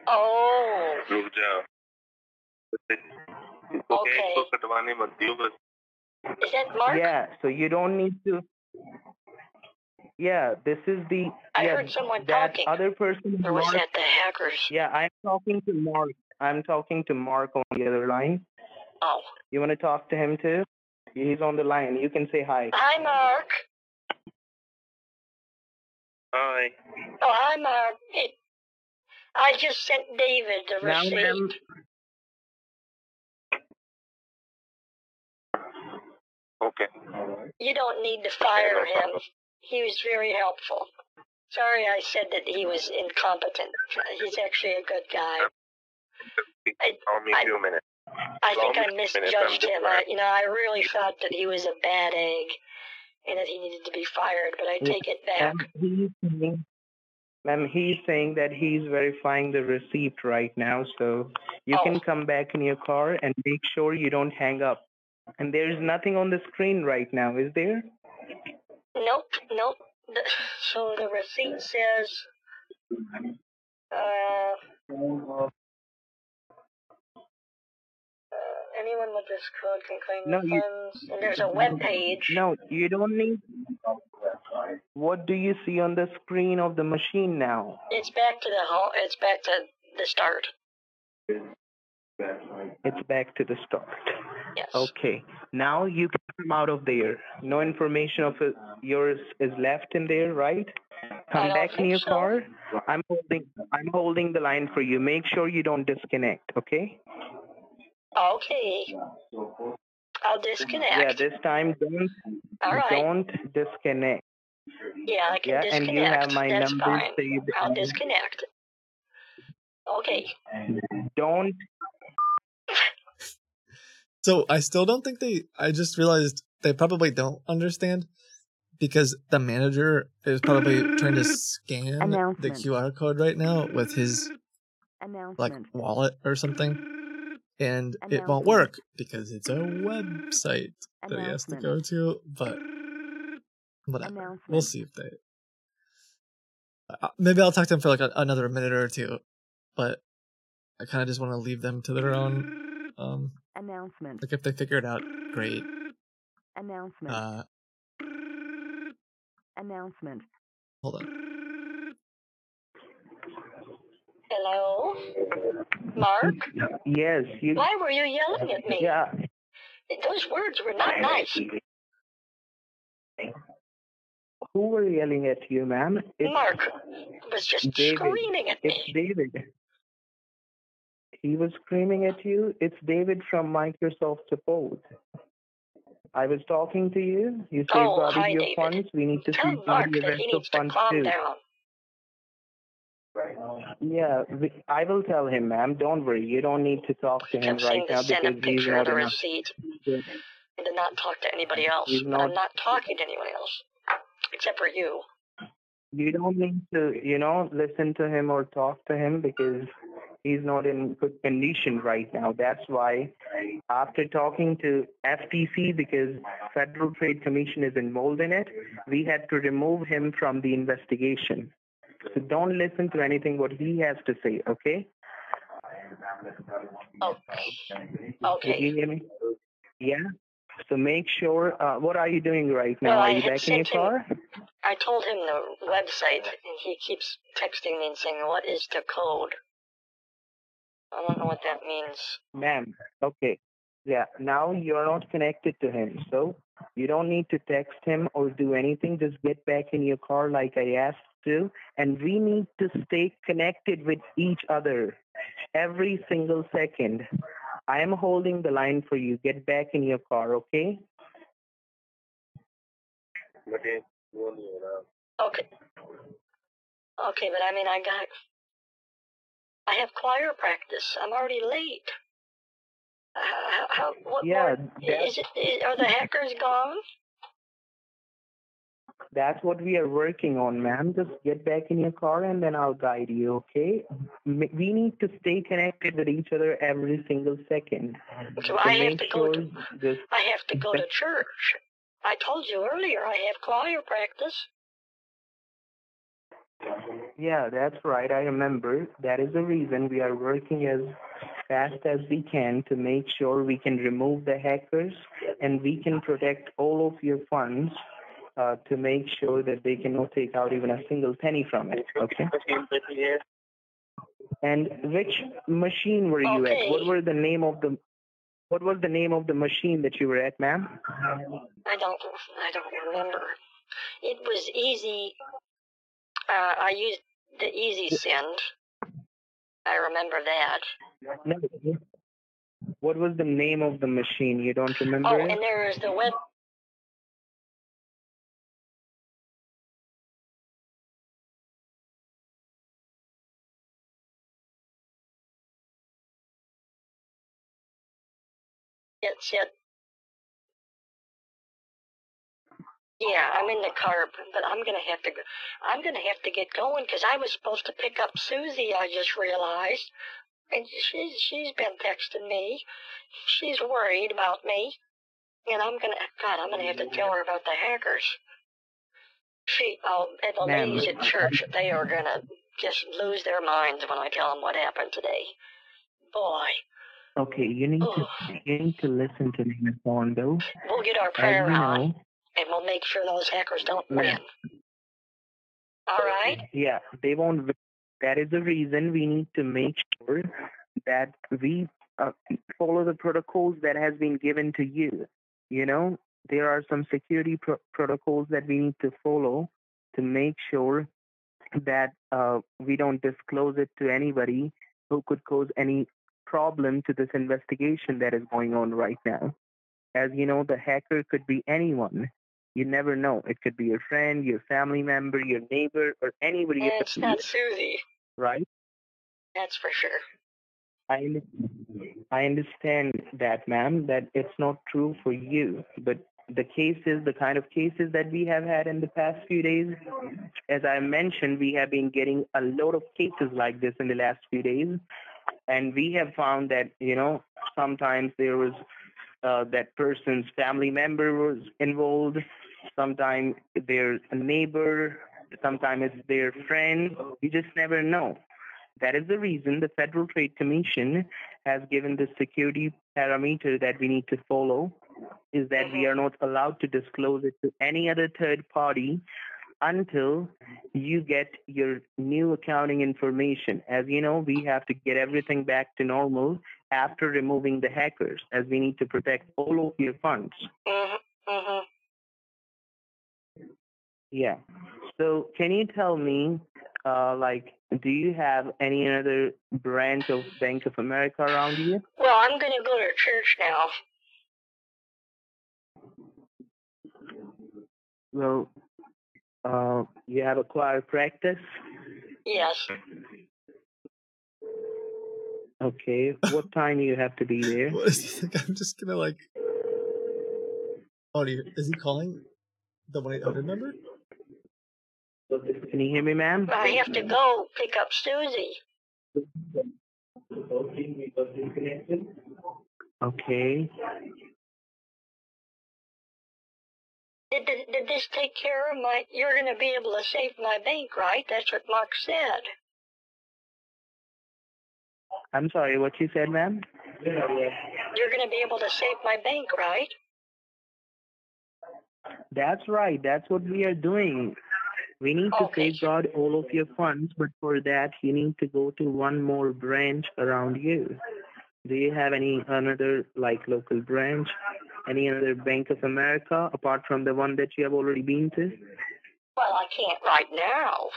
Oh. रुक जा इसको क्या इसको कटवाने मत दियो बस Is that Mark? Yeah, so you don't need to. Yeah, this is the. I yeah, heard someone that talking. other person. Or was Mark. that the hackers? Yeah, I'm talking to Mark. I'm talking to Mark on the other line. Oh. You want to talk to him too? He's on the line. You can say hi. Hi, Mark. Hi. Oh, hi, Mark. It, I just sent David the Now, receipt. Okay. You don't need to fire him. He was very helpful. Sorry I said that he was incompetent. He's actually a good guy. I, Call me I- a few minutes. I Call think me I in I'm misjudged him. I, you know, I really thought that he was a bad egg and that he needed to be fired, but I take it back. Ma'am, he's saying, ma'am, he's saying that he's verifying the receipt right now, so you Oh. can come back in your car and make sure you don't hang up. And there's nothing on the screen right now, is there? Nope, nope. The, so the receipt says, uh, uh, anyone with this code can claim No, the you- funds. And there's a web page. No, you don't need. What do you see on the screen of the machine now? It's back to the home. It's back to the start. It's back to the start. Yes. Okay. Now you can come out of there. No information of it, yours is left in there, right? Come don't back in your so. car. I'm holding. I'm holding the line for you. Make sure you don't disconnect. Okay? Okay. I'll disconnect. Yeah. This time, don't All right. don't disconnect. Yeah, I can Yeah, disconnect. and you have my That's number fine. saved. I'll disconnect. Okay. Don't. So I still don't think they. I just realized they probably don't understand because the manager is probably trying to scan the QR code right now with his like wallet or something, and it won't work because it's a website that he has to go to. But whatever, we'll see if they. Uh, maybe I'll talk to them for like a, another minute or two, but I kind of just want to leave them to their own. Um, Announcement. like if they figure it out, great. Announcement. Uh, Announcement. hold on. Hello, Mark. Yes, you. Why were you yelling at me? Yeah. Those words were not nice. Who were yelling at you, ma'am? It's Mark was just David. screaming at me. It's David. He was screaming at you. It's David from Microsoft Support. I was talking to you. You Oh, safeguarded hi, your David. funds. We need to Tell safeguard Mark the rest of funds calm too. down. Yeah, I will tell him, ma'am. Don't worry. You don't need to talk to him right now to send a because he's picture of not the receipt and to not talk to anybody else. But I'm not- not talking to anyone else except for you. You don't need to, you know, listen to him or talk to him because he's not in good condition right now. That's why, after talking to FTC, because Federal Trade Commission is involved in it, we had to remove him from the investigation. So don't listen to anything what he has to say, okay? Okay. Okay. you hear me? Yeah. So make sure. Uh, what are you doing right now? Well, are you back in your car? I told him the website, and he keeps texting me and saying, "What is the code?" I don't know what that means. Ma'am, okay. Yeah, now you're not connected to him, so you don't need to text him or do anything. Just get back in your car like I asked to, and we need to stay connected with each other every single second. I am holding the line for you. Get back in your car, okay? Okay. Okay. Okay, but I mean, I got. I have choir practice. I'm already late. Uh, how, how, what Yeah, more? Is it, is, are the hackers gone? That's what we are working on, ma'am. Just get back in your car and then I'll guide you, okay? We need to stay connected with each other every single second. So I have to go to- I have to go to church. I told you earlier I have choir practice. Yeah, that's right. I remember. That is the reason we are working as fast as we can to make sure we can remove the hackers and we can protect all of your funds uh, to make sure that they cannot take out even a single penny from it. Okay. And which machine were you at? What Okay. were the name of the what was the name of the machine that you were at, ma'am? I don't. I don't remember. It was easy. Uh, I used the easy send. I remember that. What was the name of the machine? You don't remember? Oh, it? and there is the web. It's Yeah, I'm in the car, but I'm gonna have to. go I'm gonna have to get going because I was supposed to pick up Susie. I just realized, and she's she's been texting me. She's worried about me, and I'm gonna. God, I'm gonna have to tell her about the hackers. She, oh, and the Ma'am. ladies at church, they are gonna just lose their minds when I tell them what happened today. Boy, Okay, you need to you need to listen to me, Miss Thornbill. we'll get our prayer on, and we'll make sure those hackers don't win. All right. Yeah, they won't. win. That is the reason we need to make sure that we uh, follow the protocols that has been given to you. You know, there are some security pro- protocols that we need to follow to make sure that uh, we don't disclose it to anybody who could cause any problem to this investigation that is going on right now. As you know, the hacker could be anyone. You never know. It could be your friend, your family member, your neighbor, or anybody And it's not Susie. Right? That's for sure. I I understand that, ma'am, that it's not true for you, but the cases, the kind of cases that we have had in the past few days, as I mentioned, we have been getting a lot of cases like this in the last few days, and we have found that you know sometimes there was uh, that person's family member was involved, sometimes their a neighbor, sometimes it's their friend. You just never know. That is the reason the Federal Trade Commission has given the security parameter that we need to follow is that we are not allowed to disclose it to any other third party until you get your new accounting information. As you know, we have to get everything back to normal after removing the hackers, as we need to protect all of your funds. Mm-hmm. Mm-hmm. Yeah. So can you tell me, uh, like, do you have any other branch of Bank of America around you? Well, I'm going to go to church now. Well, uh, you have a choir practice. Yes. Okay. What time do you have to be there? [laughs] What is this? Like, I'm just gonna like. Oh, do you, is he calling the one eight hundred number? Can you hear me, ma'am? I have to go pick up Susie. Okay. Did, did, did this take care of my... You're going to be able to save my bank, right? That's what Mark said. I'm sorry, what you said, ma'am? You're going to be able to save my bank, right? That's right. That's what we are doing. We need to Okay. safeguard all of your funds, but for that, you need to go to one more branch around you. Do you have any another like local branch, any other Bank of America apart from the one that you have already been to? Well, I can't right now.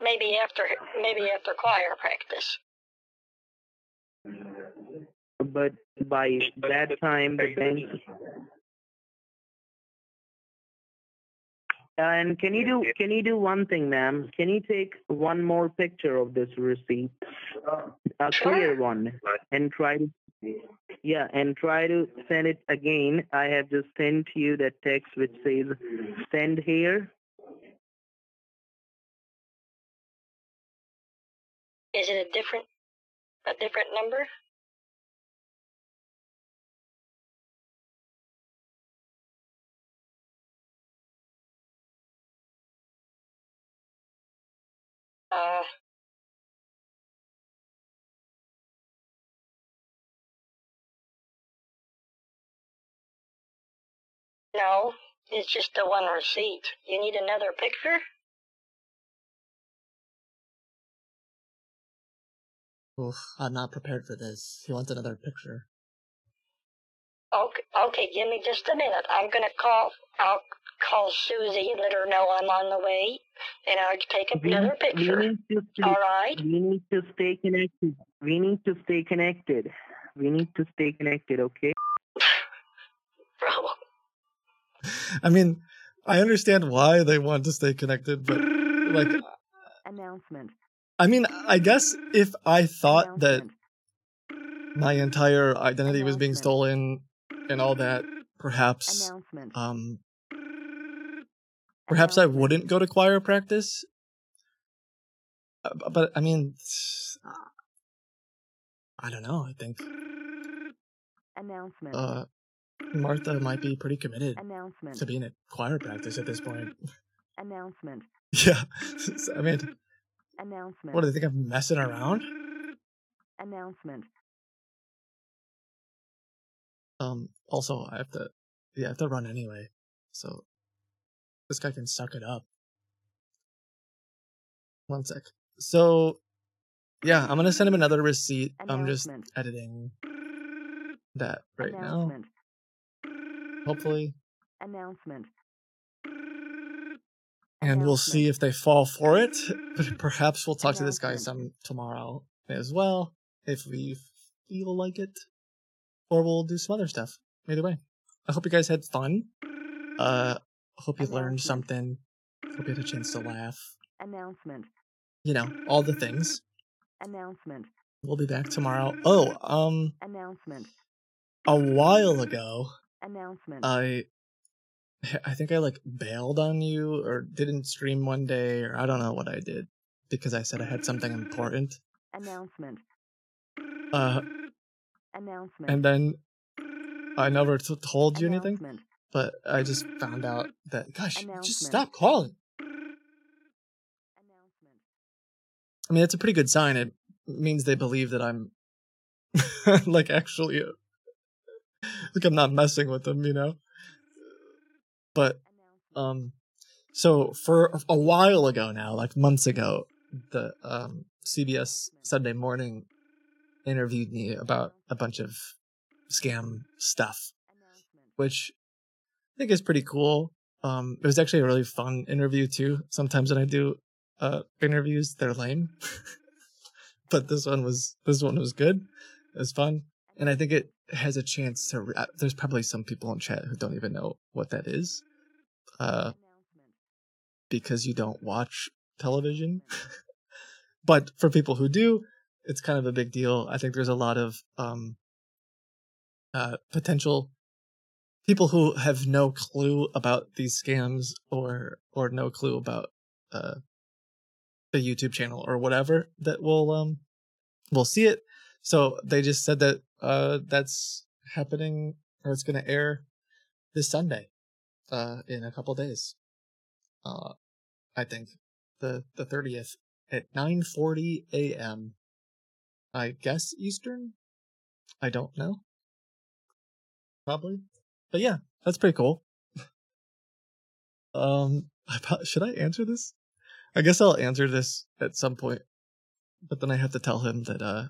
Maybe after maybe after choir practice. But by that time, the bank. Uh, and can you do can you do one thing, ma'am? Can you take one more picture of this receipt, a clear one, and try to yeah, and try to send it again. I have just sent you that text which says send here. Is it a different a different number? Uh No, it's just the one receipt. You need another picture? Oof, I'm not prepared for this. He wants another picture. Okay, okay, give me just a minute. I'm gonna call. I'll call Susie, and let her know I'm on the way, and I'll take We, another we picture. need to stay, All right. We need to stay connected. We need to stay connected. We need to stay connected, okay? Bro. [laughs] I mean, I understand why they want to stay connected, but like, Announcement. I mean, I guess if I thought that my entire identity was being stolen and all that, perhaps um perhaps I wouldn't go to choir practice. Uh, But I mean, I don't know. I think Announcement. uh Martha might be pretty committed Announcement. to being at choir practice at this point. Announcement. [laughs] Yeah, [laughs] I mean, Announcement. what do they think I'm messing around? Announcement. Um. Also, I have to, yeah, I have to run anyway. So this guy can suck it up. One sec. So, yeah, I'm gonna send him another receipt. I'm just editing that right now. Hopefully, Announcement. And we'll see if they fall for it. But [laughs] perhaps we'll talk to this guy some tomorrow as well if we feel like it, or we'll do some other stuff. Either way, I hope you guys had fun. Uh, hope you learned something. Hope you had a chance to laugh. Announcement. You know, all the things. Announcement. We'll be back tomorrow. Oh, um, Announcement. a while ago, Announcement. I, [laughs] I think I like bailed on you or didn't stream one day or I don't know what I did because I said I had something important. Announcement. Uh, Announcement. and then I never t- told you anything, but I just found out that gosh, just stop calling. Announcement. I mean, it's a pretty good sign. It means they believe that I'm [laughs] like actually uh, like I'm not messing with them, you know. But um, so for a while ago now, like months ago, the um CBS Sunday Morning interviewed me about a bunch of scam stuff, which I think is pretty cool. Um, it was actually a really fun interview too. Sometimes when I do uh interviews, they're lame, [laughs] but this one was this one was good. It was fun, and I think it has a chance to. Re- uh, there's probably some people in chat who don't even know what that is, uh, because you don't watch television. [laughs] but for people who do, it's kind of a big deal. I think there's a lot of um, uh, potential people who have no clue about these scams or or no clue about uh, the YouTube channel or whatever that will um will see it. So they just said that uh that's happening or it's going to air this Sunday uh in a couple days. Uh I think the the 30th at 9:40 a.m. I guess Eastern. I don't know. Probably. But yeah, that's pretty cool. um should I answer this? I guess I'll answer this at some point. But then I have to tell him that uh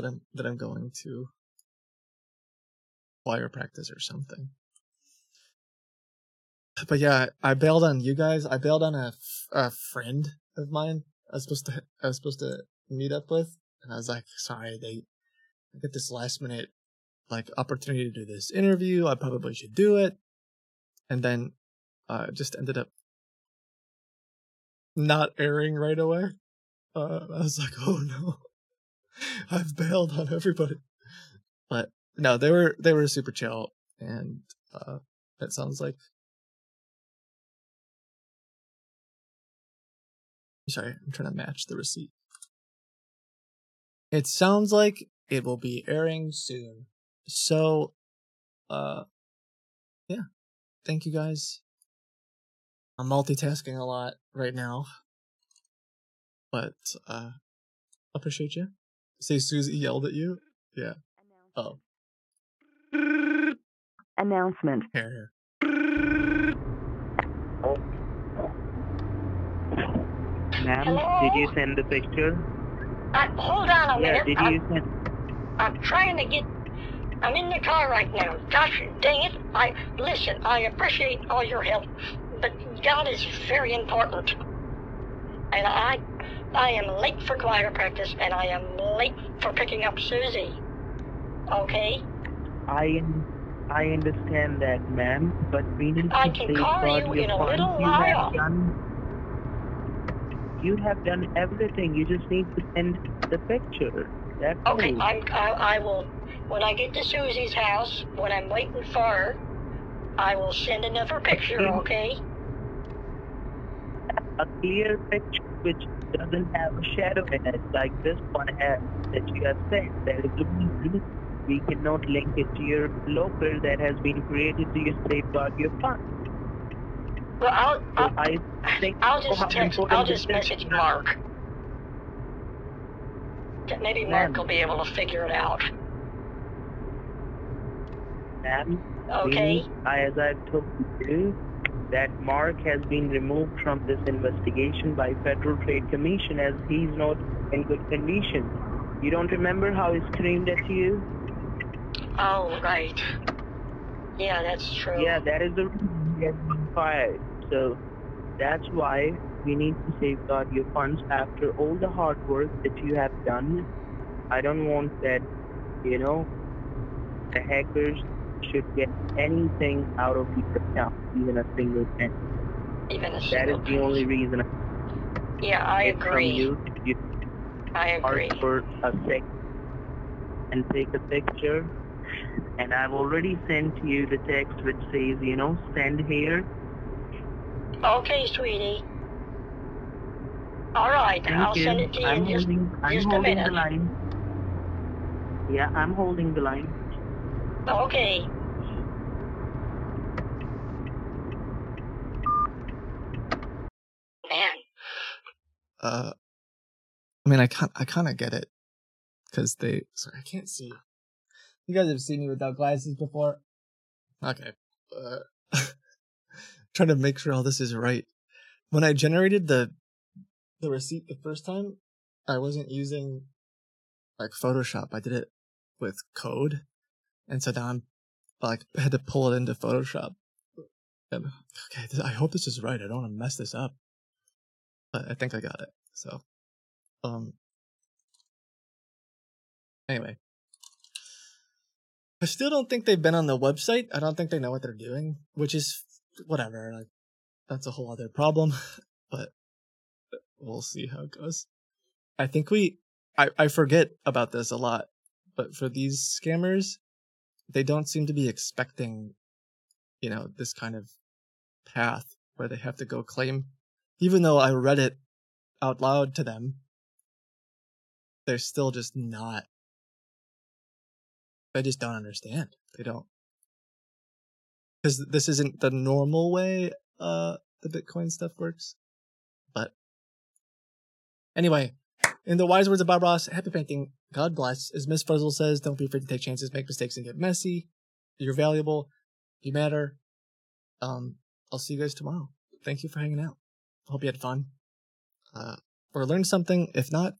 that I'm that I'm going to choir practice or something. But yeah, I bailed on you guys. I bailed on a, f- a friend of mine. I was supposed to I was supposed to meet up with, and I was like, sorry, they I get this last minute like opportunity to do this interview. I probably should do it, and then uh, just ended up not airing right away. Uh, I was like, oh no, [laughs] I've bailed on everybody. But no, they were they were super chill, and uh, it sounds like. Sorry, I'm trying to match the receipt. It sounds like it will be airing soon. So, uh, yeah. Thank you guys. I'm multitasking a lot right now. But, uh, appreciate you. Say Susie yelled at you? Yeah. Oh. Announcement. Here, here. Ma'am, Hello? did you send the picture? Uh, hold on a Yeah, minute. did I'm, you send? I'm trying to get. I'm in the car right now. Gosh dang it! I listen. I appreciate all your help, but God is very important, and I, I am late for choir practice, and I am late for picking up Susie. Okay. I I understand that, ma'am, but we need I to can call you in a little you while. have done. You have done everything. You just need to send the picture. That's Okay, all. I'm, I, I will, when I get to Susie's house, when I'm waiting for her, I will send another picture, okay? a clear picture which doesn't have a shadow in it, like this one has that you have sent. That is the reason we cannot link it to your local that has been created to you safeguard your funds. Well, I'll, So I'll, I think I'll just text, I'll just message Mark. Maybe Mark will be able to figure it out. Ma'am, Okay. I, as I've told you, that Mark has been removed from this investigation by Federal Trade Commission as he's not in good condition. You don't remember how he screamed at you? Oh, right. Yeah, that's true. Yeah, that is the reason fired. So that's why we need to safeguard your funds after all the hard work that you have done. I don't want that, you know, the hackers should get anything out of your account, even a single penny. Even a That is the only reason I Yeah, I agree. you. You I agree. for a sec and take a picture. And I've already sent you the text which says, you know, send here. Okay, sweetie. All right, Thank I'll you. send it to you I'm in just, holding, I'm just a holding minute. the line. Yeah, I'm holding the line. Okay. Man, Uh, I mean, I can't. I kind of get it because they. Sorry, I can't see. You guys have seen me without glasses before. Okay. Uh, [laughs] trying to make sure all this is right. When I generated the the receipt the first time, I wasn't using like Photoshop. I did it with code, and so I'm like [laughs] had to pull it into Photoshop. Okay, th- I hope this is right. I don't want to mess this up, but I think I got it. So, um, anyway, I still don't think they've been on the website. I don't think they know what they're doing, which is whatever. Like, that's a whole other problem, [laughs] but we'll see how it goes. I think we, I, I forget about this a lot, but for these scammers, they don't seem to be expecting, you know, this kind of path where they have to go claim, even though I read it out loud to them, they're still just not. They just don't understand. They don't. Because this isn't the normal way uh, the Bitcoin stuff works. But anyway, in the wise words of Bob Ross, happy painting. God bless. As Miss Frizzle says, don't be afraid to take chances, make mistakes, and get messy. You're valuable. You matter. Um, I'll see you guys tomorrow. Thank you for hanging out. Hope you had fun. Uh, or learned something. If not,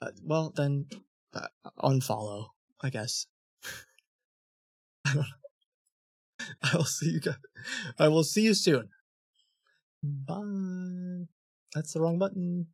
uh, well, then uh, unfollow, I guess. I don't know. I will see you guys. I will see you soon. Bye. That's the wrong button.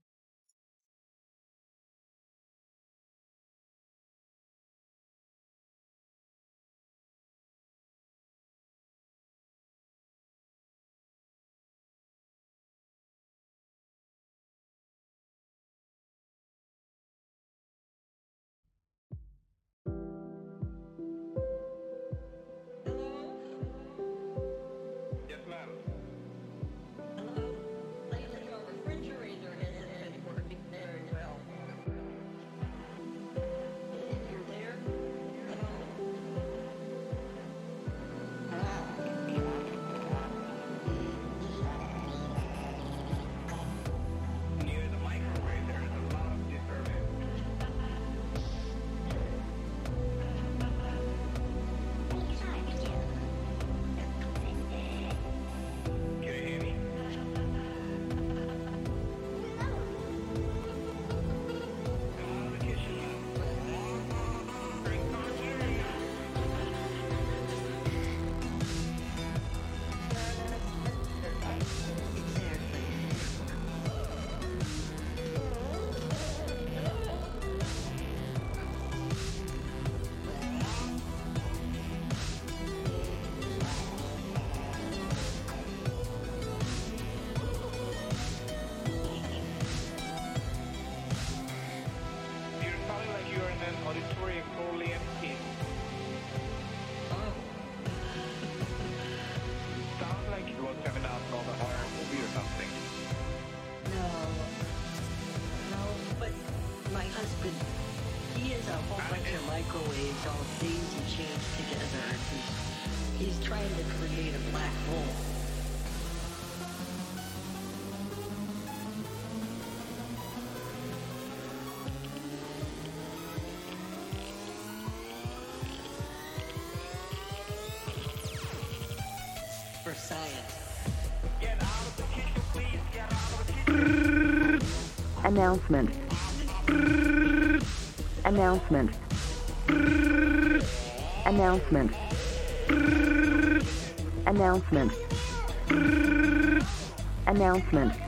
Announcement. Announcement. Announcement. Announcement. Announcement.